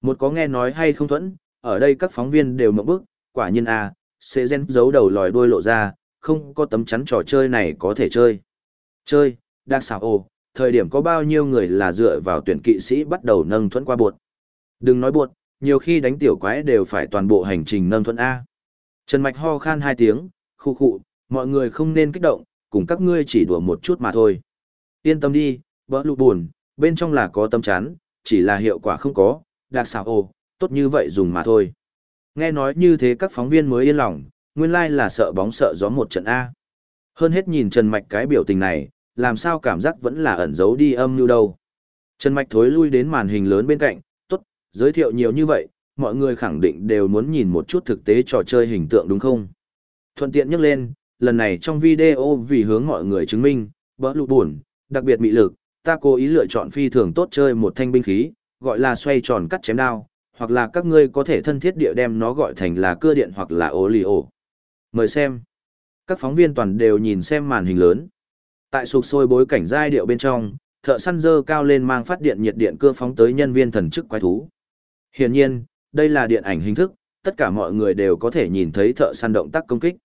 Một có nghe nói hay không thuẫn, ở đây các phóng viên đều mộng bức, quả nhiên A, sẽ gen giấu đầu lòi đuôi lộ ra, không có tấm chắn trò chơi này có thể chơi. Chơi, đặc xảo ồ, thời điểm có bao nhiêu người là dựa vào tuyển kỵ sĩ bắt đầu nâng thuẫn qua bột. Đừng nói bột, nhiều khi đánh tiểu quái đều phải toàn bộ hành trình nâng thuẫn A. Trần Mạch ho khan hai tiếng, khu khụ, mọi người không nên kích động, cùng các ngươi chỉ đùa một chút mà thôi. Yên tâm đi, bỡ lụ buồn, bên trong là có tâm chán, chỉ là hiệu quả không có, đặc xảo ồ, tốt như vậy dùng mà thôi. Nghe nói như thế các phóng viên mới yên lòng, nguyên lai là sợ bóng sợ gió một trận A. Hơn hết nhìn Trần Mạch cái biểu tình này, làm sao cảm giác vẫn là ẩn giấu đi âm như đâu. Trần Mạch thối lui đến màn hình lớn bên cạnh, tốt, giới thiệu nhiều như vậy, mọi người khẳng định đều muốn nhìn một chút thực tế trò chơi hình tượng đúng không? Thuận tiện nhắc lên, lần này trong video vì hướng mọi người chứng minh, bỡ lụ buồn, đặc biệt mị lực, ta cố ý lựa chọn phi thường tốt chơi một thanh binh khí, gọi là xoay tròn cắt chém đao, hoặc là các ngươi có thể thân thiết địa đem nó gọi thành là cưa điện hoặc là ô lì ổ. Mời xem. Các phóng viên toàn đều nhìn xem màn hình lớn. Tại sụp sôi bối cảnh giai điệu bên trong, thợ săn dơ cao lên mang phát điện nhiệt điện cưa phóng tới nhân viên thần chức quái thú. Hiển nhiên, đây là điện ảnh hình thức, tất cả mọi người đều có thể nhìn thấy thợ săn động tác công kích.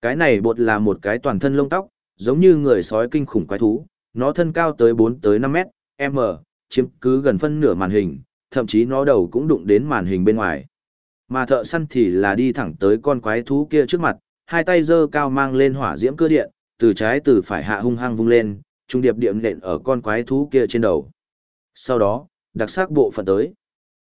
Cái này bột là một cái toàn thân lông tóc, giống như người sói kinh khủng quái thú, nó thân cao tới 4 tới 5 mét, m, chiếm cứ gần phân nửa màn hình, thậm chí nó đầu cũng đụng đến màn hình bên ngoài. Mà thợ săn thì là đi thẳng tới con quái thú kia trước mặt, hai tay giơ cao mang lên hỏa diễm cơ điện, từ trái từ phải hạ hung hăng vung lên, trung điệp điểm nện ở con quái thú kia trên đầu. Sau đó, đặc sắc bộ phận tới.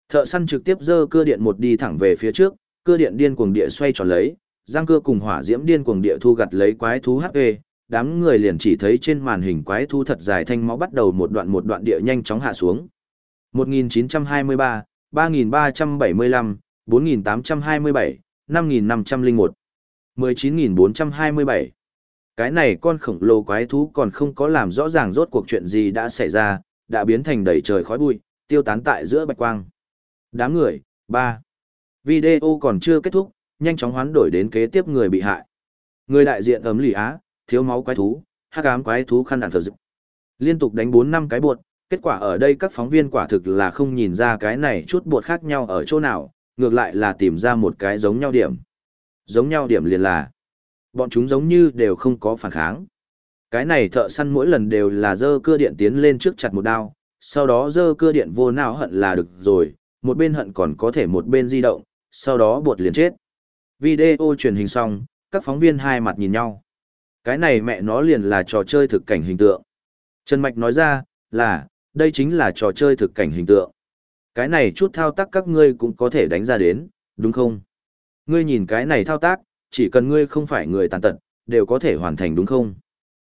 Thợ săn trực tiếp giơ cưa điện một đi thẳng về phía trước, cưa điện điên cuồng địa xoay tròn lấy, giang cơ cùng hỏa diễm điên cuồng địa thu gặt lấy quái thú HP, đám người liền chỉ thấy trên màn hình quái thú thật dài thanh máu bắt đầu một đoạn một đoạn địa nhanh chóng hạ xuống. 1923, 3375, 4827, 5501, 19427. Cái này con khổng lồ quái thú còn không có làm rõ ràng rốt cuộc chuyện gì đã xảy ra, đã biến thành đầy trời khói bụi, tiêu tán tại giữa bạch quang. Đám người, ba Video còn chưa kết thúc, nhanh chóng hoán đổi đến kế tiếp người bị hại. Người đại diện ấm lì á, thiếu máu quái thú, hắc ám quái thú khăn đạn thờ dịch. Liên tục đánh 4 năm cái buột, kết quả ở đây các phóng viên quả thực là không nhìn ra cái này chút bột khác nhau ở chỗ nào, ngược lại là tìm ra một cái giống nhau điểm. Giống nhau điểm liền là, bọn chúng giống như đều không có phản kháng. Cái này thợ săn mỗi lần đều là dơ cưa điện tiến lên trước chặt một đao, sau đó dơ cưa điện vô nào hận là được rồi, một bên hận còn có thể một bên di động, sau đó buộc liền chết. Video truyền hình xong, các phóng viên hai mặt nhìn nhau. Cái này mẹ nó liền là trò chơi thực cảnh hình tượng. Trần Mạch nói ra, là, đây chính là trò chơi thực cảnh hình tượng. Cái này chút thao tác các ngươi cũng có thể đánh ra đến, đúng không? Ngươi nhìn cái này thao tác, chỉ cần ngươi không phải người tàn tật, đều có thể hoàn thành đúng không?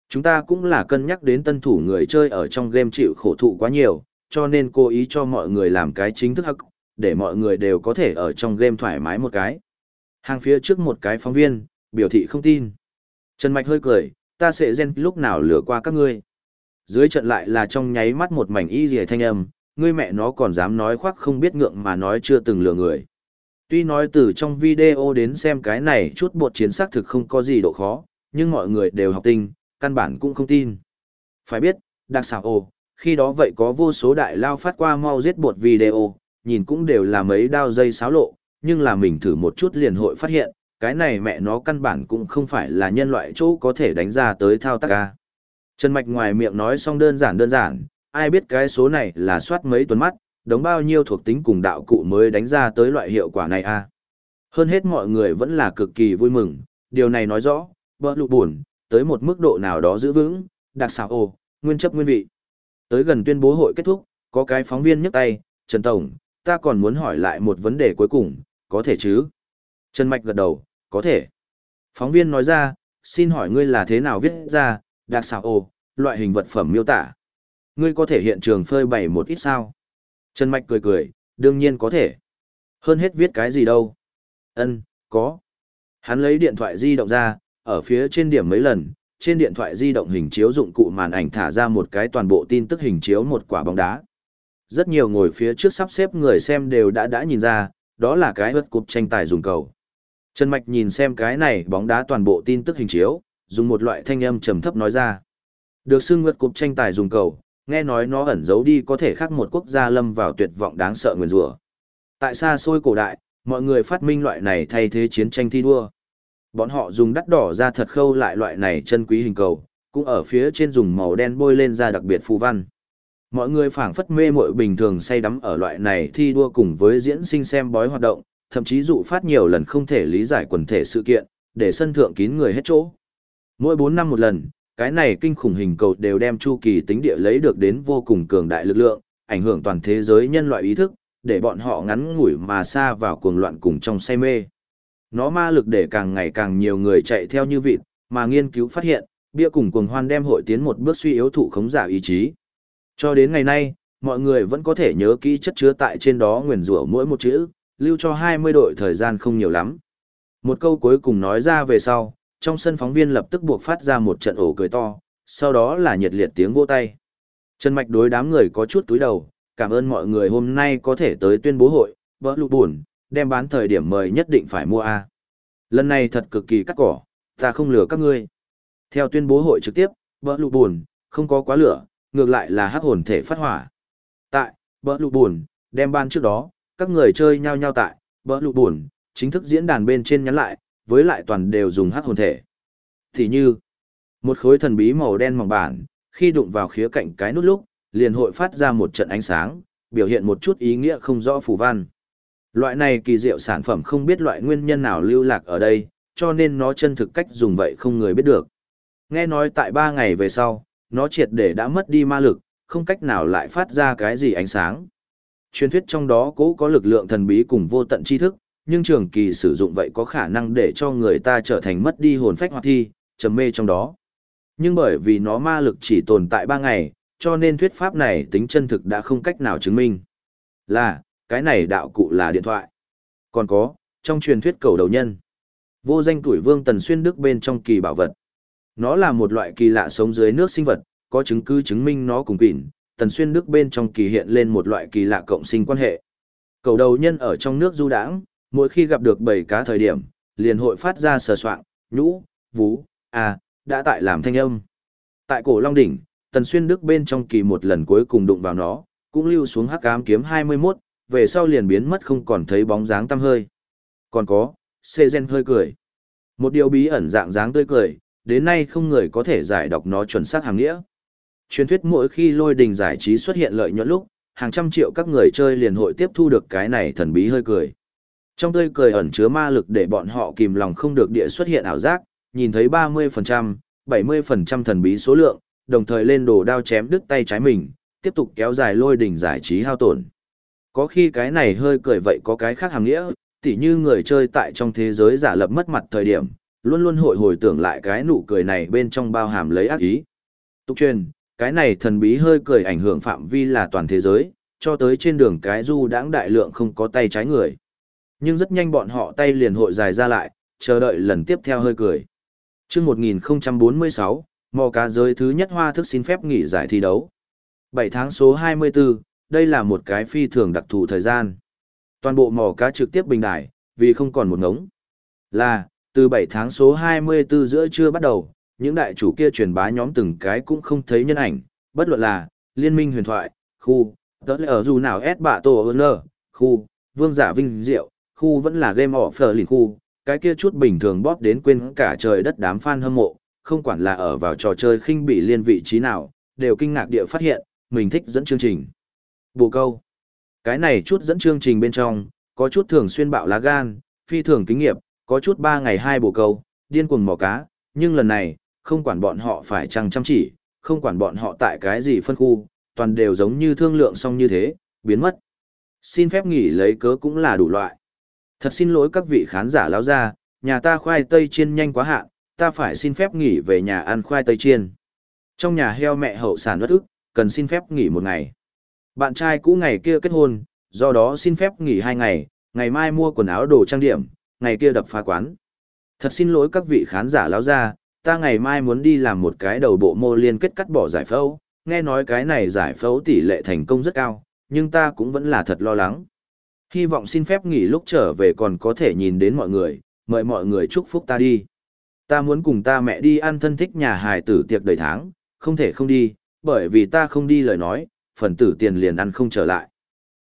Chúng ta cũng là cân nhắc đến tân thủ người chơi ở trong game chịu khổ thụ quá nhiều, cho nên cố ý cho mọi người làm cái chính thức hắc, để mọi người đều có thể ở trong game thoải mái một cái. Hàng phía trước một cái phóng viên, biểu thị không tin. Trần Mạch hơi cười, ta sẽ gen lúc nào lừa qua các ngươi. Dưới trận lại là trong nháy mắt một mảnh y rìa thanh âm, ngươi mẹ nó còn dám nói khoác không biết ngượng mà nói chưa từng lừa người. Tuy nói từ trong video đến xem cái này chút bột chiến xác thực không có gì độ khó, nhưng mọi người đều học tinh, căn bản cũng không tin. Phải biết, đặc xảo ồ, khi đó vậy có vô số đại lao phát qua mau giết bột video, nhìn cũng đều là mấy đao dây xáo lộ, nhưng là mình thử một chút liền hội phát hiện, cái này mẹ nó căn bản cũng không phải là nhân loại chỗ có thể đánh ra tới thao tác ca. Trần Mạch ngoài miệng nói xong đơn giản đơn giản, ai biết cái số này là soát mấy tuần mắt, đống bao nhiêu thuộc tính cùng đạo cụ mới đánh ra tới loại hiệu quả này a à? Hơn hết mọi người vẫn là cực kỳ vui mừng, điều này nói rõ, bỡ lụ buồn, tới một mức độ nào đó giữ vững, đặc xảo ồ, nguyên chấp nguyên vị. Tới gần tuyên bố hội kết thúc, có cái phóng viên nhấc tay, Trần Tổng, ta còn muốn hỏi lại một vấn đề cuối cùng, có thể chứ? Trần Mạch gật đầu, có thể. Phóng viên nói ra, xin hỏi ngươi là thế nào viết ra, đặc xảo ồ, loại hình vật phẩm miêu tả. Ngươi có thể hiện trường phơi bày một ít sao? Trần Mạch cười cười, đương nhiên có thể. Hơn hết viết cái gì đâu? Ân, có. Hắn lấy điện thoại di động ra, ở phía trên điểm mấy lần, trên điện thoại di động hình chiếu dụng cụ màn ảnh thả ra một cái toàn bộ tin tức hình chiếu một quả bóng đá. Rất nhiều ngồi phía trước sắp xếp người xem đều đã đã nhìn ra, đó là cái hất cục tranh tài dùng cầu. Trần Mạch nhìn xem cái này bóng đá toàn bộ tin tức hình chiếu, dùng một loại thanh âm trầm thấp nói ra. Được xưng vượt cục tranh tài dùng cầu, nghe nói nó ẩn giấu đi có thể khác một quốc gia lâm vào tuyệt vọng đáng sợ nguyền rủa. Tại xa xôi cổ đại, mọi người phát minh loại này thay thế chiến tranh thi đua. Bọn họ dùng đắt đỏ ra thật khâu lại loại này chân quý hình cầu, cũng ở phía trên dùng màu đen bôi lên ra đặc biệt phù văn. Mọi người phảng phất mê muội bình thường say đắm ở loại này thi đua cùng với diễn sinh xem bói hoạt động, thậm chí dụ phát nhiều lần không thể lý giải quần thể sự kiện, để sân thượng kín người hết chỗ. Mỗi 4 năm một lần, cái này kinh khủng hình cầu đều đem chu kỳ tính địa lấy được đến vô cùng cường đại lực lượng, ảnh hưởng toàn thế giới nhân loại ý thức, để bọn họ ngắn ngủi mà xa vào cuồng loạn cùng trong say mê. Nó ma lực để càng ngày càng nhiều người chạy theo như vịt, mà nghiên cứu phát hiện, bia cùng cuồng hoan đem hội tiến một bước suy yếu thụ khống giả ý chí. Cho đến ngày nay, mọi người vẫn có thể nhớ kỹ chất chứa tại trên đó nguyền rủa mỗi một chữ, lưu cho 20 đội thời gian không nhiều lắm. Một câu cuối cùng nói ra về sau, trong sân phóng viên lập tức buộc phát ra một trận ổ cười to, sau đó là nhiệt liệt tiếng vỗ tay. Trần Mạch đối đám người có chút túi đầu, cảm ơn mọi người hôm nay có thể tới tuyên bố hội, bỡ lụ buồn, đem bán thời điểm mời nhất định phải mua A. Lần này thật cực kỳ cắt cỏ, ta không lừa các ngươi. Theo tuyên bố hội trực tiếp, bỡ lụ buồn, không có quá lửa, ngược lại là hắc hồn thể phát hỏa. Tại, bỡ lụ buồn, đem ban trước đó, các người chơi nhau nhau tại, bỡ lụ buồn, chính thức diễn đàn bên trên nhắn lại, với lại toàn đều dùng hắc hồn thể. Thì như, một khối thần bí màu đen mỏng bản, khi đụng vào khía cạnh cái nút lúc, liền hội phát ra một trận ánh sáng, biểu hiện một chút ý nghĩa không rõ phù văn. Loại này kỳ diệu sản phẩm không biết loại nguyên nhân nào lưu lạc ở đây, cho nên nó chân thực cách dùng vậy không người biết được. Nghe nói tại 3 ngày về sau, nó triệt để đã mất đi ma lực, không cách nào lại phát ra cái gì ánh sáng. Truyền thuyết trong đó cố có lực lượng thần bí cùng vô tận tri thức, nhưng trường kỳ sử dụng vậy có khả năng để cho người ta trở thành mất đi hồn phách hoặc thi, trầm mê trong đó. Nhưng bởi vì nó ma lực chỉ tồn tại 3 ngày, cho nên thuyết pháp này tính chân thực đã không cách nào chứng minh. Là, cái này đạo cụ là điện thoại. Còn có, trong truyền thuyết cầu đầu nhân, vô danh tuổi vương tần xuyên đức bên trong kỳ bảo vật. Nó là một loại kỳ lạ sống dưới nước sinh vật, có chứng cứ chứng minh nó cùng quỷ, tần xuyên đức bên trong kỳ hiện lên một loại kỳ lạ cộng sinh quan hệ. Cầu đầu nhân ở trong nước du đãng, mỗi khi gặp được bảy cá thời điểm, liền hội phát ra sờ soạng, nhũ, vú, à, đã tại làm thanh âm. Tại cổ Long Đỉnh, Tần Xuyên Đức bên trong kỳ một lần cuối cùng đụng vào nó, cũng lưu xuống hắc ám kiếm 21, về sau liền biến mất không còn thấy bóng dáng tăm hơi. Còn có, Sê Gen hơi cười. Một điều bí ẩn dạng dáng tươi cười, đến nay không người có thể giải đọc nó chuẩn xác hàng nghĩa. Truyền thuyết mỗi khi lôi đình giải trí xuất hiện lợi nhuận lúc, hàng trăm triệu các người chơi liền hội tiếp thu được cái này thần bí hơi cười. Trong tươi cười ẩn chứa ma lực để bọn họ kìm lòng không được địa xuất hiện ảo giác, nhìn thấy 30%, 70% thần bí số lượng, đồng thời lên đồ đao chém đứt tay trái mình, tiếp tục kéo dài lôi đỉnh giải trí hao tổn. Có khi cái này hơi cười vậy có cái khác hàng nghĩa, tỉ như người chơi tại trong thế giới giả lập mất mặt thời điểm, luôn luôn hội hồi tưởng lại cái nụ cười này bên trong bao hàm lấy ác ý. Tục truyền, cái này thần bí hơi cười ảnh hưởng phạm vi là toàn thế giới, cho tới trên đường cái du đãng đại lượng không có tay trái người. Nhưng rất nhanh bọn họ tay liền hội dài ra lại, chờ đợi lần tiếp theo hơi cười. Trước 1046, mò cá giới thứ nhất hoa thức xin phép nghỉ giải thi đấu. 7 tháng số 24, đây là một cái phi thường đặc thù thời gian. Toàn bộ mò cá trực tiếp bình đài, vì không còn một ngống. Là, từ 7 tháng số 24 giữa trưa bắt đầu, những đại chủ kia truyền bá nhóm từng cái cũng không thấy nhân ảnh, bất luận là, liên minh huyền thoại, khu, tớ lẽ ở dù nào S bạ tổ ơn khu, vương giả vinh diệu, khu vẫn là game of lìn khu, cái kia chút bình thường bóp đến quên cả trời đất đám fan hâm mộ, không quản là ở vào trò chơi khinh bị liên vị trí nào, đều kinh ngạc địa phát hiện, mình thích dẫn chương trình. Bồ câu. Cái này chút dẫn chương trình bên trong, có chút thường xuyên bạo lá gan, phi thường kinh nghiệp, có chút ba ngày hai bồ câu, điên cuồng mò cá, nhưng lần này, không quản bọn họ phải chăng chăm chỉ, không quản bọn họ tại cái gì phân khu, toàn đều giống như thương lượng xong như thế, biến mất. Xin phép nghỉ lấy cớ cũng là đủ loại. Thật xin lỗi các vị khán giả lão ra, nhà ta khoai tây chiên nhanh quá hạn, ta phải xin phép nghỉ về nhà ăn khoai tây chiên. Trong nhà heo mẹ hậu sản bất ức, cần xin phép nghỉ một ngày. Bạn trai cũ ngày kia kết hôn, do đó xin phép nghỉ hai ngày, ngày mai mua quần áo đồ trang điểm, ngày kia đập phá quán. Thật xin lỗi các vị khán giả lão ra, ta ngày mai muốn đi làm một cái đầu bộ mô liên kết cắt bỏ giải phẫu, nghe nói cái này giải phẫu tỷ lệ thành công rất cao, nhưng ta cũng vẫn là thật lo lắng. Hy vọng xin phép nghỉ lúc trở về còn có thể nhìn đến mọi người, mời mọi người chúc phúc ta đi. Ta muốn cùng ta mẹ đi ăn thân thích nhà hài tử tiệc đầy tháng, không thể không đi, bởi vì ta không đi lời nói, phần tử tiền liền ăn không trở lại.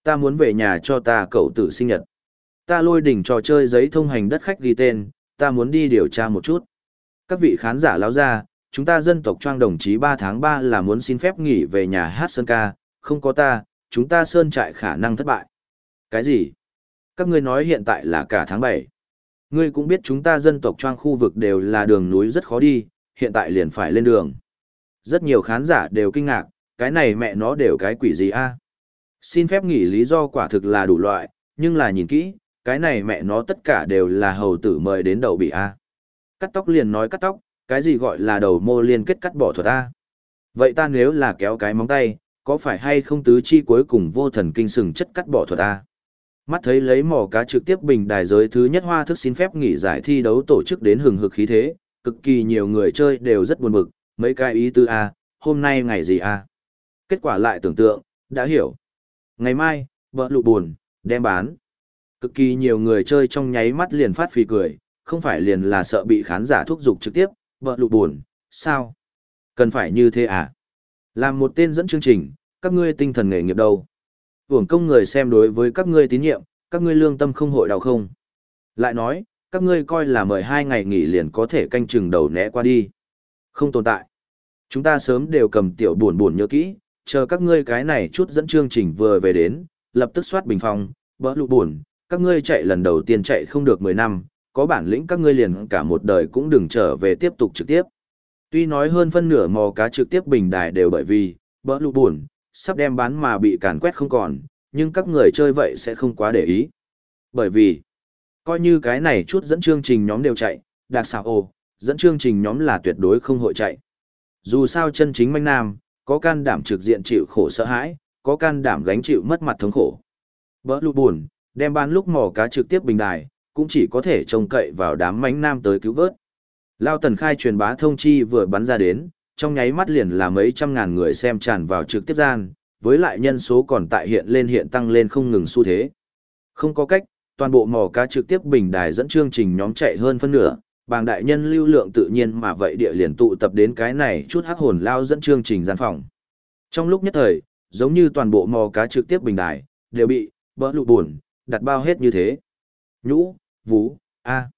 Ta muốn về nhà cho ta cậu tử sinh nhật. Ta lôi đỉnh trò chơi giấy thông hành đất khách ghi tên, ta muốn đi điều tra một chút. Các vị khán giả lão ra, chúng ta dân tộc trang đồng chí 3 tháng 3 là muốn xin phép nghỉ về nhà hát Sơn ca, không có ta, chúng ta Sơn trại khả năng thất bại. Cái gì? Các ngươi nói hiện tại là cả tháng 7. Ngươi cũng biết chúng ta dân tộc trang khu vực đều là đường núi rất khó đi, hiện tại liền phải lên đường. Rất nhiều khán giả đều kinh ngạc, cái này mẹ nó đều cái quỷ gì a? Xin phép nghỉ lý do quả thực là đủ loại, nhưng là nhìn kỹ, cái này mẹ nó tất cả đều là hầu tử mời đến đầu bị a. Cắt tóc liền nói cắt tóc, cái gì gọi là đầu mô liên kết cắt bỏ thuật a? Vậy ta nếu là kéo cái móng tay, có phải hay không tứ chi cuối cùng vô thần kinh sừng chất cắt bỏ thuật a? Mắt thấy lấy mỏ cá trực tiếp bình đài giới thứ nhất hoa thức xin phép nghỉ giải thi đấu tổ chức đến hừng hực khí thế, cực kỳ nhiều người chơi đều rất buồn bực, mấy cái ý tư a, hôm nay ngày gì a? Kết quả lại tưởng tượng, đã hiểu. Ngày mai, vợ lụ buồn, đem bán. Cực kỳ nhiều người chơi trong nháy mắt liền phát phì cười, không phải liền là sợ bị khán giả thúc giục trực tiếp, vợ lụ buồn, sao? Cần phải như thế à? Làm một tên dẫn chương trình, các ngươi tinh thần nghề nghiệp đâu? Hưởng công người xem đối với các ngươi tín nhiệm, các ngươi lương tâm không hội đau không? Lại nói, các ngươi coi là mời hai ngày nghỉ liền có thể canh chừng đầu né qua đi. Không tồn tại. Chúng ta sớm đều cầm tiểu buồn buồn nhớ kỹ, chờ các ngươi cái này chút dẫn chương trình vừa về đến, lập tức soát bình phong, bỡ lụ buồn, các ngươi chạy lần đầu tiên chạy không được 10 năm, có bản lĩnh các ngươi liền cả một đời cũng đừng trở về tiếp tục trực tiếp. Tuy nói hơn phân nửa mò cá trực tiếp bình đài đều bởi vì, bỡ lụ buồn, sắp đem bán mà bị càn quét không còn, nhưng các người chơi vậy sẽ không quá để ý. Bởi vì, coi như cái này chút dẫn chương trình nhóm đều chạy, đặc xào ồ, dẫn chương trình nhóm là tuyệt đối không hội chạy. Dù sao chân chính manh nam, có can đảm trực diện chịu khổ sợ hãi, có can đảm gánh chịu mất mặt thống khổ. Bỡ lụt buồn, đem bán lúc mò cá trực tiếp bình đài, cũng chỉ có thể trông cậy vào đám mánh nam tới cứu vớt. Lao Tần Khai truyền bá thông chi vừa bắn ra đến, trong nháy mắt liền là mấy trăm ngàn người xem tràn vào trực tiếp gian, với lại nhân số còn tại hiện lên hiện tăng lên không ngừng xu thế. Không có cách, toàn bộ mò cá trực tiếp bình đài dẫn chương trình nhóm chạy hơn phân nửa, bàng đại nhân lưu lượng tự nhiên mà vậy địa liền tụ tập đến cái này chút hắc hồn lao dẫn chương trình gian phòng. Trong lúc nhất thời, giống như toàn bộ mò cá trực tiếp bình đài, đều bị, bỡ lụ buồn, đặt bao hết như thế. Nhũ, vú, a.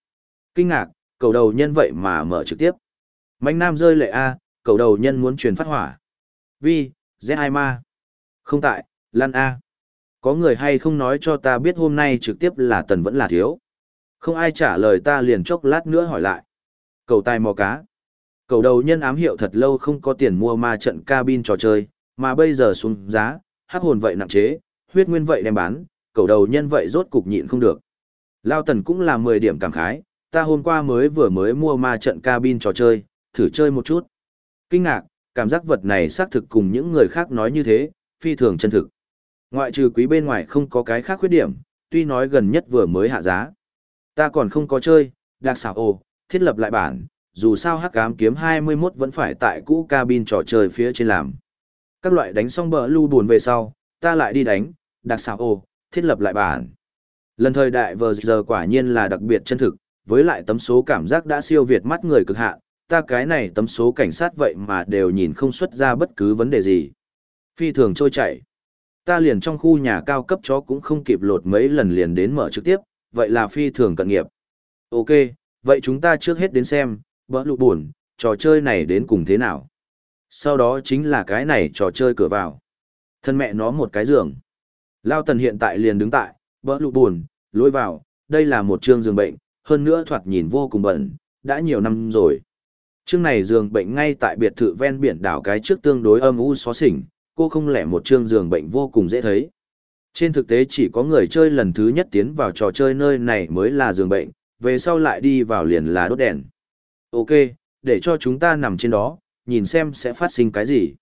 Kinh ngạc, cầu đầu nhân vậy mà mở trực tiếp. Mạnh nam rơi lệ a, cầu đầu nhân muốn truyền phát hỏa. Vi, z hai ma. Không tại, lan a. Có người hay không nói cho ta biết hôm nay trực tiếp là tần vẫn là thiếu. Không ai trả lời ta liền chốc lát nữa hỏi lại. Cầu tài mò cá. Cầu đầu nhân ám hiệu thật lâu không có tiền mua ma trận cabin trò chơi, mà bây giờ xuống giá, hắc hồn vậy nặng chế, huyết nguyên vậy đem bán, cầu đầu nhân vậy rốt cục nhịn không được. Lao tần cũng là 10 điểm cảm khái, ta hôm qua mới vừa mới mua ma trận cabin trò chơi, thử chơi một chút. Kinh ngạc, cảm giác vật này xác thực cùng những người khác nói như thế, phi thường chân thực. Ngoại trừ quý bên ngoài không có cái khác khuyết điểm, tuy nói gần nhất vừa mới hạ giá. Ta còn không có chơi, đặc xảo ồ, thiết lập lại bản, dù sao hắc ám kiếm 21 vẫn phải tại cũ cabin trò chơi phía trên làm. Các loại đánh xong bờ lưu buồn về sau, ta lại đi đánh, đặc xảo ồ, thiết lập lại bản. Lần thời đại vờ giờ quả nhiên là đặc biệt chân thực, với lại tấm số cảm giác đã siêu việt mắt người cực hạn, ta cái này tấm số cảnh sát vậy mà đều nhìn không xuất ra bất cứ vấn đề gì. Phi thường trôi chảy. Ta liền trong khu nhà cao cấp chó cũng không kịp lột mấy lần liền đến mở trực tiếp, vậy là phi thường cận nghiệp. Ok, vậy chúng ta trước hết đến xem, bỡ lụ buồn, trò chơi này đến cùng thế nào. Sau đó chính là cái này trò chơi cửa vào. Thân mẹ nó một cái giường. Lao tần hiện tại liền đứng tại, bỡ lụ buồn, lôi vào, đây là một trường giường bệnh, hơn nữa thoạt nhìn vô cùng bẩn, đã nhiều năm rồi. Chương này giường bệnh ngay tại biệt thự ven biển đảo cái trước tương đối âm u xó xỉnh, cô không lẻ một chương giường bệnh vô cùng dễ thấy. Trên thực tế chỉ có người chơi lần thứ nhất tiến vào trò chơi nơi này mới là giường bệnh, về sau lại đi vào liền là đốt đèn. Ok, để cho chúng ta nằm trên đó, nhìn xem sẽ phát sinh cái gì.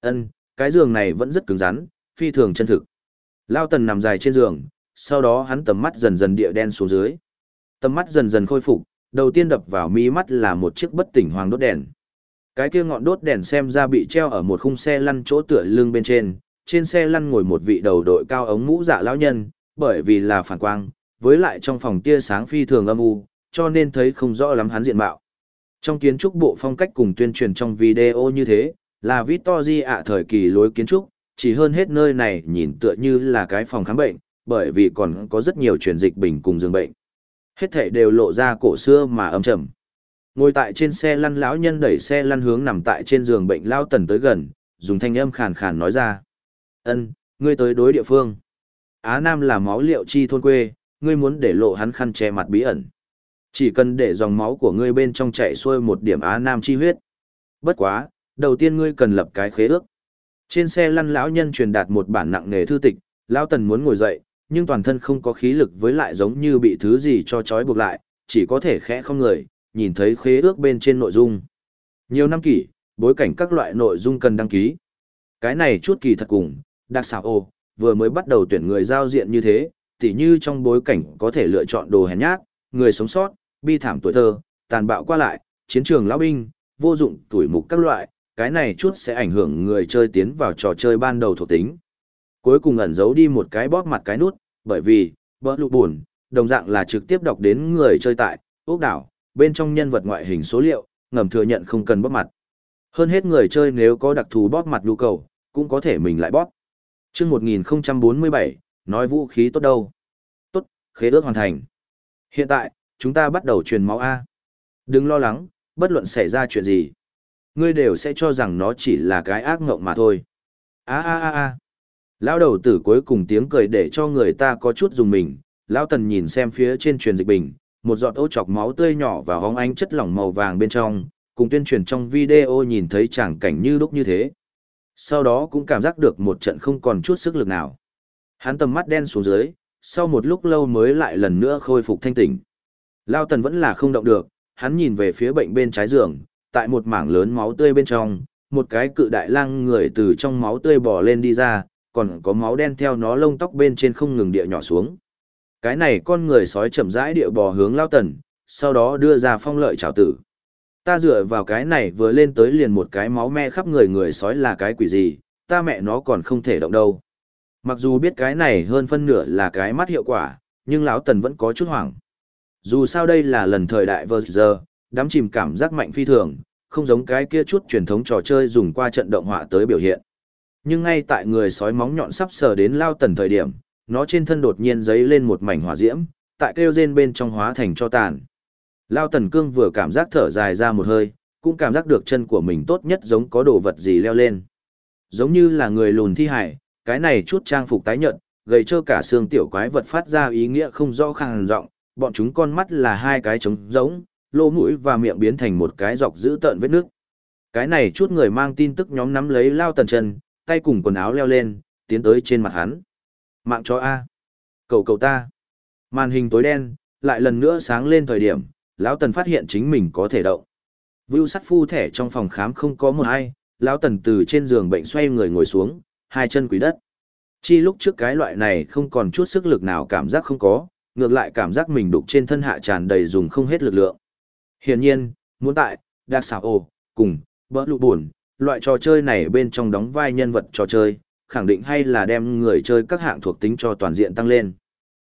Ân, cái giường này vẫn rất cứng rắn, phi thường chân thực. Lao tần nằm dài trên giường, sau đó hắn tầm mắt dần dần địa đen xuống dưới. Tầm mắt dần dần khôi phục, đầu tiên đập vào mi mắt là một chiếc bất tỉnh hoàng đốt đèn. Cái kia ngọn đốt đèn xem ra bị treo ở một khung xe lăn chỗ tựa lưng bên trên, trên xe lăn ngồi một vị đầu đội cao ống mũ dạ lão nhân, bởi vì là phản quang, với lại trong phòng tia sáng phi thường âm u, cho nên thấy không rõ lắm hắn diện mạo. Trong kiến trúc bộ phong cách cùng tuyên truyền trong video như thế, là Victory ạ thời kỳ lối kiến trúc, chỉ hơn hết nơi này nhìn tựa như là cái phòng khám bệnh, bởi vì còn có rất nhiều truyền dịch bình cùng giường bệnh. Hết thảy đều lộ ra cổ xưa mà âm trầm. Ngồi tại trên xe lăn lão nhân đẩy xe lăn hướng nằm tại trên giường bệnh lao tần tới gần, dùng thanh âm khàn khàn nói ra. ân ngươi tới đối địa phương. Á Nam là máu liệu chi thôn quê, ngươi muốn để lộ hắn khăn che mặt bí ẩn. Chỉ cần để dòng máu của ngươi bên trong chạy xuôi một điểm Á Nam chi huyết. Bất quá, đầu tiên ngươi cần lập cái khế ước. Trên xe lăn lão nhân truyền đạt một bản nặng nề thư tịch, lão tần muốn ngồi dậy, nhưng toàn thân không có khí lực với lại giống như bị thứ gì cho trói buộc lại, chỉ có thể khẽ không người, nhìn thấy khế ước bên trên nội dung. Nhiều năm kỷ, bối cảnh các loại nội dung cần đăng ký. Cái này chút kỳ thật cùng, đặc xảo ô vừa mới bắt đầu tuyển người giao diện như thế, tỉ như trong bối cảnh có thể lựa chọn đồ hèn nhát, người sống sót, bi thảm tuổi thơ, tàn bạo qua lại, chiến trường lão binh, vô dụng tuổi mục các loại, cái này chút sẽ ảnh hưởng người chơi tiến vào trò chơi ban đầu thuộc tính. Cuối cùng ẩn giấu đi một cái bóp mặt cái nút, bởi vì, bỡ lụ buồn, đồng dạng là trực tiếp đọc đến người chơi tại, ốc đảo, bên trong nhân vật ngoại hình số liệu, ngầm thừa nhận không cần bóp mặt. Hơn hết người chơi nếu có đặc thù bóp mặt nhu cầu, cũng có thể mình lại bóp. chương 1047, nói vũ khí tốt đâu. Tốt, khế ước hoàn thành. Hiện tại, chúng ta bắt đầu truyền máu A. Đừng lo lắng, bất luận xảy ra chuyện gì. Ngươi đều sẽ cho rằng nó chỉ là cái ác ngộng mà thôi. A a a a. Lão đầu tử cuối cùng tiếng cười để cho người ta có chút dùng mình. Lão tần nhìn xem phía trên truyền dịch bình, một giọt ô chọc máu tươi nhỏ và hóng ánh chất lỏng màu vàng bên trong, cùng tuyên truyền trong video nhìn thấy chẳng cảnh như lúc như thế. Sau đó cũng cảm giác được một trận không còn chút sức lực nào. Hắn tầm mắt đen xuống dưới, sau một lúc lâu mới lại lần nữa khôi phục thanh tỉnh. Lao tần vẫn là không động được, hắn nhìn về phía bệnh bên trái giường, tại một mảng lớn máu tươi bên trong, một cái cự đại lang người từ trong máu tươi bò lên đi ra, còn có máu đen theo nó lông tóc bên trên không ngừng địa nhỏ xuống. Cái này con người sói chậm rãi địa bò hướng Lao tần, sau đó đưa ra phong lợi chào tử. Ta dựa vào cái này vừa lên tới liền một cái máu me khắp người người sói là cái quỷ gì, ta mẹ nó còn không thể động đâu. Mặc dù biết cái này hơn phân nửa là cái mắt hiệu quả, nhưng lão tần vẫn có chút hoảng. Dù sao đây là lần thời đại vừa giờ, đám chìm cảm giác mạnh phi thường, không giống cái kia chút truyền thống trò chơi dùng qua trận động họa tới biểu hiện. Nhưng ngay tại người sói móng nhọn sắp sờ đến lao tần thời điểm, nó trên thân đột nhiên giấy lên một mảnh hỏa diễm, tại kêu rên bên trong hóa thành cho tàn. Lao tần cương vừa cảm giác thở dài ra một hơi, cũng cảm giác được chân của mình tốt nhất giống có đồ vật gì leo lên. Giống như là người lùn thi hải, cái này chút trang phục tái nhợt, gầy trơ cả xương tiểu quái vật phát ra ý nghĩa không rõ khang giọng, bọn chúng con mắt là hai cái trống giống, lỗ mũi và miệng biến thành một cái dọc giữ tợn vết nước. Cái này chút người mang tin tức nhóm nắm lấy lao tần chân, tay cùng quần áo leo lên, tiến tới trên mặt hắn. Mạng cho A. Cầu cầu ta. Màn hình tối đen, lại lần nữa sáng lên thời điểm, lão tần phát hiện chính mình có thể động. Vưu sắt phu thẻ trong phòng khám không có một ai, lão tần từ trên giường bệnh xoay người ngồi xuống, hai chân quỳ đất. Chi lúc trước cái loại này không còn chút sức lực nào cảm giác không có, ngược lại cảm giác mình đục trên thân hạ tràn đầy dùng không hết lực lượng. Hiển nhiên, muốn tại, đặc xảo ồ, cùng, bỡ lụ buồn, loại trò chơi này bên trong đóng vai nhân vật trò chơi, khẳng định hay là đem người chơi các hạng thuộc tính cho toàn diện tăng lên.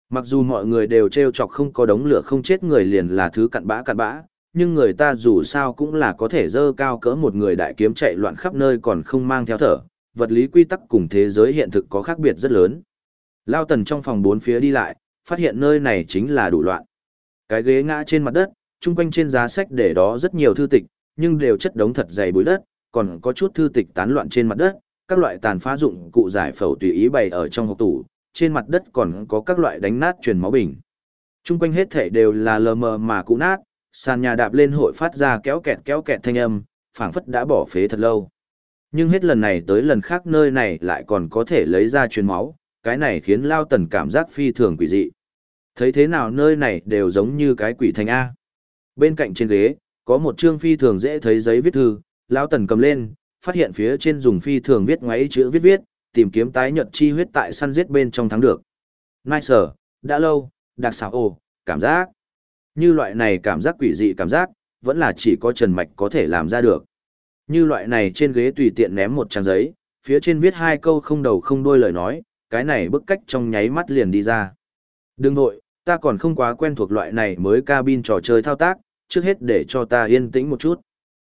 Mặc dù mọi người đều trêu chọc không có đống lửa không chết người liền là thứ cặn bã cặn bã, nhưng người ta dù sao cũng là có thể dơ cao cỡ một người đại kiếm chạy loạn khắp nơi còn không mang theo thở, vật lý quy tắc cùng thế giới hiện thực có khác biệt rất lớn. Lao tần trong phòng bốn phía đi lại, phát hiện nơi này chính là đủ loạn. Cái ghế ngã trên mặt đất, chung quanh trên giá sách để đó rất nhiều thư tịch, nhưng đều chất đống thật dày bụi đất, còn có chút thư tịch tán loạn trên mặt đất, các loại tàn phá dụng cụ giải phẫu tùy ý bày ở trong hộp tủ, trên mặt đất còn có các loại đánh nát truyền máu bình. Trung quanh hết thể đều là lờ mờ mà cũ nát, sàn nhà đạp lên hội phát ra kéo kẹt kéo kẹt thanh âm, phảng phất đã bỏ phế thật lâu. Nhưng hết lần này tới lần khác nơi này lại còn có thể lấy ra truyền máu, cái này khiến Lao Tần cảm giác phi thường quỷ dị. Thấy thế nào nơi này đều giống như cái quỷ thành A. Bên cạnh trên ghế, có một chương phi thường dễ thấy giấy viết thư, Lão Tần cầm lên, phát hiện phía trên dùng phi thường viết ngoáy chữ viết viết, tìm kiếm tái nhật chi huyết tại săn giết bên trong thắng được. Nice, đã lâu, đặc xảo ồ, cảm giác. Như loại này cảm giác quỷ dị cảm giác, vẫn là chỉ có Trần Mạch có thể làm ra được. Như loại này trên ghế tùy tiện ném một trang giấy, phía trên viết hai câu không đầu không đuôi lời nói, cái này bức cách trong nháy mắt liền đi ra. Đừng nội, ta còn không quá quen thuộc loại này mới cabin trò chơi thao tác, trước hết để cho ta yên tĩnh một chút.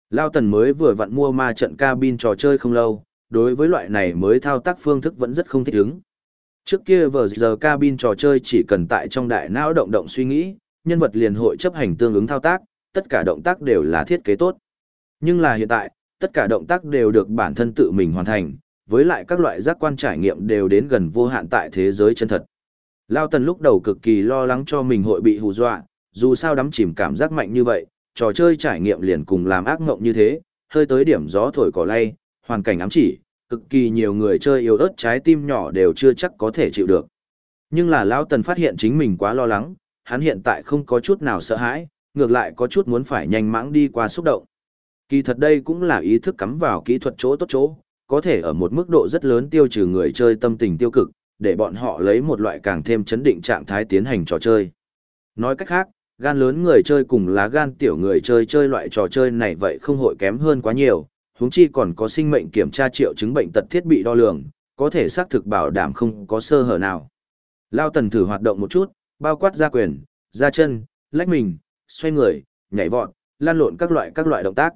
Lao Tần mới vừa vặn mua ma trận cabin trò chơi không lâu, đối với loại này mới thao tác phương thức vẫn rất không thích ứng. Trước kia vừa giờ cabin trò chơi chỉ cần tại trong đại não động động suy nghĩ, nhân vật liền hội chấp hành tương ứng thao tác, tất cả động tác đều là thiết kế tốt. Nhưng là hiện tại, tất cả động tác đều được bản thân tự mình hoàn thành, với lại các loại giác quan trải nghiệm đều đến gần vô hạn tại thế giới chân thật. Lao Tần lúc đầu cực kỳ lo lắng cho mình hội bị hù dọa, dù sao đắm chìm cảm giác mạnh như vậy, trò chơi trải nghiệm liền cùng làm ác ngộng như thế, hơi tới điểm gió thổi cỏ lay, hoàn cảnh ám chỉ, cực kỳ nhiều người chơi yếu ớt trái tim nhỏ đều chưa chắc có thể chịu được. Nhưng là Lão Tần phát hiện chính mình quá lo lắng, hắn hiện tại không có chút nào sợ hãi, ngược lại có chút muốn phải nhanh mãng đi qua xúc động. Kỳ thật đây cũng là ý thức cắm vào kỹ thuật chỗ tốt chỗ, có thể ở một mức độ rất lớn tiêu trừ người chơi tâm tình tiêu cực, để bọn họ lấy một loại càng thêm chấn định trạng thái tiến hành trò chơi. Nói cách khác, gan lớn người chơi cùng lá gan tiểu người chơi chơi loại trò chơi này vậy không hội kém hơn quá nhiều, huống chi còn có sinh mệnh kiểm tra triệu chứng bệnh tật thiết bị đo lường, có thể xác thực bảo đảm không có sơ hở nào. Lao tần thử hoạt động một chút, bao quát ra quyền, ra chân, lách mình, xoay người, nhảy vọt, lan lộn các loại các loại động tác.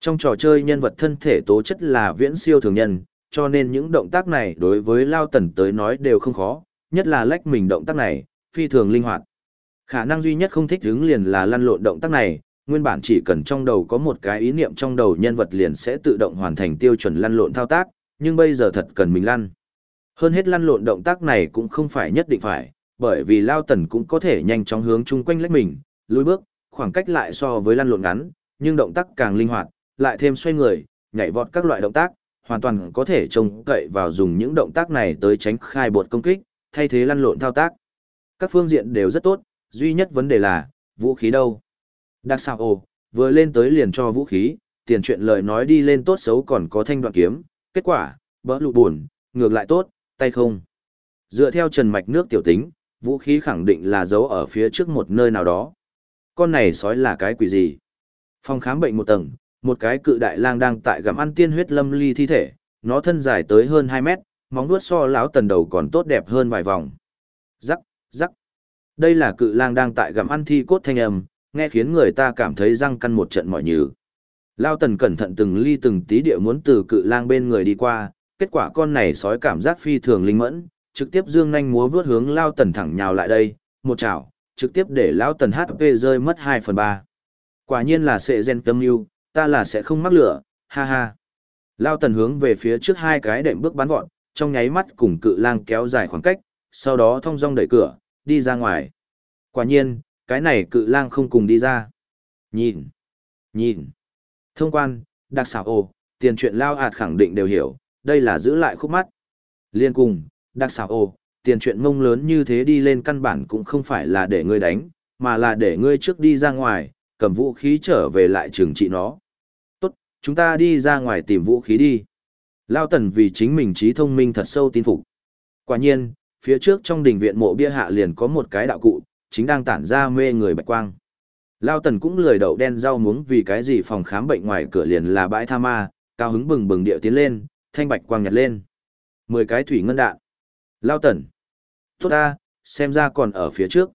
Trong trò chơi nhân vật thân thể tố chất là viễn siêu thường nhân, cho nên những động tác này đối với Lao Tần tới nói đều không khó, nhất là lách mình động tác này, phi thường linh hoạt. Khả năng duy nhất không thích đứng liền là lăn lộn động tác này, nguyên bản chỉ cần trong đầu có một cái ý niệm trong đầu nhân vật liền sẽ tự động hoàn thành tiêu chuẩn lăn lộn thao tác, nhưng bây giờ thật cần mình lăn. Hơn hết lăn lộn động tác này cũng không phải nhất định phải, bởi vì Lao Tần cũng có thể nhanh chóng hướng chung quanh lách mình, lùi bước, khoảng cách lại so với lăn lộn ngắn, nhưng động tác càng linh hoạt, lại thêm xoay người, nhảy vọt các loại động tác, hoàn toàn có thể trông cậy vào dùng những động tác này tới tránh khai bột công kích, thay thế lăn lộn thao tác. Các phương diện đều rất tốt, duy nhất vấn đề là, vũ khí đâu? Đặc sao ồ, vừa lên tới liền cho vũ khí, tiền chuyện lời nói đi lên tốt xấu còn có thanh đoạn kiếm, kết quả, bỡ lụ buồn, ngược lại tốt, tay không. Dựa theo trần mạch nước tiểu tính, vũ khí khẳng định là giấu ở phía trước một nơi nào đó. Con này sói là cái quỷ gì? Phòng khám bệnh một tầng, một cái cự đại lang đang tại gặm ăn tiên huyết lâm ly thi thể, nó thân dài tới hơn 2 mét, móng vuốt so láo tần đầu còn tốt đẹp hơn vài vòng. Rắc, rắc. Đây là cự lang đang tại gặm ăn thi cốt thanh âm, nghe khiến người ta cảm thấy răng căn một trận mỏi nhừ. Lao tần cẩn thận từng ly từng tí địa muốn từ cự lang bên người đi qua, kết quả con này sói cảm giác phi thường linh mẫn, trực tiếp dương nhanh múa vướt hướng Lao tần thẳng nhào lại đây, một chảo, trực tiếp để Lao tần HP rơi mất 2 phần 3. Quả nhiên là sệ gen tâm yêu, ta là sẽ không mắc lửa, ha ha. Lao tần hướng về phía trước hai cái đệm bước bắn vọt, trong nháy mắt cùng cự lang kéo dài khoảng cách, sau đó thong dong đẩy cửa, đi ra ngoài. Quả nhiên, cái này cự lang không cùng đi ra. Nhìn, nhìn. Thông quan, đặc xảo ồ, tiền chuyện lao ạt khẳng định đều hiểu, đây là giữ lại khúc mắt. Liên cùng, đặc xảo ồ, tiền chuyện mông lớn như thế đi lên căn bản cũng không phải là để ngươi đánh, mà là để ngươi trước đi ra ngoài, cầm vũ khí trở về lại trường trị nó tốt, chúng ta đi ra ngoài tìm vũ khí đi. Lao tần vì chính mình trí thông minh thật sâu tin phục. Quả nhiên, phía trước trong đình viện mộ bia hạ liền có một cái đạo cụ, chính đang tản ra mê người bạch quang. Lao tần cũng lười đậu đen rau muống vì cái gì phòng khám bệnh ngoài cửa liền là bãi tha ma, cao hứng bừng bừng điệu tiến lên, thanh bạch quang nhặt lên. Mười cái thủy ngân đạn. Lao tần. Tốt ta, xem ra còn ở phía trước.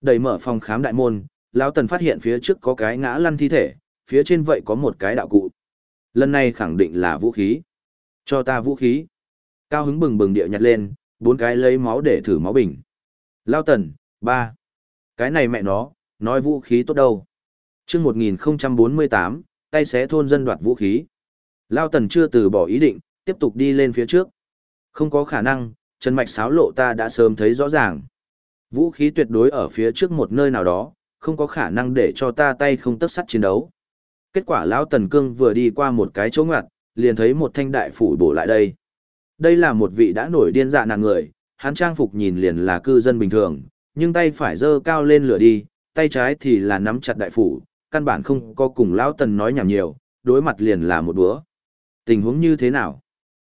Đẩy mở phòng khám đại môn, Lao tần phát hiện phía trước có cái ngã lăn thi thể, phía trên vậy có một cái đạo cụ. Lần này khẳng định là vũ khí. Cho ta vũ khí. Cao hứng bừng bừng địa nhặt lên, bốn cái lấy máu để thử máu bình. Lao tần, ba. Cái này mẹ nó, nói vũ khí tốt đâu. chương 1048, tay xé thôn dân đoạt vũ khí. Lao tần chưa từ bỏ ý định, tiếp tục đi lên phía trước. Không có khả năng, chân mạch xáo lộ ta đã sớm thấy rõ ràng. Vũ khí tuyệt đối ở phía trước một nơi nào đó, không có khả năng để cho ta tay không tức sắt chiến đấu. Kết quả lão Tần Cương vừa đi qua một cái chỗ ngoặt, liền thấy một thanh đại phủ bổ lại đây. Đây là một vị đã nổi điên dạ nàng người, hắn trang phục nhìn liền là cư dân bình thường, nhưng tay phải giơ cao lên lửa đi, tay trái thì là nắm chặt đại phủ, căn bản không có cùng lão Tần nói nhảm nhiều, đối mặt liền là một búa. Tình huống như thế nào?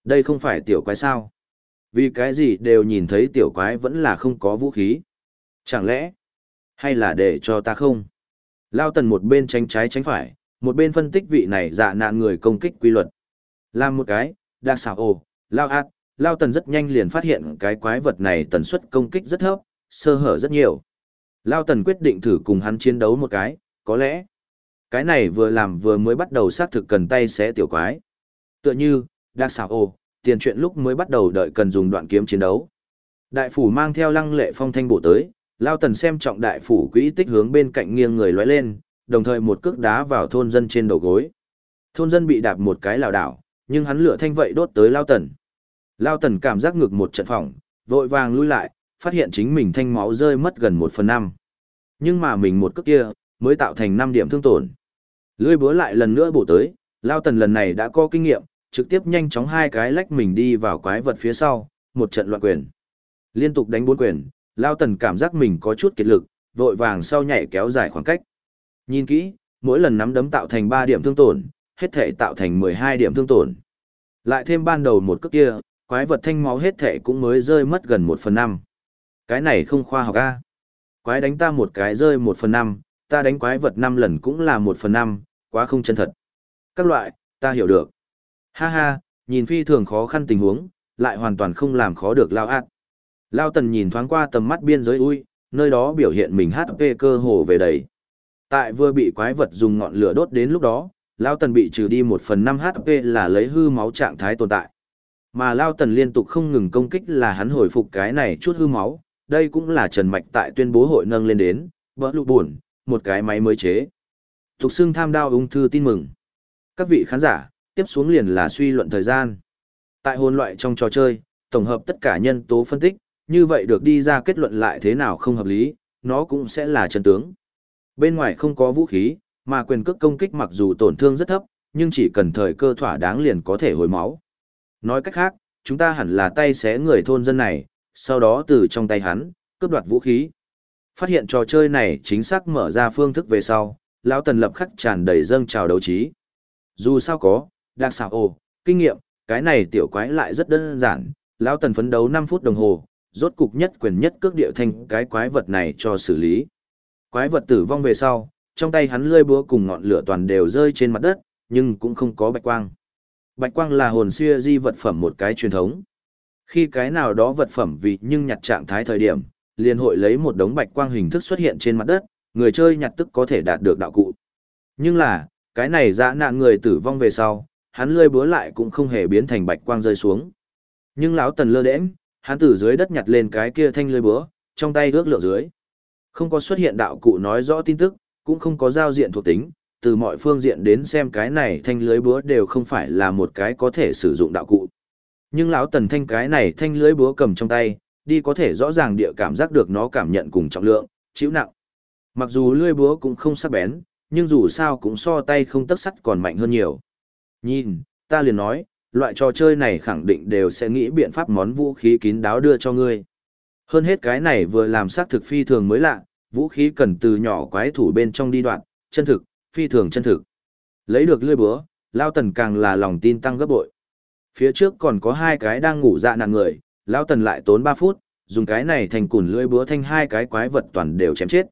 Đây không phải tiểu quái sao? Vì cái gì đều nhìn thấy tiểu quái vẫn là không có vũ khí. Chẳng lẽ, Hay là để cho ta không? Lao tần một bên tránh trái tránh phải, một bên phân tích vị này dạ nạn người công kích quy luật. Làm một cái, đặc xảo ồ, Lao ạt, Lao tần rất nhanh liền phát hiện cái quái vật này tần suất công kích rất thấp, sơ hở rất nhiều. Lao tần quyết định thử cùng hắn chiến đấu một cái, có lẽ. Cái này vừa làm vừa mới bắt đầu xác thực cần tay xé tiểu quái. Tựa như, đa xảo ồ, tiền chuyện lúc mới bắt đầu đợi cần dùng đoạn kiếm chiến đấu. Đại phủ mang theo lăng lệ phong thanh bộ tới, Lao Tần xem trọng đại phủ quỹ tích hướng bên cạnh nghiêng người lóe lên, đồng thời một cước đá vào thôn dân trên đầu gối. Thôn dân bị đạp một cái lảo đảo, nhưng hắn lửa thanh vậy đốt tới Lao Tần. Lao Tần cảm giác ngực một trận phỏng, vội vàng lui lại, phát hiện chính mình thanh máu rơi mất gần một phần năm. Nhưng mà mình một cước kia, mới tạo thành năm điểm thương tổn. Lưỡi búa lại lần nữa bổ tới, Lao Tần lần này đã có kinh nghiệm, trực tiếp nhanh chóng hai cái lách mình đi vào quái vật phía sau, một trận loạn quyền. Liên tục đánh bốn quyền, Lao Tần cảm giác mình có chút kiệt lực, vội vàng sau nhảy kéo dài khoảng cách. Nhìn kỹ, mỗi lần nắm đấm tạo thành 3 điểm thương tổn, hết thể tạo thành 12 điểm thương tổn. Lại thêm ban đầu một cước kia, quái vật thanh máu hết thể cũng mới rơi mất gần 1 phần 5. Cái này không khoa học a. Quái đánh ta một cái rơi 1 phần 5, ta đánh quái vật 5 lần cũng là 1 phần 5, quá không chân thật. Các loại, ta hiểu được. Ha ha, nhìn phi thường khó khăn tình huống, lại hoàn toàn không làm khó được Lao ạt. Lao tần nhìn thoáng qua tầm mắt biên giới ui, nơi đó biểu hiện mình HP cơ hồ về đầy. Tại vừa bị quái vật dùng ngọn lửa đốt đến lúc đó, Lao tần bị trừ đi một phần năm HP là lấy hư máu trạng thái tồn tại. Mà Lao tần liên tục không ngừng công kích là hắn hồi phục cái này chút hư máu, đây cũng là Trần Mạch tại tuyên bố hội nâng lên đến, vỡ lụ buồn, một cái máy mới chế. Tục xưng tham đao ung thư tin mừng. Các vị khán giả, tiếp xuống liền là suy luận thời gian. Tại hồn loại trong trò chơi, tổng hợp tất cả nhân tố phân tích, như vậy được đi ra kết luận lại thế nào không hợp lý, nó cũng sẽ là chân tướng. Bên ngoài không có vũ khí, mà quyền cước công kích mặc dù tổn thương rất thấp, nhưng chỉ cần thời cơ thỏa đáng liền có thể hồi máu. Nói cách khác, chúng ta hẳn là tay xé người thôn dân này, sau đó từ trong tay hắn, cướp đoạt vũ khí. Phát hiện trò chơi này chính xác mở ra phương thức về sau, lão tần lập khắc tràn đầy dâng trào đấu trí. Dù sao có, đặc xảo ồ, kinh nghiệm, cái này tiểu quái lại rất đơn giản, lão tần phấn đấu 5 phút đồng hồ, rốt cục nhất quyền nhất cước địa thanh cái quái vật này cho xử lý. Quái vật tử vong về sau, trong tay hắn lơi búa cùng ngọn lửa toàn đều rơi trên mặt đất, nhưng cũng không có bạch quang. Bạch quang là hồn xưa di vật phẩm một cái truyền thống. Khi cái nào đó vật phẩm vì nhưng nhặt trạng thái thời điểm, liền hội lấy một đống bạch quang hình thức xuất hiện trên mặt đất, người chơi nhặt tức có thể đạt được đạo cụ. Nhưng là, cái này dã nạn người tử vong về sau, hắn lươi búa lại cũng không hề biến thành bạch quang rơi xuống. Nhưng lão tần lơ đễm, hắn từ dưới đất nhặt lên cái kia thanh lưới búa, trong tay ước lượng dưới. Không có xuất hiện đạo cụ nói rõ tin tức, cũng không có giao diện thuộc tính, từ mọi phương diện đến xem cái này thanh lưới búa đều không phải là một cái có thể sử dụng đạo cụ. Nhưng lão tần thanh cái này thanh lưới búa cầm trong tay, đi có thể rõ ràng địa cảm giác được nó cảm nhận cùng trọng lượng, chịu nặng. Mặc dù lưới búa cũng không sắc bén, nhưng dù sao cũng so tay không tấc sắt còn mạnh hơn nhiều. Nhìn, ta liền nói, loại trò chơi này khẳng định đều sẽ nghĩ biện pháp món vũ khí kín đáo đưa cho ngươi. Hơn hết cái này vừa làm sát thực phi thường mới lạ, vũ khí cần từ nhỏ quái thủ bên trong đi đoạn, chân thực, phi thường chân thực. Lấy được lưỡi búa, Lao Tần càng là lòng tin tăng gấp bội. Phía trước còn có hai cái đang ngủ dạ nạn người, Lao Tần lại tốn 3 phút, dùng cái này thành cùn lưỡi búa thanh hai cái quái vật toàn đều chém chết.